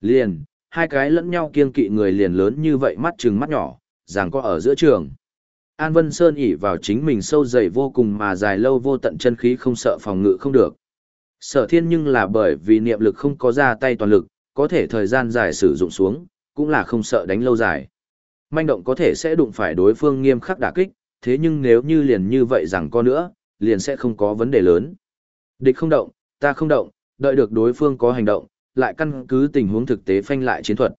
Liền, hai cái lẫn nhau kiêng kỵ người liền lớn như vậy mắt trừng mắt nhỏ, ràng có ở giữa trường. An Vân Sơn ỉ vào chính mình sâu dày vô cùng mà dài lâu vô tận chân khí không sợ phòng ngự không được. Sở thiên nhưng là bởi vì niệm lực không có ra tay toàn lực, có thể thời gian dài sử dụng xuống, cũng là không sợ đánh lâu dài. Manh động có thể sẽ đụng phải đối phương nghiêm khắc đả kích, thế nhưng nếu như liền như vậy rằng có nữa, liền sẽ không có vấn đề lớn. Địch không động, ta không động, đợi được đối phương có hành động, lại căn cứ tình huống thực tế phanh lại chiến thuật.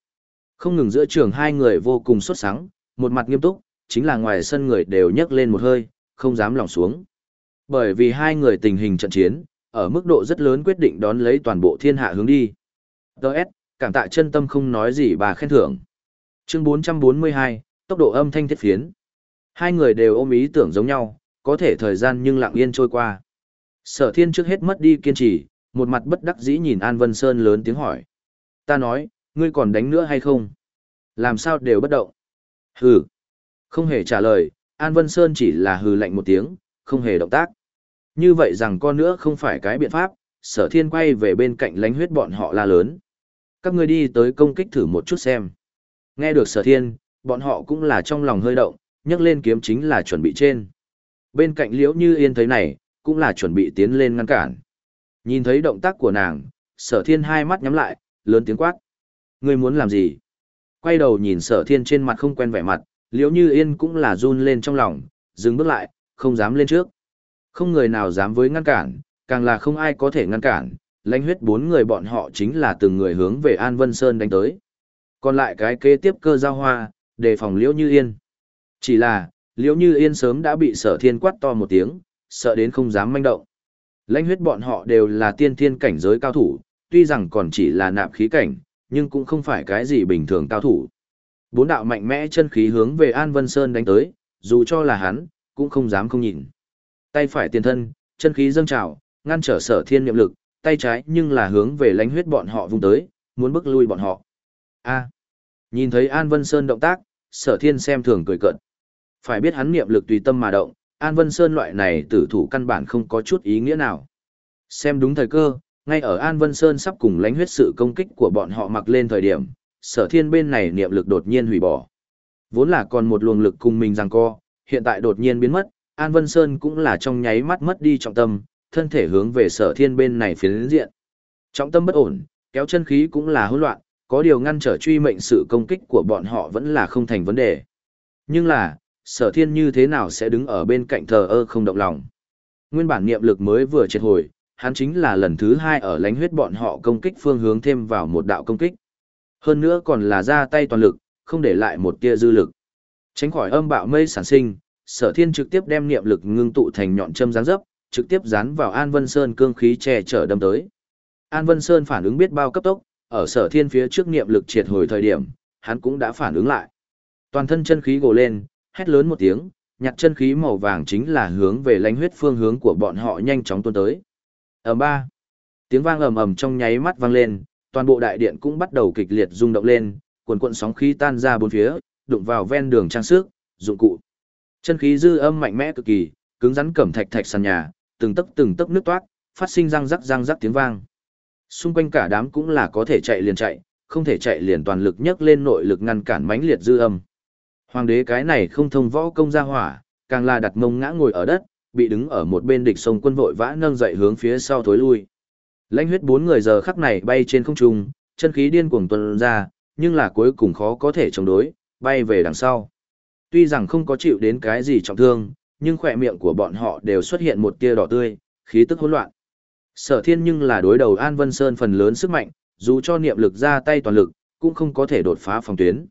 Không ngừng giữa trường hai người vô cùng xuất sáng, một mặt nghiêm túc, chính là ngoài sân người đều nhấc lên một hơi, không dám lỏng xuống. Bởi vì hai người tình hình trận chiến, ở mức độ rất lớn quyết định đón lấy toàn bộ thiên hạ hướng đi. Đợt, cảm tạ chân tâm không nói gì bà khen thưởng. Chương 442, tốc độ âm thanh thiết phiến. Hai người đều ôm ý tưởng giống nhau, có thể thời gian nhưng lặng yên trôi qua. Sở thiên trước hết mất đi kiên trì, một mặt bất đắc dĩ nhìn An Vân Sơn lớn tiếng hỏi. Ta nói, ngươi còn đánh nữa hay không? Làm sao đều bất động? Hừ. Không hề trả lời, An Vân Sơn chỉ là hừ lạnh một tiếng, không hề động tác. Như vậy rằng con nữa không phải cái biện pháp, sở thiên quay về bên cạnh lánh huyết bọn họ la lớn. Các ngươi đi tới công kích thử một chút xem. Nghe được sở thiên, bọn họ cũng là trong lòng hơi động, nhấc lên kiếm chính là chuẩn bị trên. Bên cạnh liễu như yên thấy này, cũng là chuẩn bị tiến lên ngăn cản. Nhìn thấy động tác của nàng, sở thiên hai mắt nhắm lại, lớn tiếng quát. Ngươi muốn làm gì? Quay đầu nhìn sở thiên trên mặt không quen vẻ mặt, liễu như yên cũng là run lên trong lòng, dừng bước lại, không dám lên trước. Không người nào dám với ngăn cản, càng là không ai có thể ngăn cản, lãnh huyết bốn người bọn họ chính là từng người hướng về An Vân Sơn đánh tới. Còn lại cái kế tiếp cơ giao hoa, đề phòng liễu như yên. Chỉ là, liễu như yên sớm đã bị sở thiên quát to một tiếng, sợ đến không dám manh động. Lãnh huyết bọn họ đều là tiên thiên cảnh giới cao thủ, tuy rằng còn chỉ là nạp khí cảnh, nhưng cũng không phải cái gì bình thường cao thủ. Bốn đạo mạnh mẽ chân khí hướng về An Vân Sơn đánh tới, dù cho là hắn, cũng không dám không nhìn. Tay phải tiền thân, chân khí dâng trào, ngăn trở sở thiên niệm lực, tay trái nhưng là hướng về lãnh huyết bọn họ vùng tới, muốn bức lui bọn họ. A nhìn thấy An Vân Sơn động tác, sở thiên xem thường cười cợt. Phải biết hắn niệm lực tùy tâm mà động, An Vân Sơn loại này tử thủ căn bản không có chút ý nghĩa nào. Xem đúng thời cơ, ngay ở An Vân Sơn sắp cùng lãnh huyết sự công kích của bọn họ mặc lên thời điểm, sở thiên bên này niệm lực đột nhiên hủy bỏ. Vốn là còn một luồng lực cùng mình giằng co, hiện tại đột nhiên biến mất, An Vân Sơn cũng là trong nháy mắt mất đi trọng tâm, thân thể hướng về sở thiên bên này phiến diện. Trọng tâm bất ổn, kéo chân khí cũng là hỗn loạn, có điều ngăn trở truy mệnh sự công kích của bọn họ vẫn là không thành vấn đề. Nhưng là, sở thiên như thế nào sẽ đứng ở bên cạnh thờ ơ không động lòng. Nguyên bản niệm lực mới vừa triệt hồi, hắn chính là lần thứ hai ở lánh huyết bọn họ công kích phương hướng thêm vào một đạo công kích. Hơn nữa còn là ra tay toàn lực, không để lại một tia dư lực. Tránh khỏi âm bạo mây sản sinh, sở thiên trực tiếp đem niệm lực ngưng tụ thành nhọn châm giáng dấp, trực tiếp dán vào An Vân Sơn cương khí che chở đâm tới. An Vân Sơn phản ứng biết bao cấp tốc, ở sở thiên phía trước niệm lực triệt hồi thời điểm, hắn cũng đã phản ứng lại. Toàn thân chân khí gồ lên, hét lớn một tiếng, nhặt chân khí màu vàng chính là hướng về lãnh huyết phương hướng của bọn họ nhanh chóng tuôn tới. Ở ba, tiếng vang ầm ầm trong nháy mắt vang lên, toàn bộ đại điện cũng bắt đầu kịch liệt rung động lên, cuồn cuộn sóng khí tan ra bốn phía, đụng vào ven đường trang sức, dụng cụ. Chân khí dư âm mạnh mẽ cực kỳ, cứng rắn cẩm thạch thạch sàn nhà, từng tấc từng tấc nước toát, phát sinh răng rắc răng rắc tiếng vang. Xung quanh cả đám cũng là có thể chạy liền chạy, không thể chạy liền toàn lực nhấc lên nội lực ngăn cản mãnh liệt dư âm. Hoàng đế cái này không thông võ công ra hỏa, càng là đặt mông ngã ngồi ở đất, bị đứng ở một bên địch sông quân vội vã nâng dậy hướng phía sau thối lui. Lãnh huyết bốn người giờ khắc này bay trên không trung, chân khí điên cuồng tuôn ra, nhưng là cuối cùng khó có thể chống đối, bay về đằng sau. Tuy rằng không có chịu đến cái gì trọng thương, nhưng khỏe miệng của bọn họ đều xuất hiện một tia đỏ tươi, khí tức hỗn loạn. Sở thiên nhưng là đối đầu An Vân Sơn phần lớn sức mạnh, dù cho niệm lực ra tay toàn lực, cũng không có thể đột phá phòng tuyến.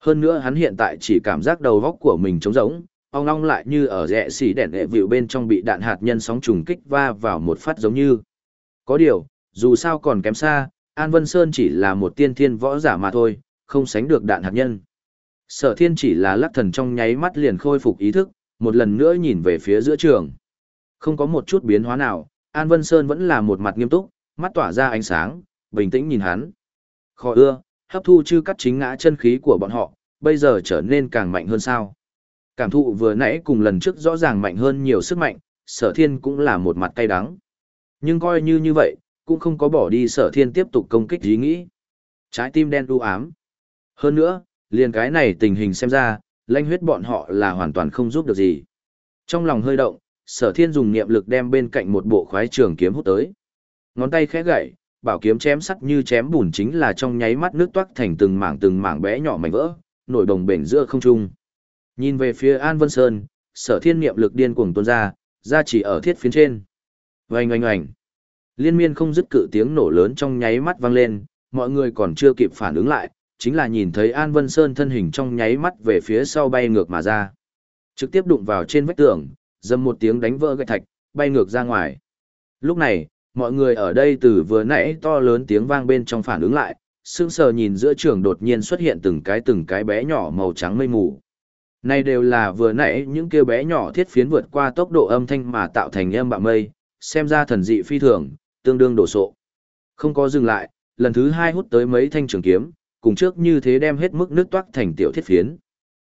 Hơn nữa hắn hiện tại chỉ cảm giác đầu góc của mình trống rỗng, ong ong lại như ở rẽ xỉ đèn hệ vịu bên trong bị đạn hạt nhân sóng trùng kích va vào một phát giống như. Có điều, dù sao còn kém xa, An Vân Sơn chỉ là một tiên thiên võ giả mà thôi, không sánh được đạn hạt nhân. Sở thiên chỉ là lắc thần trong nháy mắt liền khôi phục ý thức, một lần nữa nhìn về phía giữa trường. Không có một chút biến hóa nào, An Vân Sơn vẫn là một mặt nghiêm túc, mắt tỏa ra ánh sáng, bình tĩnh nhìn hắn. Khó ưa, hấp thu chư cắt chính ngã chân khí của bọn họ, bây giờ trở nên càng mạnh hơn sao. Cảm thụ vừa nãy cùng lần trước rõ ràng mạnh hơn nhiều sức mạnh, sở thiên cũng là một mặt cay đắng. Nhưng coi như như vậy, cũng không có bỏ đi sở thiên tiếp tục công kích ý nghĩ. Trái tim đen u ám. Hơn nữa, liền cái này tình hình xem ra, lanh huyết bọn họ là hoàn toàn không giúp được gì. Trong lòng hơi động, sở thiên dùng niệm lực đem bên cạnh một bộ khoái trường kiếm hút tới. Ngón tay khẽ gậy, bảo kiếm chém sắt như chém bùn chính là trong nháy mắt nước toát thành từng mảng từng mảng bé nhỏ mảnh vỡ, nổi đồng bể giữa không trung. Nhìn về phía An Vân Sơn, sở thiên niệm lực điên cuồng tuôn ra, ra chỉ ở thiết phiến trên. Oanh oanh oanh. Liên miên không dứt cự tiếng nổ lớn trong nháy mắt vang lên, mọi người còn chưa kịp phản ứng lại, chính là nhìn thấy An Vân Sơn thân hình trong nháy mắt về phía sau bay ngược mà ra. Trực tiếp đụng vào trên vách tường, dầm một tiếng đánh vỡ gạch thạch, bay ngược ra ngoài. Lúc này, mọi người ở đây từ vừa nãy to lớn tiếng vang bên trong phản ứng lại, sững sờ nhìn giữa trường đột nhiên xuất hiện từng cái từng cái bé nhỏ màu trắng mây mù. Này đều là vừa nãy những kêu bé nhỏ thiết phiến vượt qua tốc độ âm thanh mà tạo thành em bạ mây, xem ra thần dị phi thường, tương đương đổ sộ. Không có dừng lại, lần thứ hai hút tới mấy thanh trường kiếm, cùng trước như thế đem hết mức nước toát thành tiểu thiết phiến.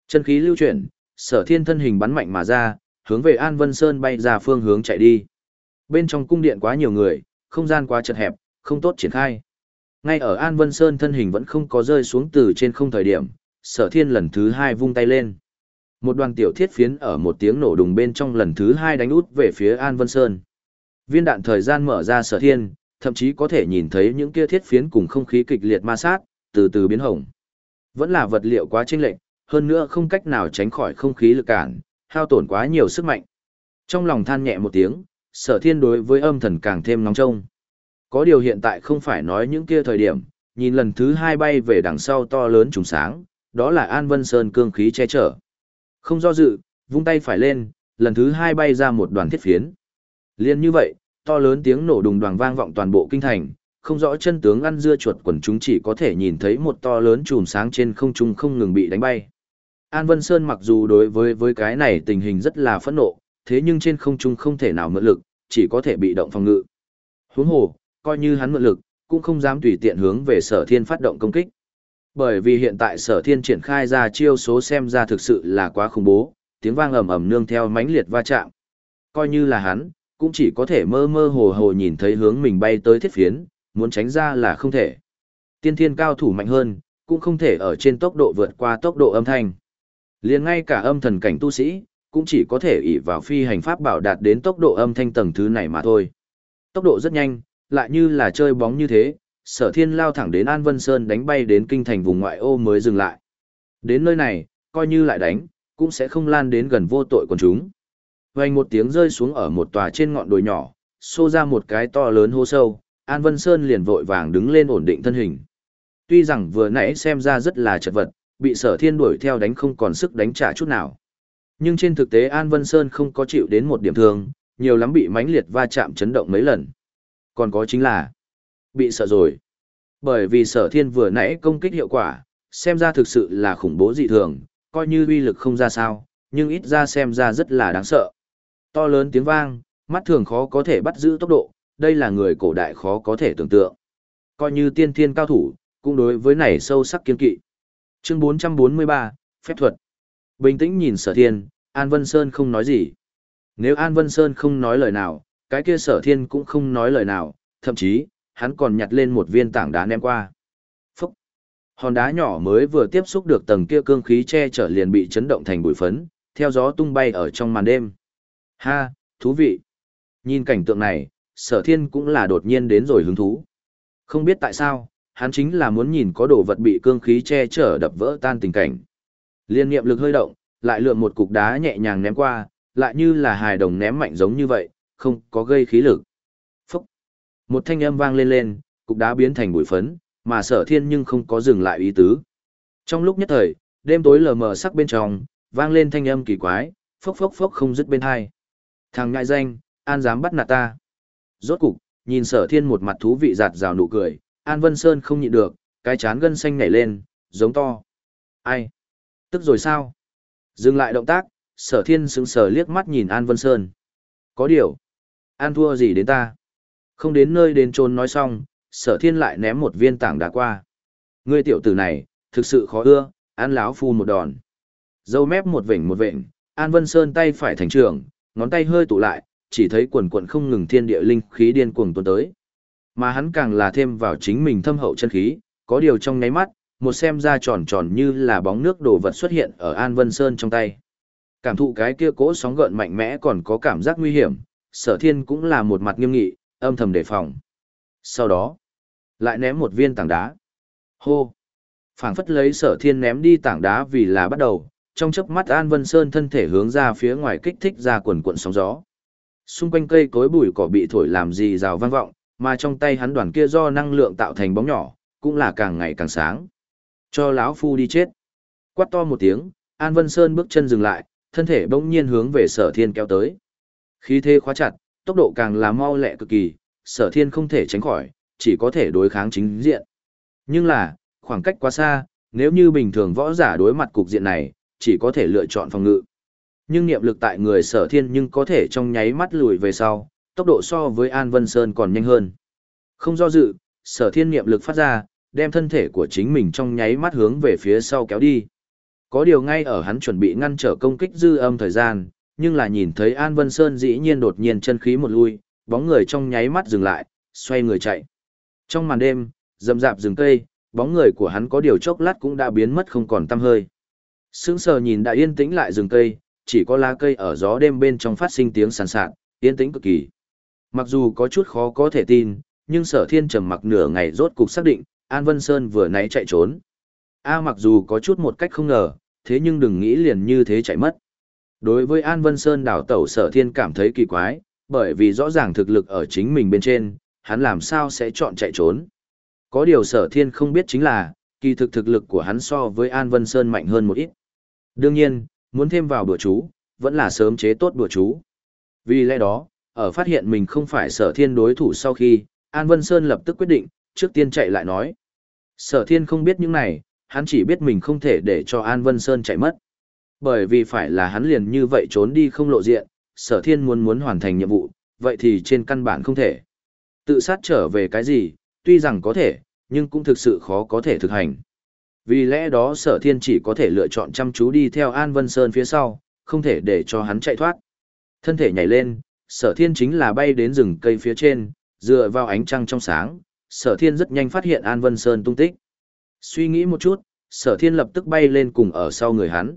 Chân khí lưu chuyển, sở thiên thân hình bắn mạnh mà ra, hướng về An Vân Sơn bay ra phương hướng chạy đi. Bên trong cung điện quá nhiều người, không gian quá chật hẹp, không tốt triển khai. Ngay ở An Vân Sơn thân hình vẫn không có rơi xuống từ trên không thời điểm, sở thiên lần thứ hai vung tay lên. Một đoàn tiểu thiết phiến ở một tiếng nổ đùng bên trong lần thứ hai đánh út về phía An Vân Sơn. Viên đạn thời gian mở ra sở thiên, thậm chí có thể nhìn thấy những kia thiết phiến cùng không khí kịch liệt ma sát, từ từ biến hỏng. Vẫn là vật liệu quá chênh lệch, hơn nữa không cách nào tránh khỏi không khí lực cản, hao tổn quá nhiều sức mạnh. Trong lòng than nhẹ một tiếng, sở thiên đối với âm thần càng thêm nóng trông. Có điều hiện tại không phải nói những kia thời điểm, nhìn lần thứ hai bay về đằng sau to lớn trùng sáng, đó là An Vân Sơn cương khí che chở. Không do dự, vung tay phải lên, lần thứ hai bay ra một đoàn thiết phiến. Liên như vậy, to lớn tiếng nổ đùng đoàn vang vọng toàn bộ kinh thành, không rõ chân tướng ăn dưa chuột quần chúng chỉ có thể nhìn thấy một to lớn chùm sáng trên không trung không ngừng bị đánh bay. An Vân Sơn mặc dù đối với với cái này tình hình rất là phẫn nộ, thế nhưng trên không trung không thể nào mượn lực, chỉ có thể bị động phòng ngự. Huống hồ, coi như hắn mượn lực, cũng không dám tùy tiện hướng về sở thiên phát động công kích. Bởi vì hiện tại sở thiên triển khai ra chiêu số xem ra thực sự là quá khủng bố, tiếng vang ầm ầm nương theo mãnh liệt va chạm. Coi như là hắn, cũng chỉ có thể mơ mơ hồ hồ nhìn thấy hướng mình bay tới thiết phiến, muốn tránh ra là không thể. Tiên thiên cao thủ mạnh hơn, cũng không thể ở trên tốc độ vượt qua tốc độ âm thanh liền ngay cả âm thần cảnh tu sĩ, cũng chỉ có thể ỷ vào phi hành pháp bảo đạt đến tốc độ âm thanh tầng thứ này mà thôi. Tốc độ rất nhanh, lại như là chơi bóng như thế, sở thiên lao thẳng đến An Vân Sơn đánh bay đến kinh thành vùng ngoại ô mới dừng lại. Đến nơi này, coi như lại đánh, cũng sẽ không lan đến gần vô tội quần chúng. Vành một tiếng rơi xuống ở một tòa trên ngọn đồi nhỏ, xô ra một cái to lớn hô sâu, An Vân Sơn liền vội vàng đứng lên ổn định thân hình. Tuy rằng vừa nãy xem ra rất là chật vật, bị sở thiên đuổi theo đánh không còn sức đánh trả chút nào. Nhưng trên thực tế An Vân Sơn không có chịu đến một điểm thương, nhiều lắm bị mãnh liệt va chạm chấn động mấy lần. Còn có chính là bị sợ rồi. Bởi vì sở thiên vừa nãy công kích hiệu quả, xem ra thực sự là khủng bố dị thường, coi như uy lực không ra sao, nhưng ít ra xem ra rất là đáng sợ. To lớn tiếng vang, mắt thường khó có thể bắt giữ tốc độ, đây là người cổ đại khó có thể tưởng tượng. Coi như tiên thiên cao thủ, cũng đối với này sâu sắc kiên kỵ. Chương 443, Phép thuật. Bình tĩnh nhìn sở thiên, An Vân Sơn không nói gì. Nếu An Vân Sơn không nói lời nào, cái kia sở thiên cũng không nói lời nào, thậm chí, hắn còn nhặt lên một viên tảng đá ném qua. Phúc! Hòn đá nhỏ mới vừa tiếp xúc được tầng kia cương khí che chở liền bị chấn động thành bụi phấn, theo gió tung bay ở trong màn đêm. Ha, thú vị! Nhìn cảnh tượng này, sở thiên cũng là đột nhiên đến rồi hứng thú. Không biết tại sao, hắn chính là muốn nhìn có đồ vật bị cương khí che chở đập vỡ tan tình cảnh. Liên niệm lực hơi động, lại lượm một cục đá nhẹ nhàng ném qua, lại như là hài đồng ném mạnh giống như vậy, không có gây khí lực. Phúc! Một thanh âm vang lên lên, cục đá biến thành bụi phấn, mà sở thiên nhưng không có dừng lại ý tứ. Trong lúc nhất thời, đêm tối lờ mờ sắc bên trong, vang lên thanh âm kỳ quái, phốc phốc phốc không dứt bên hai. Thằng ngại danh, an dám bắt nạt ta. Rốt cục, nhìn sở thiên một mặt thú vị giạt rào nụ cười, An Vân Sơn không nhịn được, cái chán gân xanh nhảy lên, giống to. Ai? Tức rồi sao? Dừng lại động tác, sở thiên sững sờ liếc mắt nhìn An Vân Sơn. Có điều. An thua gì đến ta? Không đến nơi đến trốn nói xong, sở thiên lại ném một viên tảng đá qua. Ngươi tiểu tử này, thực sự khó ưa, an láo phu một đòn. Dâu mép một vểnh một vểnh, An Vân Sơn tay phải thành trường, ngón tay hơi tụ lại, chỉ thấy quần quần không ngừng thiên địa linh khí điên cuồng tuôn tới. Mà hắn càng là thêm vào chính mình thâm hậu chân khí, có điều trong nháy mắt, một xem ra tròn tròn như là bóng nước đổ vật xuất hiện ở An Vân Sơn trong tay. Cảm thụ cái kia cỗ sóng gợn mạnh mẽ còn có cảm giác nguy hiểm, sở thiên cũng là một mặt nghiêm nghị, âm thầm đề phòng. Sau đó, lại ném một viên tảng đá. Hô! phảng phất lấy sở thiên ném đi tảng đá vì là bắt đầu, trong chớp mắt An Vân Sơn thân thể hướng ra phía ngoài kích thích ra quần cuộn sóng gió. Xung quanh cây cối bụi cỏ bị thổi làm gì rào vang vọng, mà trong tay hắn đoàn kia do năng lượng tạo thành bóng nhỏ, cũng là càng ngày càng sáng. Cho lão phu đi chết. Quát to một tiếng, An Vân Sơn bước chân dừng lại, thân thể bỗng nhiên hướng về sở thiên kéo tới. Khí thế khóa chặt, tốc độ càng là mau lẹ cực kỳ, sở thiên không thể tránh khỏi, chỉ có thể đối kháng chính diện. Nhưng là, khoảng cách quá xa, nếu như bình thường võ giả đối mặt cục diện này, chỉ có thể lựa chọn phòng ngự. Nhưng niệm lực tại người sở thiên nhưng có thể trong nháy mắt lùi về sau, tốc độ so với An Vân Sơn còn nhanh hơn. Không do dự, sở thiên niệm lực phát ra, đem thân thể của chính mình trong nháy mắt hướng về phía sau kéo đi. Có điều ngay ở hắn chuẩn bị ngăn trở công kích dư âm thời gian, nhưng là nhìn thấy An Vân Sơn dĩ nhiên đột nhiên chân khí một lui, bóng người trong nháy mắt dừng lại, xoay người chạy. Trong màn đêm, rậm rạp rừng cây, bóng người của hắn có điều chốc lát cũng đã biến mất không còn tăm hơi. Sững sờ nhìn đã yên tĩnh lại rừng cây, chỉ có lá cây ở gió đêm bên trong phát sinh tiếng sàn sạt, yên tĩnh cực kỳ. Mặc dù có chút khó có thể tin, nhưng sở thiên trầm mặc nửa ngày rốt cục xác định, An Vân Sơn vừa nãy chạy trốn. A mặc dù có chút một cách không ngờ, thế nhưng đừng nghĩ liền như thế chạy mất. Đối với An Vân Sơn đảo tẩu sở thiên cảm thấy kỳ quái, bởi vì rõ ràng thực lực ở chính mình bên trên, hắn làm sao sẽ chọn chạy trốn. Có điều sở thiên không biết chính là, kỳ thực thực lực của hắn so với An Vân Sơn mạnh hơn một ít. Đương nhiên, muốn thêm vào bữa chú, vẫn là sớm chế tốt bữa chú. Vì lẽ đó, ở phát hiện mình không phải sở thiên đối thủ sau khi, An Vân Sơn lập tức quyết định, trước tiên chạy lại nói. Sở thiên không biết những này, hắn chỉ biết mình không thể để cho An Vân Sơn chạy mất. Bởi vì phải là hắn liền như vậy trốn đi không lộ diện, sở thiên muốn muốn hoàn thành nhiệm vụ, vậy thì trên căn bản không thể. Tự sát trở về cái gì, tuy rằng có thể, nhưng cũng thực sự khó có thể thực hành. Vì lẽ đó sở thiên chỉ có thể lựa chọn chăm chú đi theo An Vân Sơn phía sau, không thể để cho hắn chạy thoát. Thân thể nhảy lên, sở thiên chính là bay đến rừng cây phía trên, dựa vào ánh trăng trong sáng, sở thiên rất nhanh phát hiện An Vân Sơn tung tích. Suy nghĩ một chút, sở thiên lập tức bay lên cùng ở sau người hắn.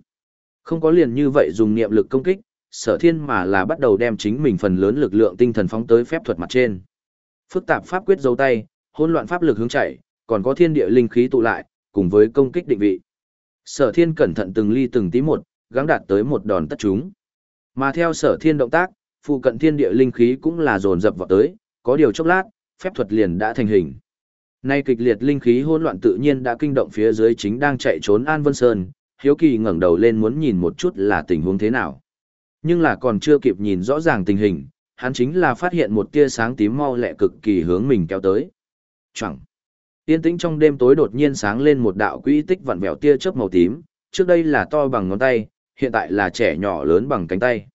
Không có liền như vậy dùng niệm lực công kích, sở thiên mà là bắt đầu đem chính mình phần lớn lực lượng tinh thần phóng tới phép thuật mặt trên. Phức tạp pháp quyết dấu tay, hỗn loạn pháp lực hướng chạy, còn có thiên địa linh khí tụ lại, cùng với công kích định vị. Sở thiên cẩn thận từng ly từng tí một, gắng đạt tới một đòn tất chúng. Mà theo sở thiên động tác, phụ cận thiên địa linh khí cũng là dồn dập vào tới, có điều chốc lát, phép thuật liền đã thành hình. Nay kịch liệt linh khí hỗn loạn tự nhiên đã kinh động phía dưới chính đang chạy trốn An Vân Sơn, hiếu kỳ ngẩng đầu lên muốn nhìn một chút là tình huống thế nào. Nhưng là còn chưa kịp nhìn rõ ràng tình hình, hắn chính là phát hiện một tia sáng tím mau lẹ cực kỳ hướng mình kéo tới. Chẳng. Tiên tĩnh trong đêm tối đột nhiên sáng lên một đạo quỹ tích vặn vẹo tia chớp màu tím, trước đây là to bằng ngón tay, hiện tại là trẻ nhỏ lớn bằng cánh tay.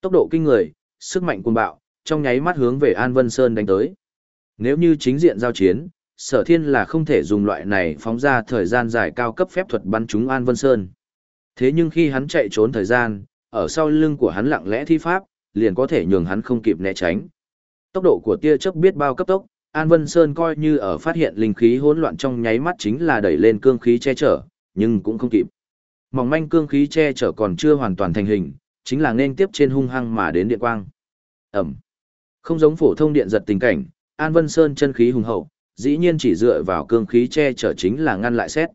Tốc độ kinh người, sức mạnh cuồng bạo, trong nháy mắt hướng về An Vân Sơn đánh tới. Nếu như chính diện giao chiến, sở thiên là không thể dùng loại này phóng ra thời gian dài cao cấp phép thuật bắn trúng An Vân Sơn. Thế nhưng khi hắn chạy trốn thời gian, ở sau lưng của hắn lặng lẽ thi pháp, liền có thể nhường hắn không kịp né tránh. Tốc độ của tia chớp biết bao cấp tốc, An Vân Sơn coi như ở phát hiện linh khí hỗn loạn trong nháy mắt chính là đẩy lên cương khí che chở, nhưng cũng không kịp. Mỏng manh cương khí che chở còn chưa hoàn toàn thành hình, chính là nên tiếp trên hung hăng mà đến điện quang. Ẩm. Không giống phổ thông điện giật tình cảnh, An Vân Sơn chân khí hùng hậu, dĩ nhiên chỉ dựa vào cương khí che chở chính là ngăn lại xét.